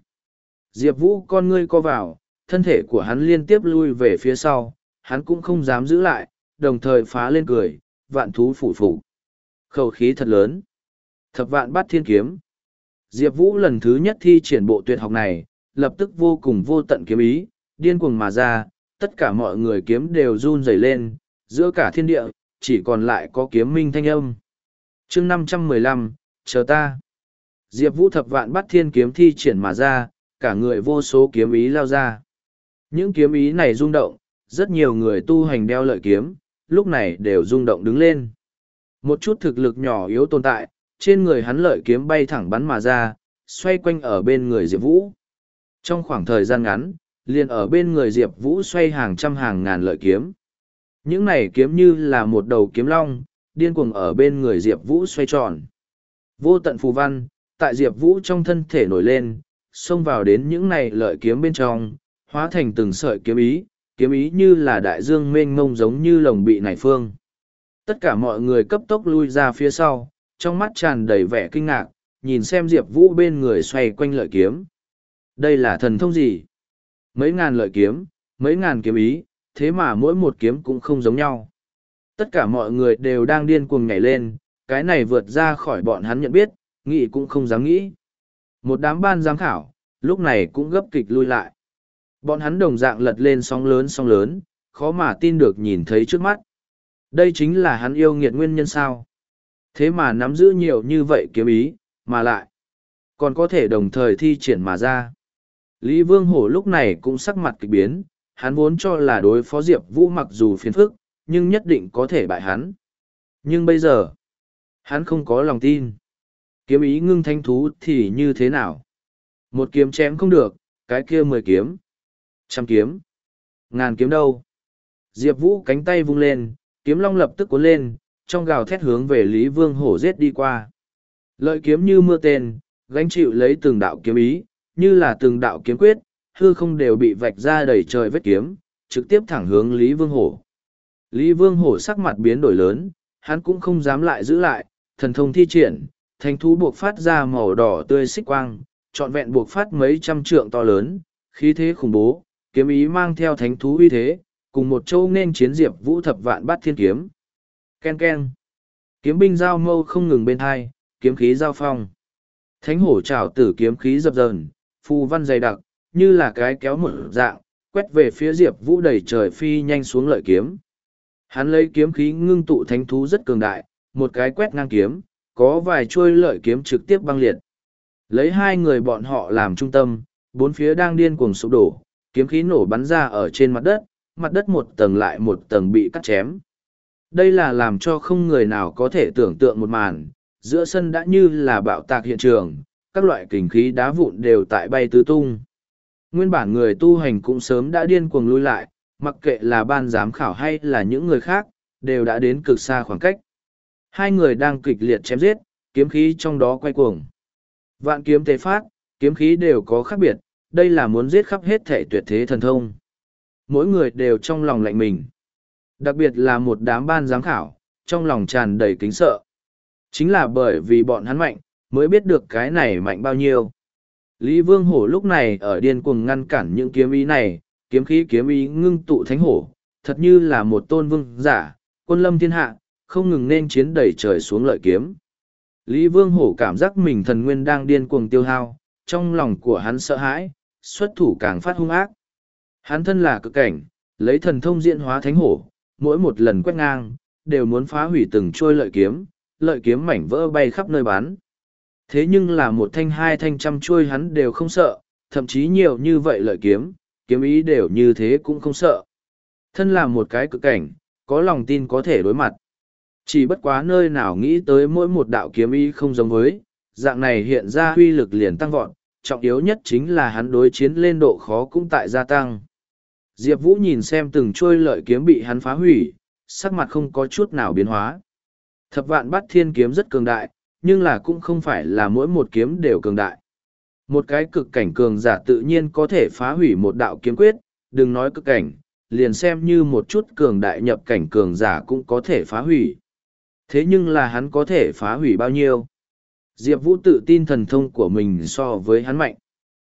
Diệp Vũ con ngươi co vào, thân thể của hắn liên tiếp lui về phía sau, hắn cũng không dám giữ lại, đồng thời phá lên cười, vạn thú phủ phục. Khẩu khí thật lớn. Thập vạn bắt thiên kiếm. Diệp Vũ lần thứ nhất thi triển bộ tuyệt học này, lập tức vô cùng vô tận kiếm ý, điên cuồng mà ra, tất cả mọi người kiếm đều run rẩy lên, giữa cả thiên địa, chỉ còn lại có kiếm minh thanh âm. chương năm trăm mười lăm chờ ta. Diệp Vũ thập vạn bắt thiên kiếm thi triển mà ra, cả người vô số kiếm ý lao ra. Những kiếm ý này rung động, rất nhiều người tu hành đeo lợi kiếm, lúc này đều rung động đứng lên. Một chút thực lực nhỏ yếu tồn tại, trên người hắn lợi kiếm bay thẳng bắn mà ra, xoay quanh ở bên người Diệp Vũ. Trong khoảng thời gian ngắn, liền ở bên người Diệp Vũ xoay hàng trăm hàng ngàn lợi kiếm. Những này kiếm như là một đầu kiếm long, điên cuồng ở bên người Diệp Vũ xoay tròn. Vô tận phù văn, tại Diệp Vũ trong thân thể nổi lên, xông vào đến những này lợi kiếm bên trong, hóa thành từng sợi kiếm ý, kiếm ý như là đại dương mênh mông giống như lồng bị nảy phương. Tất cả mọi người cấp tốc lui ra phía sau, trong mắt tràn đầy vẻ kinh ngạc, nhìn xem Diệp Vũ bên người xoay quanh lợi kiếm. Đây là thần thông gì? Mấy ngàn lợi kiếm, mấy ngàn kiếm ý, thế mà mỗi một kiếm cũng không giống nhau. Tất cả mọi người đều đang điên cuồng nhảy lên, cái này vượt ra khỏi bọn hắn nhận biết, nghĩ cũng không dám nghĩ. Một đám ban giám khảo, lúc này cũng gấp kịch lui lại. Bọn hắn đồng dạng lật lên sóng lớn sóng lớn, khó mà tin được nhìn thấy trước mắt. Đây chính là hắn yêu nghiệt nguyên nhân sao. Thế mà nắm giữ nhiều như vậy kiếm ý, mà lại, còn có thể đồng thời thi triển mà ra. Lý Vương Hổ lúc này cũng sắc mặt kịch biến, hắn vốn cho là đối phó Diệp Vũ mặc dù phiền phức, nhưng nhất định có thể bại hắn. Nhưng bây giờ, hắn không có lòng tin. Kiếm ý ngưng thanh thú thì như thế nào? Một kiếm chém không được, cái kia mười kiếm. Trăm kiếm. Ngàn kiếm đâu? Diệp Vũ cánh tay vung lên, kiếm long lập tức cuốn lên, trong gào thét hướng về Lý Vương Hổ giết đi qua. Lợi kiếm như mưa tên, gánh chịu lấy từng đạo kiếm ý, như là từng đạo kiếm quyết, hư không đều bị vạch ra đầy trời vết kiếm, trực tiếp thẳng hướng Lý Vương Hổ. Lý Vương Hổ sắc mặt biến đổi lớn, hắn cũng không dám lại giữ lại, thần thông thi triển, thanh thú buộc phát ra màu đỏ tươi xích quang, trọn vẹn buộc phát mấy trăm trượng to lớn, khí thế khủng bố, kiếm ý mang theo thánh thú uy thế, cùng một châu nên chiến diệp vũ thập vạn bát thiên kiếm. Ken ken. Kiếm binh giao mâu không ngừng bên hai, kiếm khí giao phong. Thánh hổ trảo tử kiếm khí dập dờn, phù văn dày đặc, như là cái kéo một dạng, quét về phía Diệp Vũ đầy trời phi nhanh xuống lợi kiếm. Hắn lấy kiếm khí ngưng tụ thánh thú rất cường đại, một cái quét ngang kiếm, có vài chuôi lợi kiếm trực tiếp băng liệt. Lấy hai người bọn họ làm trung tâm, bốn phía đang điên cuồng sụp đổ, kiếm khí nổ bắn ra ở trên mặt đất, mặt đất một tầng lại một tầng bị cắt chém. Đây là làm cho không người nào có thể tưởng tượng một màn, giữa sân đã như là bạo tạc hiện trường, các loại kình khí đá vụn đều tại bay tứ tung. Nguyên bản người tu hành cũng sớm đã điên cuồng lui lại, mặc kệ là ban giám khảo hay là những người khác, đều đã đến cực xa khoảng cách. Hai người đang kịch liệt chém giết, kiếm khí trong đó quay cuồng. Vạn kiếm tề phát, kiếm khí đều có khác biệt, đây là muốn giết khắp hết thể tuyệt thế thần thông. Mỗi người đều trong lòng lạnh mình. Đặc biệt là một đám ban giám khảo, trong lòng tràn đầy kính sợ. Chính là bởi vì bọn hắn mạnh, mới biết được cái này mạnh bao nhiêu. Lý Vương Hổ lúc này ở điên cuồng ngăn cản những kiếm ý này, kiếm khí kiếm ý ngưng tụ thánh hổ, thật như là một tôn vương giả, quân lâm thiên hạ, không ngừng nên chiến đẩy trời xuống lợi kiếm. Lý Vương Hổ cảm giác mình thần nguyên đang điên cuồng tiêu hao, trong lòng của hắn sợ hãi, xuất thủ càng phát hung ác. Hắn thân là cực cảnh, lấy thần thông diễn hóa thánh hổ, mỗi một lần quét ngang, đều muốn phá hủy từng trôi lợi kiếm, lợi kiếm mảnh vỡ bay khắp nơi bán. Thế nhưng là một thanh hai thanh trăm chuôi hắn đều không sợ, thậm chí nhiều như vậy lợi kiếm, kiếm ý đều như thế cũng không sợ. Thân là một cái cực cảnh, có lòng tin có thể đối mặt. Chỉ bất quá nơi nào nghĩ tới mỗi một đạo kiếm ý không giống với, dạng này hiện ra huy lực liền tăng vọt, trọng yếu nhất chính là hắn đối chiến lên độ khó cũng tại gia tăng. Diệp Vũ nhìn xem từng trôi lợi kiếm bị hắn phá hủy, sắc mặt không có chút nào biến hóa. Thập vạn bắt thiên kiếm rất cường đại, nhưng là cũng không phải là mỗi một kiếm đều cường đại. Một cái cực cảnh cường giả tự nhiên có thể phá hủy một đạo kiếm quyết, đừng nói cực cảnh, liền xem như một chút cường đại nhập cảnh cường giả cũng có thể phá hủy. Thế nhưng là hắn có thể phá hủy bao nhiêu? Diệp Vũ tự tin thần thông của mình so với hắn mạnh.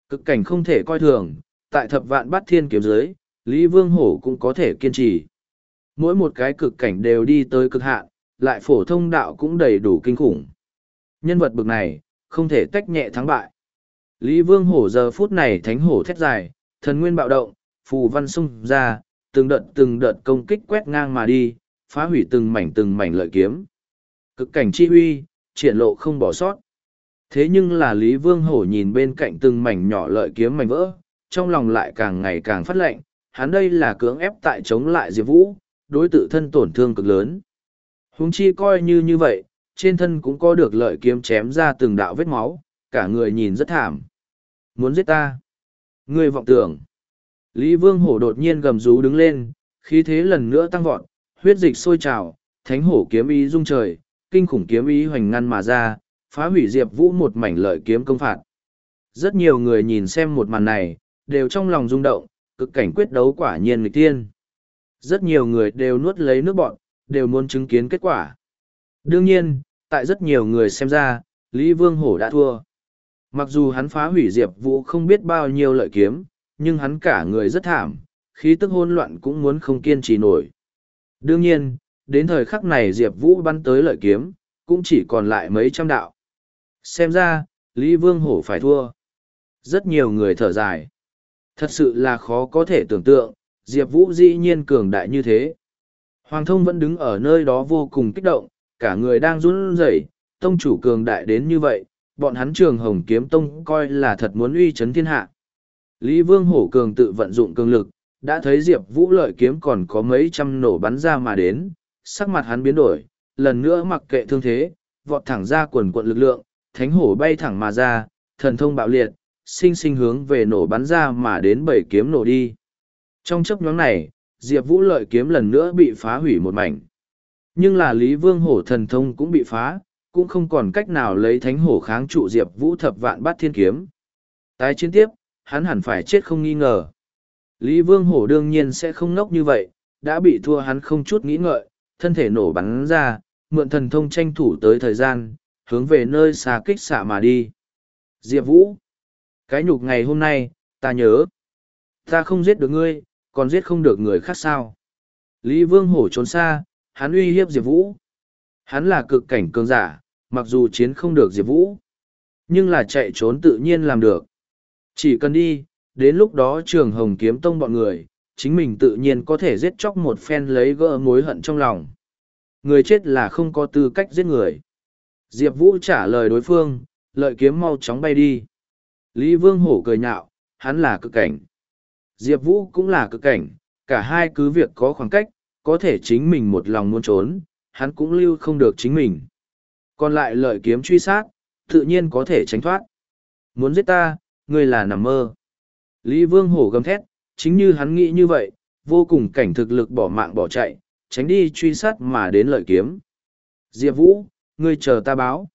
Cực cảnh không thể coi thường, tại thập vạn bát thiên kiếm giới, Lý Vương Hổ cũng có thể kiên trì. Mỗi một cái cực cảnh đều đi tới cực hạn, lại phổ thông đạo cũng đầy đủ kinh khủng. Nhân vật bực này, không thể tách nhẹ thắng bại. Lý Vương Hổ giờ phút này thánh hổ thét dài, thần nguyên bạo động, phù văn sung ra, từng đợt từng đợt công kích quét ngang mà đi, phá hủy từng mảnh từng mảnh lợi kiếm. Cực cảnh chi huy, triển lộ không bỏ sót. Thế nhưng là Lý Vương Hổ nhìn bên cạnh từng mảnh nhỏ lợi kiếm mảnh vỡ, trong lòng lại càng ngày càng phát lệnh, hắn đây là cưỡng ép tại chống lại Diệp Vũ, đối tự thân tổn thương cực lớn. hùng chi coi như như vậy, trên thân cũng có được lợi kiếm chém ra từng đạo vết máu, cả người nhìn rất thảm. Muốn giết ta? Ngươi vọng tưởng. Lý Vương Hổ đột nhiên gầm rú đứng lên, khí thế lần nữa tăng vọt, huyết dịch sôi trào, thánh hổ kiếm ý rung trời, kinh khủng kiếm ý hoành ngăn mà ra, phá hủy Diệp Vũ một mảnh lợi kiếm công phạt. Rất nhiều người nhìn xem một màn này, đều trong lòng rung động, cực cảnh quyết đấu quả nhiên nghịch tiên. Rất nhiều người đều nuốt lấy nước bọn, đều muốn chứng kiến kết quả. Đương nhiên, tại rất nhiều người xem ra, Lý Vương Hổ đã thua. Mặc dù hắn phá hủy Diệp Vũ không biết bao nhiêu lợi kiếm, nhưng hắn cả người rất thảm, khí tức hôn loạn cũng muốn không kiên trì nổi. Đương nhiên, đến thời khắc này Diệp Vũ bắn tới lợi kiếm, cũng chỉ còn lại mấy trăm đạo. Xem ra, Lý Vương Hổ phải thua. Rất nhiều người thở dài. Thật sự là khó có thể tưởng tượng, Diệp Vũ dĩ nhiên cường đại như thế. Hoàng thông vẫn đứng ở nơi đó vô cùng kích động, cả người đang run rẩy, tông chủ cường đại đến như vậy, bọn hắn trường hồng kiếm tông coi là thật muốn uy chấn thiên hạ. Lý Vương Hổ cường tự vận dụng cường lực, đã thấy Diệp Vũ lợi kiếm còn có mấy trăm nổ bắn ra mà đến, sắc mặt hắn biến đổi, lần nữa mặc kệ thương thế, vọt thẳng ra quần quận lực lượng, thánh hổ bay thẳng mà ra, thần thông bạo liệt, sinh sinh hướng về nổ bắn ra mà đến bảy kiếm nổ đi. Trong chấp nhóm này, Diệp Vũ lợi kiếm lần nữa bị phá hủy một mảnh. Nhưng là Lý Vương hổ thần thông cũng bị phá, cũng không còn cách nào lấy thánh hổ kháng trụ Diệp Vũ thập vạn bát thiên kiếm. Tái chiến tiếp, hắn hẳn phải chết không nghi ngờ. Lý Vương hổ đương nhiên sẽ không ngốc như vậy, đã bị thua hắn không chút nghĩ ngợi, thân thể nổ bắn ra, mượn thần thông tranh thủ tới thời gian, hướng về nơi xa kích xạ mà đi. Diệp Vũ, cái nhục ngày hôm nay, ta nhớ. Ta không giết được ngươi, còn giết không được người khác sao. Lý Vương Hổ trốn xa, hắn uy hiếp Diệp Vũ. Hắn là cực cảnh cường giả, mặc dù chiến không được Diệp Vũ. Nhưng là chạy trốn tự nhiên làm được. Chỉ cần đi, đến lúc đó trường hồng kiếm tông bọn người, chính mình tự nhiên có thể giết chóc một phen lấy gỡ mối hận trong lòng. Người chết là không có tư cách giết người. Diệp Vũ trả lời đối phương, lợi kiếm mau chóng bay đi. Lý Vương Hổ cười nhạo, hắn là cực cảnh. Diệp Vũ cũng là cực cảnh, cả hai cứ việc có khoảng cách, có thể chính mình một lòng muốn trốn, hắn cũng lưu không được chính mình. Còn lại lợi kiếm truy sát, tự nhiên có thể tránh thoát. Muốn giết ta, ngươi là nằm mơ. Lý Vương Hổ gầm thét, chính như hắn nghĩ như vậy, vô cùng cảnh thực lực bỏ mạng bỏ chạy, tránh đi truy sát mà đến lợi kiếm. Diệp Vũ, ngươi chờ ta báo.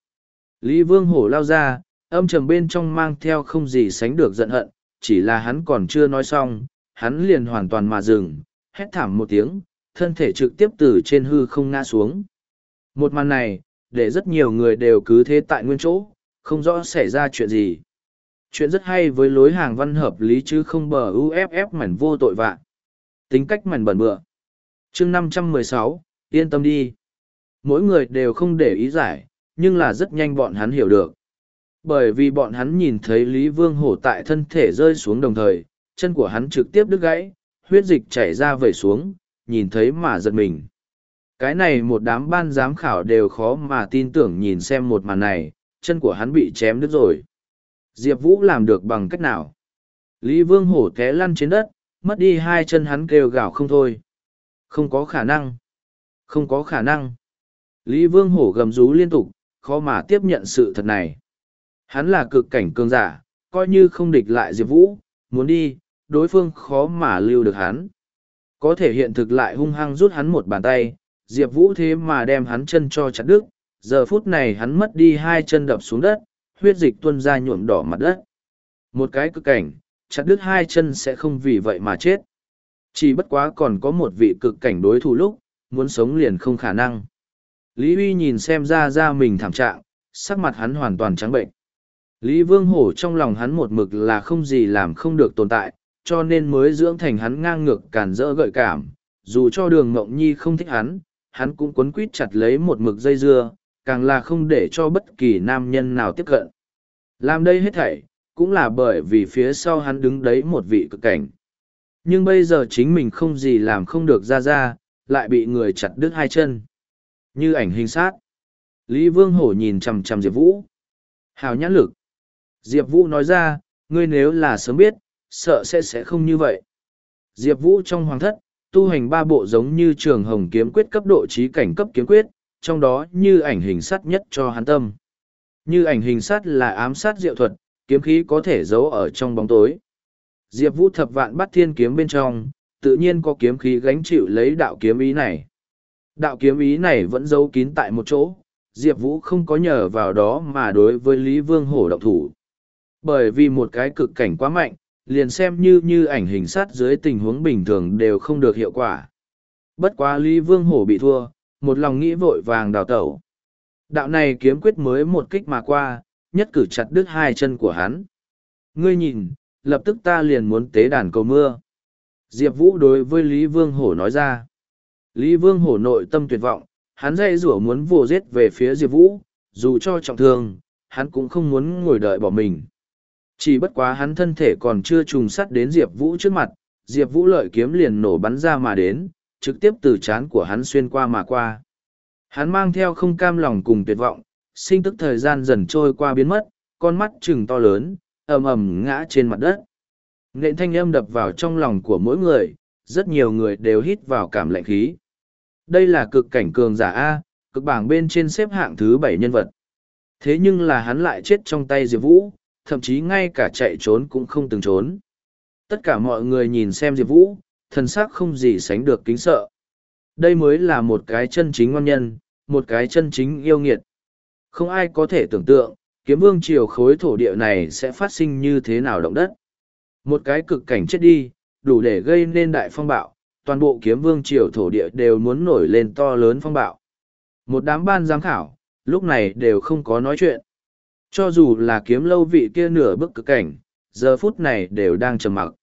Lý Vương Hổ lao ra, âm trầm bên trong mang theo không gì sánh được giận hận, chỉ là hắn còn chưa nói xong, hắn liền hoàn toàn mà dừng, hét thảm một tiếng, thân thể trực tiếp từ trên hư không ngã xuống. Một màn này, để rất nhiều người đều cứ thế tại nguyên chỗ, không rõ xảy ra chuyện gì. Chuyện rất hay với lối hàng văn hợp lý chứ không bờ UFF mảnh vô tội vạ. Tính cách mảnh bẩn bựa. chương 516, yên tâm đi. Mỗi người đều không để ý giải, nhưng là rất nhanh bọn hắn hiểu được. Bởi vì bọn hắn nhìn thấy Lý Vương Hổ tại thân thể rơi xuống đồng thời, chân của hắn trực tiếp đứt gãy, huyết dịch chảy ra vẩy xuống, nhìn thấy mà giật mình. Cái này một đám ban giám khảo đều khó mà tin tưởng nhìn xem một màn này, chân của hắn bị chém đứt rồi. Diệp Vũ làm được bằng cách nào? Lý Vương Hổ té lăn trên đất, mất đi hai chân hắn kêu gào không thôi. Không có khả năng. Không có khả năng. Lý Vương Hổ gầm rú liên tục, khó mà tiếp nhận sự thật này. Hắn là cực cảnh cường giả, coi như không địch lại Diệp Vũ, muốn đi, đối phương khó mà lưu được hắn. Có thể hiện thực lại hung hăng rút hắn một bàn tay, Diệp Vũ thế mà đem hắn chân cho chặt đứt, giờ phút này hắn mất đi hai chân đập xuống đất, huyết dịch tuôn ra nhuộm đỏ mặt đất. Một cái cực cảnh, chặt đứt hai chân sẽ không vì vậy mà chết. Chỉ bất quá còn có một vị cực cảnh đối thủ lúc, muốn sống liền không khả năng. Lý Huy nhìn xem ra ra mình thảm trạng, sắc mặt hắn hoàn toàn trắng bệnh. Lý Vương Hổ trong lòng hắn một mực là không gì làm không được tồn tại, cho nên mới dưỡng thành hắn ngang ngược cản rỡ gợi cảm. Dù cho đường Ngộng Nhi không thích hắn, hắn cũng quấn quýt chặt lấy một mực dây dưa, càng là không để cho bất kỳ nam nhân nào tiếp cận. Làm đây hết thảy, cũng là bởi vì phía sau hắn đứng đấy một vị cực cảnh. Nhưng bây giờ chính mình không gì làm không được ra ra, lại bị người chặt đứt hai chân. Như ảnh hình sát. Lý Vương Hổ nhìn chằm chằm Diệp Vũ. Hào nhãn lực. Diệp Vũ nói ra, ngươi nếu là sớm biết, sợ sẽ sẽ không như vậy. Diệp Vũ trong hoàng thất, tu hành ba bộ giống như trường hồng kiếm quyết cấp độ trí cảnh cấp kiếm quyết, trong đó như ảnh hình sát nhất cho hắn tâm. Như ảnh hình sát là ám sát diệu thuật, kiếm khí có thể giấu ở trong bóng tối. Diệp Vũ thập vạn bắt thiên kiếm bên trong, tự nhiên có kiếm khí gánh chịu lấy đạo kiếm ý này. Đạo kiếm ý này vẫn giấu kín tại một chỗ, Diệp Vũ không có nhờ vào đó mà đối với Lý Vương Hổ động thủ. Bởi vì một cái cực cảnh quá mạnh, liền xem như như ảnh hình sát dưới tình huống bình thường đều không được hiệu quả. Bất quá Lý Vương Hổ bị thua, một lòng nghĩ vội vàng đào tẩu. Đạo này kiếm quyết mới một kích mà qua, nhất cử chặt đứt hai chân của hắn. Ngươi nhìn, lập tức ta liền muốn tế đàn cầu mưa. Diệp Vũ đối với Lý Vương Hổ nói ra. Lý Vương Hổ nội tâm tuyệt vọng, hắn dây rủa muốn vồ giết về phía Diệp Vũ, dù cho trọng thương, hắn cũng không muốn ngồi đợi bỏ mình. Chỉ bất quá hắn thân thể còn chưa trùng sắt đến Diệp Vũ trước mặt, Diệp Vũ lợi kiếm liền nổ bắn ra mà đến, trực tiếp từ chán của hắn xuyên qua mà qua. Hắn mang theo không cam lòng cùng tuyệt vọng, sinh tức thời gian dần trôi qua biến mất, con mắt trừng to lớn, ầm ầm ngã trên mặt đất. Nện thanh âm đập vào trong lòng của mỗi người, rất nhiều người đều hít vào cảm lạnh khí. Đây là cực cảnh cường giả A, cực bảng bên trên xếp hạng thứ bảy nhân vật. Thế nhưng là hắn lại chết trong tay Diệp Vũ, thậm chí ngay cả chạy trốn cũng không từng trốn. Tất cả mọi người nhìn xem Diệp Vũ, thần sắc không gì sánh được kính sợ. Đây mới là một cái chân chính ngon nhân, một cái chân chính yêu nghiệt. Không ai có thể tưởng tượng, kiếm vương triều khối thổ địa này sẽ phát sinh như thế nào động đất. Một cái cực cảnh chết đi, đủ để gây nên đại phong bạo, toàn bộ kiếm vương triều thổ địa đều muốn nổi lên to lớn phong bạo. Một đám ban giám khảo, lúc này đều không có nói chuyện. Cho dù là kiếm lâu vị kia nửa bức cực cảnh, giờ phút này đều đang trầm mặc.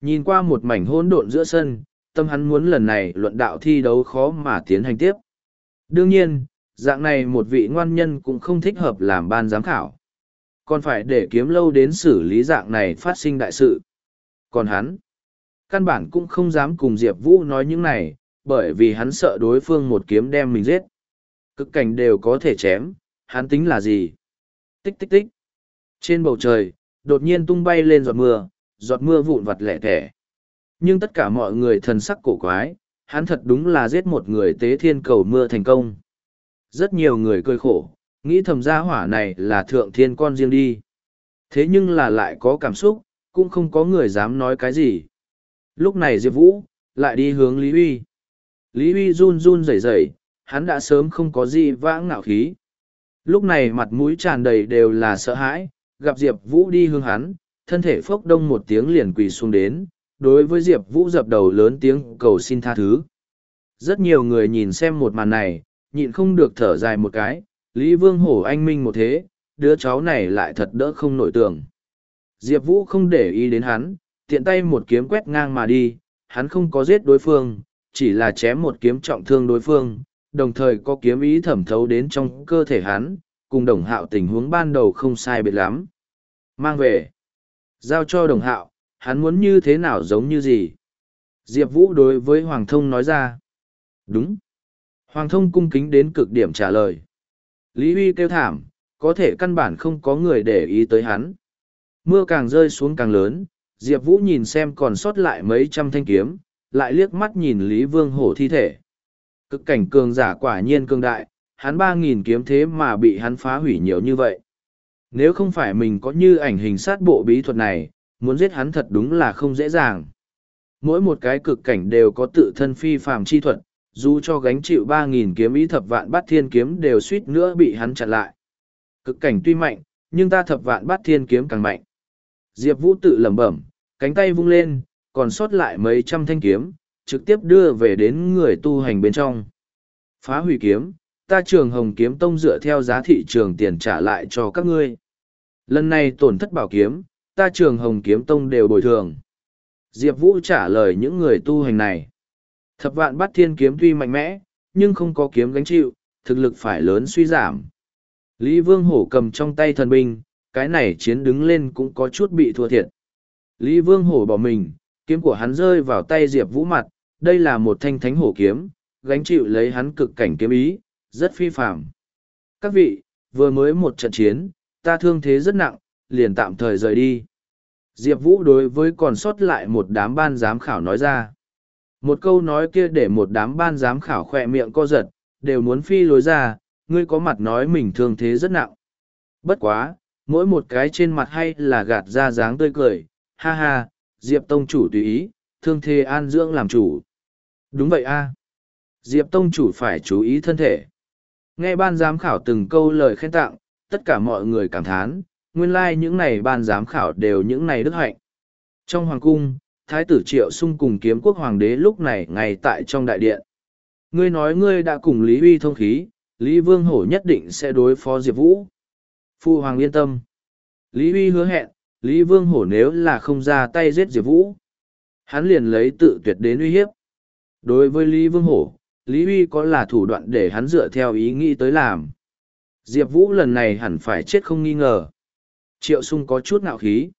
Nhìn qua một mảnh hỗn độn giữa sân, tâm hắn muốn lần này luận đạo thi đấu khó mà tiến hành tiếp. Đương nhiên, dạng này một vị ngoan nhân cũng không thích hợp làm ban giám khảo. Còn phải để kiếm lâu đến xử lý dạng này phát sinh đại sự. Còn hắn, căn bản cũng không dám cùng Diệp Vũ nói những này, bởi vì hắn sợ đối phương một kiếm đem mình giết. Cực cảnh đều có thể chém, hắn tính là gì? Tích tích tích. Trên bầu trời, đột nhiên tung bay lên giọt mưa, giọt mưa vụn vặt lẻ thẻ. Nhưng tất cả mọi người thần sắc cổ quái, hắn thật đúng là giết một người tế thiên cầu mưa thành công. Rất nhiều người cười khổ, nghĩ thầm gia hỏa này là thượng thiên con riêng đi. Thế nhưng là lại có cảm xúc, cũng không có người dám nói cái gì. Lúc này Diệp Vũ, lại đi hướng Lý Huy. Lý Huy run run rẩy rẩy, hắn đã sớm không có gì vãng ngạo khí. Lúc này mặt mũi tràn đầy đều là sợ hãi, gặp Diệp Vũ đi hướng hắn, thân thể phốc đông một tiếng liền quỳ xuống đến, đối với Diệp Vũ dập đầu lớn tiếng cầu xin tha thứ. Rất nhiều người nhìn xem một màn này, nhịn không được thở dài một cái, Lý Vương Hổ anh minh một thế, đứa cháu này lại thật đỡ không nổi tường. Diệp Vũ không để ý đến hắn, tiện tay một kiếm quét ngang mà đi, hắn không có giết đối phương, chỉ là chém một kiếm trọng thương đối phương, đồng thời có kiếm ý thẩm thấu đến trong cơ thể hắn, cùng đồng hạo tình huống ban đầu không sai biệt lắm. Mang về. Giao cho đồng hạo, hắn muốn như thế nào giống như gì. Diệp Vũ đối với Hoàng Thông nói ra. Đúng. Hoàng Thông cung kính đến cực điểm trả lời. Lý Huy kêu thảm, có thể căn bản không có người để ý tới hắn. Mưa càng rơi xuống càng lớn, Diệp Vũ nhìn xem còn sót lại mấy trăm thanh kiếm, lại liếc mắt nhìn Lý Vương Hổ thi thể. Cực cảnh cường giả quả nhiên cường đại, hắn ba nghìn kiếm thế mà bị hắn phá hủy nhiều như vậy. Nếu không phải mình có như ảnh hình sát bộ bí thuật này, muốn giết hắn thật đúng là không dễ dàng. Mỗi một cái cực cảnh đều có tự thân phi phàm chi thuật, dù cho gánh chịu ba nghìn kiếm ý thập vạn bát thiên kiếm đều suýt nữa bị hắn chặn lại. Cực cảnh tuy mạnh, nhưng ta thập vạn bát thiên kiếm càng mạnh. Diệp Vũ tự lẩm bẩm, cánh tay vung lên, còn sót lại mấy trăm thanh kiếm, trực tiếp đưa về đến người tu hành bên trong. Phá hủy kiếm, ta trường hồng kiếm tông dựa theo giá thị trường tiền trả lại cho các ngươi. Lần này tổn thất bảo kiếm, ta trường hồng kiếm tông đều bồi thường. Diệp Vũ trả lời những người tu hành này. Thập vạn bắt thiên kiếm tuy mạnh mẽ, nhưng không có kiếm gánh chịu, thực lực phải lớn suy giảm. Lý Vương Hổ cầm trong tay thần binh, cái này chiến đứng lên cũng có chút bị thua thiệt. Lý Vương Hổ bỏ mình, kiếm của hắn rơi vào tay Diệp Vũ mặt, đây là một thanh thánh hổ kiếm, gánh chịu lấy hắn cực cảnh kiếm ý, rất phi phạm. Các vị, vừa mới một trận chiến, ta thương thế rất nặng, liền tạm thời rời đi. Diệp Vũ đối với còn sót lại một đám ban giám khảo nói ra. Một câu nói kia để một đám ban giám khảo khỏe miệng co giật, đều muốn phi lối ra, ngươi có mặt nói mình thương thế rất nặng. Bất quá, mỗi một cái trên mặt hay là gạt ra dáng tươi cười, ha ha, Diệp Tông chủ tùy ý, thương thế an dưỡng làm chủ. Đúng vậy a Diệp Tông chủ phải chú ý thân thể. Nghe ban giám khảo từng câu lời khen tặng, tất cả mọi người cảm thán, nguyên lai like những này ban giám khảo đều những này đức hạnh. Trong hoàng cung, Thái tử Triệu Sung cùng kiếm quốc hoàng đế lúc này ngay tại trong đại điện. Ngươi nói ngươi đã cùng Lý Uy thông khí, Lý Vương Hổ nhất định sẽ đối phó Diệp Vũ. Phu hoàng yên tâm. Lý Uy hứa hẹn, Lý Vương Hổ nếu là không ra tay giết Diệp Vũ, hắn liền lấy tự tuyệt đến uy hiếp. Đối với Lý Vương Hổ, Lý Huy có là thủ đoạn để hắn dựa theo ý nghĩ tới làm. Diệp Vũ lần này hẳn phải chết không nghi ngờ. Triệu Sung có chút ngạo khí.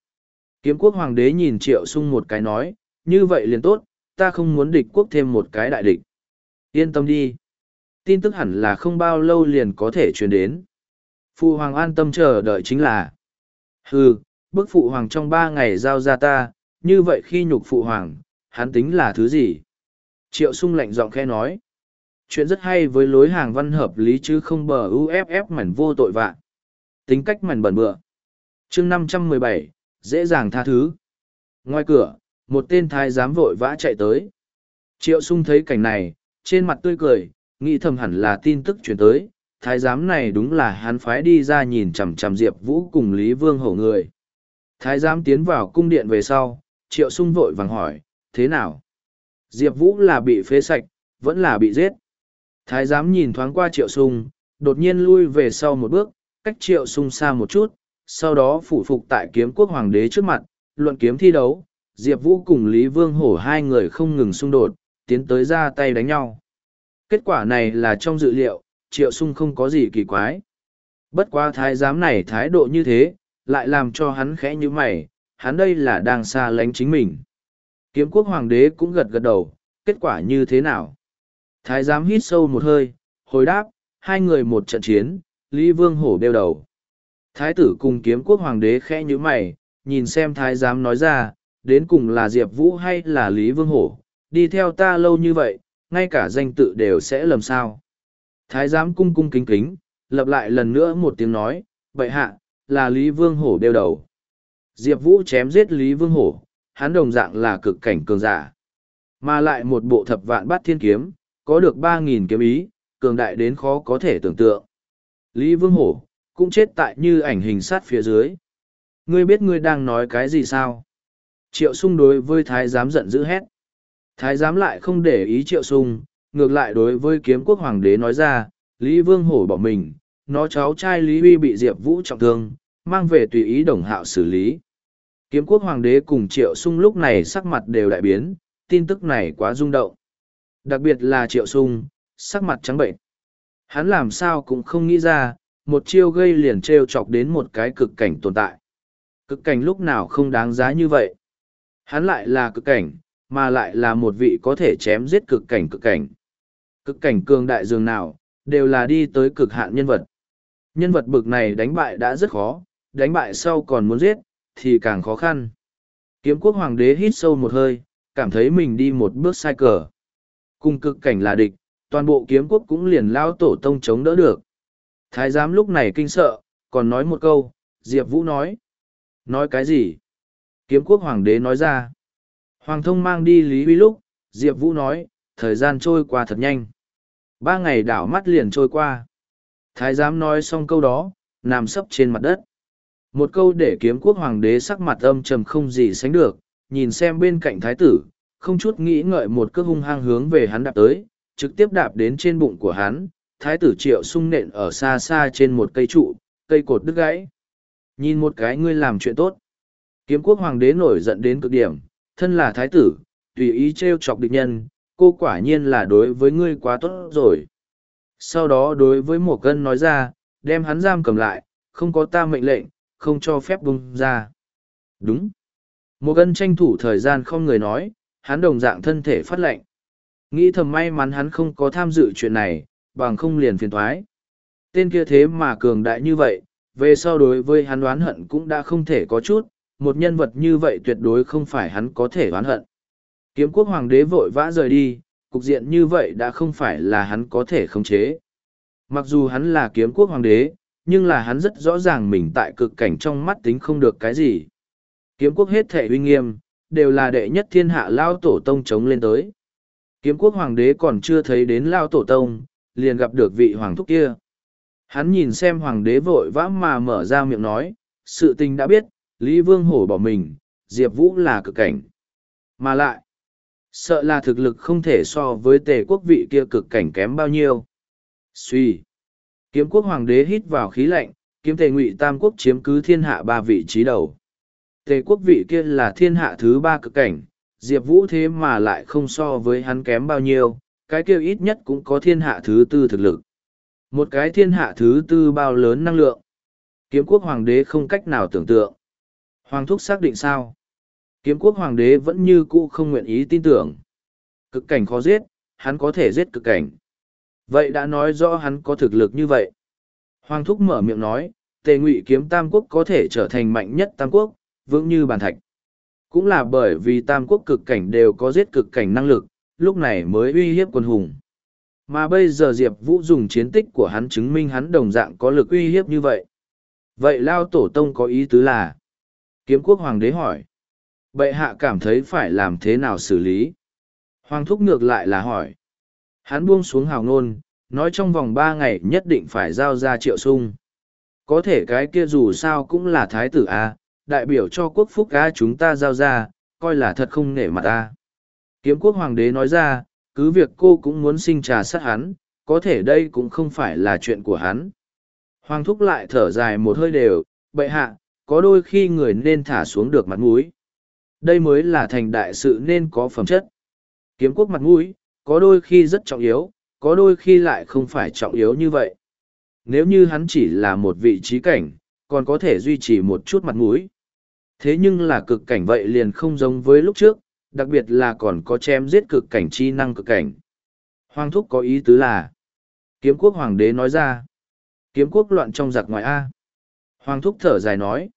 Kiếm quốc hoàng đế nhìn Triệu Sung một cái nói, như vậy liền tốt, ta không muốn địch quốc thêm một cái đại địch. Yên tâm đi. Tin tức hẳn là không bao lâu liền có thể truyền đến. Phụ hoàng an tâm chờ đợi chính là. Hừ, bức phụ hoàng trong ba ngày giao ra ta, như vậy khi nhục phụ hoàng, hắn tính là thứ gì? Triệu sung lạnh giọng khe nói. Chuyện rất hay với lối hàng văn hợp lý chứ không bờ uff mảnh vô tội vạ. Tính cách mảnh bẩn bựa. chương năm trăm mười bảy dễ dàng tha thứ. Ngoài cửa, một tên thái giám vội vã chạy tới. Triệu sung thấy cảnh này, trên mặt tươi cười, nghĩ thầm hẳn là tin tức chuyển tới. Thái giám này đúng là hắn phái đi ra nhìn chằm chằm Diệp Vũ cùng Lý Vương hổ người. Thái giám tiến vào cung điện về sau, triệu sung vội vàng hỏi, thế nào? Diệp Vũ là bị phế sạch, vẫn là bị giết. Thái giám nhìn thoáng qua triệu sung, đột nhiên lui về sau một bước, cách triệu sung xa một chút, sau đó phủ phục tại kiếm quốc hoàng đế trước mặt, luận kiếm thi đấu. Diệp Vũ cùng Lý Vương Hổ hai người không ngừng xung đột, tiến tới ra tay đánh nhau. Kết quả này là trong dự liệu, triệu sung không có gì kỳ quái. Bất quá thái giám này thái độ như thế, lại làm cho hắn khẽ như mày, hắn đây là đang xa lánh chính mình. Kiếm quốc hoàng đế cũng gật gật đầu, kết quả như thế nào? Thái giám hít sâu một hơi, hồi đáp, hai người một trận chiến, Lý Vương hổ đeo đầu. Thái tử cùng kiếm quốc hoàng đế khẽ như mày, nhìn xem thái giám nói ra, đến cùng là Diệp Vũ hay là Lý Vương hổ, đi theo ta lâu như vậy, ngay cả danh tự đều sẽ lầm sao. Thái giám cung cung kính kính, lập lại lần nữa một tiếng nói, vậy hạ, là Lý Vương Hổ đeo đầu. Diệp Vũ chém giết Lý Vương Hổ, hắn đồng dạng là cực cảnh cường giả. Mà lại một bộ thập vạn bát thiên kiếm, có được ba nghìn kiếm ý, cường đại đến khó có thể tưởng tượng. Lý Vương Hổ, cũng chết tại như ảnh hình sát phía dưới. Ngươi biết ngươi đang nói cái gì sao? Triệu sung đối với thái giám giận dữ hét. Thái giám lại không để ý triệu sung, ngược lại đối với kiếm quốc hoàng đế nói ra, Lý Vương Hổ bỏ mình, nó cháu trai Lý Huy bị Diệp Vũ trọng thương, mang về tùy ý đồng hạo xử lý. Kiếm quốc hoàng đế cùng Triệu Sung lúc này sắc mặt đều đại biến, tin tức này quá rung động. Đặc biệt là Triệu Sung, sắc mặt trắng bệnh. Hắn làm sao cũng không nghĩ ra, một chiêu gây liền trêu chọc đến một cái cực cảnh tồn tại. Cực cảnh lúc nào không đáng giá như vậy? Hắn lại là cực cảnh mà lại là một vị có thể chém giết cực cảnh cực cảnh. Cực cảnh cường đại dường nào đều là đi tới cực hạn nhân vật. Nhân vật bực này đánh bại đã rất khó đánh bại sau còn muốn giết thì càng khó khăn kiếm quốc hoàng đế hít sâu một hơi cảm thấy mình đi một bước sai cờ cùng cực cảnh là địch toàn bộ kiếm quốc cũng liền lao tổ tông chống đỡ được. Thái giám lúc này kinh sợ, còn nói một câu, Diệp Vũ nói. Nói cái gì? Kiếm quốc hoàng đế nói ra. Hoàng thông mang đi Lý Huy lúc, Diệp Vũ nói, thời gian trôi qua thật nhanh. Ba ngày đảo mắt liền trôi qua. Thái giám nói xong câu đó, nằm sấp trên mặt đất. Một câu để kiếm quốc hoàng đế sắc mặt âm trầm không gì sánh được, nhìn xem bên cạnh thái tử, không chút nghĩ ngợi một cước hung hăng hướng về hắn đạp tới, trực tiếp đạp đến trên bụng của hắn, thái tử triệu sung nện ở xa xa trên một cây trụ, cây cột đứt gãy. Nhìn một cái ngươi làm chuyện tốt. Kiếm quốc hoàng đế nổi giận đến cực điểm, thân là thái tử, tùy ý trêu chọc địch nhân, cô quả nhiên là đối với ngươi quá tốt rồi. Sau đó đối với một cân nói ra, đem hắn giam cầm lại, không có ta mệnh lệnh, không cho phép bung ra. Đúng. Một gân tranh thủ thời gian không người nói, hắn đồng dạng thân thể phát lệnh. Nghĩ thầm may mắn hắn không có tham dự chuyện này, bằng không liền phiền thoái. Tên kia thế mà cường đại như vậy, về sau đối với hắn đoán hận cũng đã không thể có chút, một nhân vật như vậy tuyệt đối không phải hắn có thể đoán hận. Kiếm quốc hoàng đế vội vã rời đi, cục diện như vậy đã không phải là hắn có thể khống chế. Mặc dù hắn là kiếm quốc hoàng đế, nhưng là hắn rất rõ ràng mình tại cực cảnh trong mắt tính không được cái gì. Kiếm quốc hết thể uy nghiêm, đều là đệ nhất thiên hạ lao tổ tông chống lên tới. Kiếm quốc hoàng đế còn chưa thấy đến lao tổ tông, liền gặp được vị hoàng thúc kia. Hắn nhìn xem hoàng đế vội vã mà mở ra miệng nói, sự tình đã biết, Lý Vương hổ bỏ mình, Diệp Vũ là cực cảnh. Mà lại, sợ là thực lực không thể so với tề quốc vị kia cực cảnh kém bao nhiêu. Suy. Kiếm quốc hoàng đế hít vào khí lạnh, kiếm tề ngụy tam quốc chiếm cứ thiên hạ ba vị trí đầu. Tề quốc vị kia là thiên hạ thứ ba cực cảnh, Diệp Vũ thế mà lại không so với hắn kém bao nhiêu, cái kia ít nhất cũng có thiên hạ thứ tư thực lực. Một cái thiên hạ thứ tư bao lớn năng lượng. Kiếm quốc hoàng đế không cách nào tưởng tượng. Hoàng thúc xác định sao? Kiếm quốc hoàng đế vẫn như cũ không nguyện ý tin tưởng. Cực cảnh khó giết, hắn có thể giết cực cảnh. Vậy đã nói rõ hắn có thực lực như vậy. Hoàng thúc mở miệng nói, tề ngụy kiếm tam quốc có thể trở thành mạnh nhất tam quốc, vững như bàn thạch. Cũng là bởi vì tam quốc cực cảnh đều có giết cực cảnh năng lực, lúc này mới uy hiếp quân hùng. Mà bây giờ Diệp Vũ dùng chiến tích của hắn chứng minh hắn đồng dạng có lực uy hiếp như vậy. Vậy Lao Tổ Tông có ý tứ là? Kiếm quốc hoàng đế hỏi. Bệ hạ cảm thấy phải làm thế nào xử lý? Hoàng thúc ngược lại là hỏi. Hắn buông xuống hào ngôn, nói trong vòng ba ngày nhất định phải giao ra triệu sung. Có thể cái kia dù sao cũng là thái tử A, đại biểu cho quốc phúc A chúng ta giao ra, coi là thật không nể mặt A. Kiếm quốc hoàng đế nói ra, cứ việc cô cũng muốn sinh trà sát hắn, có thể đây cũng không phải là chuyện của hắn. Hoàng thúc lại thở dài một hơi đều, bệ hạ, có đôi khi người nên thả xuống được mặt mũi. Đây mới là thành đại sự nên có phẩm chất. Kiếm quốc mặt mũi, có đôi khi rất trọng yếu, có đôi khi lại không phải trọng yếu như vậy. Nếu như hắn chỉ là một vị trí cảnh, còn có thể duy trì một chút mặt mũi. Thế nhưng là cực cảnh vậy liền không giống với lúc trước, đặc biệt là còn có chém giết cực cảnh chi năng cực cảnh. Hoàng thúc có ý tứ là, kiếm quốc hoàng đế nói ra, kiếm quốc loạn trong giặc ngoài A. Hoàng thúc thở dài nói,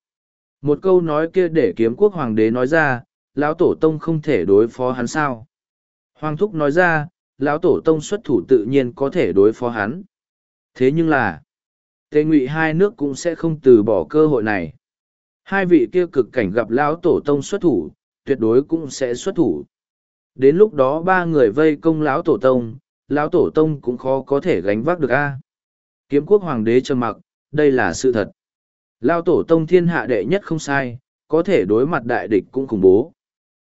một câu nói kia để kiếm quốc hoàng đế nói ra, lão tổ tông không thể đối phó hắn sao. Hoàng thúc nói ra, lão tổ tông xuất thủ tự nhiên có thể đối phó hắn. Thế nhưng là, tề ngụy hai nước cũng sẽ không từ bỏ cơ hội này. Hai vị kia cực cảnh gặp lão tổ tông xuất thủ tuyệt đối cũng sẽ xuất thủ. Đến lúc đó ba người vây công lão tổ tông lão tổ tông cũng khó có thể gánh vác được a. Kiếm quốc hoàng đế trầm mặc đây là sự thật. Lão tổ tông thiên hạ đệ nhất không sai có thể đối mặt đại địch cũng khủng bố.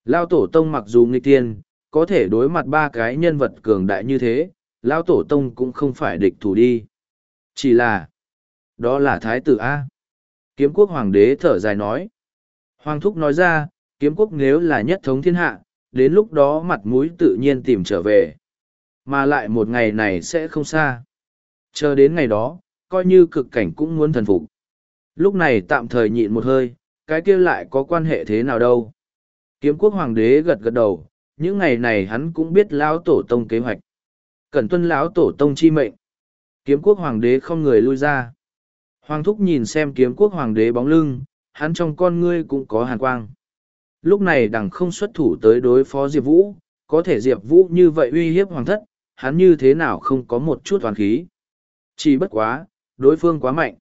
Lão tổ tông mặc dù nghịch tiên có thể đối mặt ba cái nhân vật cường đại như thế lao tổ tông cũng không phải địch thủ đi chỉ là đó là thái tử a Kiếm quốc hoàng đế thở dài nói. Hoàng thúc nói ra, kiếm quốc nếu là nhất thống thiên hạ, đến lúc đó mặt mũi tự nhiên tìm trở về. Mà lại một ngày này sẽ không xa. Chờ đến ngày đó, coi như cực cảnh cũng muốn thần phục. Lúc này tạm thời nhịn một hơi, cái kia lại có quan hệ thế nào đâu. Kiếm quốc hoàng đế gật gật đầu, những ngày này hắn cũng biết lão tổ tông kế hoạch. Cẩn tuân lão tổ tông chi mệnh. Kiếm quốc hoàng đế không người lui ra. Hoàng thúc nhìn xem kiếm quốc hoàng đế bóng lưng, hắn trong con ngươi cũng có hàn quang. Lúc này đằng không xuất thủ tới đối phó Diệp Vũ, có thể Diệp Vũ như vậy uy hiếp hoàng thất, hắn như thế nào không có một chút toàn khí. Chỉ bất quá, đối phương quá mạnh.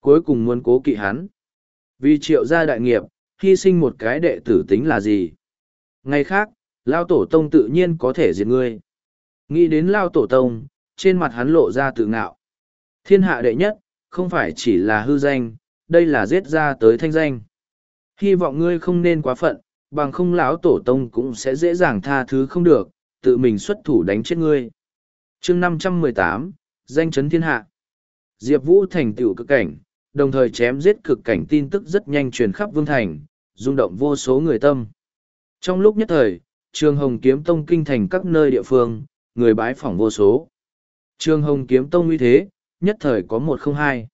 Cuối cùng muốn cố kỵ hắn. Vì triệu gia đại nghiệp, hy sinh một cái đệ tử tính là gì? Ngày khác, Lao Tổ Tông tự nhiên có thể diệt ngươi. Nghĩ đến Lao Tổ Tông, trên mặt hắn lộ ra tự ngạo. Thiên hạ đệ nhất, không phải chỉ là hư danh, đây là giết ra tới thanh danh. Hy vọng ngươi không nên quá phận, bằng không lão tổ tông cũng sẽ dễ dàng tha thứ không được, tự mình xuất thủ đánh chết ngươi. chương năm trăm mười tám danh chấn thiên hạ. Diệp Vũ thành tựu cực cảnh, đồng thời chém giết cực cảnh tin tức rất nhanh truyền khắp vương thành, rung động vô số người tâm. Trong lúc nhất thời, Trường Hồng Kiếm Tông kinh thành các nơi địa phương, người bái phỏng vô số. Trường Hồng Kiếm Tông uy thế, nhất thời có một không hai.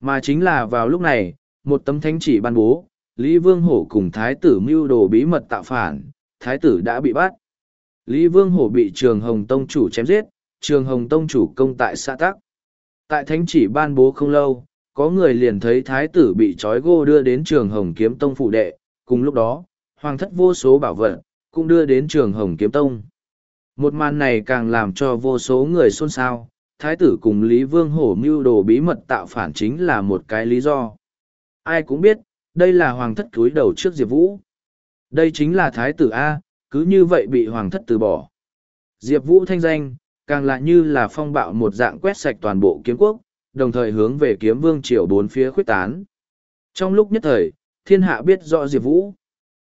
Mà chính là vào lúc này, một tấm thánh chỉ ban bố, Lý Vương Hổ cùng Thái tử mưu đồ bí mật tạo phản, Thái tử đã bị bắt. Lý Vương Hổ bị Trường Hồng Tông chủ chém giết, Trường Hồng Tông chủ công tại xã Tắc. Tại thánh chỉ ban bố không lâu, có người liền thấy Thái tử bị trói gô đưa đến Trường Hồng Kiếm Tông phụ đệ, cùng lúc đó, Hoàng thất vô số bảo vật, cũng đưa đến Trường Hồng Kiếm Tông. Một màn này càng làm cho vô số người xôn xao, thái tử cùng Lý Vương Hổ mưu đồ bí mật tạo phản chính là một cái lý do. Ai cũng biết, đây là hoàng thất cúi đầu trước Diệp Vũ. Đây chính là thái tử A, cứ như vậy bị hoàng thất từ bỏ. Diệp Vũ thanh danh, càng lại như là phong bạo một dạng quét sạch toàn bộ kiếm quốc, đồng thời hướng về kiếm vương triều bốn phía khuyết tán. Trong lúc nhất thời, thiên hạ biết rõ Diệp Vũ.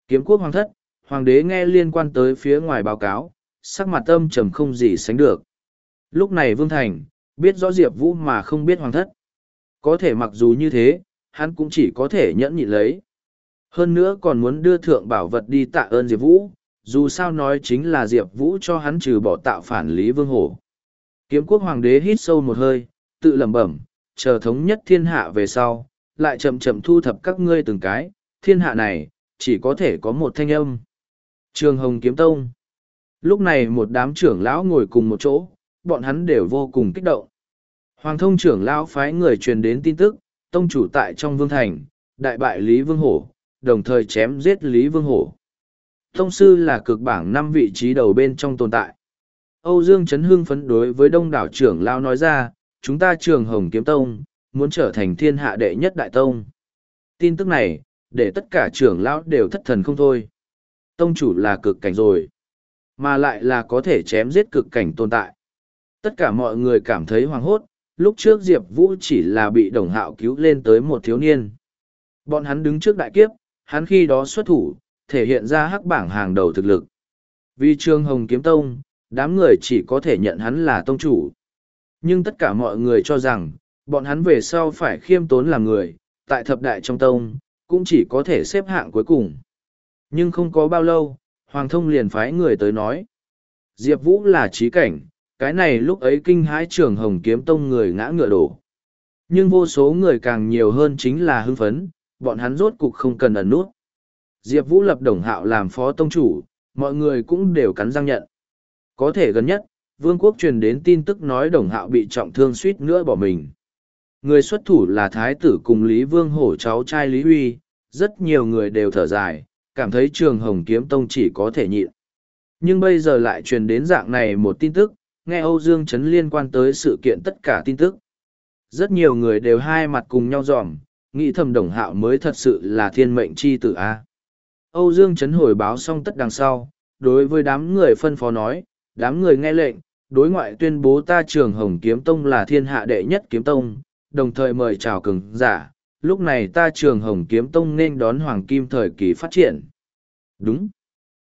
Kiếm quốc hoàng thất, hoàng đế nghe liên quan tới phía ngoài báo cáo, sắc mặt âm trầm không gì sánh được. Lúc này Vương Thành, biết rõ Diệp Vũ mà không biết hoàng thất. Có thể mặc dù như thế, hắn cũng chỉ có thể nhẫn nhịn lấy. Hơn nữa còn muốn đưa thượng bảo vật đi tạ ơn Diệp Vũ, dù sao nói chính là Diệp Vũ cho hắn trừ bỏ tạo phản Lý Vương Hổ. Kiếm quốc hoàng đế hít sâu một hơi, tự lẩm bẩm, chờ thống nhất thiên hạ về sau, lại chậm chậm thu thập các ngươi từng cái, thiên hạ này, chỉ có thể có một thanh âm. Trường Hồng Kiếm Tông Lúc này một đám trưởng lão ngồi cùng một chỗ, bọn hắn đều vô cùng kích động. Hoàng thông trưởng lão phái người truyền đến tin tức, tông chủ tại trong vương thành, đại bại Lý Vương Hổ, đồng thời chém giết Lý Vương Hổ. Tông sư là cực bảng năm vị trí đầu bên trong tồn tại. Âu Dương Trấn Hưng phấn đối với đông đảo trưởng lão nói ra, chúng ta trường Hồng Kiếm Tông, muốn trở thành thiên hạ đệ nhất đại tông. Tin tức này, để tất cả trưởng lão đều thất thần không thôi. Tông chủ là cực cảnh rồi, mà lại là có thể chém giết cực cảnh tồn tại. Tất cả mọi người cảm thấy hoảng hốt, lúc trước Diệp Vũ chỉ là bị đồng hạo cứu lên tới một thiếu niên. Bọn hắn đứng trước đại kiếp, hắn khi đó xuất thủ, thể hiện ra hắc bảng hàng đầu thực lực. Vì Trương Hồng Kiếm Tông, đám người chỉ có thể nhận hắn là tông chủ. Nhưng tất cả mọi người cho rằng, bọn hắn về sau phải khiêm tốn làm người, tại thập đại trong tông, cũng chỉ có thể xếp hạng cuối cùng. Nhưng không có bao lâu, Hoàng thông liền phái người tới nói. Diệp Vũ là trí cảnh, cái này lúc ấy kinh hãi trường hồng kiếm tông người ngã ngựa đổ. Nhưng vô số người càng nhiều hơn chính là hưng phấn, bọn hắn rốt cục không cần ẩn nút. Diệp Vũ lập đồng hạo làm phó tông chủ, mọi người cũng đều cắn răng nhận. Có thể gần nhất, vương quốc truyền đến tin tức nói đồng hạo bị trọng thương suýt nữa bỏ mình. Người xuất thủ là thái tử cùng Lý Vương hổ cháu trai Lý Huy, rất nhiều người đều thở dài, cảm thấy trường hồng kiếm tông chỉ có thể nhịn. Nhưng bây giờ lại truyền đến dạng này một tin tức, nghe Âu Dương Trấn liên quan tới sự kiện tất cả tin tức. Rất nhiều người đều hai mặt cùng nhau dòm, nghĩ thầm đồng hạo mới thật sự là thiên mệnh chi tử A. Âu Dương Trấn hồi báo xong tất đằng sau, đối với đám người phân phó nói, đám người nghe lệnh, đối ngoại tuyên bố ta trường Hồng Kiếm Tông là thiên hạ đệ nhất kiếm tông, đồng thời mời chào cường giả, lúc này ta trường Hồng Kiếm Tông nên đón Hoàng Kim thời kỳ phát triển. Đúng.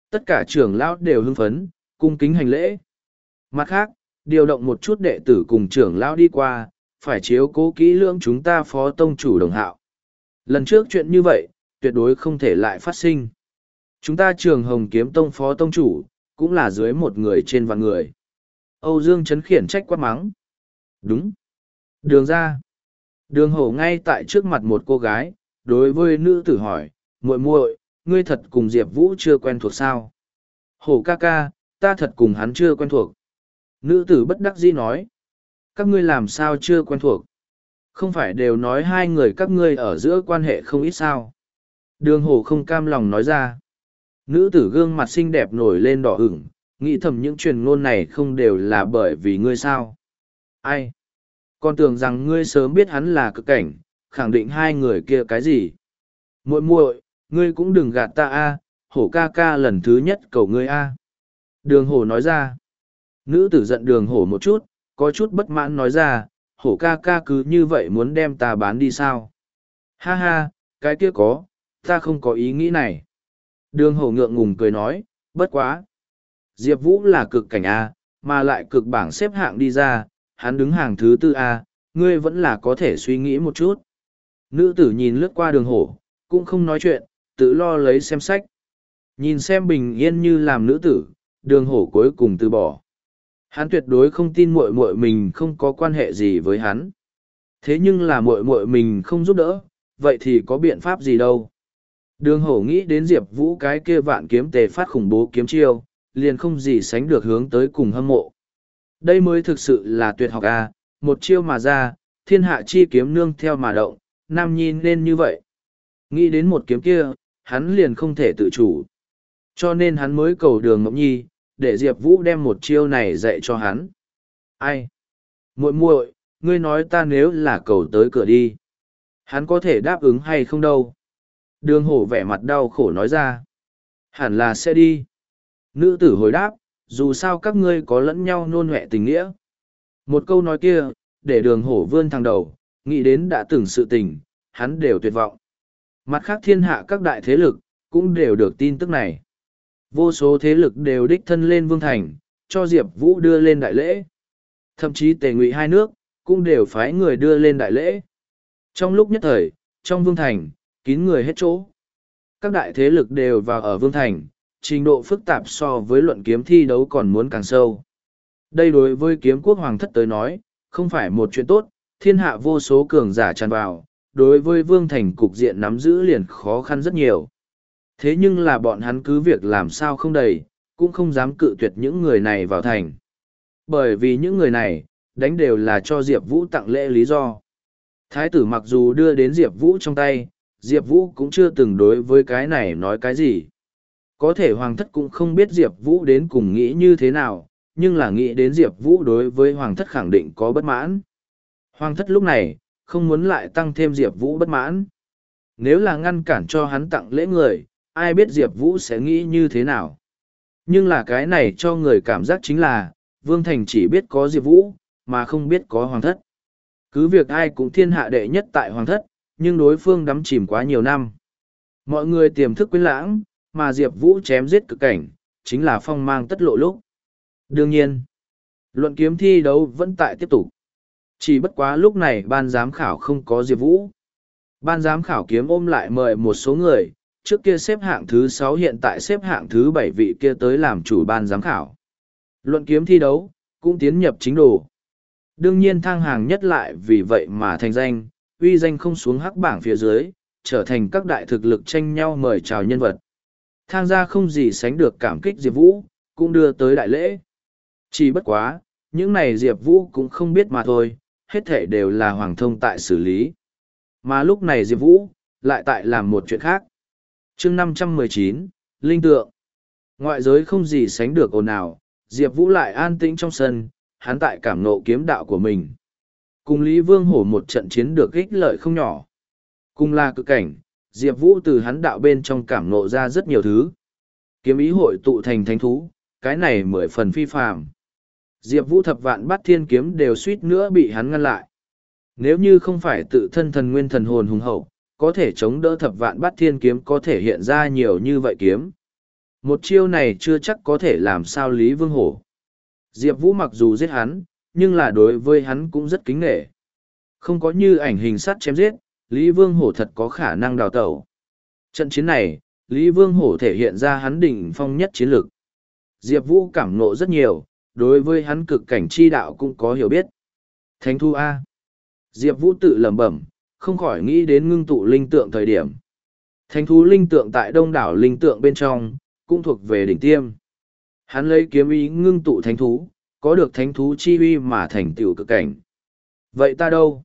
Tất cả trưởng lão đều hưng phấn, cung kính hành lễ. Mặt khác, điều động một chút đệ tử cùng trưởng lão đi qua, phải chiếu cố kỹ lưỡng chúng ta phó tông chủ đồng hạo. Lần trước chuyện như vậy, tuyệt đối không thể lại phát sinh. Chúng ta trường hồng kiếm tông phó tông chủ, cũng là dưới một người trên vạn người. Âu Dương chấn khiển trách quát mắng. Đúng. Đường ra. Đường hổ ngay tại trước mặt một cô gái, đối với nữ tử hỏi, muội muội, ngươi thật cùng Diệp Vũ chưa quen thuộc sao? Hổ ca ca, ta thật cùng hắn chưa quen thuộc. Nữ tử bất đắc dĩ nói, các ngươi làm sao chưa quen thuộc? Không phải đều nói hai người các ngươi ở giữa quan hệ không ít sao? Đường hổ không cam lòng nói ra. Nữ tử gương mặt xinh đẹp nổi lên đỏ ửng, nghĩ thầm những truyền ngôn này không đều là bởi vì ngươi sao? Ai? Con tưởng rằng ngươi sớm biết hắn là cực cảnh, khẳng định hai người kia cái gì? muội muội ngươi cũng đừng gạt ta a hổ ca ca lần thứ nhất cầu ngươi a. Đường hổ nói ra. Nữ tử giận đường hổ một chút có chút bất mãn nói ra hổ ca ca cứ như vậy muốn đem ta bán đi sao? Ha ha cái kia có ta không có ý nghĩ này. Đường hổ ngượng ngùng cười nói bất quá. Diệp vũ là cực cảnh a mà lại cực bảng xếp hạng đi ra hắn đứng hàng thứ tư a ngươi vẫn là có thể suy nghĩ một chút nữ tử nhìn lướt qua đường hổ cũng không nói chuyện tự lo lấy xem sách. Nhìn xem bình yên như làm nữ tử, đường hổ cuối cùng từ bỏ. Hắn tuyệt đối không tin muội muội mình không có quan hệ gì với hắn. Thế nhưng là muội muội mình không giúp đỡ, vậy thì có biện pháp gì đâu. Đường hổ nghĩ đến Diệp Vũ cái kia vạn kiếm tề phát khủng bố kiếm chiêu, liền không gì sánh được hướng tới cùng hâm mộ. Đây mới thực sự là tuyệt học A, một chiêu mà ra, thiên hạ chi kiếm nương theo mà động, nam nhi nên như vậy. Nghĩ đến một kiếm kia, hắn liền không thể tự chủ. Cho nên hắn mới cầu đường Ngọc Nhi, để Diệp Vũ đem một chiêu này dạy cho hắn. Ai? muội muội ngươi nói ta nếu là cầu tới cửa đi. Hắn có thể đáp ứng hay không đâu? Đường hổ vẻ mặt đau khổ nói ra. Hẳn là sẽ đi. Nữ tử hồi đáp, dù sao các ngươi có lẫn nhau nôn huệ tình nghĩa. Một câu nói kia, để đường hổ vươn thằng đầu, nghĩ đến đã từng sự tình, hắn đều tuyệt vọng. Mặt khác thiên hạ các đại thế lực, cũng đều được tin tức này. Vô số thế lực đều đích thân lên Vương Thành, cho Diệp Vũ đưa lên đại lễ. Thậm chí tề ngụy hai nước, cũng đều phái người đưa lên đại lễ. Trong lúc nhất thời, trong Vương Thành, kín người hết chỗ. Các đại thế lực đều vào ở Vương Thành, trình độ phức tạp so với luận kiếm thi đấu còn muốn càng sâu. Đây đối với kiếm quốc hoàng thất tới nói, không phải một chuyện tốt, thiên hạ vô số cường giả tràn vào, đối với Vương Thành cục diện nắm giữ liền khó khăn rất nhiều. Thế nhưng là bọn hắn cứ việc làm sao không đầy, cũng không dám cự tuyệt những người này vào thành. Bởi vì những người này, đánh đều là cho Diệp Vũ tặng lễ lý do. Thái tử mặc dù đưa đến Diệp Vũ trong tay, Diệp Vũ cũng chưa từng đối với cái này nói cái gì. Có thể Hoàng thất cũng không biết Diệp Vũ đến cùng nghĩ như thế nào, nhưng là nghĩ đến Diệp Vũ đối với Hoàng thất khẳng định có bất mãn. Hoàng thất lúc này, không muốn lại tăng thêm Diệp Vũ bất mãn. Nếu là ngăn cản cho hắn tặng lễ người, ai biết Diệp Vũ sẽ nghĩ như thế nào. Nhưng là cái này cho người cảm giác chính là, Vương Thành chỉ biết có Diệp Vũ, mà không biết có Hoàng thất. Cứ việc ai cũng thiên hạ đệ nhất tại Hoàng thất, nhưng đối phương đắm chìm quá nhiều năm. Mọi người tiềm thức quyến lãng, mà Diệp Vũ chém giết cực cảnh, chính là phong mang tất lộ lúc. Đương nhiên, luận kiếm thi đấu vẫn tại tiếp tục. Chỉ bất quá lúc này ban giám khảo không có Diệp Vũ. Ban giám khảo kiếm ôm lại mời một số người, trước kia xếp hạng thứ sáu hiện tại xếp hạng thứ bảy vị kia tới làm chủ ban giám khảo. Luận kiếm thi đấu, cũng tiến nhập chính đồ. Đương nhiên thang hàng nhất lại vì vậy mà thành danh, uy danh không xuống hắc bảng phía dưới, trở thành các đại thực lực tranh nhau mời chào nhân vật. Thang gia không gì sánh được cảm kích Diệp Vũ, cũng đưa tới đại lễ. Chỉ bất quá, những này Diệp Vũ cũng không biết mà thôi, hết thể đều là Hoàng Thông tại xử lý. Mà lúc này Diệp Vũ, lại tại làm một chuyện khác. chương năm trăm mười chín Linh Tượng. Ngoại giới không gì sánh được ồn ào, Diệp Vũ lại an tĩnh trong sân, hắn tại cảm nộ kiếm đạo của mình. Cùng Lý Vương Hổ một trận chiến được ích lợi không nhỏ. Cùng là cực cảnh, Diệp Vũ từ hắn đạo bên trong cảm nộ ra rất nhiều thứ. Kiếm ý hội tụ thành thánh thú, cái này mười phần phi phàm. Diệp Vũ thập vạn bắt thiên kiếm đều suýt nữa bị hắn ngăn lại. Nếu như không phải tự thân thần nguyên thần hồn hùng hậu, có thể chống đỡ thập vạn bắt thiên kiếm có thể hiện ra nhiều như vậy kiếm. Một chiêu này chưa chắc có thể làm sao Lý Vương Hổ. Diệp Vũ mặc dù giết hắn, nhưng là đối với hắn cũng rất kính nghệ. Không có như ảnh hình sát chém giết, Lý Vương Hổ thật có khả năng đào tẩu. Trận chiến này, Lý Vương Hổ thể hiện ra hắn đỉnh phong nhất chiến lược. Diệp Vũ cảm nộ rất nhiều, đối với hắn cực cảnh chi đạo cũng có hiểu biết. Thánh thu A. Diệp Vũ tự lẩm bẩm, không khỏi nghĩ đến ngưng tụ linh tượng thời điểm. Thánh thú linh tượng tại đông đảo linh tượng bên trong, cũng thuộc về đỉnh tiêm. Hắn lấy kiếm ý ngưng tụ thánh thú, có được thánh thú chi uy mà thành tựu cực cảnh. Vậy ta đâu?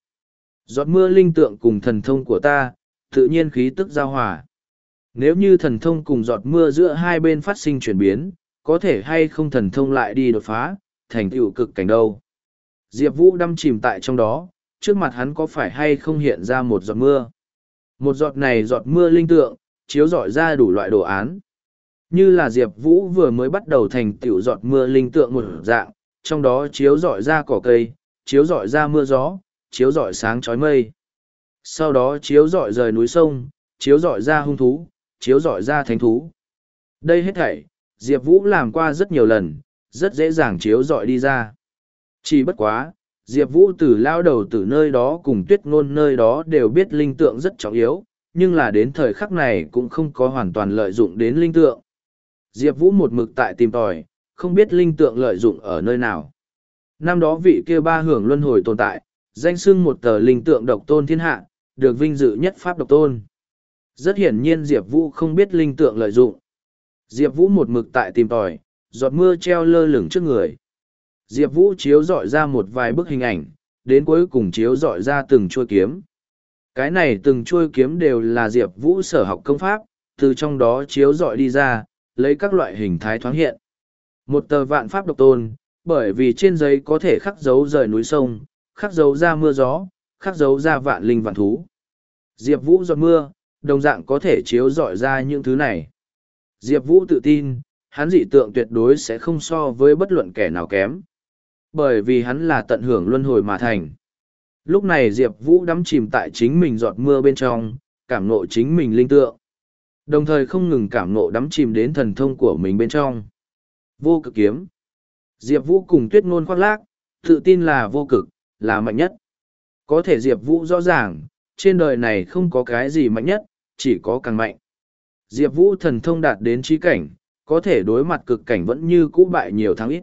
Giọt mưa linh tượng cùng thần thông của ta, tự nhiên khí tức giao hòa. Nếu như thần thông cùng giọt mưa giữa hai bên phát sinh chuyển biến, có thể hay không thần thông lại đi đột phá, thành tựu cực cảnh đâu. Diệp Vũ đâm chìm tại trong đó, trước mặt hắn có phải hay không hiện ra một giọt mưa. Một giọt này giọt mưa linh tượng, chiếu rọi ra đủ loại đồ án. Như là Diệp Vũ vừa mới bắt đầu thành tiểu giọt mưa linh tượng một dạng, trong đó chiếu rọi ra cỏ cây, chiếu rọi ra mưa gió, chiếu rọi sáng chói mây. Sau đó chiếu rọi rời núi sông, chiếu rọi ra hung thú, chiếu rọi ra thánh thú. Đây hết thảy, Diệp Vũ làm qua rất nhiều lần, rất dễ dàng chiếu rọi đi ra. Chỉ bất quá, Diệp Vũ từ lao đầu từ nơi đó cùng tuyết ngôn nơi đó đều biết linh tượng rất trọng yếu, nhưng là đến thời khắc này cũng không có hoàn toàn lợi dụng đến linh tượng. Diệp Vũ một mực tại tìm tòi, không biết linh tượng lợi dụng ở nơi nào. Năm đó vị kia ba hưởng luân hồi tồn tại, danh xưng một tờ linh tượng độc tôn thiên hạ, được vinh dự nhất pháp độc tôn. Rất hiển nhiên Diệp Vũ không biết linh tượng lợi dụng. Diệp Vũ một mực tại tìm tòi, giọt mưa treo lơ lửng trước người. Diệp Vũ chiếu dọi ra một vài bức hình ảnh, đến cuối cùng chiếu dọi ra từng chuôi kiếm. Cái này từng chuôi kiếm đều là Diệp Vũ sở học công pháp, từ trong đó chiếu dọi đi ra, lấy các loại hình thái thoáng hiện. Một tờ vạn pháp độc tôn, bởi vì trên giấy có thể khắc dấu rời núi sông, khắc dấu ra mưa gió, khắc dấu ra vạn linh vạn thú. Diệp Vũ giọt mưa, đồng dạng có thể chiếu dọi ra những thứ này. Diệp Vũ tự tin, hắn dị tượng tuyệt đối sẽ không so với bất luận kẻ nào kém. Bởi vì hắn là tận hưởng luân hồi mà thành. Lúc này Diệp Vũ đắm chìm tại chính mình giọt mưa bên trong, cảm nộ chính mình linh tượng. Đồng thời không ngừng cảm nộ đắm chìm đến thần thông của mình bên trong. Vô cực kiếm. Diệp Vũ cùng tuyết ngôn khoác lác, tự tin là vô cực, là mạnh nhất. Có thể Diệp Vũ rõ ràng, trên đời này không có cái gì mạnh nhất, chỉ có càng mạnh. Diệp Vũ thần thông đạt đến trí cảnh, có thể đối mặt cực cảnh vẫn như cũ bại nhiều tháng ít.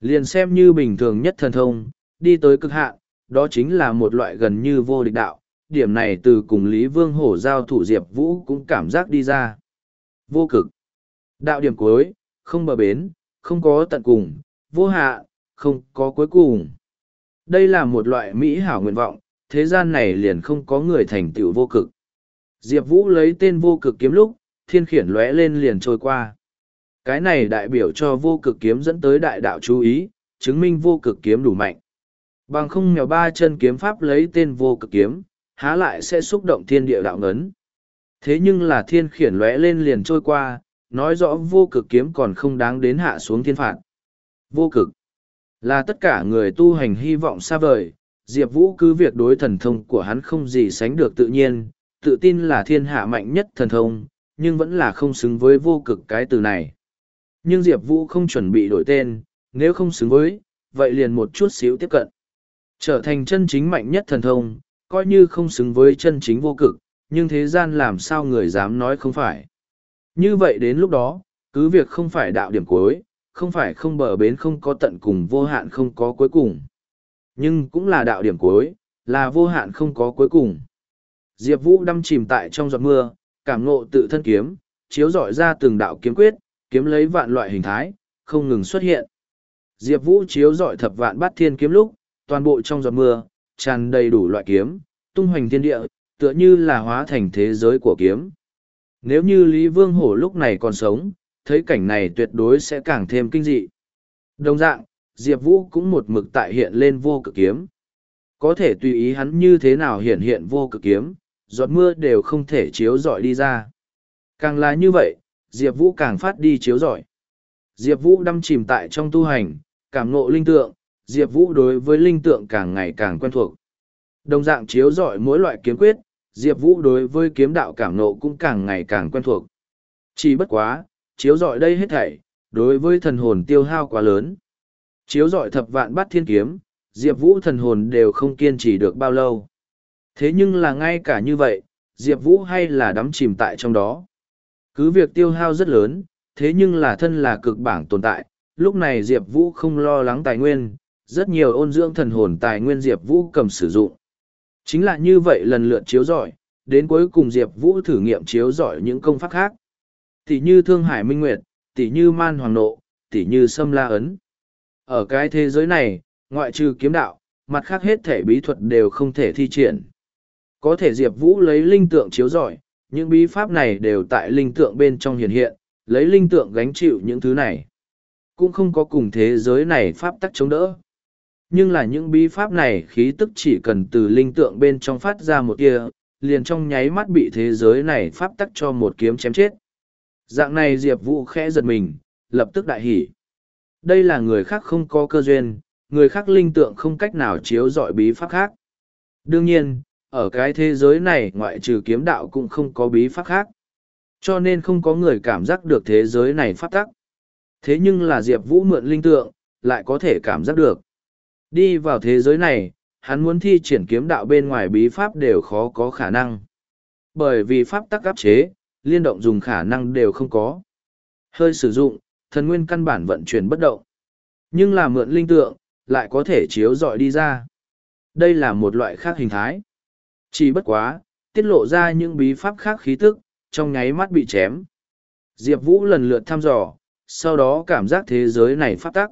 Liền xem như bình thường nhất thần thông, đi tới cực hạn, đó chính là một loại gần như vô địch đạo. Điểm này từ cùng Lý Vương Hổ giao thủ Diệp Vũ cũng cảm giác đi ra. Vô cực. Đạo điểm cuối, không bờ bến, không có tận cùng, vô hạ, không có cuối cùng. Đây là một loại mỹ hảo nguyện vọng, thế gian này liền không có người thành tựu vô cực. Diệp Vũ lấy tên vô cực kiếm lúc, thiên khiển lóe lên liền trôi qua. Cái này đại biểu cho vô cực kiếm dẫn tới đại đạo chú ý, chứng minh vô cực kiếm đủ mạnh. Bằng không mèo ba chân kiếm pháp lấy tên vô cực kiếm, há lại sẽ xúc động thiên địa đạo ngấn. Thế nhưng là thiên khiển lóe lên liền trôi qua, nói rõ vô cực kiếm còn không đáng đến hạ xuống thiên phạt. Vô cực là tất cả người tu hành hy vọng xa vời, Diệp Vũ cứ việc đối thần thông của hắn không gì sánh được tự nhiên, tự tin là thiên hạ mạnh nhất thần thông, nhưng vẫn là không xứng với vô cực cái từ này. Nhưng Diệp Vũ không chuẩn bị đổi tên, nếu không xứng với, vậy liền một chút xíu tiếp cận. Trở thành chân chính mạnh nhất thần thông, coi như không xứng với chân chính vô cực, nhưng thế gian làm sao người dám nói không phải. Như vậy đến lúc đó, cứ việc không phải đạo điểm cuối, không phải không bờ bến không có tận cùng vô hạn không có cuối cùng. Nhưng cũng là đạo điểm cuối, là vô hạn không có cuối cùng. Diệp Vũ đâm chìm tại trong giọt mưa, cảm ngộ tự thân kiếm, chiếu dọi ra từng đạo kiếm quyết, kiếm lấy vạn loại hình thái, không ngừng xuất hiện. Diệp Vũ chiếu dọi thập vạn bát thiên kiếm lúc, toàn bộ trong giọt mưa, tràn đầy đủ loại kiếm, tung hoành thiên địa, tựa như là hóa thành thế giới của kiếm. Nếu như Lý Vương Hổ lúc này còn sống, thấy cảnh này tuyệt đối sẽ càng thêm kinh dị. Đồng dạng, Diệp Vũ cũng một mực tại hiện lên vô cực kiếm. Có thể tùy ý hắn như thế nào hiện hiện vô cực kiếm, giọt mưa đều không thể chiếu rọi đi ra. Càng là như vậy, Diệp Vũ càng phát đi chiếu rọi. Diệp Vũ đâm chìm tại trong tu hành, cảm ngộ linh tượng, Diệp Vũ đối với linh tượng càng ngày càng quen thuộc. Đồng dạng chiếu rọi mỗi loại kiếm quyết, Diệp Vũ đối với kiếm đạo cảm ngộ cũng càng ngày càng quen thuộc. Chỉ bất quá, chiếu rọi đây hết thảy, đối với thần hồn tiêu hao quá lớn. Chiếu rọi thập vạn bát thiên kiếm, Diệp Vũ thần hồn đều không kiên trì được bao lâu. Thế nhưng là ngay cả như vậy, Diệp Vũ hay là đắm chìm tại trong đó. Cứ việc tiêu hao rất lớn, thế nhưng là thân là cực bảng tồn tại, lúc này Diệp Vũ không lo lắng tài nguyên, rất nhiều ôn dưỡng thần hồn tài nguyên Diệp Vũ cầm sử dụng. Chính là như vậy lần lượt chiếu giỏi, đến cuối cùng Diệp Vũ thử nghiệm chiếu giỏi những công pháp khác. Tỷ như Thương Hải Minh Nguyệt, tỷ như Man Hoàng Nộ, tỷ như Sâm La Ấn. Ở cái thế giới này, ngoại trừ kiếm đạo, mặt khác hết thể bí thuật đều không thể thi triển. Có thể Diệp Vũ lấy linh tượng chiếu giỏi, những bí pháp này đều tại linh tượng bên trong hiện hiện, lấy linh tượng gánh chịu những thứ này. Cũng không có cùng thế giới này pháp tắc chống đỡ. Nhưng là những bí pháp này khí tức chỉ cần từ linh tượng bên trong phát ra một kia, liền trong nháy mắt bị thế giới này pháp tắc cho một kiếm chém chết. Dạng này Diệp Vũ khẽ giật mình, lập tức đại hỉ. Đây là người khác không có cơ duyên, người khác linh tượng không cách nào chiếu dọi bí pháp khác. Đương nhiên, ở cái thế giới này ngoại trừ kiếm đạo cũng không có bí pháp khác. Cho nên không có người cảm giác được thế giới này pháp tắc. Thế nhưng là Diệp Vũ mượn linh tượng, lại có thể cảm giác được. Đi vào thế giới này, hắn muốn thi triển kiếm đạo bên ngoài bí pháp đều khó có khả năng. Bởi vì pháp tắc áp chế, liên động dùng khả năng đều không có. Hơi sử dụng, thần nguyên căn bản vận chuyển bất động. Nhưng là mượn linh tượng, lại có thể chiếu dọi đi ra. Đây là một loại khác hình thái. Chỉ bất quá, tiết lộ ra những bí pháp khác khí tức, trong nháy mắt bị chém. Diệp Vũ lần lượt thăm dò, sau đó cảm giác thế giới này pháp tắc.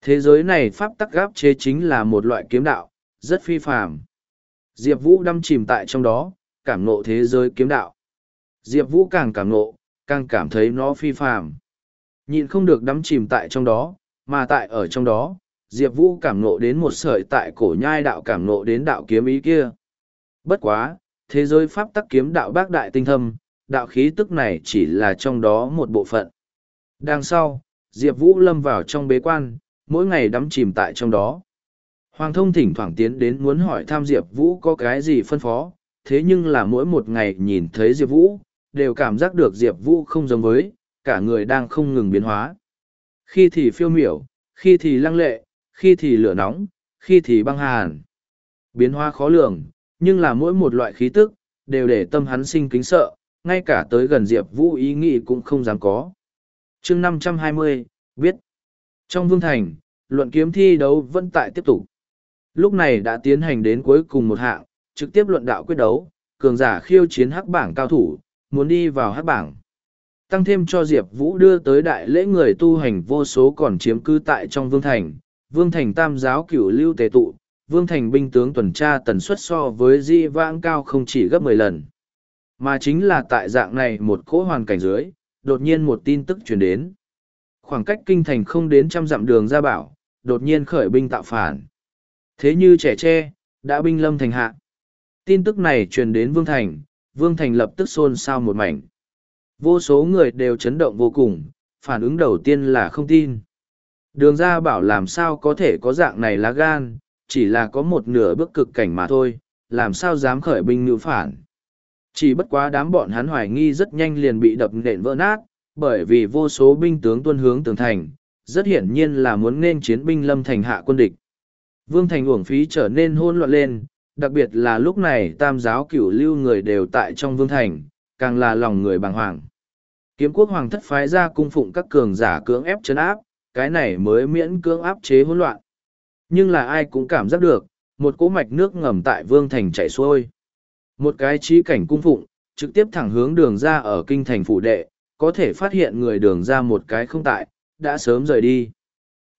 Thế giới này pháp tắc gáp chế chính là một loại kiếm đạo, rất phi phàm. Diệp Vũ đâm chìm tại trong đó, cảm ngộ thế giới kiếm đạo. Diệp Vũ càng cảm nộ, càng cảm thấy nó phi phàm. Nhìn không được đắm chìm tại trong đó, mà tại ở trong đó, Diệp Vũ cảm nộ đến một sợi tại cổ nhai đạo cảm nộ đến đạo kiếm ý kia. Bất quá, thế giới pháp tắc kiếm đạo bác đại tinh thâm, đạo khí tức này chỉ là trong đó một bộ phận. Đằng sau, Diệp Vũ lâm vào trong bế quan, mỗi ngày đắm chìm tại trong đó. Hoàng thông thỉnh thoảng tiến đến muốn hỏi thăm Diệp Vũ có cái gì phân phó, thế nhưng là mỗi một ngày nhìn thấy Diệp Vũ, đều cảm giác được Diệp Vũ không giống với, cả người đang không ngừng biến hóa. Khi thì phiêu miểu, khi thì lăng lệ, khi thì lửa nóng, khi thì băng hàn. Biến hóa khó lường, nhưng là mỗi một loại khí tức, đều để tâm hắn sinh kính sợ, ngay cả tới gần Diệp Vũ ý nghĩ cũng không dám có. chương năm trăm hai mươi biết. Trong vương thành, luận kiếm thi đấu vẫn tại tiếp tục. Lúc này đã tiến hành đến cuối cùng một hạng, trực tiếp luận đạo quyết đấu, cường giả khiêu chiến hắc bảng cao thủ, muốn đi vào hát bảng. Tăng thêm cho Diệp Vũ đưa tới đại lễ người tu hành vô số còn chiếm cư tại trong vương thành, vương thành tam giáo cửu lưu tề tụ, vương thành binh tướng tuần tra tần suất so với di vãng cao không chỉ gấp mười lần. Mà chính là tại dạng này một cỗ hoàn cảnh dưới, đột nhiên một tin tức truyền đến. Khoảng cách kinh thành không đến trăm dặm đường ra bảo, đột nhiên khởi binh tạo phản. Thế như trẻ tre, đã binh lâm thành hạ. Tin tức này truyền đến Vương Thành, Vương Thành lập tức xôn xao một mảnh. Vô số người đều chấn động vô cùng, phản ứng đầu tiên là không tin. Đường ra bảo làm sao có thể có dạng này lá gan, chỉ là có một nửa bước cực cảnh mà thôi, làm sao dám khởi binh ngữ phản. Chỉ bất quá đám bọn hắn hoài nghi rất nhanh liền bị đập nện vỡ nát, bởi vì vô số binh tướng tuân hướng tường thành, rất hiển nhiên là muốn nên chiến binh lâm thành hạ quân địch. Vương thành uổng phí trở nên hôn loạn lên, đặc biệt là lúc này tam giáo cửu lưu người đều tại trong vương thành, càng là lòng người bàng hoàng. Kiếm quốc hoàng thất phái ra cung phụng các cường giả cưỡng ép chấn áp, cái này mới miễn cưỡng áp chế hỗn loạn. Nhưng là ai cũng cảm giác được, một cỗ mạch nước ngầm tại vương thành chảy xuôi. Một cái trí cảnh cung phụng, trực tiếp thẳng hướng đường ra ở kinh thành phủ đệ, có thể phát hiện người đường ra một cái không tại, đã sớm rời đi.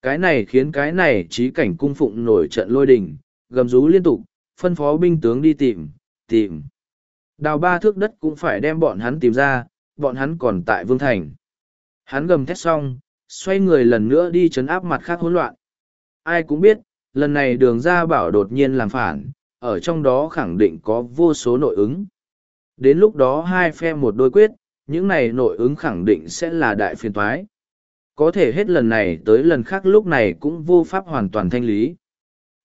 Cái này khiến cái này trí cảnh cung phụng nổi trận lôi đình, gầm rú liên tục, phân phó binh tướng đi tìm, tìm. Đào ba thước đất cũng phải đem bọn hắn tìm ra, bọn hắn còn tại vương thành. Hắn gầm thét xong, xoay người lần nữa đi chấn áp mặt khác hỗn loạn. Ai cũng biết, lần này đường ra bảo đột nhiên làm phản, ở trong đó khẳng định có vô số nội ứng. Đến lúc đó hai phe một đôi quyết, những này nội ứng khẳng định sẽ là đại phiền toái. Có thể hết lần này tới lần khác lúc này cũng vô pháp hoàn toàn thanh lý.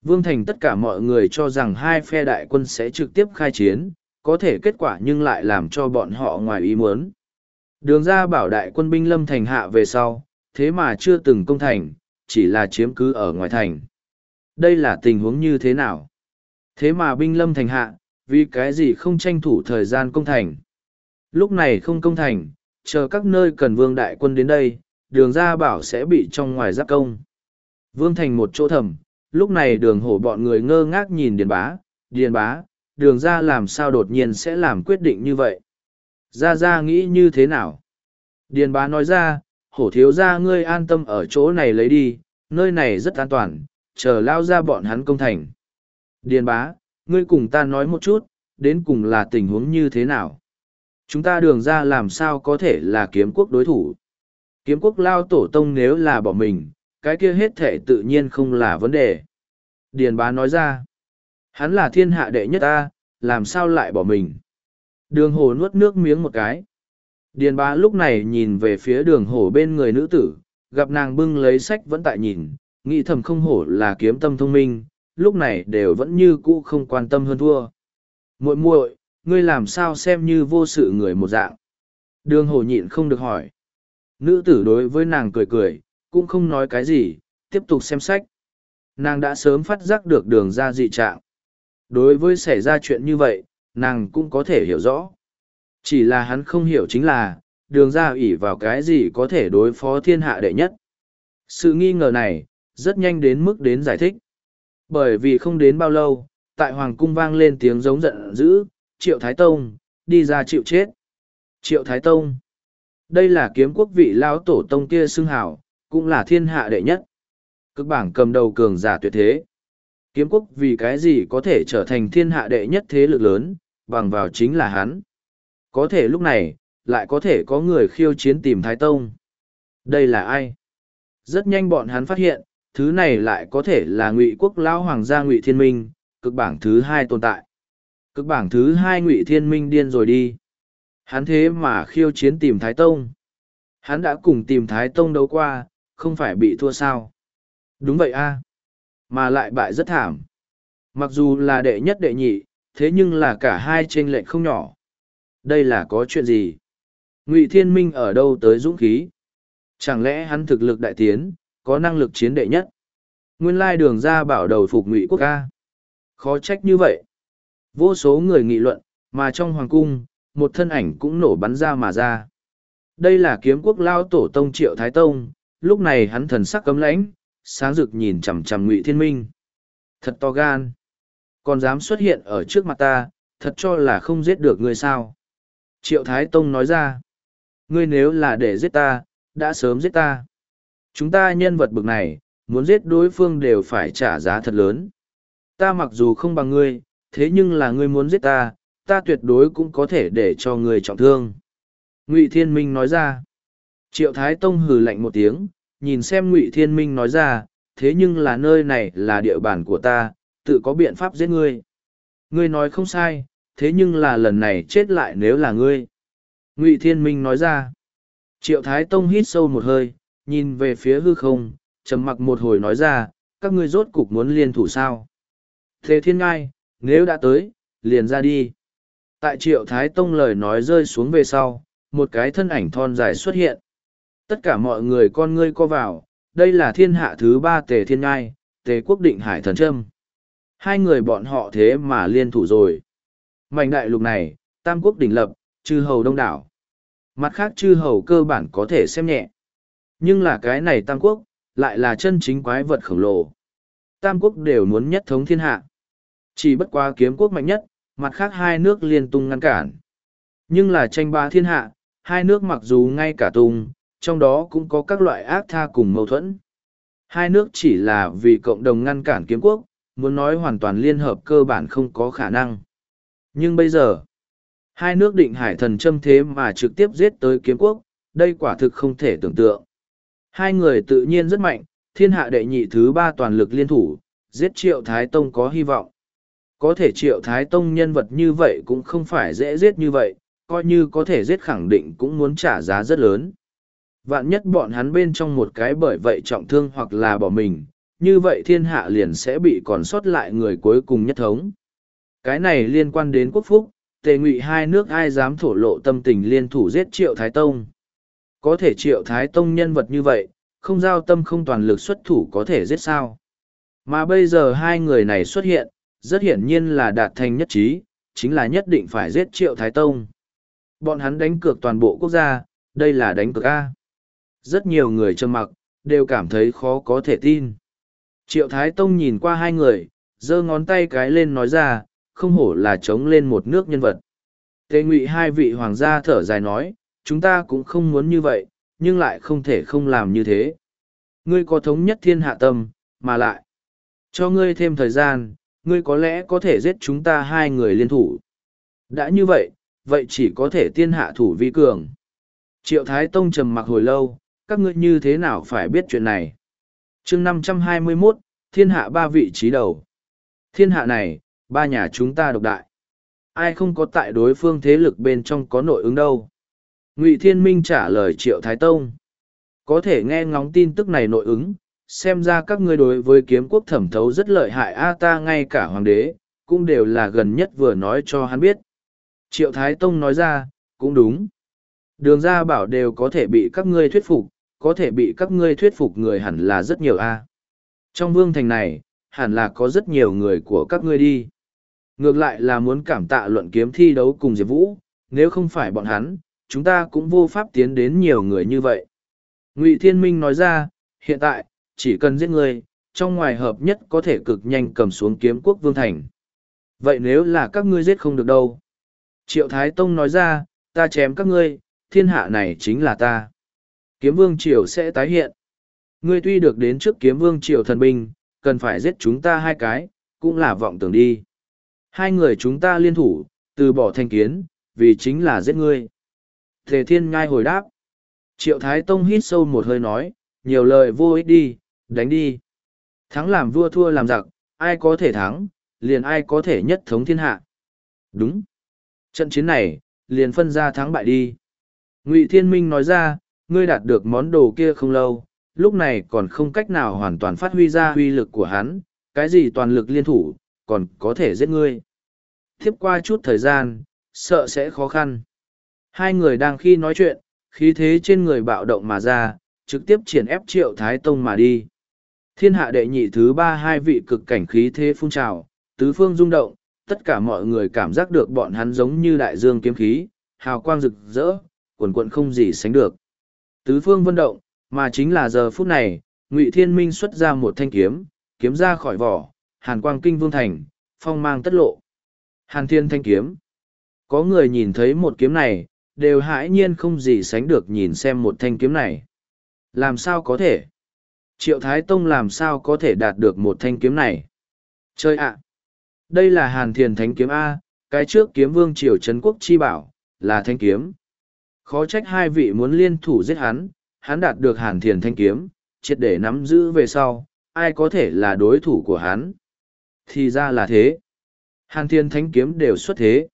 Vương Thành tất cả mọi người cho rằng hai phe đại quân sẽ trực tiếp khai chiến, có thể kết quả nhưng lại làm cho bọn họ ngoài ý muốn. Đường ra bảo đại quân binh lâm thành hạ về sau, thế mà chưa từng công thành, chỉ là chiếm cứ ở ngoài thành. Đây là tình huống như thế nào? Thế mà binh lâm thành hạ, vì cái gì không tranh thủ thời gian công thành? Lúc này không công thành, chờ các nơi cần vương đại quân đến đây, đường ra bảo sẽ bị trong ngoài giáp công. Vương thành một chỗ thầm, lúc này đường hổ bọn người ngơ ngác nhìn điền bá, điền bá, đường ra làm sao đột nhiên sẽ làm quyết định như vậy. Ra ra nghĩ như thế nào? Điền bá nói ra, hổ thiếu ra ngươi an tâm ở chỗ này lấy đi, nơi này rất an toàn, chờ lao ra bọn hắn công thành. Điền bá, ngươi cùng ta nói một chút, đến cùng là tình huống như thế nào? Chúng ta đường ra làm sao có thể là kiếm quốc đối thủ? Kiếm quốc lao tổ tông nếu là bỏ mình, cái kia hết thể tự nhiên không là vấn đề. Điền bá nói ra, hắn là thiên hạ đệ nhất ta, làm sao lại bỏ mình? Đường hồ nuốt nước miếng một cái. Điền bá lúc này nhìn về phía đường hổ bên người nữ tử, gặp nàng bưng lấy sách vẫn tại nhìn, nghĩ thầm không hổ là kiếm tâm thông minh, lúc này đều vẫn như cũ không quan tâm hơn thua. muội muội ngươi làm sao xem như vô sự người một dạng. Đường hổ nhịn không được hỏi. Nữ tử đối với nàng cười cười, cũng không nói cái gì, tiếp tục xem sách. Nàng đã sớm phát giác được đường ra dị trạng. Đối với xảy ra chuyện như vậy, nàng cũng có thể hiểu rõ. Chỉ là hắn không hiểu chính là, đường ra ủy vào cái gì có thể đối phó thiên hạ đệ nhất. Sự nghi ngờ này, rất nhanh đến mức đến giải thích. Bởi vì không đến bao lâu, tại Hoàng cung vang lên tiếng giống giận dữ, Triệu Thái Tông, đi ra chịu chết. Triệu Thái Tông. Đây là kiếm quốc vị lão tổ tông kia xưng hảo, cũng là thiên hạ đệ nhất. Cực bảng cầm đầu cường giả tuyệt thế. Kiếm quốc vì cái gì có thể trở thành thiên hạ đệ nhất thế lực lớn, bằng vào chính là hắn. Có thể lúc này, lại có thể có người khiêu chiến tìm Thái Tông. Đây là ai? Rất nhanh bọn hắn phát hiện, thứ này lại có thể là ngụy quốc lão hoàng gia ngụy thiên minh, cực bảng thứ hai tồn tại. Cực bảng thứ hai ngụy thiên minh điên rồi đi. Hắn thế mà khiêu chiến tìm Thái Tông. Hắn đã cùng tìm Thái Tông đấu qua, không phải bị thua sao. Đúng vậy a Mà lại bại rất thảm. Mặc dù là đệ nhất đệ nhị, thế nhưng là cả hai chênh lệch không nhỏ. Đây là có chuyện gì? Ngụy Thiên Minh ở đâu tới dũng khí? Chẳng lẽ hắn thực lực đại tiến, có năng lực chiến đệ nhất? Nguyên lai đường ra bảo đầu phục Ngụy Quốc ca. Khó trách như vậy. Vô số người nghị luận, mà trong hoàng cung, một thân ảnh cũng nổ bắn ra mà ra. Đây là kiếm quốc lao tổ tông Triệu Thái Tông, lúc này hắn thần sắc cấm lãnh, sáng rực nhìn chằm chằm Ngụy Thiên Minh. Thật to gan. Còn dám xuất hiện ở trước mặt ta, thật cho là không giết được ngươi sao. Triệu Thái Tông nói ra, ngươi nếu là để giết ta, đã sớm giết ta. Chúng ta nhân vật bực này, muốn giết đối phương đều phải trả giá thật lớn. Ta mặc dù không bằng ngươi, thế nhưng là ngươi muốn giết ta, ta tuyệt đối cũng có thể để cho ngươi trọng thương. Ngụy Thiên Minh nói ra. Triệu Thái Tông hừ lạnh một tiếng, nhìn xem Ngụy Thiên Minh nói ra, thế nhưng là nơi này là địa bàn của ta, tự có biện pháp giết ngươi. Ngươi nói không sai, thế nhưng là lần này chết lại nếu là ngươi. Ngụy thiên minh nói ra. Triệu thái tông hít sâu một hơi nhìn về phía hư không trầm mặc một hồi nói ra các ngươi rốt cục muốn liên thủ sao? Thế thiên ngai nếu đã tới liền ra đi. Tại triệu thái tông lời nói rơi xuống về sau một cái thân ảnh thon dài xuất hiện tất cả mọi người con ngươi co vào đây là thiên hạ thứ ba tề thiên ngai tề quốc định hải thần trâm hai người bọn họ thế mà liên thủ rồi mảnh đại lục này, tam quốc đỉnh lập, chư hầu đông đảo. Mặt khác chư hầu cơ bản có thể xem nhẹ. Nhưng là cái này tam quốc, lại là chân chính quái vật khổng lồ. Tam quốc đều muốn nhất thống thiên hạ. Chỉ bất quá kiếm quốc mạnh nhất, mặt khác hai nước liên tung ngăn cản. Nhưng là tranh ba thiên hạ, hai nước mặc dù ngay cả tung, trong đó cũng có các loại ác tha cùng mâu thuẫn. Hai nước chỉ là vì cộng đồng ngăn cản kiếm quốc, muốn nói hoàn toàn liên hợp cơ bản không có khả năng. Nhưng bây giờ, hai nước định hải thần châm thế mà trực tiếp giết tới kiếm quốc, đây quả thực không thể tưởng tượng. Hai người tự nhiên rất mạnh, thiên hạ đệ nhị thứ ba toàn lực liên thủ, giết triệu Thái Tông có hy vọng. Có thể triệu Thái Tông nhân vật như vậy cũng không phải dễ giết như vậy, coi như có thể giết khẳng định cũng muốn trả giá rất lớn. Vạn nhất bọn hắn bên trong một cái bởi vậy trọng thương hoặc là bỏ mình, như vậy thiên hạ liền sẽ bị còn sót lại người cuối cùng nhất thống. Cái này liên quan đến quốc phúc, tề ngụy hai nước ai dám thổ lộ tâm tình liên thủ giết triệu Thái Tông. Có thể triệu Thái Tông nhân vật như vậy, không giao tâm không toàn lực xuất thủ có thể giết sao. Mà bây giờ hai người này xuất hiện, rất hiển nhiên là đạt thành nhất trí, chính là nhất định phải giết triệu Thái Tông. Bọn hắn đánh cược toàn bộ quốc gia, đây là đánh cược A. Rất nhiều người trầm mặc, đều cảm thấy khó có thể tin. Triệu Thái Tông nhìn qua hai người, giơ ngón tay cái lên nói ra, không hổ là chống lên một nước nhân vật. Tề ngụy hai vị hoàng gia thở dài nói, chúng ta cũng không muốn như vậy, nhưng lại không thể không làm như thế. Ngươi có thống nhất thiên hạ tâm, mà lại. Cho ngươi thêm thời gian, ngươi có lẽ có thể giết chúng ta hai người liên thủ. Đã như vậy, vậy chỉ có thể tiên hạ thủ vi cường. Triệu Thái Tông trầm mặc hồi lâu, các ngươi như thế nào phải biết chuyện này. chương năm trăm hai mươi 521, thiên hạ ba vị trí đầu. Thiên hạ này, ba nhà chúng ta độc đại. Ai không có tại đối phương thế lực bên trong có nội ứng đâu. Ngụy Thiên Minh trả lời Triệu Thái Tông. Có thể nghe ngóng tin tức này nội ứng, xem ra các ngươi đối với kiếm quốc thẩm thấu rất lợi hại a ta ngay cả hoàng đế, cũng đều là gần nhất vừa nói cho hắn biết. Triệu Thái Tông nói ra, cũng đúng. Đường ra bảo đều có thể bị các ngươi thuyết phục, có thể bị các ngươi thuyết phục người hẳn là rất nhiều a. Trong vương thành này, hẳn là có rất nhiều người của các ngươi đi. Ngược lại là muốn cảm tạ luận kiếm thi đấu cùng Diệp Vũ, nếu không phải bọn hắn, chúng ta cũng vô pháp tiến đến nhiều người như vậy. Ngụy Thiên Minh nói ra, hiện tại, chỉ cần giết người, trong ngoài hợp nhất có thể cực nhanh cầm xuống kiếm quốc vương thành. Vậy nếu là các ngươi giết không được đâu? Triệu Thái Tông nói ra, ta chém các ngươi, thiên hạ này chính là ta. Kiếm vương triều sẽ tái hiện. Ngươi tuy được đến trước kiếm vương triều thần binh, cần phải giết chúng ta hai cái, cũng là vọng tưởng đi. Hai người chúng ta liên thủ, từ bỏ thanh kiến, vì chính là giết ngươi. Thề thiên ngai hồi đáp. Triệu Thái Tông hít sâu một hơi nói, nhiều lời vô ích đi, đánh đi. Thắng làm vua thua làm giặc, ai có thể thắng, liền ai có thể nhất thống thiên hạ. Đúng. Trận chiến này, liền phân ra thắng bại đi. Ngụy Thiên Minh nói ra, ngươi đạt được món đồ kia không lâu, lúc này còn không cách nào hoàn toàn phát huy ra huy lực của hắn, cái gì toàn lực liên thủ, còn có thể giết ngươi. Tiếp qua chút thời gian, sợ sẽ khó khăn. Hai người đang khi nói chuyện, khí thế trên người bạo động mà ra, trực tiếp triển ép triệu thái tông mà đi. Thiên hạ đệ nhị thứ ba hai vị cực cảnh khí thế phun trào, tứ phương rung động, tất cả mọi người cảm giác được bọn hắn giống như đại dương kiếm khí, hào quang rực rỡ, quần quận không gì sánh được. Tứ phương vân động, mà chính là giờ phút này, Ngụy Thiên Minh xuất ra một thanh kiếm, kiếm ra khỏi vỏ, hàn quang kinh vương thành, phong mang tất lộ. Hàn thiên thanh kiếm. Có người nhìn thấy một kiếm này, đều hãi nhiên không gì sánh được nhìn xem một thanh kiếm này. Làm sao có thể? Triệu Thái Tông làm sao có thể đạt được một thanh kiếm này? Chơi ạ! Đây là Hàn Thiền Thánh Kiếm A, cái trước kiếm vương triều Trấn Quốc Chi Bảo, là thanh kiếm. Khó trách hai vị muốn liên thủ giết hắn, hắn đạt được Hàn Thiền Thanh Kiếm, triệt để nắm giữ về sau, ai có thể là đối thủ của hắn? Thì ra là thế. Hàn Thiền Thanh Kiếm đều xuất thế.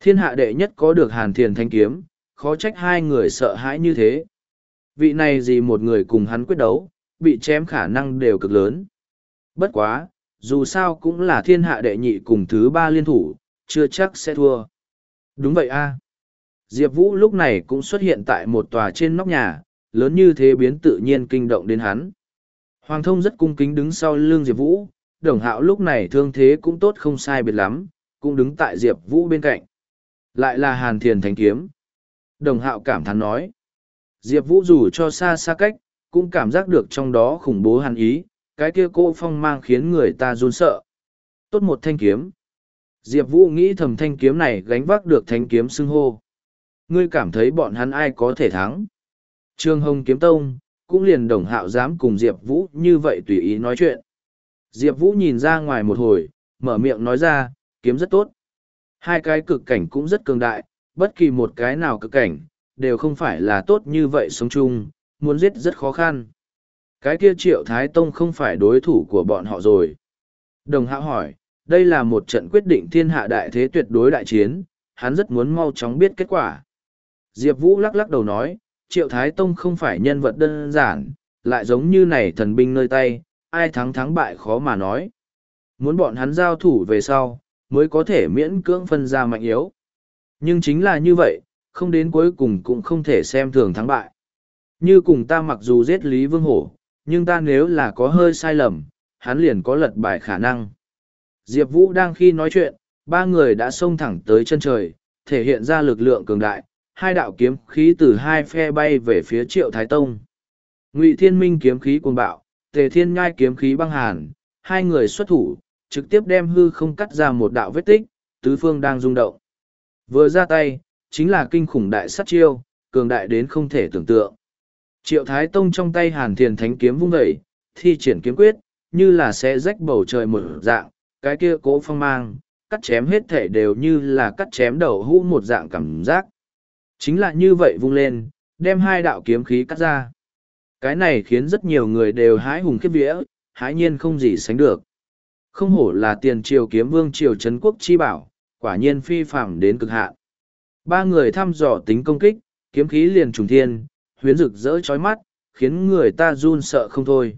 Thiên hạ đệ nhất có được Hàn Thiền Thanh Kiếm, khó trách hai người sợ hãi như thế. Vị này gì một người cùng hắn quyết đấu, bị chém khả năng đều cực lớn. Bất quá, dù sao cũng là thiên hạ đệ nhị cùng thứ ba liên thủ, chưa chắc sẽ thua. Đúng vậy a. Diệp Vũ lúc này cũng xuất hiện tại một tòa trên nóc nhà, lớn như thế biến tự nhiên kinh động đến hắn. Hoàng thông rất cung kính đứng sau lưng Diệp Vũ, đồng hạo lúc này thương thế cũng tốt không sai biệt lắm, cũng đứng tại Diệp Vũ bên cạnh. Lại là Hàn Thiền Thánh Kiếm. Đồng hạo cảm thán nói. Diệp Vũ dù cho xa xa cách, cũng cảm giác được trong đó khủng bố hàn ý, cái kia cô phong mang khiến người ta run sợ. Tốt một thanh kiếm. Diệp Vũ nghĩ thầm thanh kiếm này gánh vác được thanh kiếm xưng hô. Ngươi cảm thấy bọn hắn ai có thể thắng. Trương Hồng Kiếm Tông, cũng liền đồng hạo dám cùng Diệp Vũ như vậy tùy ý nói chuyện. Diệp Vũ nhìn ra ngoài một hồi, mở miệng nói ra, kiếm rất tốt. Hai cái cực cảnh cũng rất cường đại, bất kỳ một cái nào cực cảnh, đều không phải là tốt như vậy sống chung, muốn giết rất khó khăn. Cái kia triệu Thái Tông không phải đối thủ của bọn họ rồi. Đồng hạo hỏi, đây là một trận quyết định thiên hạ đại thế tuyệt đối đại chiến, hắn rất muốn mau chóng biết kết quả. Diệp Vũ lắc lắc đầu nói, Triệu Thái Tông không phải nhân vật đơn giản, lại giống như này thần binh nơi tay, ai thắng thắng bại khó mà nói. Muốn bọn hắn giao thủ về sau, mới có thể miễn cưỡng phân ra mạnh yếu. Nhưng chính là như vậy, không đến cuối cùng cũng không thể xem thường thắng bại. Như cùng ta mặc dù giết Lý Vương Hổ, nhưng ta nếu là có hơi sai lầm, hắn liền có lật bại khả năng. Diệp Vũ đang khi nói chuyện, ba người đã xông thẳng tới chân trời, thể hiện ra lực lượng cường đại, hai đạo kiếm khí từ hai phe bay về phía triệu thái tông ngụy thiên minh kiếm khí cuồng bạo tề thiên nhai kiếm khí băng hàn hai người xuất thủ trực tiếp đem hư không cắt ra một đạo vết tích, tứ phương đang rung động. Vừa ra tay, chính là kinh khủng đại sát chiêu, cường đại đến không thể tưởng tượng. Triệu Thái Tông trong tay hàn thiền thánh kiếm vung dậy, thi triển kiếm quyết, như là sẽ rách bầu trời một dạng, cái kia cố phong mang, cắt chém hết thể đều như là cắt chém đầu hũ một dạng cảm giác. Chính là như vậy vung lên, đem hai đạo kiếm khí cắt ra. Cái này khiến rất nhiều người đều hái hùng khiếp vía, hái nhiên không gì sánh được. Không hổ là tiền triều kiếm vương triều Trấn quốc chi bảo, quả nhiên phi phạm đến cực hạn. Ba người thăm dò tính công kích, kiếm khí liền trùng thiên, huyến rực rỡ chói mắt, khiến người ta run sợ không thôi.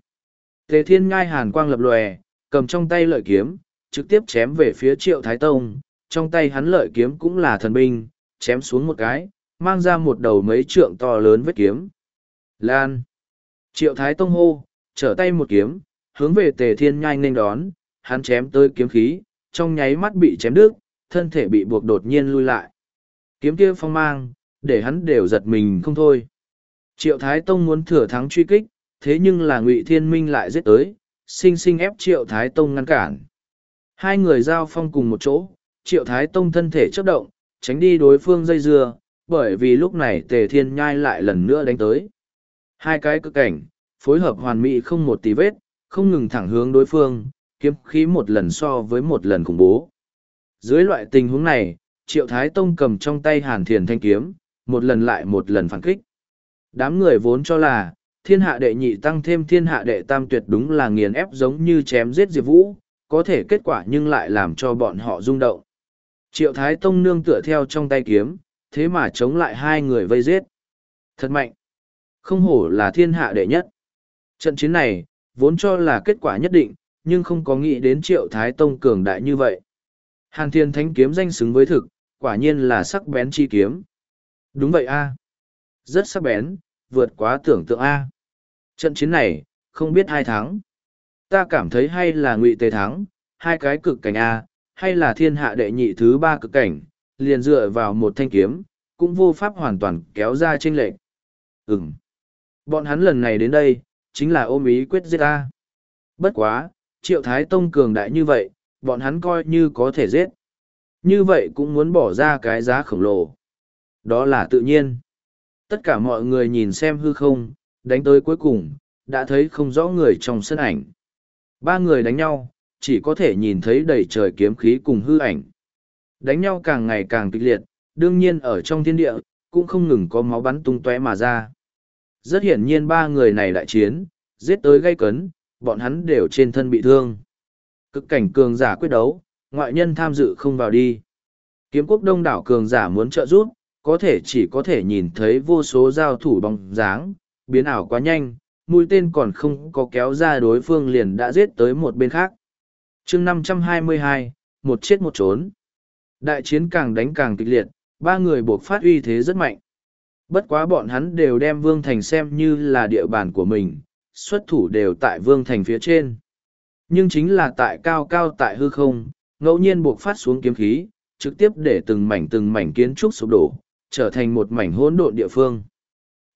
Tề thiên ngai hàn quang lập lòe, cầm trong tay lợi kiếm, trực tiếp chém về phía triệu thái tông, trong tay hắn lợi kiếm cũng là thần binh, chém xuống một cái, mang ra một đầu mấy trượng to lớn vết kiếm. Lan! Triệu thái tông hô, trở tay một kiếm, hướng về tề thiên nhai nên đón, hắn chém tới kiếm khí, trong nháy mắt bị chém đứt, thân thể bị buộc đột nhiên lui lại. Kiếm kia phong mang, để hắn đều giật mình không thôi. Triệu Thái Tông muốn thừa thắng truy kích, thế nhưng là Ngụy Thiên Minh lại giết tới, sinh sinh ép Triệu Thái Tông ngăn cản. Hai người giao phong cùng một chỗ, Triệu Thái Tông thân thể chấp động, tránh đi đối phương dây dưa, bởi vì lúc này Tề Thiên Nhai lại lần nữa đánh tới. Hai cái cực cảnh, phối hợp hoàn mỹ không một tí vết, không ngừng thẳng hướng đối phương, kiếm khí một lần so với một lần khủng bố. Dưới loại tình huống này, Triệu Thái Tông cầm trong tay hàn thiền thanh kiếm, một lần lại một lần phản kích. Đám người vốn cho là, thiên hạ đệ nhị tăng thêm thiên hạ đệ tam tuyệt đúng là nghiền ép giống như chém giết Diệp Vũ, có thể kết quả nhưng lại làm cho bọn họ rung động. Triệu Thái Tông nương tựa theo trong tay kiếm, thế mà chống lại hai người vây giết. Thật mạnh! Không hổ là thiên hạ đệ nhất. Trận chiến này, vốn cho là kết quả nhất định, nhưng không có nghĩ đến triệu thái tông cường đại như vậy. Hàn thiên thánh kiếm danh xứng với thực, quả nhiên là sắc bén chi kiếm. Đúng vậy a Rất sắc bén, vượt quá tưởng tượng a Trận chiến này, không biết ai thắng. Ta cảm thấy hay là ngụy tề thắng, hai cái cực cảnh a hay là thiên hạ đệ nhị thứ ba cực cảnh, liền dựa vào một thanh kiếm, cũng vô pháp hoàn toàn kéo ra tranh lệch. Ừm. Bọn hắn lần này đến đây, chính là ôm ý quyết giết ta. Bất quá, triệu thái tông cường đại như vậy, bọn hắn coi như có thể giết. Như vậy cũng muốn bỏ ra cái giá khổng lồ. Đó là tự nhiên. Tất cả mọi người nhìn xem hư không, đánh tới cuối cùng, đã thấy không rõ người trong sân ảnh. Ba người đánh nhau, chỉ có thể nhìn thấy đầy trời kiếm khí cùng hư ảnh. Đánh nhau càng ngày càng kịch liệt, đương nhiên ở trong thiên địa, cũng không ngừng có máu bắn tung tóe mà ra. Rất hiển nhiên ba người này đại chiến, giết tới gây cấn, bọn hắn đều trên thân bị thương. Cực cảnh cường giả quyết đấu, ngoại nhân tham dự không vào đi. Kiếm quốc đông đảo cường giả muốn trợ giúp, có thể chỉ có thể nhìn thấy vô số giao thủ bóng dáng, biến ảo quá nhanh, mũi tên còn không có kéo ra đối phương liền đã giết tới một bên khác. chương 522, một chết một trốn. Đại chiến càng đánh càng kịch liệt, ba người buộc phát uy thế rất mạnh. Bất quá bọn hắn đều đem Vương Thành xem như là địa bàn của mình, xuất thủ đều tại Vương Thành phía trên. Nhưng chính là tại cao cao tại hư không, ngẫu nhiên buộc phát xuống kiếm khí, trực tiếp để từng mảnh từng mảnh kiến trúc sụp đổ, trở thành một mảnh hỗn độn địa phương.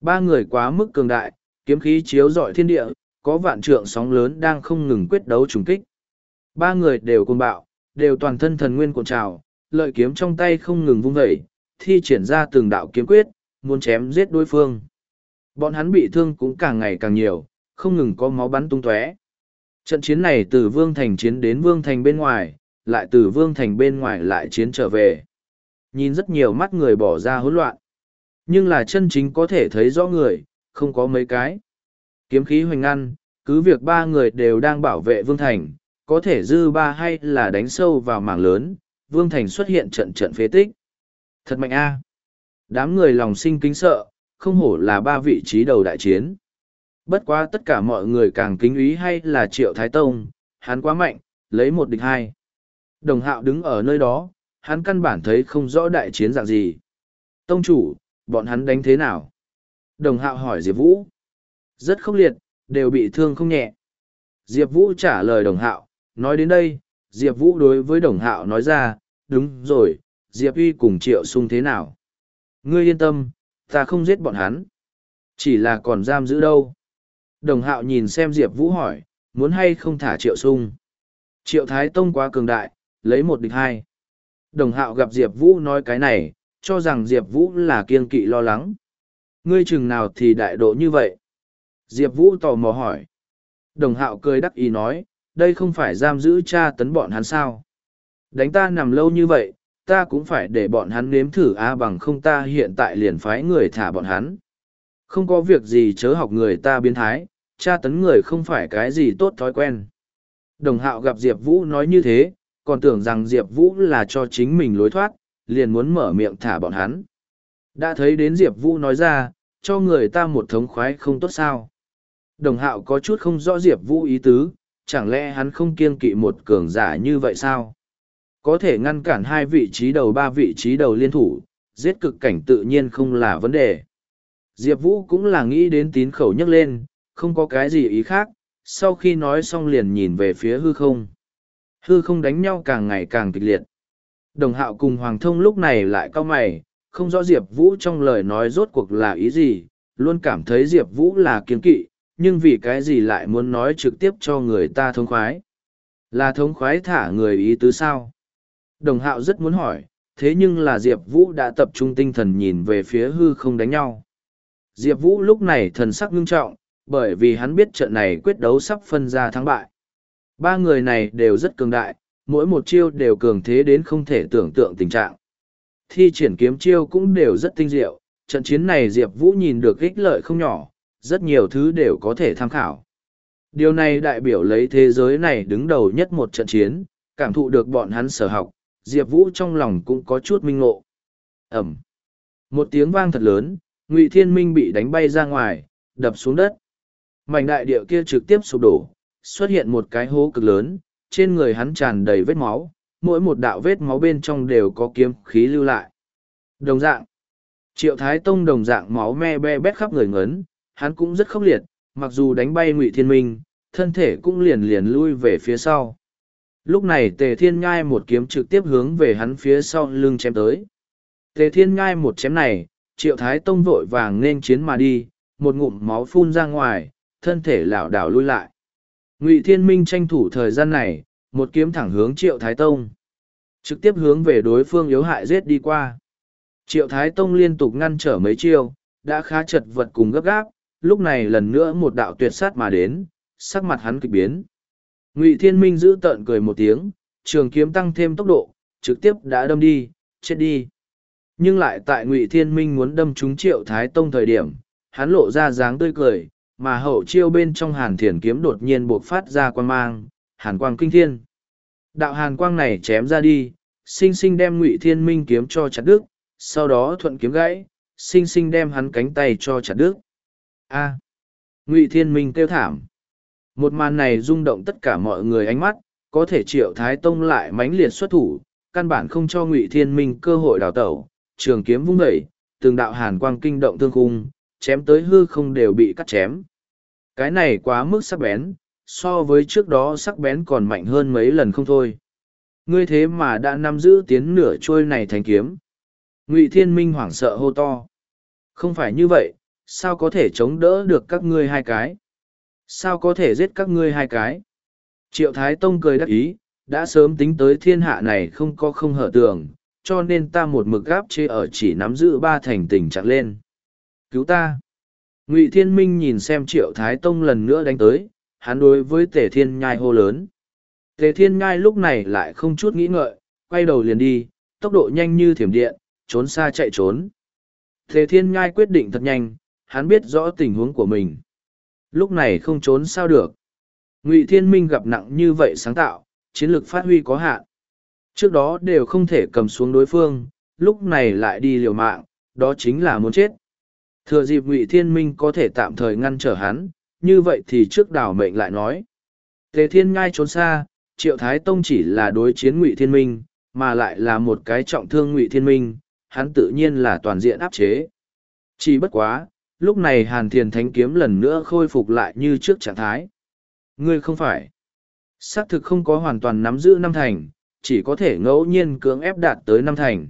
Ba người quá mức cường đại, kiếm khí chiếu rọi thiên địa, có vạn trượng sóng lớn đang không ngừng quyết đấu trùng kích. Ba người đều cuồng bạo, đều toàn thân thần nguyên cuộn trào, lợi kiếm trong tay không ngừng vung vẩy, thi triển ra từng đạo kiếm quyết, muốn chém giết đối phương. Bọn hắn bị thương cũng càng ngày càng nhiều, không ngừng có máu bắn tung tóe. Trận chiến này từ Vương Thành chiến đến Vương Thành bên ngoài, lại từ Vương Thành bên ngoài lại chiến trở về. Nhìn rất nhiều mắt người bỏ ra hỗn loạn. Nhưng là chân chính có thể thấy rõ người, không có mấy cái. Kiếm khí hoành ngăn, cứ việc ba người đều đang bảo vệ Vương Thành, có thể dư ba hay là đánh sâu vào mảng lớn, Vương Thành xuất hiện trận trận phế tích. Thật mạnh a Đám người lòng sinh kính sợ, không hổ là ba vị trí đầu đại chiến. Bất quá tất cả mọi người càng kính ý hay là Triệu Thái Tông, hắn quá mạnh, lấy một địch hai. Đồng hạo đứng ở nơi đó, hắn căn bản thấy không rõ đại chiến dạng gì. Tông chủ, bọn hắn đánh thế nào? Đồng hạo hỏi Diệp Vũ. Rất khốc liệt, đều bị thương không nhẹ. Diệp Vũ trả lời đồng hạo, nói đến đây, Diệp Vũ đối với đồng hạo nói ra, đúng rồi, Diệp Uy cùng Triệu sung thế nào? Ngươi yên tâm, ta không giết bọn hắn. Chỉ là còn giam giữ đâu. Đồng hạo nhìn xem Diệp Vũ hỏi, muốn hay không thả triệu sung. Triệu Thái Tông quá cường đại, lấy một địch hai. Đồng hạo gặp Diệp Vũ nói cái này, cho rằng Diệp Vũ là kiên kỵ lo lắng. Ngươi chừng nào thì đại độ như vậy? Diệp Vũ tò mò hỏi. Đồng hạo cười đắc ý nói, đây không phải giam giữ cha tấn bọn hắn sao. Đánh ta nằm lâu như vậy, ta cũng phải để bọn hắn nếm thử a bằng không ta hiện tại liền phái người thả bọn hắn. Không có việc gì chớ học người ta biến thái, cha tấn người không phải cái gì tốt thói quen. Đồng hạo gặp Diệp Vũ nói như thế, còn tưởng rằng Diệp Vũ là cho chính mình lối thoát, liền muốn mở miệng thả bọn hắn. Đã thấy đến Diệp Vũ nói ra, cho người ta một thống khoái không tốt sao. Đồng hạo có chút không rõ Diệp Vũ ý tứ, chẳng lẽ hắn không kiên kỵ một cường giả như vậy sao? Có thể ngăn cản hai vị trí đầu ba vị trí đầu liên thủ, giết cực cảnh tự nhiên không là vấn đề. Diệp Vũ cũng là nghĩ đến tín khẩu nhấc lên, không có cái gì ý khác, sau khi nói xong liền nhìn về phía hư không. Hư không đánh nhau càng ngày càng kịch liệt. Đồng hạo cùng Hoàng thông lúc này lại cao mày, không rõ Diệp Vũ trong lời nói rốt cuộc là ý gì, luôn cảm thấy Diệp Vũ là kiên kỵ, nhưng vì cái gì lại muốn nói trực tiếp cho người ta thống khoái. Là thống khoái thả người ý tứ sao? Đồng hạo rất muốn hỏi, thế nhưng là Diệp Vũ đã tập trung tinh thần nhìn về phía hư không đánh nhau. Diệp Vũ lúc này thần sắc ngưng trọng, bởi vì hắn biết trận này quyết đấu sắp phân ra thắng bại. Ba người này đều rất cường đại, mỗi một chiêu đều cường thế đến không thể tưởng tượng tình trạng. Thi triển kiếm chiêu cũng đều rất tinh diệu, trận chiến này Diệp Vũ nhìn được ích lợi không nhỏ, rất nhiều thứ đều có thể tham khảo. Điều này đại biểu lấy thế giới này đứng đầu nhất một trận chiến, cảm thụ được bọn hắn sở học, Diệp Vũ trong lòng cũng có chút minh ngộ. Ẩm. Một tiếng vang thật lớn, Ngụy Thiên Minh bị đánh bay ra ngoài, đập xuống đất. Mảnh đại địa kia trực tiếp sụp đổ, xuất hiện một cái hố cực lớn, trên người hắn tràn đầy vết máu, mỗi một đạo vết máu bên trong đều có kiếm khí lưu lại. Đồng dạng. Triệu Thái Tông đồng dạng máu me be bét khắp người ngấn, hắn cũng rất khốc liệt, mặc dù đánh bay Ngụy Thiên Minh, thân thể cũng liền liền lui về phía sau. Lúc này Tề Thiên Nhai một kiếm trực tiếp hướng về hắn phía sau lưng chém tới. Tề Thiên Nhai một chém này, Triệu Thái Tông vội vàng nên chiến mà đi, một ngụm máu phun ra ngoài, thân thể lảo đảo lui lại. Ngụy Thiên Minh tranh thủ thời gian này, một kiếm thẳng hướng Triệu Thái Tông. Trực tiếp hướng về đối phương yếu hại giết đi qua. Triệu Thái Tông liên tục ngăn trở mấy chiêu, đã khá chật vật cùng gấp gáp, lúc này lần nữa một đạo tuyệt sát mà đến, sắc mặt hắn kịch biến. Ngụy Thiên Minh giữ tợn cười một tiếng, trường kiếm tăng thêm tốc độ, trực tiếp đã đâm đi, chết đi. Nhưng lại tại Ngụy Thiên Minh muốn đâm trúng Triệu Thái Tông thời điểm, hắn lộ ra dáng tươi cười, mà hậu chiêu bên trong hàn thiền kiếm đột nhiên buộc phát ra quang mang, hàn quang kinh thiên. Đạo hàn quang này chém ra đi, sinh sinh đem Ngụy Thiên Minh kiếm cho chặt đứt, sau đó thuận kiếm gãy, sinh sinh đem hắn cánh tay cho chặt đứt. A. Ngụy Thiên Minh kêu thảm. Một màn này rung động tất cả mọi người ánh mắt, có thể triệu thái tông lại mãnh liệt xuất thủ, căn bản không cho ngụy thiên minh cơ hội đào tẩu, trường kiếm vung vẩy từng đạo hàn quang kinh động thương khung, chém tới hư không đều bị cắt chém. Cái này quá mức sắc bén, so với trước đó sắc bén còn mạnh hơn mấy lần không thôi. Ngươi thế mà đã nắm giữ tiến nửa trôi này thành kiếm. Ngụy Thiên Minh hoảng sợ hô to. Không phải như vậy, sao có thể chống đỡ được các ngươi hai cái? Sao có thể giết các ngươi hai cái? Triệu Thái Tông cười đắc ý, đã sớm tính tới thiên hạ này không có không hở tường, cho nên ta một mực gáp chế ở chỉ nắm giữ ba thành tình trạng lên. Cứu ta! Ngụy Thiên Minh nhìn xem Triệu Thái Tông lần nữa đánh tới, hắn đối với Tề Thiên Nhai hô lớn. Tề Thiên Nhai lúc này lại không chút nghĩ ngợi, quay đầu liền đi, tốc độ nhanh như thiểm điện, trốn xa chạy trốn. Tề Thiên Nhai quyết định thật nhanh, hắn biết rõ tình huống của mình. Lúc này không trốn sao được. Ngụy thiên minh gặp nặng như vậy sáng tạo, chiến lược phát huy có hạn. Trước đó đều không thể cầm xuống đối phương, lúc này lại đi liều mạng, đó chính là muốn chết. Thừa dịp ngụy thiên minh có thể tạm thời ngăn trở hắn, như vậy thì trước đảo mệnh lại nói. Tề thiên ngai trốn xa, triệu thái tông chỉ là đối chiến ngụy thiên minh, mà lại là một cái trọng thương ngụy thiên minh, hắn tự nhiên là toàn diện áp chế. Chỉ bất quá lúc này hàn thiền thánh kiếm lần nữa khôi phục lại như trước trạng thái. Ngươi không phải. Xác thực không có hoàn toàn nắm giữ năm thành chỉ có thể ngẫu nhiên cưỡng ép đạt tới năm thành.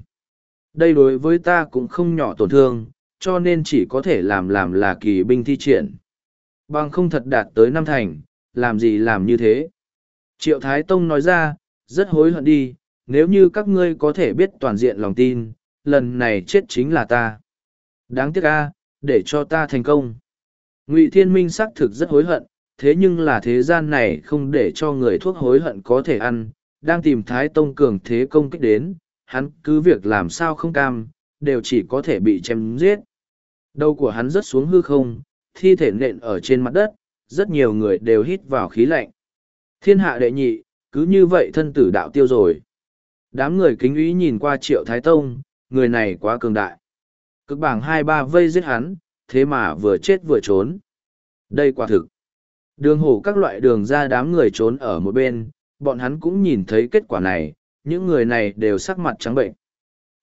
Đây đối với ta cũng không nhỏ tổn thương cho nên chỉ có thể làm làm là kỳ binh thi triển. Bằng không thật đạt tới năm thành làm gì làm như thế? Triệu Thái Tông nói ra, rất hối hận đi, nếu như các ngươi có thể biết toàn diện lòng tin, lần này chết chính là ta. Đáng tiếc a, để cho ta thành công. Ngụy Thiên Minh xác thực rất hối hận, thế nhưng là thế gian này không để cho người thuốc hối hận có thể ăn, đang tìm Thái Tông cường thế công kích đến, hắn cứ việc làm sao không cam, đều chỉ có thể bị chém giết. Đầu của hắn rớt xuống hư không, thi thể nện ở trên mặt đất, rất nhiều người đều hít vào khí lạnh. Thiên hạ đệ nhị, cứ như vậy thân tử đạo tiêu rồi. Đám người kính ý nhìn qua triệu thái tông, người này quá cường đại. Cực bảng hai ba vây giết hắn, thế mà vừa chết vừa trốn. Đây quả thực. Đường hổ các loại đường ra đám người trốn ở một bên, bọn hắn cũng nhìn thấy kết quả này, những người này đều sắc mặt trắng bệnh.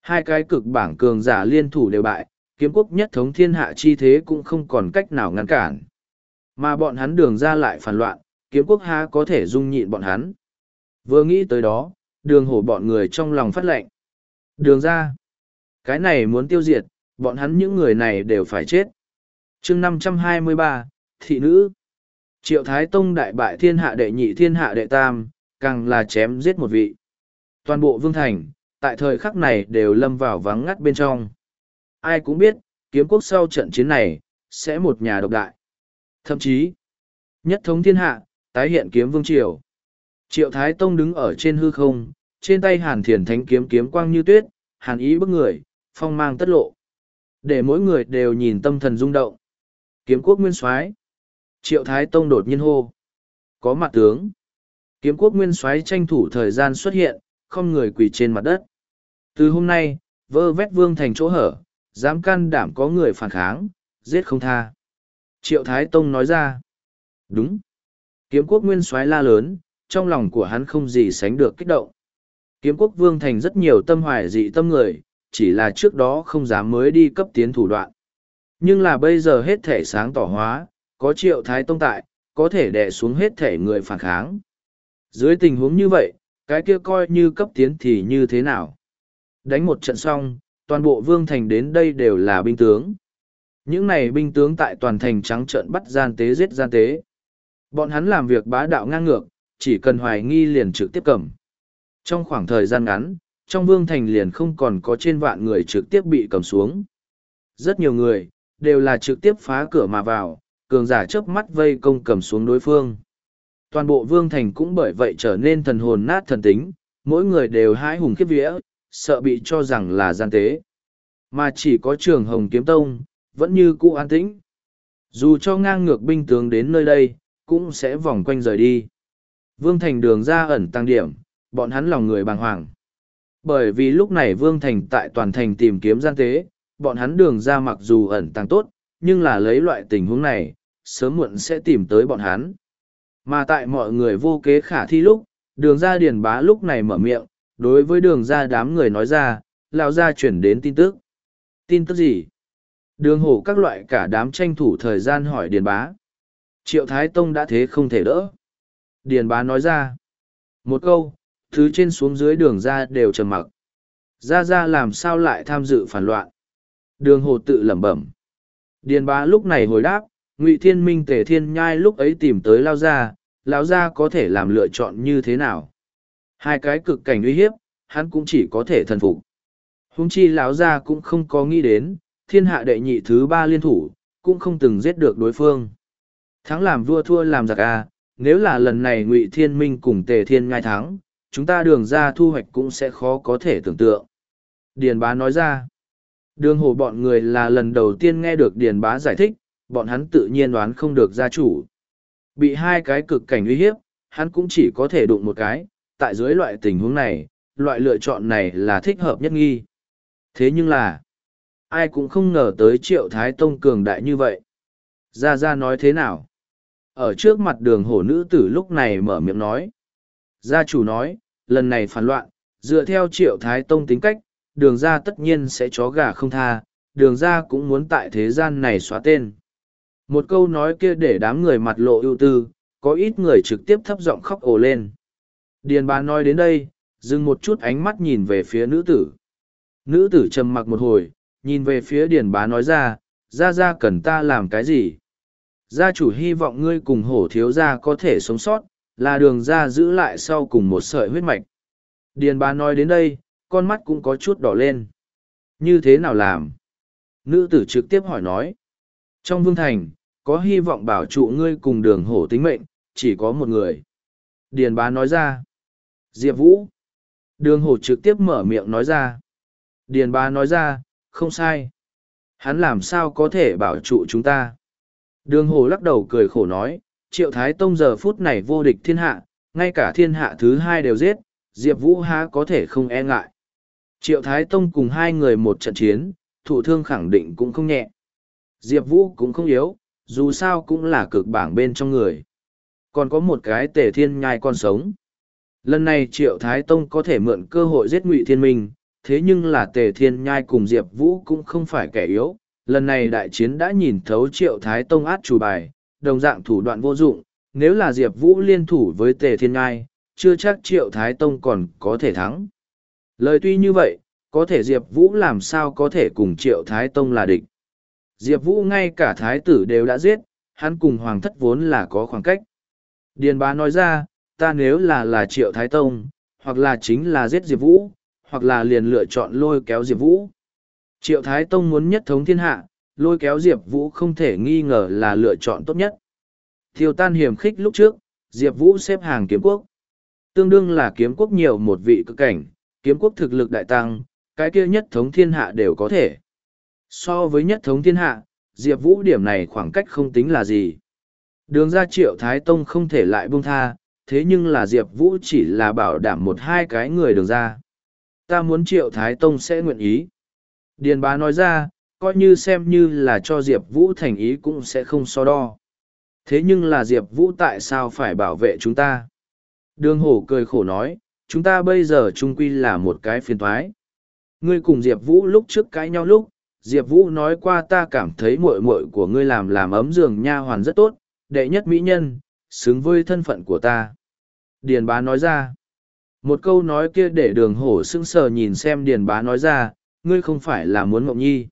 Hai cái cực bảng cường giả liên thủ đều bại, kiếm quốc nhất thống thiên hạ chi thế cũng không còn cách nào ngăn cản. Mà bọn hắn đường ra lại phản loạn, kiếm quốc há có thể dung nhịn bọn hắn. Vừa nghĩ tới đó, đường hổ bọn người trong lòng phát lệnh. Đường ra, cái này muốn tiêu diệt, bọn hắn những người này đều phải chết. chương năm trăm hai mươi ba thị nữ. Triệu Thái Tông đại bại thiên hạ đệ nhị thiên hạ đệ tam, càng là chém giết một vị. Toàn bộ vương thành, tại thời khắc này đều lâm vào vắng ngắt bên trong. Ai cũng biết, kiếm quốc sau trận chiến này, sẽ một nhà độc đại. Thậm chí, nhất thống thiên hạ, tái hiện kiếm vương triều. Triệu Thái Tông đứng ở trên hư không, trên tay hàn thiền thánh kiếm kiếm quang như tuyết, hàn ý bức người, phong mang tất lộ. Để mỗi người đều nhìn tâm thần rung động. Kiếm quốc nguyên soái Triệu Thái Tông đột nhiên hô. Có mặt tướng. Kiếm quốc nguyên soái tranh thủ thời gian xuất hiện, không người quỳ trên mặt đất. Từ hôm nay, vơ vét vương thành chỗ hở, dám can đảm có người phản kháng, giết không tha. Triệu Thái Tông nói ra. Đúng. Kiếm quốc nguyên soái la lớn, trong lòng của hắn không gì sánh được kích động. Kiếm quốc vương thành rất nhiều tâm hoài dị tâm người, chỉ là trước đó không dám mới đi cấp tiến thủ đoạn. Nhưng là bây giờ hết thể sáng tỏ hóa, có triệu thái tông tại, có thể đè xuống hết thể người phản kháng. Dưới tình huống như vậy, cái kia coi như cấp tiến thì như thế nào? Đánh một trận xong, toàn bộ vương thành đến đây đều là binh tướng. Những này binh tướng tại toàn thành trắng trận bắt gian tế giết gian tế. Bọn hắn làm việc bá đạo ngang ngược, chỉ cần hoài nghi liền trực tiếp cầm. Trong khoảng thời gian ngắn, trong vương thành liền không còn có trên vạn người trực tiếp bị cầm xuống. Rất nhiều người, đều là trực tiếp phá cửa mà vào, cường giả chớp mắt vây công cầm xuống đối phương. Toàn bộ vương thành cũng bởi vậy trở nên thần hồn nát thần tính, mỗi người đều hãi hùng khiếp vía, sợ bị cho rằng là gian tế. Mà chỉ có trường Hồng Kiếm Tông, vẫn như cũ an tĩnh. Dù cho ngang ngược binh tướng đến nơi đây, cũng sẽ vòng quanh rời đi. Vương Thành đường ra ẩn tăng điểm, bọn hắn lòng người bàng hoàng. Bởi vì lúc này Vương Thành tại toàn thành tìm kiếm gian tế, bọn hắn đường ra mặc dù ẩn tăng tốt, nhưng là lấy loại tình huống này, sớm muộn sẽ tìm tới bọn hắn. Mà tại mọi người vô kế khả thi lúc, đường ra điền bá lúc này mở miệng, đối với đường ra đám người nói ra, lão ra chuyển đến tin tức. Tin tức gì? Đường hổ các loại cả đám tranh thủ thời gian hỏi điền bá. Triệu Thái Tông đã thế không thể đỡ. Điền bá nói ra. Một câu, thứ trên xuống dưới đường ra đều trầm mặc. Ra ra làm sao lại tham dự phản loạn. Đường hồ tự lẩm bẩm. Điền bá lúc này hồi đáp, Ngụy Thiên Minh Tề Thiên Nhai lúc ấy tìm tới Lao Gia, Lão Gia có thể làm lựa chọn như thế nào? Hai cái cực cảnh uy hiếp, hắn cũng chỉ có thể thần phục. Hung chi Lão Gia cũng không có nghĩ đến, thiên hạ đệ nhị thứ ba liên thủ, cũng không từng giết được đối phương. Thắng làm vua thua làm giặc à, nếu là lần này Ngụy Thiên Minh cùng Tề Thiên Nhai thắng, chúng ta đường ra thu hoạch cũng sẽ khó có thể tưởng tượng. Điền bá nói ra, đường hồ bọn người là lần đầu tiên nghe được Điền bá giải thích, bọn hắn tự nhiên đoán không được gia chủ. Bị hai cái cực cảnh uy hiếp, hắn cũng chỉ có thể đụng một cái, tại dưới loại tình huống này, loại lựa chọn này là thích hợp nhất nghi. Thế nhưng là, ai cũng không ngờ tới triệu thái tông cường đại như vậy. Gia Gia nói thế nào? Ở trước mặt đường hổ nữ tử lúc này mở miệng nói. Gia chủ nói, lần này phản loạn, dựa theo triệu thái tông tính cách, đường ra tất nhiên sẽ chó gà không tha, đường ra cũng muốn tại thế gian này xóa tên. Một câu nói kia để đám người mặt lộ ưu tư, có ít người trực tiếp thấp giọng khóc ồ lên. Điền bá nói đến đây, dừng một chút ánh mắt nhìn về phía nữ tử. Nữ tử trầm mặc một hồi, nhìn về phía điền bá nói ra, ra ra cần ta làm cái gì? Gia chủ hy vọng ngươi cùng hổ thiếu gia có thể sống sót, là đường ra giữ lại sau cùng một sợi huyết mạch. Điền bá nói đến đây, con mắt cũng có chút đỏ lên. Như thế nào làm? Nữ tử trực tiếp hỏi nói. Trong vương thành, có hy vọng bảo trụ ngươi cùng đường hổ tính mệnh, chỉ có một người. Điền bá nói ra. Diệp Vũ. Đường hổ trực tiếp mở miệng nói ra. Điền bá nói ra, không sai. Hắn làm sao có thể bảo trụ chúng ta? Đường hổ lắc đầu cười khổ nói, triệu thái tông giờ phút này vô địch thiên hạ, ngay cả thiên hạ thứ hai đều giết, Diệp Vũ há có thể không e ngại. Triệu Thái Tông cùng hai người một trận chiến, thủ thương khẳng định cũng không nhẹ. Diệp Vũ cũng không yếu, dù sao cũng là cực bảng bên trong người. Còn có một cái tề thiên nhai con sống. Lần này Triệu Thái Tông có thể mượn cơ hội giết ngụy thiên minh, thế nhưng là tề thiên nhai cùng Diệp Vũ cũng không phải kẻ yếu. Lần này đại chiến đã nhìn thấu Triệu Thái Tông át chủ bài, đồng dạng thủ đoạn vô dụng, nếu là Diệp Vũ liên thủ với tề thiên nhai, chưa chắc Triệu Thái Tông còn có thể thắng. Lời tuy như vậy, có thể Diệp Vũ làm sao có thể cùng Triệu Thái Tông là địch. Diệp Vũ ngay cả Thái tử đều đã giết, hắn cùng Hoàng thất vốn là có khoảng cách. Điền bá nói ra, ta nếu là là Triệu Thái Tông, hoặc là chính là giết Diệp Vũ, hoặc là liền lựa chọn lôi kéo Diệp Vũ. Triệu Thái Tông muốn nhất thống thiên hạ, lôi kéo Diệp Vũ không thể nghi ngờ là lựa chọn tốt nhất. thiều tan hiểm khích lúc trước, Diệp Vũ xếp hàng kiếm quốc. Tương đương là kiếm quốc nhiều một vị cực cảnh, kiếm quốc thực lực đại tăng, cái kia nhất thống thiên hạ đều có thể. So với nhất thống thiên hạ, Diệp Vũ điểm này khoảng cách không tính là gì. Đường ra triệu Thái Tông không thể lại buông tha, thế nhưng là Diệp Vũ chỉ là bảo đảm một hai cái người đường ra. Ta muốn triệu Thái Tông sẽ nguyện ý. Điền bá nói ra, coi như xem như là cho Diệp Vũ thành ý cũng sẽ không so đo. Thế nhưng là Diệp Vũ tại sao phải bảo vệ chúng ta? Đường hổ cười khổ nói, chúng ta bây giờ trung quy là một cái phiền thoái. Ngươi cùng Diệp Vũ lúc trước cãi nhau lúc, Diệp Vũ nói qua ta cảm thấy muội muội của ngươi làm làm ấm giường nha hoàn rất tốt, đệ nhất mỹ nhân, xứng với thân phận của ta. Điền bá nói ra. Một câu nói kia để đường hổ sững sờ nhìn xem điền bá nói ra, ngươi không phải là muốn mộng nhi.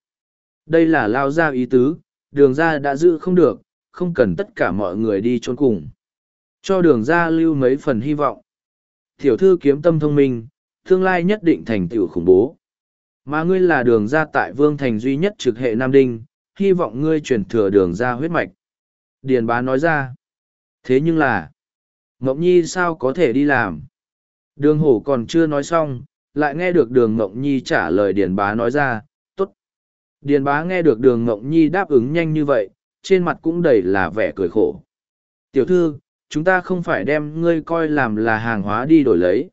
Đây là lao ra ý tứ, đường ra đã giữ không được, không cần tất cả mọi người đi trốn cùng. Cho đường ra lưu mấy phần hy vọng. Tiểu thư kiếm tâm thông minh, tương lai nhất định thành tựu khủng bố. Mà ngươi là đường ra tại vương thành duy nhất trực hệ Nam Đinh, hy vọng ngươi truyền thừa đường ra huyết mạch. Điền bá nói ra. Thế nhưng là, Mộng Nhi sao có thể đi làm? Đường hổ còn chưa nói xong, lại nghe được đường Mộng Nhi trả lời Điền bá nói ra. Điền bá nghe được đường Ngộng Nhi đáp ứng nhanh như vậy, trên mặt cũng đầy là vẻ cười khổ. Tiểu thư, chúng ta không phải đem ngươi coi làm là hàng hóa đi đổi lấy.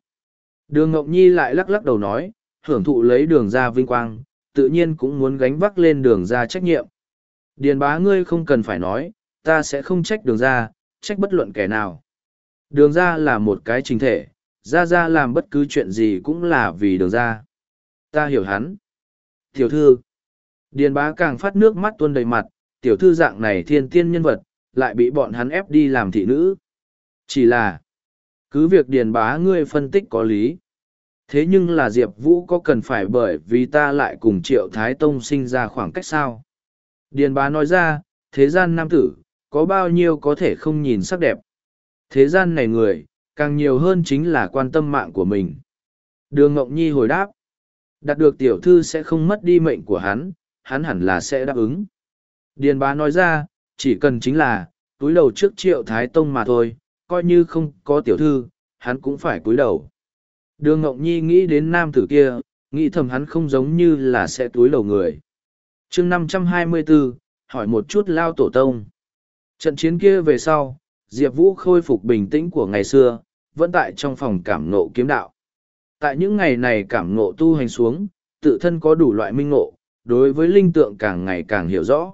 Đường Ngộng Nhi lại lắc lắc đầu nói, hưởng thụ lấy đường ra vinh quang, tự nhiên cũng muốn gánh vác lên đường ra trách nhiệm. Điền bá ngươi không cần phải nói, ta sẽ không trách đường ra, trách bất luận kẻ nào. Đường ra là một cái chính thể, ra ra làm bất cứ chuyện gì cũng là vì đường ra. Ta hiểu hắn. Tiểu thư. Điền bá càng phát nước mắt tuôn đầy mặt, tiểu thư dạng này thiên tiên nhân vật, lại bị bọn hắn ép đi làm thị nữ. Chỉ là, cứ việc điền bá ngươi phân tích có lý. Thế nhưng là Diệp Vũ có cần phải bởi vì ta lại cùng Triệu Thái Tông sinh ra khoảng cách sao? Điền bá nói ra, thế gian nam tử, có bao nhiêu có thể không nhìn sắc đẹp. Thế gian này người, càng nhiều hơn chính là quan tâm mạng của mình. Đường Ngọc Nhi hồi đáp, đạt được tiểu thư sẽ không mất đi mệnh của hắn, hắn hẳn là sẽ đáp ứng. Điền bá nói ra, chỉ cần chính là, túi đầu trước triệu thái tông mà thôi, coi như không có tiểu thư, hắn cũng phải cúi đầu. Đường Ngọc Nhi nghĩ đến nam tử kia, nghĩ thầm hắn không giống như là sẽ túi đầu người. chương 524, hỏi một chút lao tổ tông. Trận chiến kia về sau, Diệp Vũ khôi phục bình tĩnh của ngày xưa, vẫn tại trong phòng cảm ngộ kiếm đạo. Tại những ngày này cảm ngộ tu hành xuống, tự thân có đủ loại minh ngộ, đối với linh tượng càng ngày càng hiểu rõ.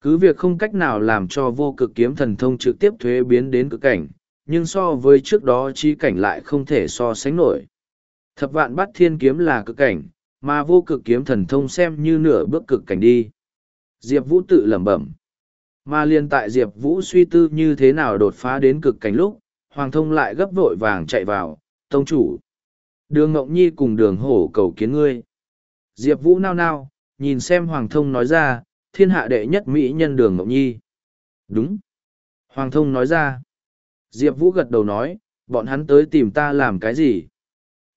Cứ việc không cách nào làm cho vô cực kiếm thần thông trực tiếp thuế biến đến cực cảnh, nhưng so với trước đó chi cảnh lại không thể so sánh nổi. Thập vạn bắt thiên kiếm là cực cảnh, mà vô cực kiếm thần thông xem như nửa bước cực cảnh đi. Diệp Vũ tự lẩm bẩm. Mà liên tại Diệp Vũ suy tư như thế nào đột phá đến cực cảnh lúc, Hoàng thông lại gấp vội vàng chạy vào, tông chủ. Đường Ngọc Nhi cùng đường hổ cầu kiến ngươi. Diệp Vũ nao nao, nhìn xem Hoàng thông nói ra, thiên hạ đệ nhất mỹ nhân đường Ngọc Nhi. Đúng. Hoàng thông nói ra. Diệp Vũ gật đầu nói, bọn hắn tới tìm ta làm cái gì?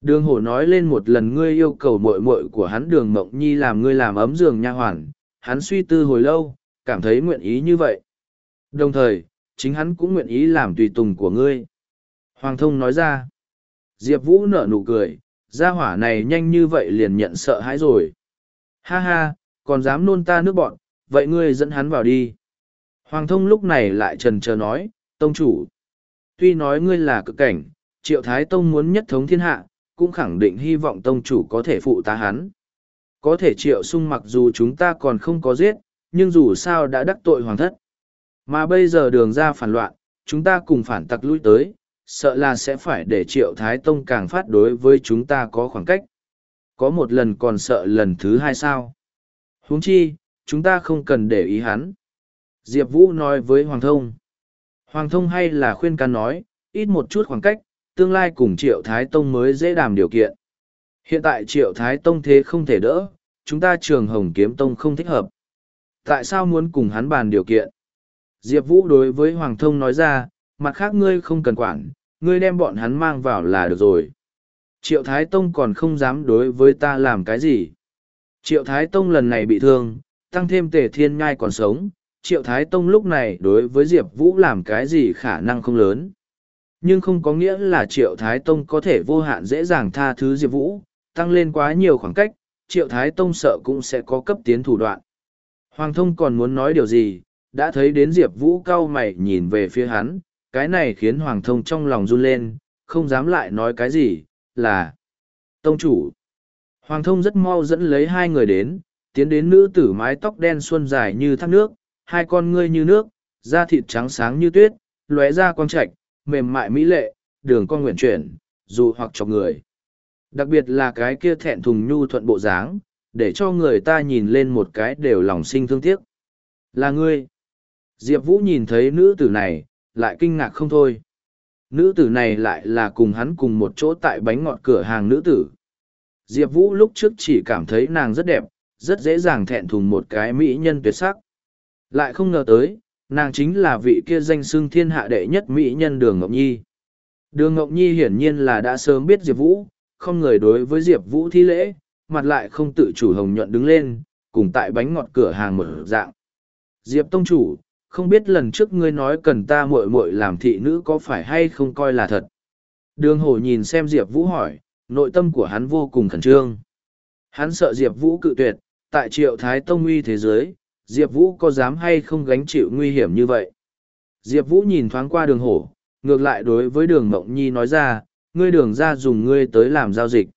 Đường hổ nói lên một lần ngươi yêu cầu mội mội của hắn đường mộng nhi làm ngươi làm ấm giường nha hoàn, hắn suy tư hồi lâu, cảm thấy nguyện ý như vậy. Đồng thời, chính hắn cũng nguyện ý làm tùy tùng của ngươi. Hoàng thông nói ra, Diệp Vũ nở nụ cười, gia hỏa này nhanh như vậy liền nhận sợ hãi rồi. Ha ha, còn dám nôn ta nước bọn, vậy ngươi dẫn hắn vào đi. Hoàng thông lúc này lại trần chờ nói, tông chủ. Tuy nói ngươi là cực cảnh, triệu thái tông muốn nhất thống thiên hạ, cũng khẳng định hy vọng tông chủ có thể phụ tá hắn. Có thể triệu sung mặc dù chúng ta còn không có giết, nhưng dù sao đã đắc tội hoàng thất. Mà bây giờ đường ra phản loạn, chúng ta cùng phản tặc lui tới, sợ là sẽ phải để triệu thái tông càng phát đối với chúng ta có khoảng cách. Có một lần còn sợ lần thứ hai sao. huống chi, chúng ta không cần để ý hắn. Diệp Vũ nói với Hoàng Thông. Hoàng Thông hay là khuyên can nói, ít một chút khoảng cách, tương lai cùng Triệu Thái Tông mới dễ đàm điều kiện. Hiện tại Triệu Thái Tông thế không thể đỡ, chúng ta trường Hồng Kiếm Tông không thích hợp. Tại sao muốn cùng hắn bàn điều kiện? Diệp Vũ đối với Hoàng Thông nói ra, mặt khác ngươi không cần quản, ngươi đem bọn hắn mang vào là được rồi. Triệu Thái Tông còn không dám đối với ta làm cái gì. Triệu Thái Tông lần này bị thương, tăng thêm tề thiên nhai còn sống, Triệu Thái Tông lúc này đối với Diệp Vũ làm cái gì khả năng không lớn. Nhưng không có nghĩa là Triệu Thái Tông có thể vô hạn dễ dàng tha thứ Diệp Vũ, tăng lên quá nhiều khoảng cách, Triệu Thái Tông sợ cũng sẽ có cấp tiến thủ đoạn. Hoàng thông còn muốn nói điều gì, đã thấy đến Diệp Vũ cao mày nhìn về phía hắn, cái này khiến Hoàng thông trong lòng run lên, không dám lại nói cái gì, là Tông chủ. Hoàng thông rất mau dẫn lấy hai người đến, tiến đến nữ tử mái tóc đen xuân dài như thác nước, hai con ngươi như nước, da thịt trắng sáng như tuyết, lóe ra quang trạch, mềm mại mỹ lệ, đường con nguyện chuyển, dù hoặc cho người. Đặc biệt là cái kia thẹn thùng nhu thuận bộ dáng, để cho người ta nhìn lên một cái đều lòng sinh thương tiếc. Là ngươi. Diệp Vũ nhìn thấy nữ tử này, lại kinh ngạc không thôi. Nữ tử này lại là cùng hắn cùng một chỗ tại bánh ngọt cửa hàng nữ tử. Diệp Vũ lúc trước chỉ cảm thấy nàng rất đẹp, rất dễ dàng thẹn thùng một cái mỹ nhân tuyệt sắc. Lại không ngờ tới, nàng chính là vị kia danh xưng thiên hạ đệ nhất mỹ nhân Đường Ngọc Nhi. Đường Ngọc Nhi hiển nhiên là đã sớm biết Diệp Vũ, không người đối với Diệp Vũ thi lễ, mặt lại không tự chủ hồng nhuận đứng lên, cùng tại bánh ngọt cửa hàng mở dạng. Diệp Tông Chủ, không biết lần trước ngươi nói cần ta muội muội làm thị nữ có phải hay không coi là thật. Đường hổ nhìn xem Diệp Vũ hỏi, nội tâm của hắn vô cùng khẩn trương. Hắn sợ Diệp Vũ cự tuyệt, tại triệu thái tông uy thế giới, Diệp Vũ có dám hay không gánh chịu nguy hiểm như vậy? Diệp Vũ nhìn thoáng qua đường hổ, ngược lại đối với đường Mộng Nhi nói ra, ngươi đường ra dùng ngươi tới làm giao dịch.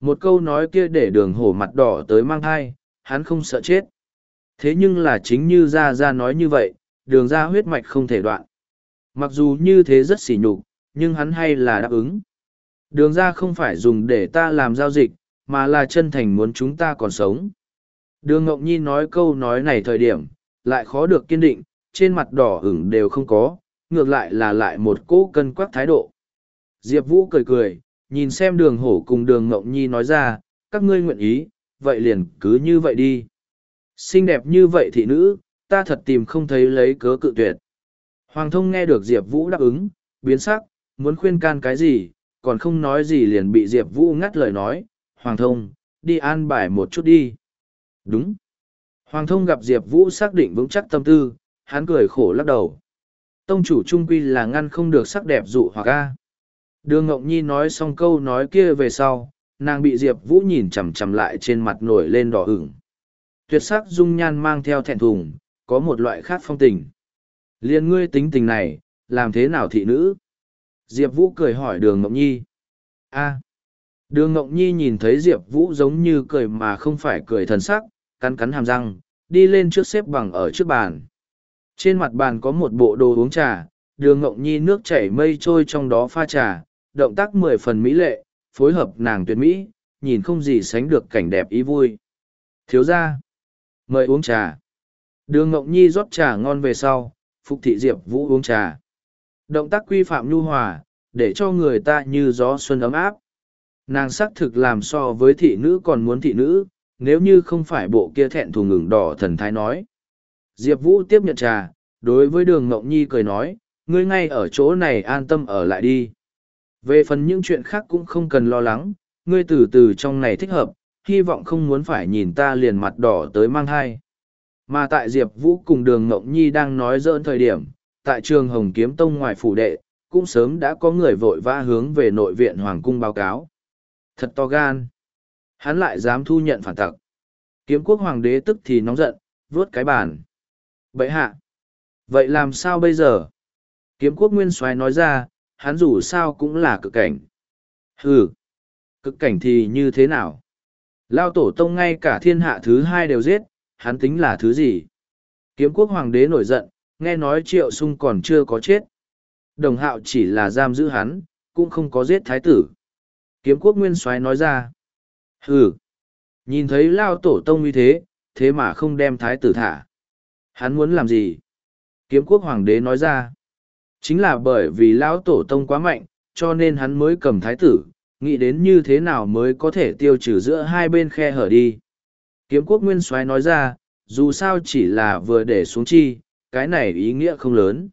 Một câu nói kia để đường hổ mặt đỏ tới mang thai, hắn không sợ chết. Thế nhưng là chính như ra ra nói như vậy, đường ra huyết mạch không thể đoạn. Mặc dù như thế rất xỉ nhục, nhưng hắn hay là đáp ứng. Đường ra không phải dùng để ta làm giao dịch, mà là chân thành muốn chúng ta còn sống. Đường Ngọc Nhi nói câu nói này thời điểm, lại khó được kiên định, trên mặt đỏ ửng đều không có, ngược lại là lại một cỗ cân quắc thái độ. Diệp Vũ cười cười, nhìn xem đường hổ cùng đường Ngọc Nhi nói ra, các ngươi nguyện ý, vậy liền cứ như vậy đi. Xinh đẹp như vậy thị nữ, ta thật tìm không thấy lấy cớ cự tuyệt. Hoàng thông nghe được Diệp Vũ đáp ứng, biến sắc, muốn khuyên can cái gì, còn không nói gì liền bị Diệp Vũ ngắt lời nói, Hoàng thông, đi an bài một chút đi. Đúng. Hoàng thông gặp Diệp Vũ xác định vững chắc tâm tư, hắn cười khổ lắc đầu. Tông chủ trung quy là ngăn không được sắc đẹp dụ hoặc a. Đường Ngọc Nhi nói xong câu nói kia về sau, nàng bị Diệp Vũ nhìn chằm chằm lại trên mặt nổi lên đỏ ửng. Tuyệt sắc dung nhan mang theo thẹn thùng, có một loại khác phong tình. Liên ngươi tính tình này, làm thế nào thị nữ? Diệp Vũ cười hỏi đường Ngọc Nhi. a Đường Ngọc Nhi nhìn thấy Diệp Vũ giống như cười mà không phải cười thần sắc, cắn cắn hàm răng, đi lên trước xếp bằng ở trước bàn. Trên mặt bàn có một bộ đồ uống trà, đường Ngọc Nhi nước chảy mây trôi trong đó pha trà, động tác mười phần mỹ lệ, phối hợp nàng tuyệt mỹ, nhìn không gì sánh được cảnh đẹp ý vui. Thiếu ra, mời uống trà. Đường Ngộng Nhi rót trà ngon về sau, phục thị Diệp Vũ uống trà. Động tác quy phạm nhu hòa, để cho người ta như gió xuân ấm áp. Nàng xác thực làm so với thị nữ còn muốn thị nữ, nếu như không phải bộ kia thẹn thù ngừng đỏ thần thái nói. Diệp Vũ tiếp nhận trà, đối với đường Ngộng Nhi cười nói, ngươi ngay ở chỗ này an tâm ở lại đi. Về phần những chuyện khác cũng không cần lo lắng, ngươi từ từ trong này thích hợp, hy vọng không muốn phải nhìn ta liền mặt đỏ tới mang thai. Mà tại Diệp Vũ cùng đường Ngộng Nhi đang nói dỡn thời điểm, tại trường Hồng Kiếm Tông ngoài phủ đệ, cũng sớm đã có người vội vã hướng về nội viện Hoàng Cung báo cáo. Thật to gan. Hắn lại dám thu nhận phản tặc. Kiếm quốc hoàng đế tức thì nóng giận, vuốt cái bàn. vậy hạ. Vậy làm sao bây giờ? Kiếm quốc nguyên soái nói ra, hắn dù sao cũng là cực cảnh. Hừ. Cực cảnh thì như thế nào? Lao tổ tông ngay cả thiên hạ thứ hai đều giết, hắn tính là thứ gì? Kiếm quốc hoàng đế nổi giận, nghe nói triệu sung còn chưa có chết. Đồng hạo chỉ là giam giữ hắn, cũng không có giết thái tử. Kiếm quốc nguyên soái nói ra. Hừ. Nhìn thấy lao tổ tông như thế, thế mà không đem thái tử thả. Hắn muốn làm gì? Kiếm quốc hoàng đế nói ra. Chính là bởi vì lão tổ tông quá mạnh, cho nên hắn mới cầm thái tử, nghĩ đến như thế nào mới có thể tiêu trừ giữa hai bên khe hở đi. Kiếm quốc nguyên soái nói ra, dù sao chỉ là vừa để xuống chi, cái này ý nghĩa không lớn.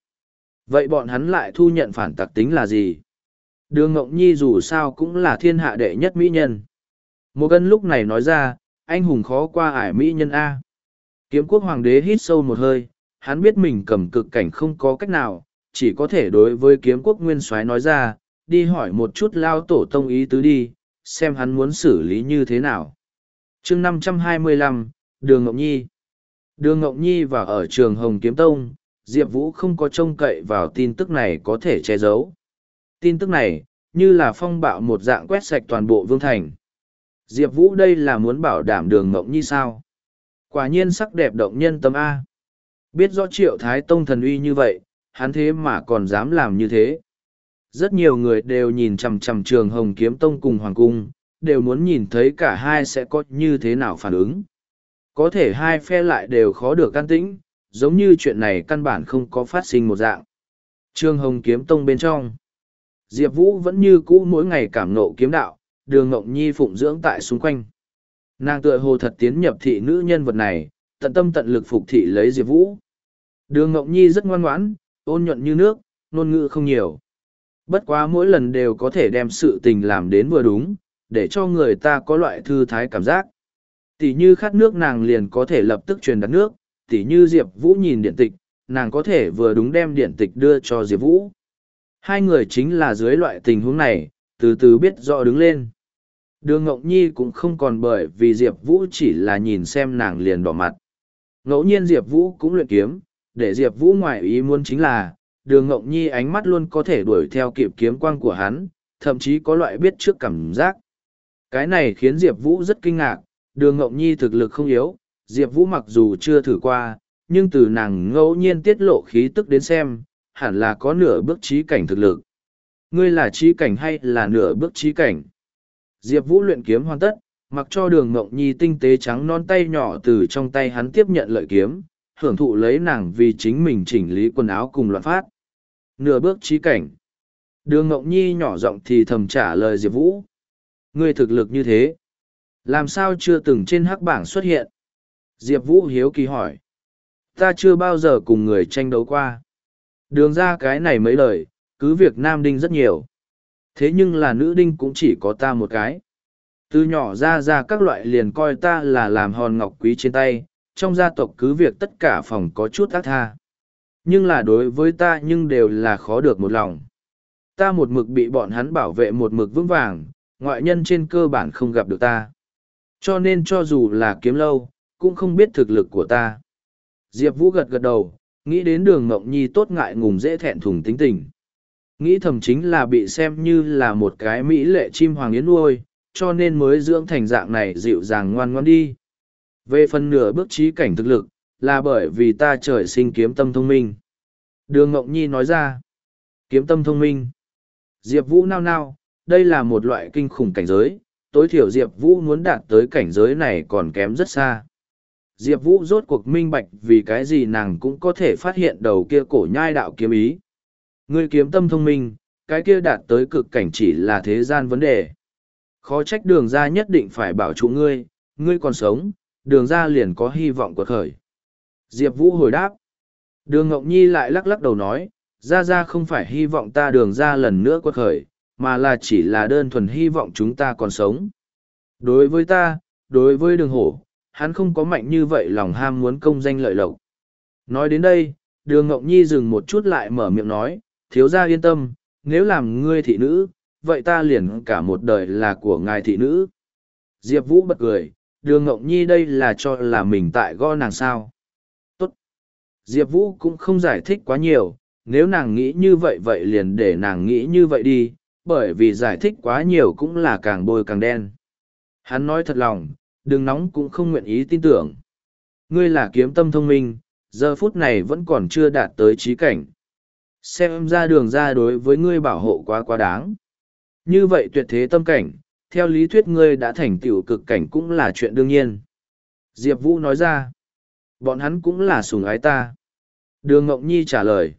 Vậy bọn hắn lại thu nhận phản tặc tính là gì? Đường Ngọc Nhi dù sao cũng là thiên hạ đệ nhất mỹ nhân. Một cân lúc này nói ra, anh hùng khó qua ải mỹ nhân A. Kiếm quốc hoàng đế hít sâu một hơi, hắn biết mình cầm cực cảnh không có cách nào, chỉ có thể đối với kiếm quốc nguyên soái nói ra, đi hỏi một chút lao tổ tông ý tứ đi, xem hắn muốn xử lý như thế nào chương năm trăm hai mươi lăm Đường Ngọc Nhi Đường Ngọc Nhi và ở trường Hồng Kiếm Tông, Diệp Vũ không có trông cậy vào tin tức này có thể che giấu. Tin tức này, như là phong bạo một dạng quét sạch toàn bộ vương thành. Diệp Vũ đây là muốn bảo đảm đường Ngọc Nhi sao? Quả nhiên sắc đẹp động nhân tâm A. Biết rõ triệu thái tông thần uy như vậy, hắn thế mà còn dám làm như thế. Rất nhiều người đều nhìn chằm chằm trường Hồng Kiếm Tông cùng Hoàng Cung, đều muốn nhìn thấy cả hai sẽ có như thế nào phản ứng. Có thể hai phe lại đều khó được can tĩnh, giống như chuyện này căn bản không có phát sinh một dạng. Trương Hồng Kiếm Tông bên trong. Diệp Vũ vẫn như cũ mỗi ngày cảm nộ kiếm đạo, đường ngộng nhi phụng dưỡng tại xung quanh. Nàng tựa hồ thật tiến nhập thị nữ nhân vật này, tận tâm tận lực phục thị lấy Diệp Vũ. Đường ngộng nhi rất ngoan ngoãn, ôn nhuận như nước, ngôn ngữ không nhiều. Bất quá mỗi lần đều có thể đem sự tình làm đến vừa đúng, để cho người ta có loại thư thái cảm giác. Tỷ như khát nước nàng liền có thể lập tức truyền đặt nước, tỷ như Diệp Vũ nhìn điện tịch, nàng có thể vừa đúng đem điện tịch đưa cho Diệp Vũ. Hai người chính là dưới loại tình huống này, từ từ biết rõ đứng lên. Đường Ngọc Nhi cũng không còn bởi vì Diệp Vũ chỉ là nhìn xem nàng liền đỏ mặt. Ngẫu nhiên Diệp Vũ cũng luyện kiếm, để Diệp Vũ ngoại ý muốn chính là, đường Ngọc Nhi ánh mắt luôn có thể đuổi theo kịp kiếm quang của hắn, thậm chí có loại biết trước cảm giác. Cái này khiến Diệp Vũ rất kinh ngạc, đường Ngộng Nhi thực lực không yếu, Diệp Vũ mặc dù chưa thử qua, nhưng từ nàng ngẫu nhiên tiết lộ khí tức đến xem, hẳn là có nửa bước trí cảnh thực lực. Ngươi là trí cảnh hay là nửa bước trí cảnh? Diệp Vũ luyện kiếm hoàn tất, mặc cho đường Ngộng Nhi tinh tế trắng non tay nhỏ từ trong tay hắn tiếp nhận lợi kiếm, hưởng thụ lấy nàng vì chính mình chỉnh lý quần áo cùng loạn phát. Nửa bước trí cảnh. Đường Ngộng Nhi nhỏ giọng thì thầm trả lời Diệp Vũ. Ngươi thực lực như thế. Làm sao chưa từng trên hắc bảng xuất hiện? Diệp Vũ hiếu kỳ hỏi. Ta chưa bao giờ cùng người tranh đấu qua. Đường ra cái này mấy lời, cứ việc nam đinh rất nhiều. Thế nhưng là nữ đinh cũng chỉ có ta một cái. Từ nhỏ ra ra các loại liền coi ta là làm hòn ngọc quý trên tay, trong gia tộc cứ việc tất cả phòng có chút ác tha. Nhưng là đối với ta nhưng đều là khó được một lòng. Ta một mực bị bọn hắn bảo vệ một mực vững vàng, ngoại nhân trên cơ bản không gặp được ta. Cho nên cho dù là kiếm lâu, cũng không biết thực lực của ta. Diệp Vũ gật gật đầu, nghĩ đến đường Ngộng Nhi tốt ngại ngùng dễ thẹn thùng tính tình. Nghĩ thầm chính là bị xem như là một cái mỹ lệ chim hoàng yến nuôi, cho nên mới dưỡng thành dạng này dịu dàng ngoan ngoan đi. Về phần nửa bước trí cảnh thực lực, là bởi vì ta trời sinh kiếm tâm thông minh. Đường Ngộng Nhi nói ra, kiếm tâm thông minh. Diệp Vũ nao nao, đây là một loại kinh khủng cảnh giới, tối thiểu Diệp Vũ muốn đạt tới cảnh giới này còn kém rất xa. Diệp Vũ rốt cuộc minh bạch vì cái gì nàng cũng có thể phát hiện đầu kia cổ nhai đạo kiếm ý. Ngươi kiếm tâm thông minh, cái kia đạt tới cực cảnh chỉ là thế gian vấn đề. Khó trách đường ra nhất định phải bảo trụ ngươi, ngươi còn sống, đường ra liền có hy vọng của khởi. Diệp Vũ hồi đáp. Đường Ngọc Nhi lại lắc lắc đầu nói, Ra Ra không phải hy vọng ta đường ra lần nữa quật khởi, mà là chỉ là đơn thuần hy vọng chúng ta còn sống. Đối với ta, đối với đường hổ, hắn không có mạnh như vậy lòng ham muốn công danh lợi lộc. Nói đến đây, đường Ngọc Nhi dừng một chút lại mở miệng nói, thiếu gia yên tâm, nếu làm ngươi thị nữ, vậy ta liền cả một đời là của ngài thị nữ. Diệp Vũ bật cười, đường Ngọc Nhi đây là cho là mình tại go nàng sao. Tốt. Diệp Vũ cũng không giải thích quá nhiều, nếu nàng nghĩ như vậy vậy liền để nàng nghĩ như vậy đi, bởi vì giải thích quá nhiều cũng là càng bôi càng đen. Hắn nói thật lòng, đừng nóng cũng không nguyện ý tin tưởng. Ngươi là kiếm tâm thông minh, giờ phút này vẫn còn chưa đạt tới trí cảnh. Xem ra đường ra đối với ngươi bảo hộ quá quá đáng. Như vậy tuyệt thế tâm cảnh, theo lý thuyết ngươi đã thành tiểu cực cảnh cũng là chuyện đương nhiên. Diệp Vũ nói ra, bọn hắn cũng là sùng ái ta. Đường Ngọc Nhi trả lời.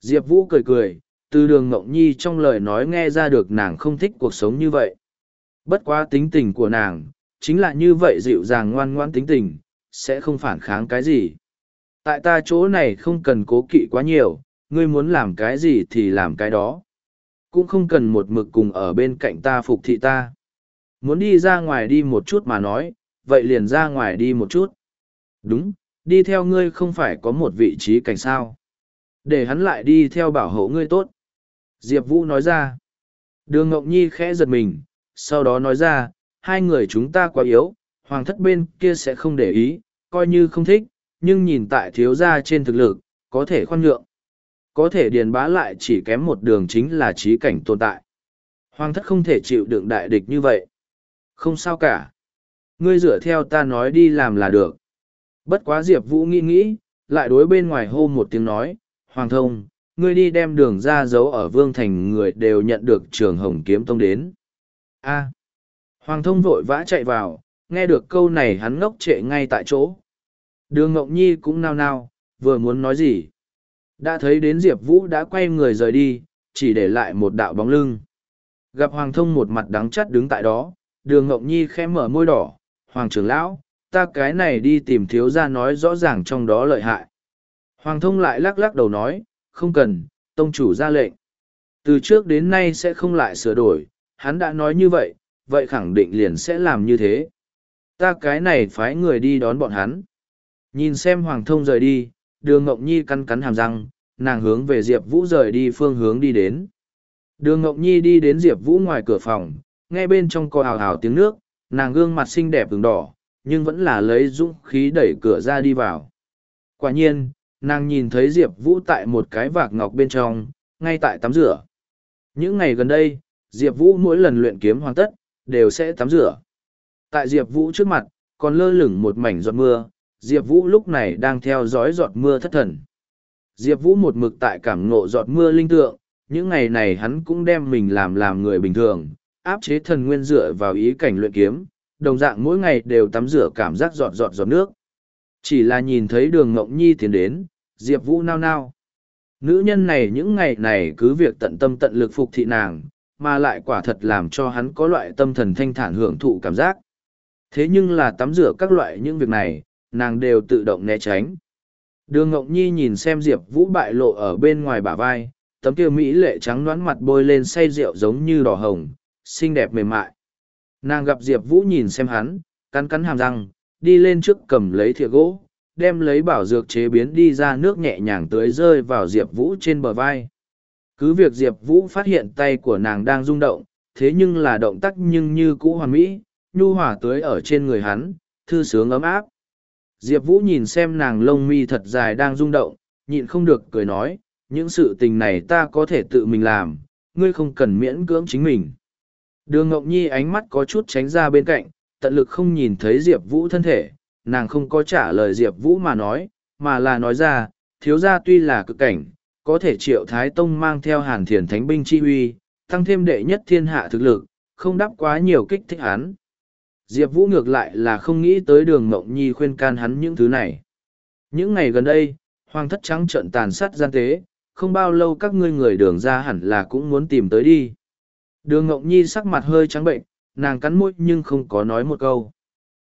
Diệp Vũ cười cười, từ đường Ngọc Nhi trong lời nói nghe ra được nàng không thích cuộc sống như vậy. Bất quá tính tình của nàng, chính là như vậy dịu dàng ngoan ngoan tính tình, sẽ không phản kháng cái gì. Tại ta chỗ này không cần cố kỵ quá nhiều, ngươi muốn làm cái gì thì làm cái đó. Cũng không cần một mực cùng ở bên cạnh ta phục thị ta. Muốn đi ra ngoài đi một chút mà nói, vậy liền ra ngoài đi một chút. Đúng, đi theo ngươi không phải có một vị trí cảnh sao. Để hắn lại đi theo bảo hộ ngươi tốt. Diệp Vũ nói ra. Đường Ngọc Nhi khẽ giật mình, sau đó nói ra, hai người chúng ta quá yếu, hoàng thất bên kia sẽ không để ý, coi như không thích, nhưng nhìn tại thiếu gia trên thực lực, có thể khoan nhượng. Có thể điền bá lại chỉ kém một đường chính là trí cảnh tồn tại. Hoàng thất không thể chịu đựng đại địch như vậy. Không sao cả. Ngươi dựa theo ta nói đi làm là được. Bất quá Diệp Vũ nghĩ nghĩ, lại đối bên ngoài hô một tiếng nói, Hoàng thông, ngươi đi đem đường ra giấu ở Vương Thành người đều nhận được trường Hồng Kiếm Tông đến. A. À. Hoàng thông vội vã chạy vào, nghe được câu này hắn ngốc trệ ngay tại chỗ. Đường Ngọc Nhi cũng nao nao, vừa muốn nói gì. Đã thấy đến Diệp Vũ đã quay người rời đi, chỉ để lại một đạo bóng lưng. Gặp Hoàng thông một mặt đắng chắt đứng tại đó, đường Ngọc Nhi khẽ mở môi đỏ, Hoàng trưởng lão, ta cái này đi tìm thiếu ra nói rõ ràng trong đó lợi hại. Hoàng thông lại lắc lắc đầu nói, không cần, tông chủ ra lệnh. Từ trước đến nay sẽ không lại sửa đổi, hắn đã nói như vậy, vậy khẳng định liền sẽ làm như thế. Ta cái này phái người đi đón bọn hắn. Nhìn xem Hoàng thông rời đi, đường Ngọc Nhi cắn cắn hàm răng, nàng hướng về Diệp Vũ rời đi phương hướng đi đến. Đường Ngọc Nhi đi đến Diệp Vũ ngoài cửa phòng, nghe bên trong có hào hào tiếng nước, nàng gương mặt xinh đẹp ửng đỏ, nhưng vẫn là lấy dũng khí đẩy cửa ra đi vào. Quả nhiên, nàng nhìn thấy Diệp Vũ tại một cái vạc ngọc bên trong, ngay tại tắm rửa. Những ngày gần đây, Diệp Vũ mỗi lần luyện kiếm hoàn tất, đều sẽ tắm rửa. Tại Diệp Vũ trước mặt, còn lơ lửng một mảnh giọt mưa, Diệp Vũ lúc này đang theo dõi giọt mưa thất thần. Diệp Vũ một mực tại cảm ngộ giọt mưa linh tượng, những ngày này hắn cũng đem mình làm làm người bình thường, áp chế thần nguyên dựa vào ý cảnh luyện kiếm, đồng dạng mỗi ngày đều tắm rửa cảm giác giọt giọt giọt nước. Chỉ là nhìn thấy đường Ngộng Nhi tiến đến, Diệp Vũ nao nao. Nữ nhân này những ngày này cứ việc tận tâm tận lực phục thị nàng, mà lại quả thật làm cho hắn có loại tâm thần thanh thản hưởng thụ cảm giác. Thế nhưng là tắm rửa các loại những việc này, nàng đều tự động né tránh. Đường Ngọc Nhi nhìn xem Diệp Vũ bại lộ ở bên ngoài bả vai, tấm kia mỹ lệ trắng đoán mặt bôi lên say rượu giống như đỏ hồng, xinh đẹp mềm mại. Nàng gặp Diệp Vũ nhìn xem hắn, cắn cắn hàm răng, đi lên trước cầm lấy thìa gỗ, đem lấy bảo dược chế biến đi ra nước nhẹ nhàng tưới rơi vào Diệp Vũ trên bờ vai. Cứ việc Diệp Vũ phát hiện tay của nàng đang rung động, thế nhưng là động tác nhưng như cũ hoàn mỹ, nhu hòa tưới ở trên người hắn, thư sướng ấm áp. Diệp Vũ nhìn xem nàng lông mi thật dài đang rung động, nhịn không được cười nói, những sự tình này ta có thể tự mình làm, ngươi không cần miễn cưỡng chính mình. Đường ngộng Nhi ánh mắt có chút tránh ra bên cạnh, tận lực không nhìn thấy Diệp Vũ thân thể, nàng không có trả lời Diệp Vũ mà nói, mà là nói ra, thiếu gia tuy là cực cảnh, có thể triệu Thái Tông mang theo hàn thiền thánh binh chi huy, tăng thêm đệ nhất thiên hạ thực lực, không đắp quá nhiều kích thích hắn. Diệp Vũ ngược lại là không nghĩ tới đường Mộng Nhi khuyên can hắn những thứ này. Những ngày gần đây, hoàng thất trắng trận tàn sát gian tế, không bao lâu các ngươi người đường ra hẳn là cũng muốn tìm tới đi. Đường Ngọc Nhi sắc mặt hơi trắng bệnh, nàng cắn môi nhưng không có nói một câu.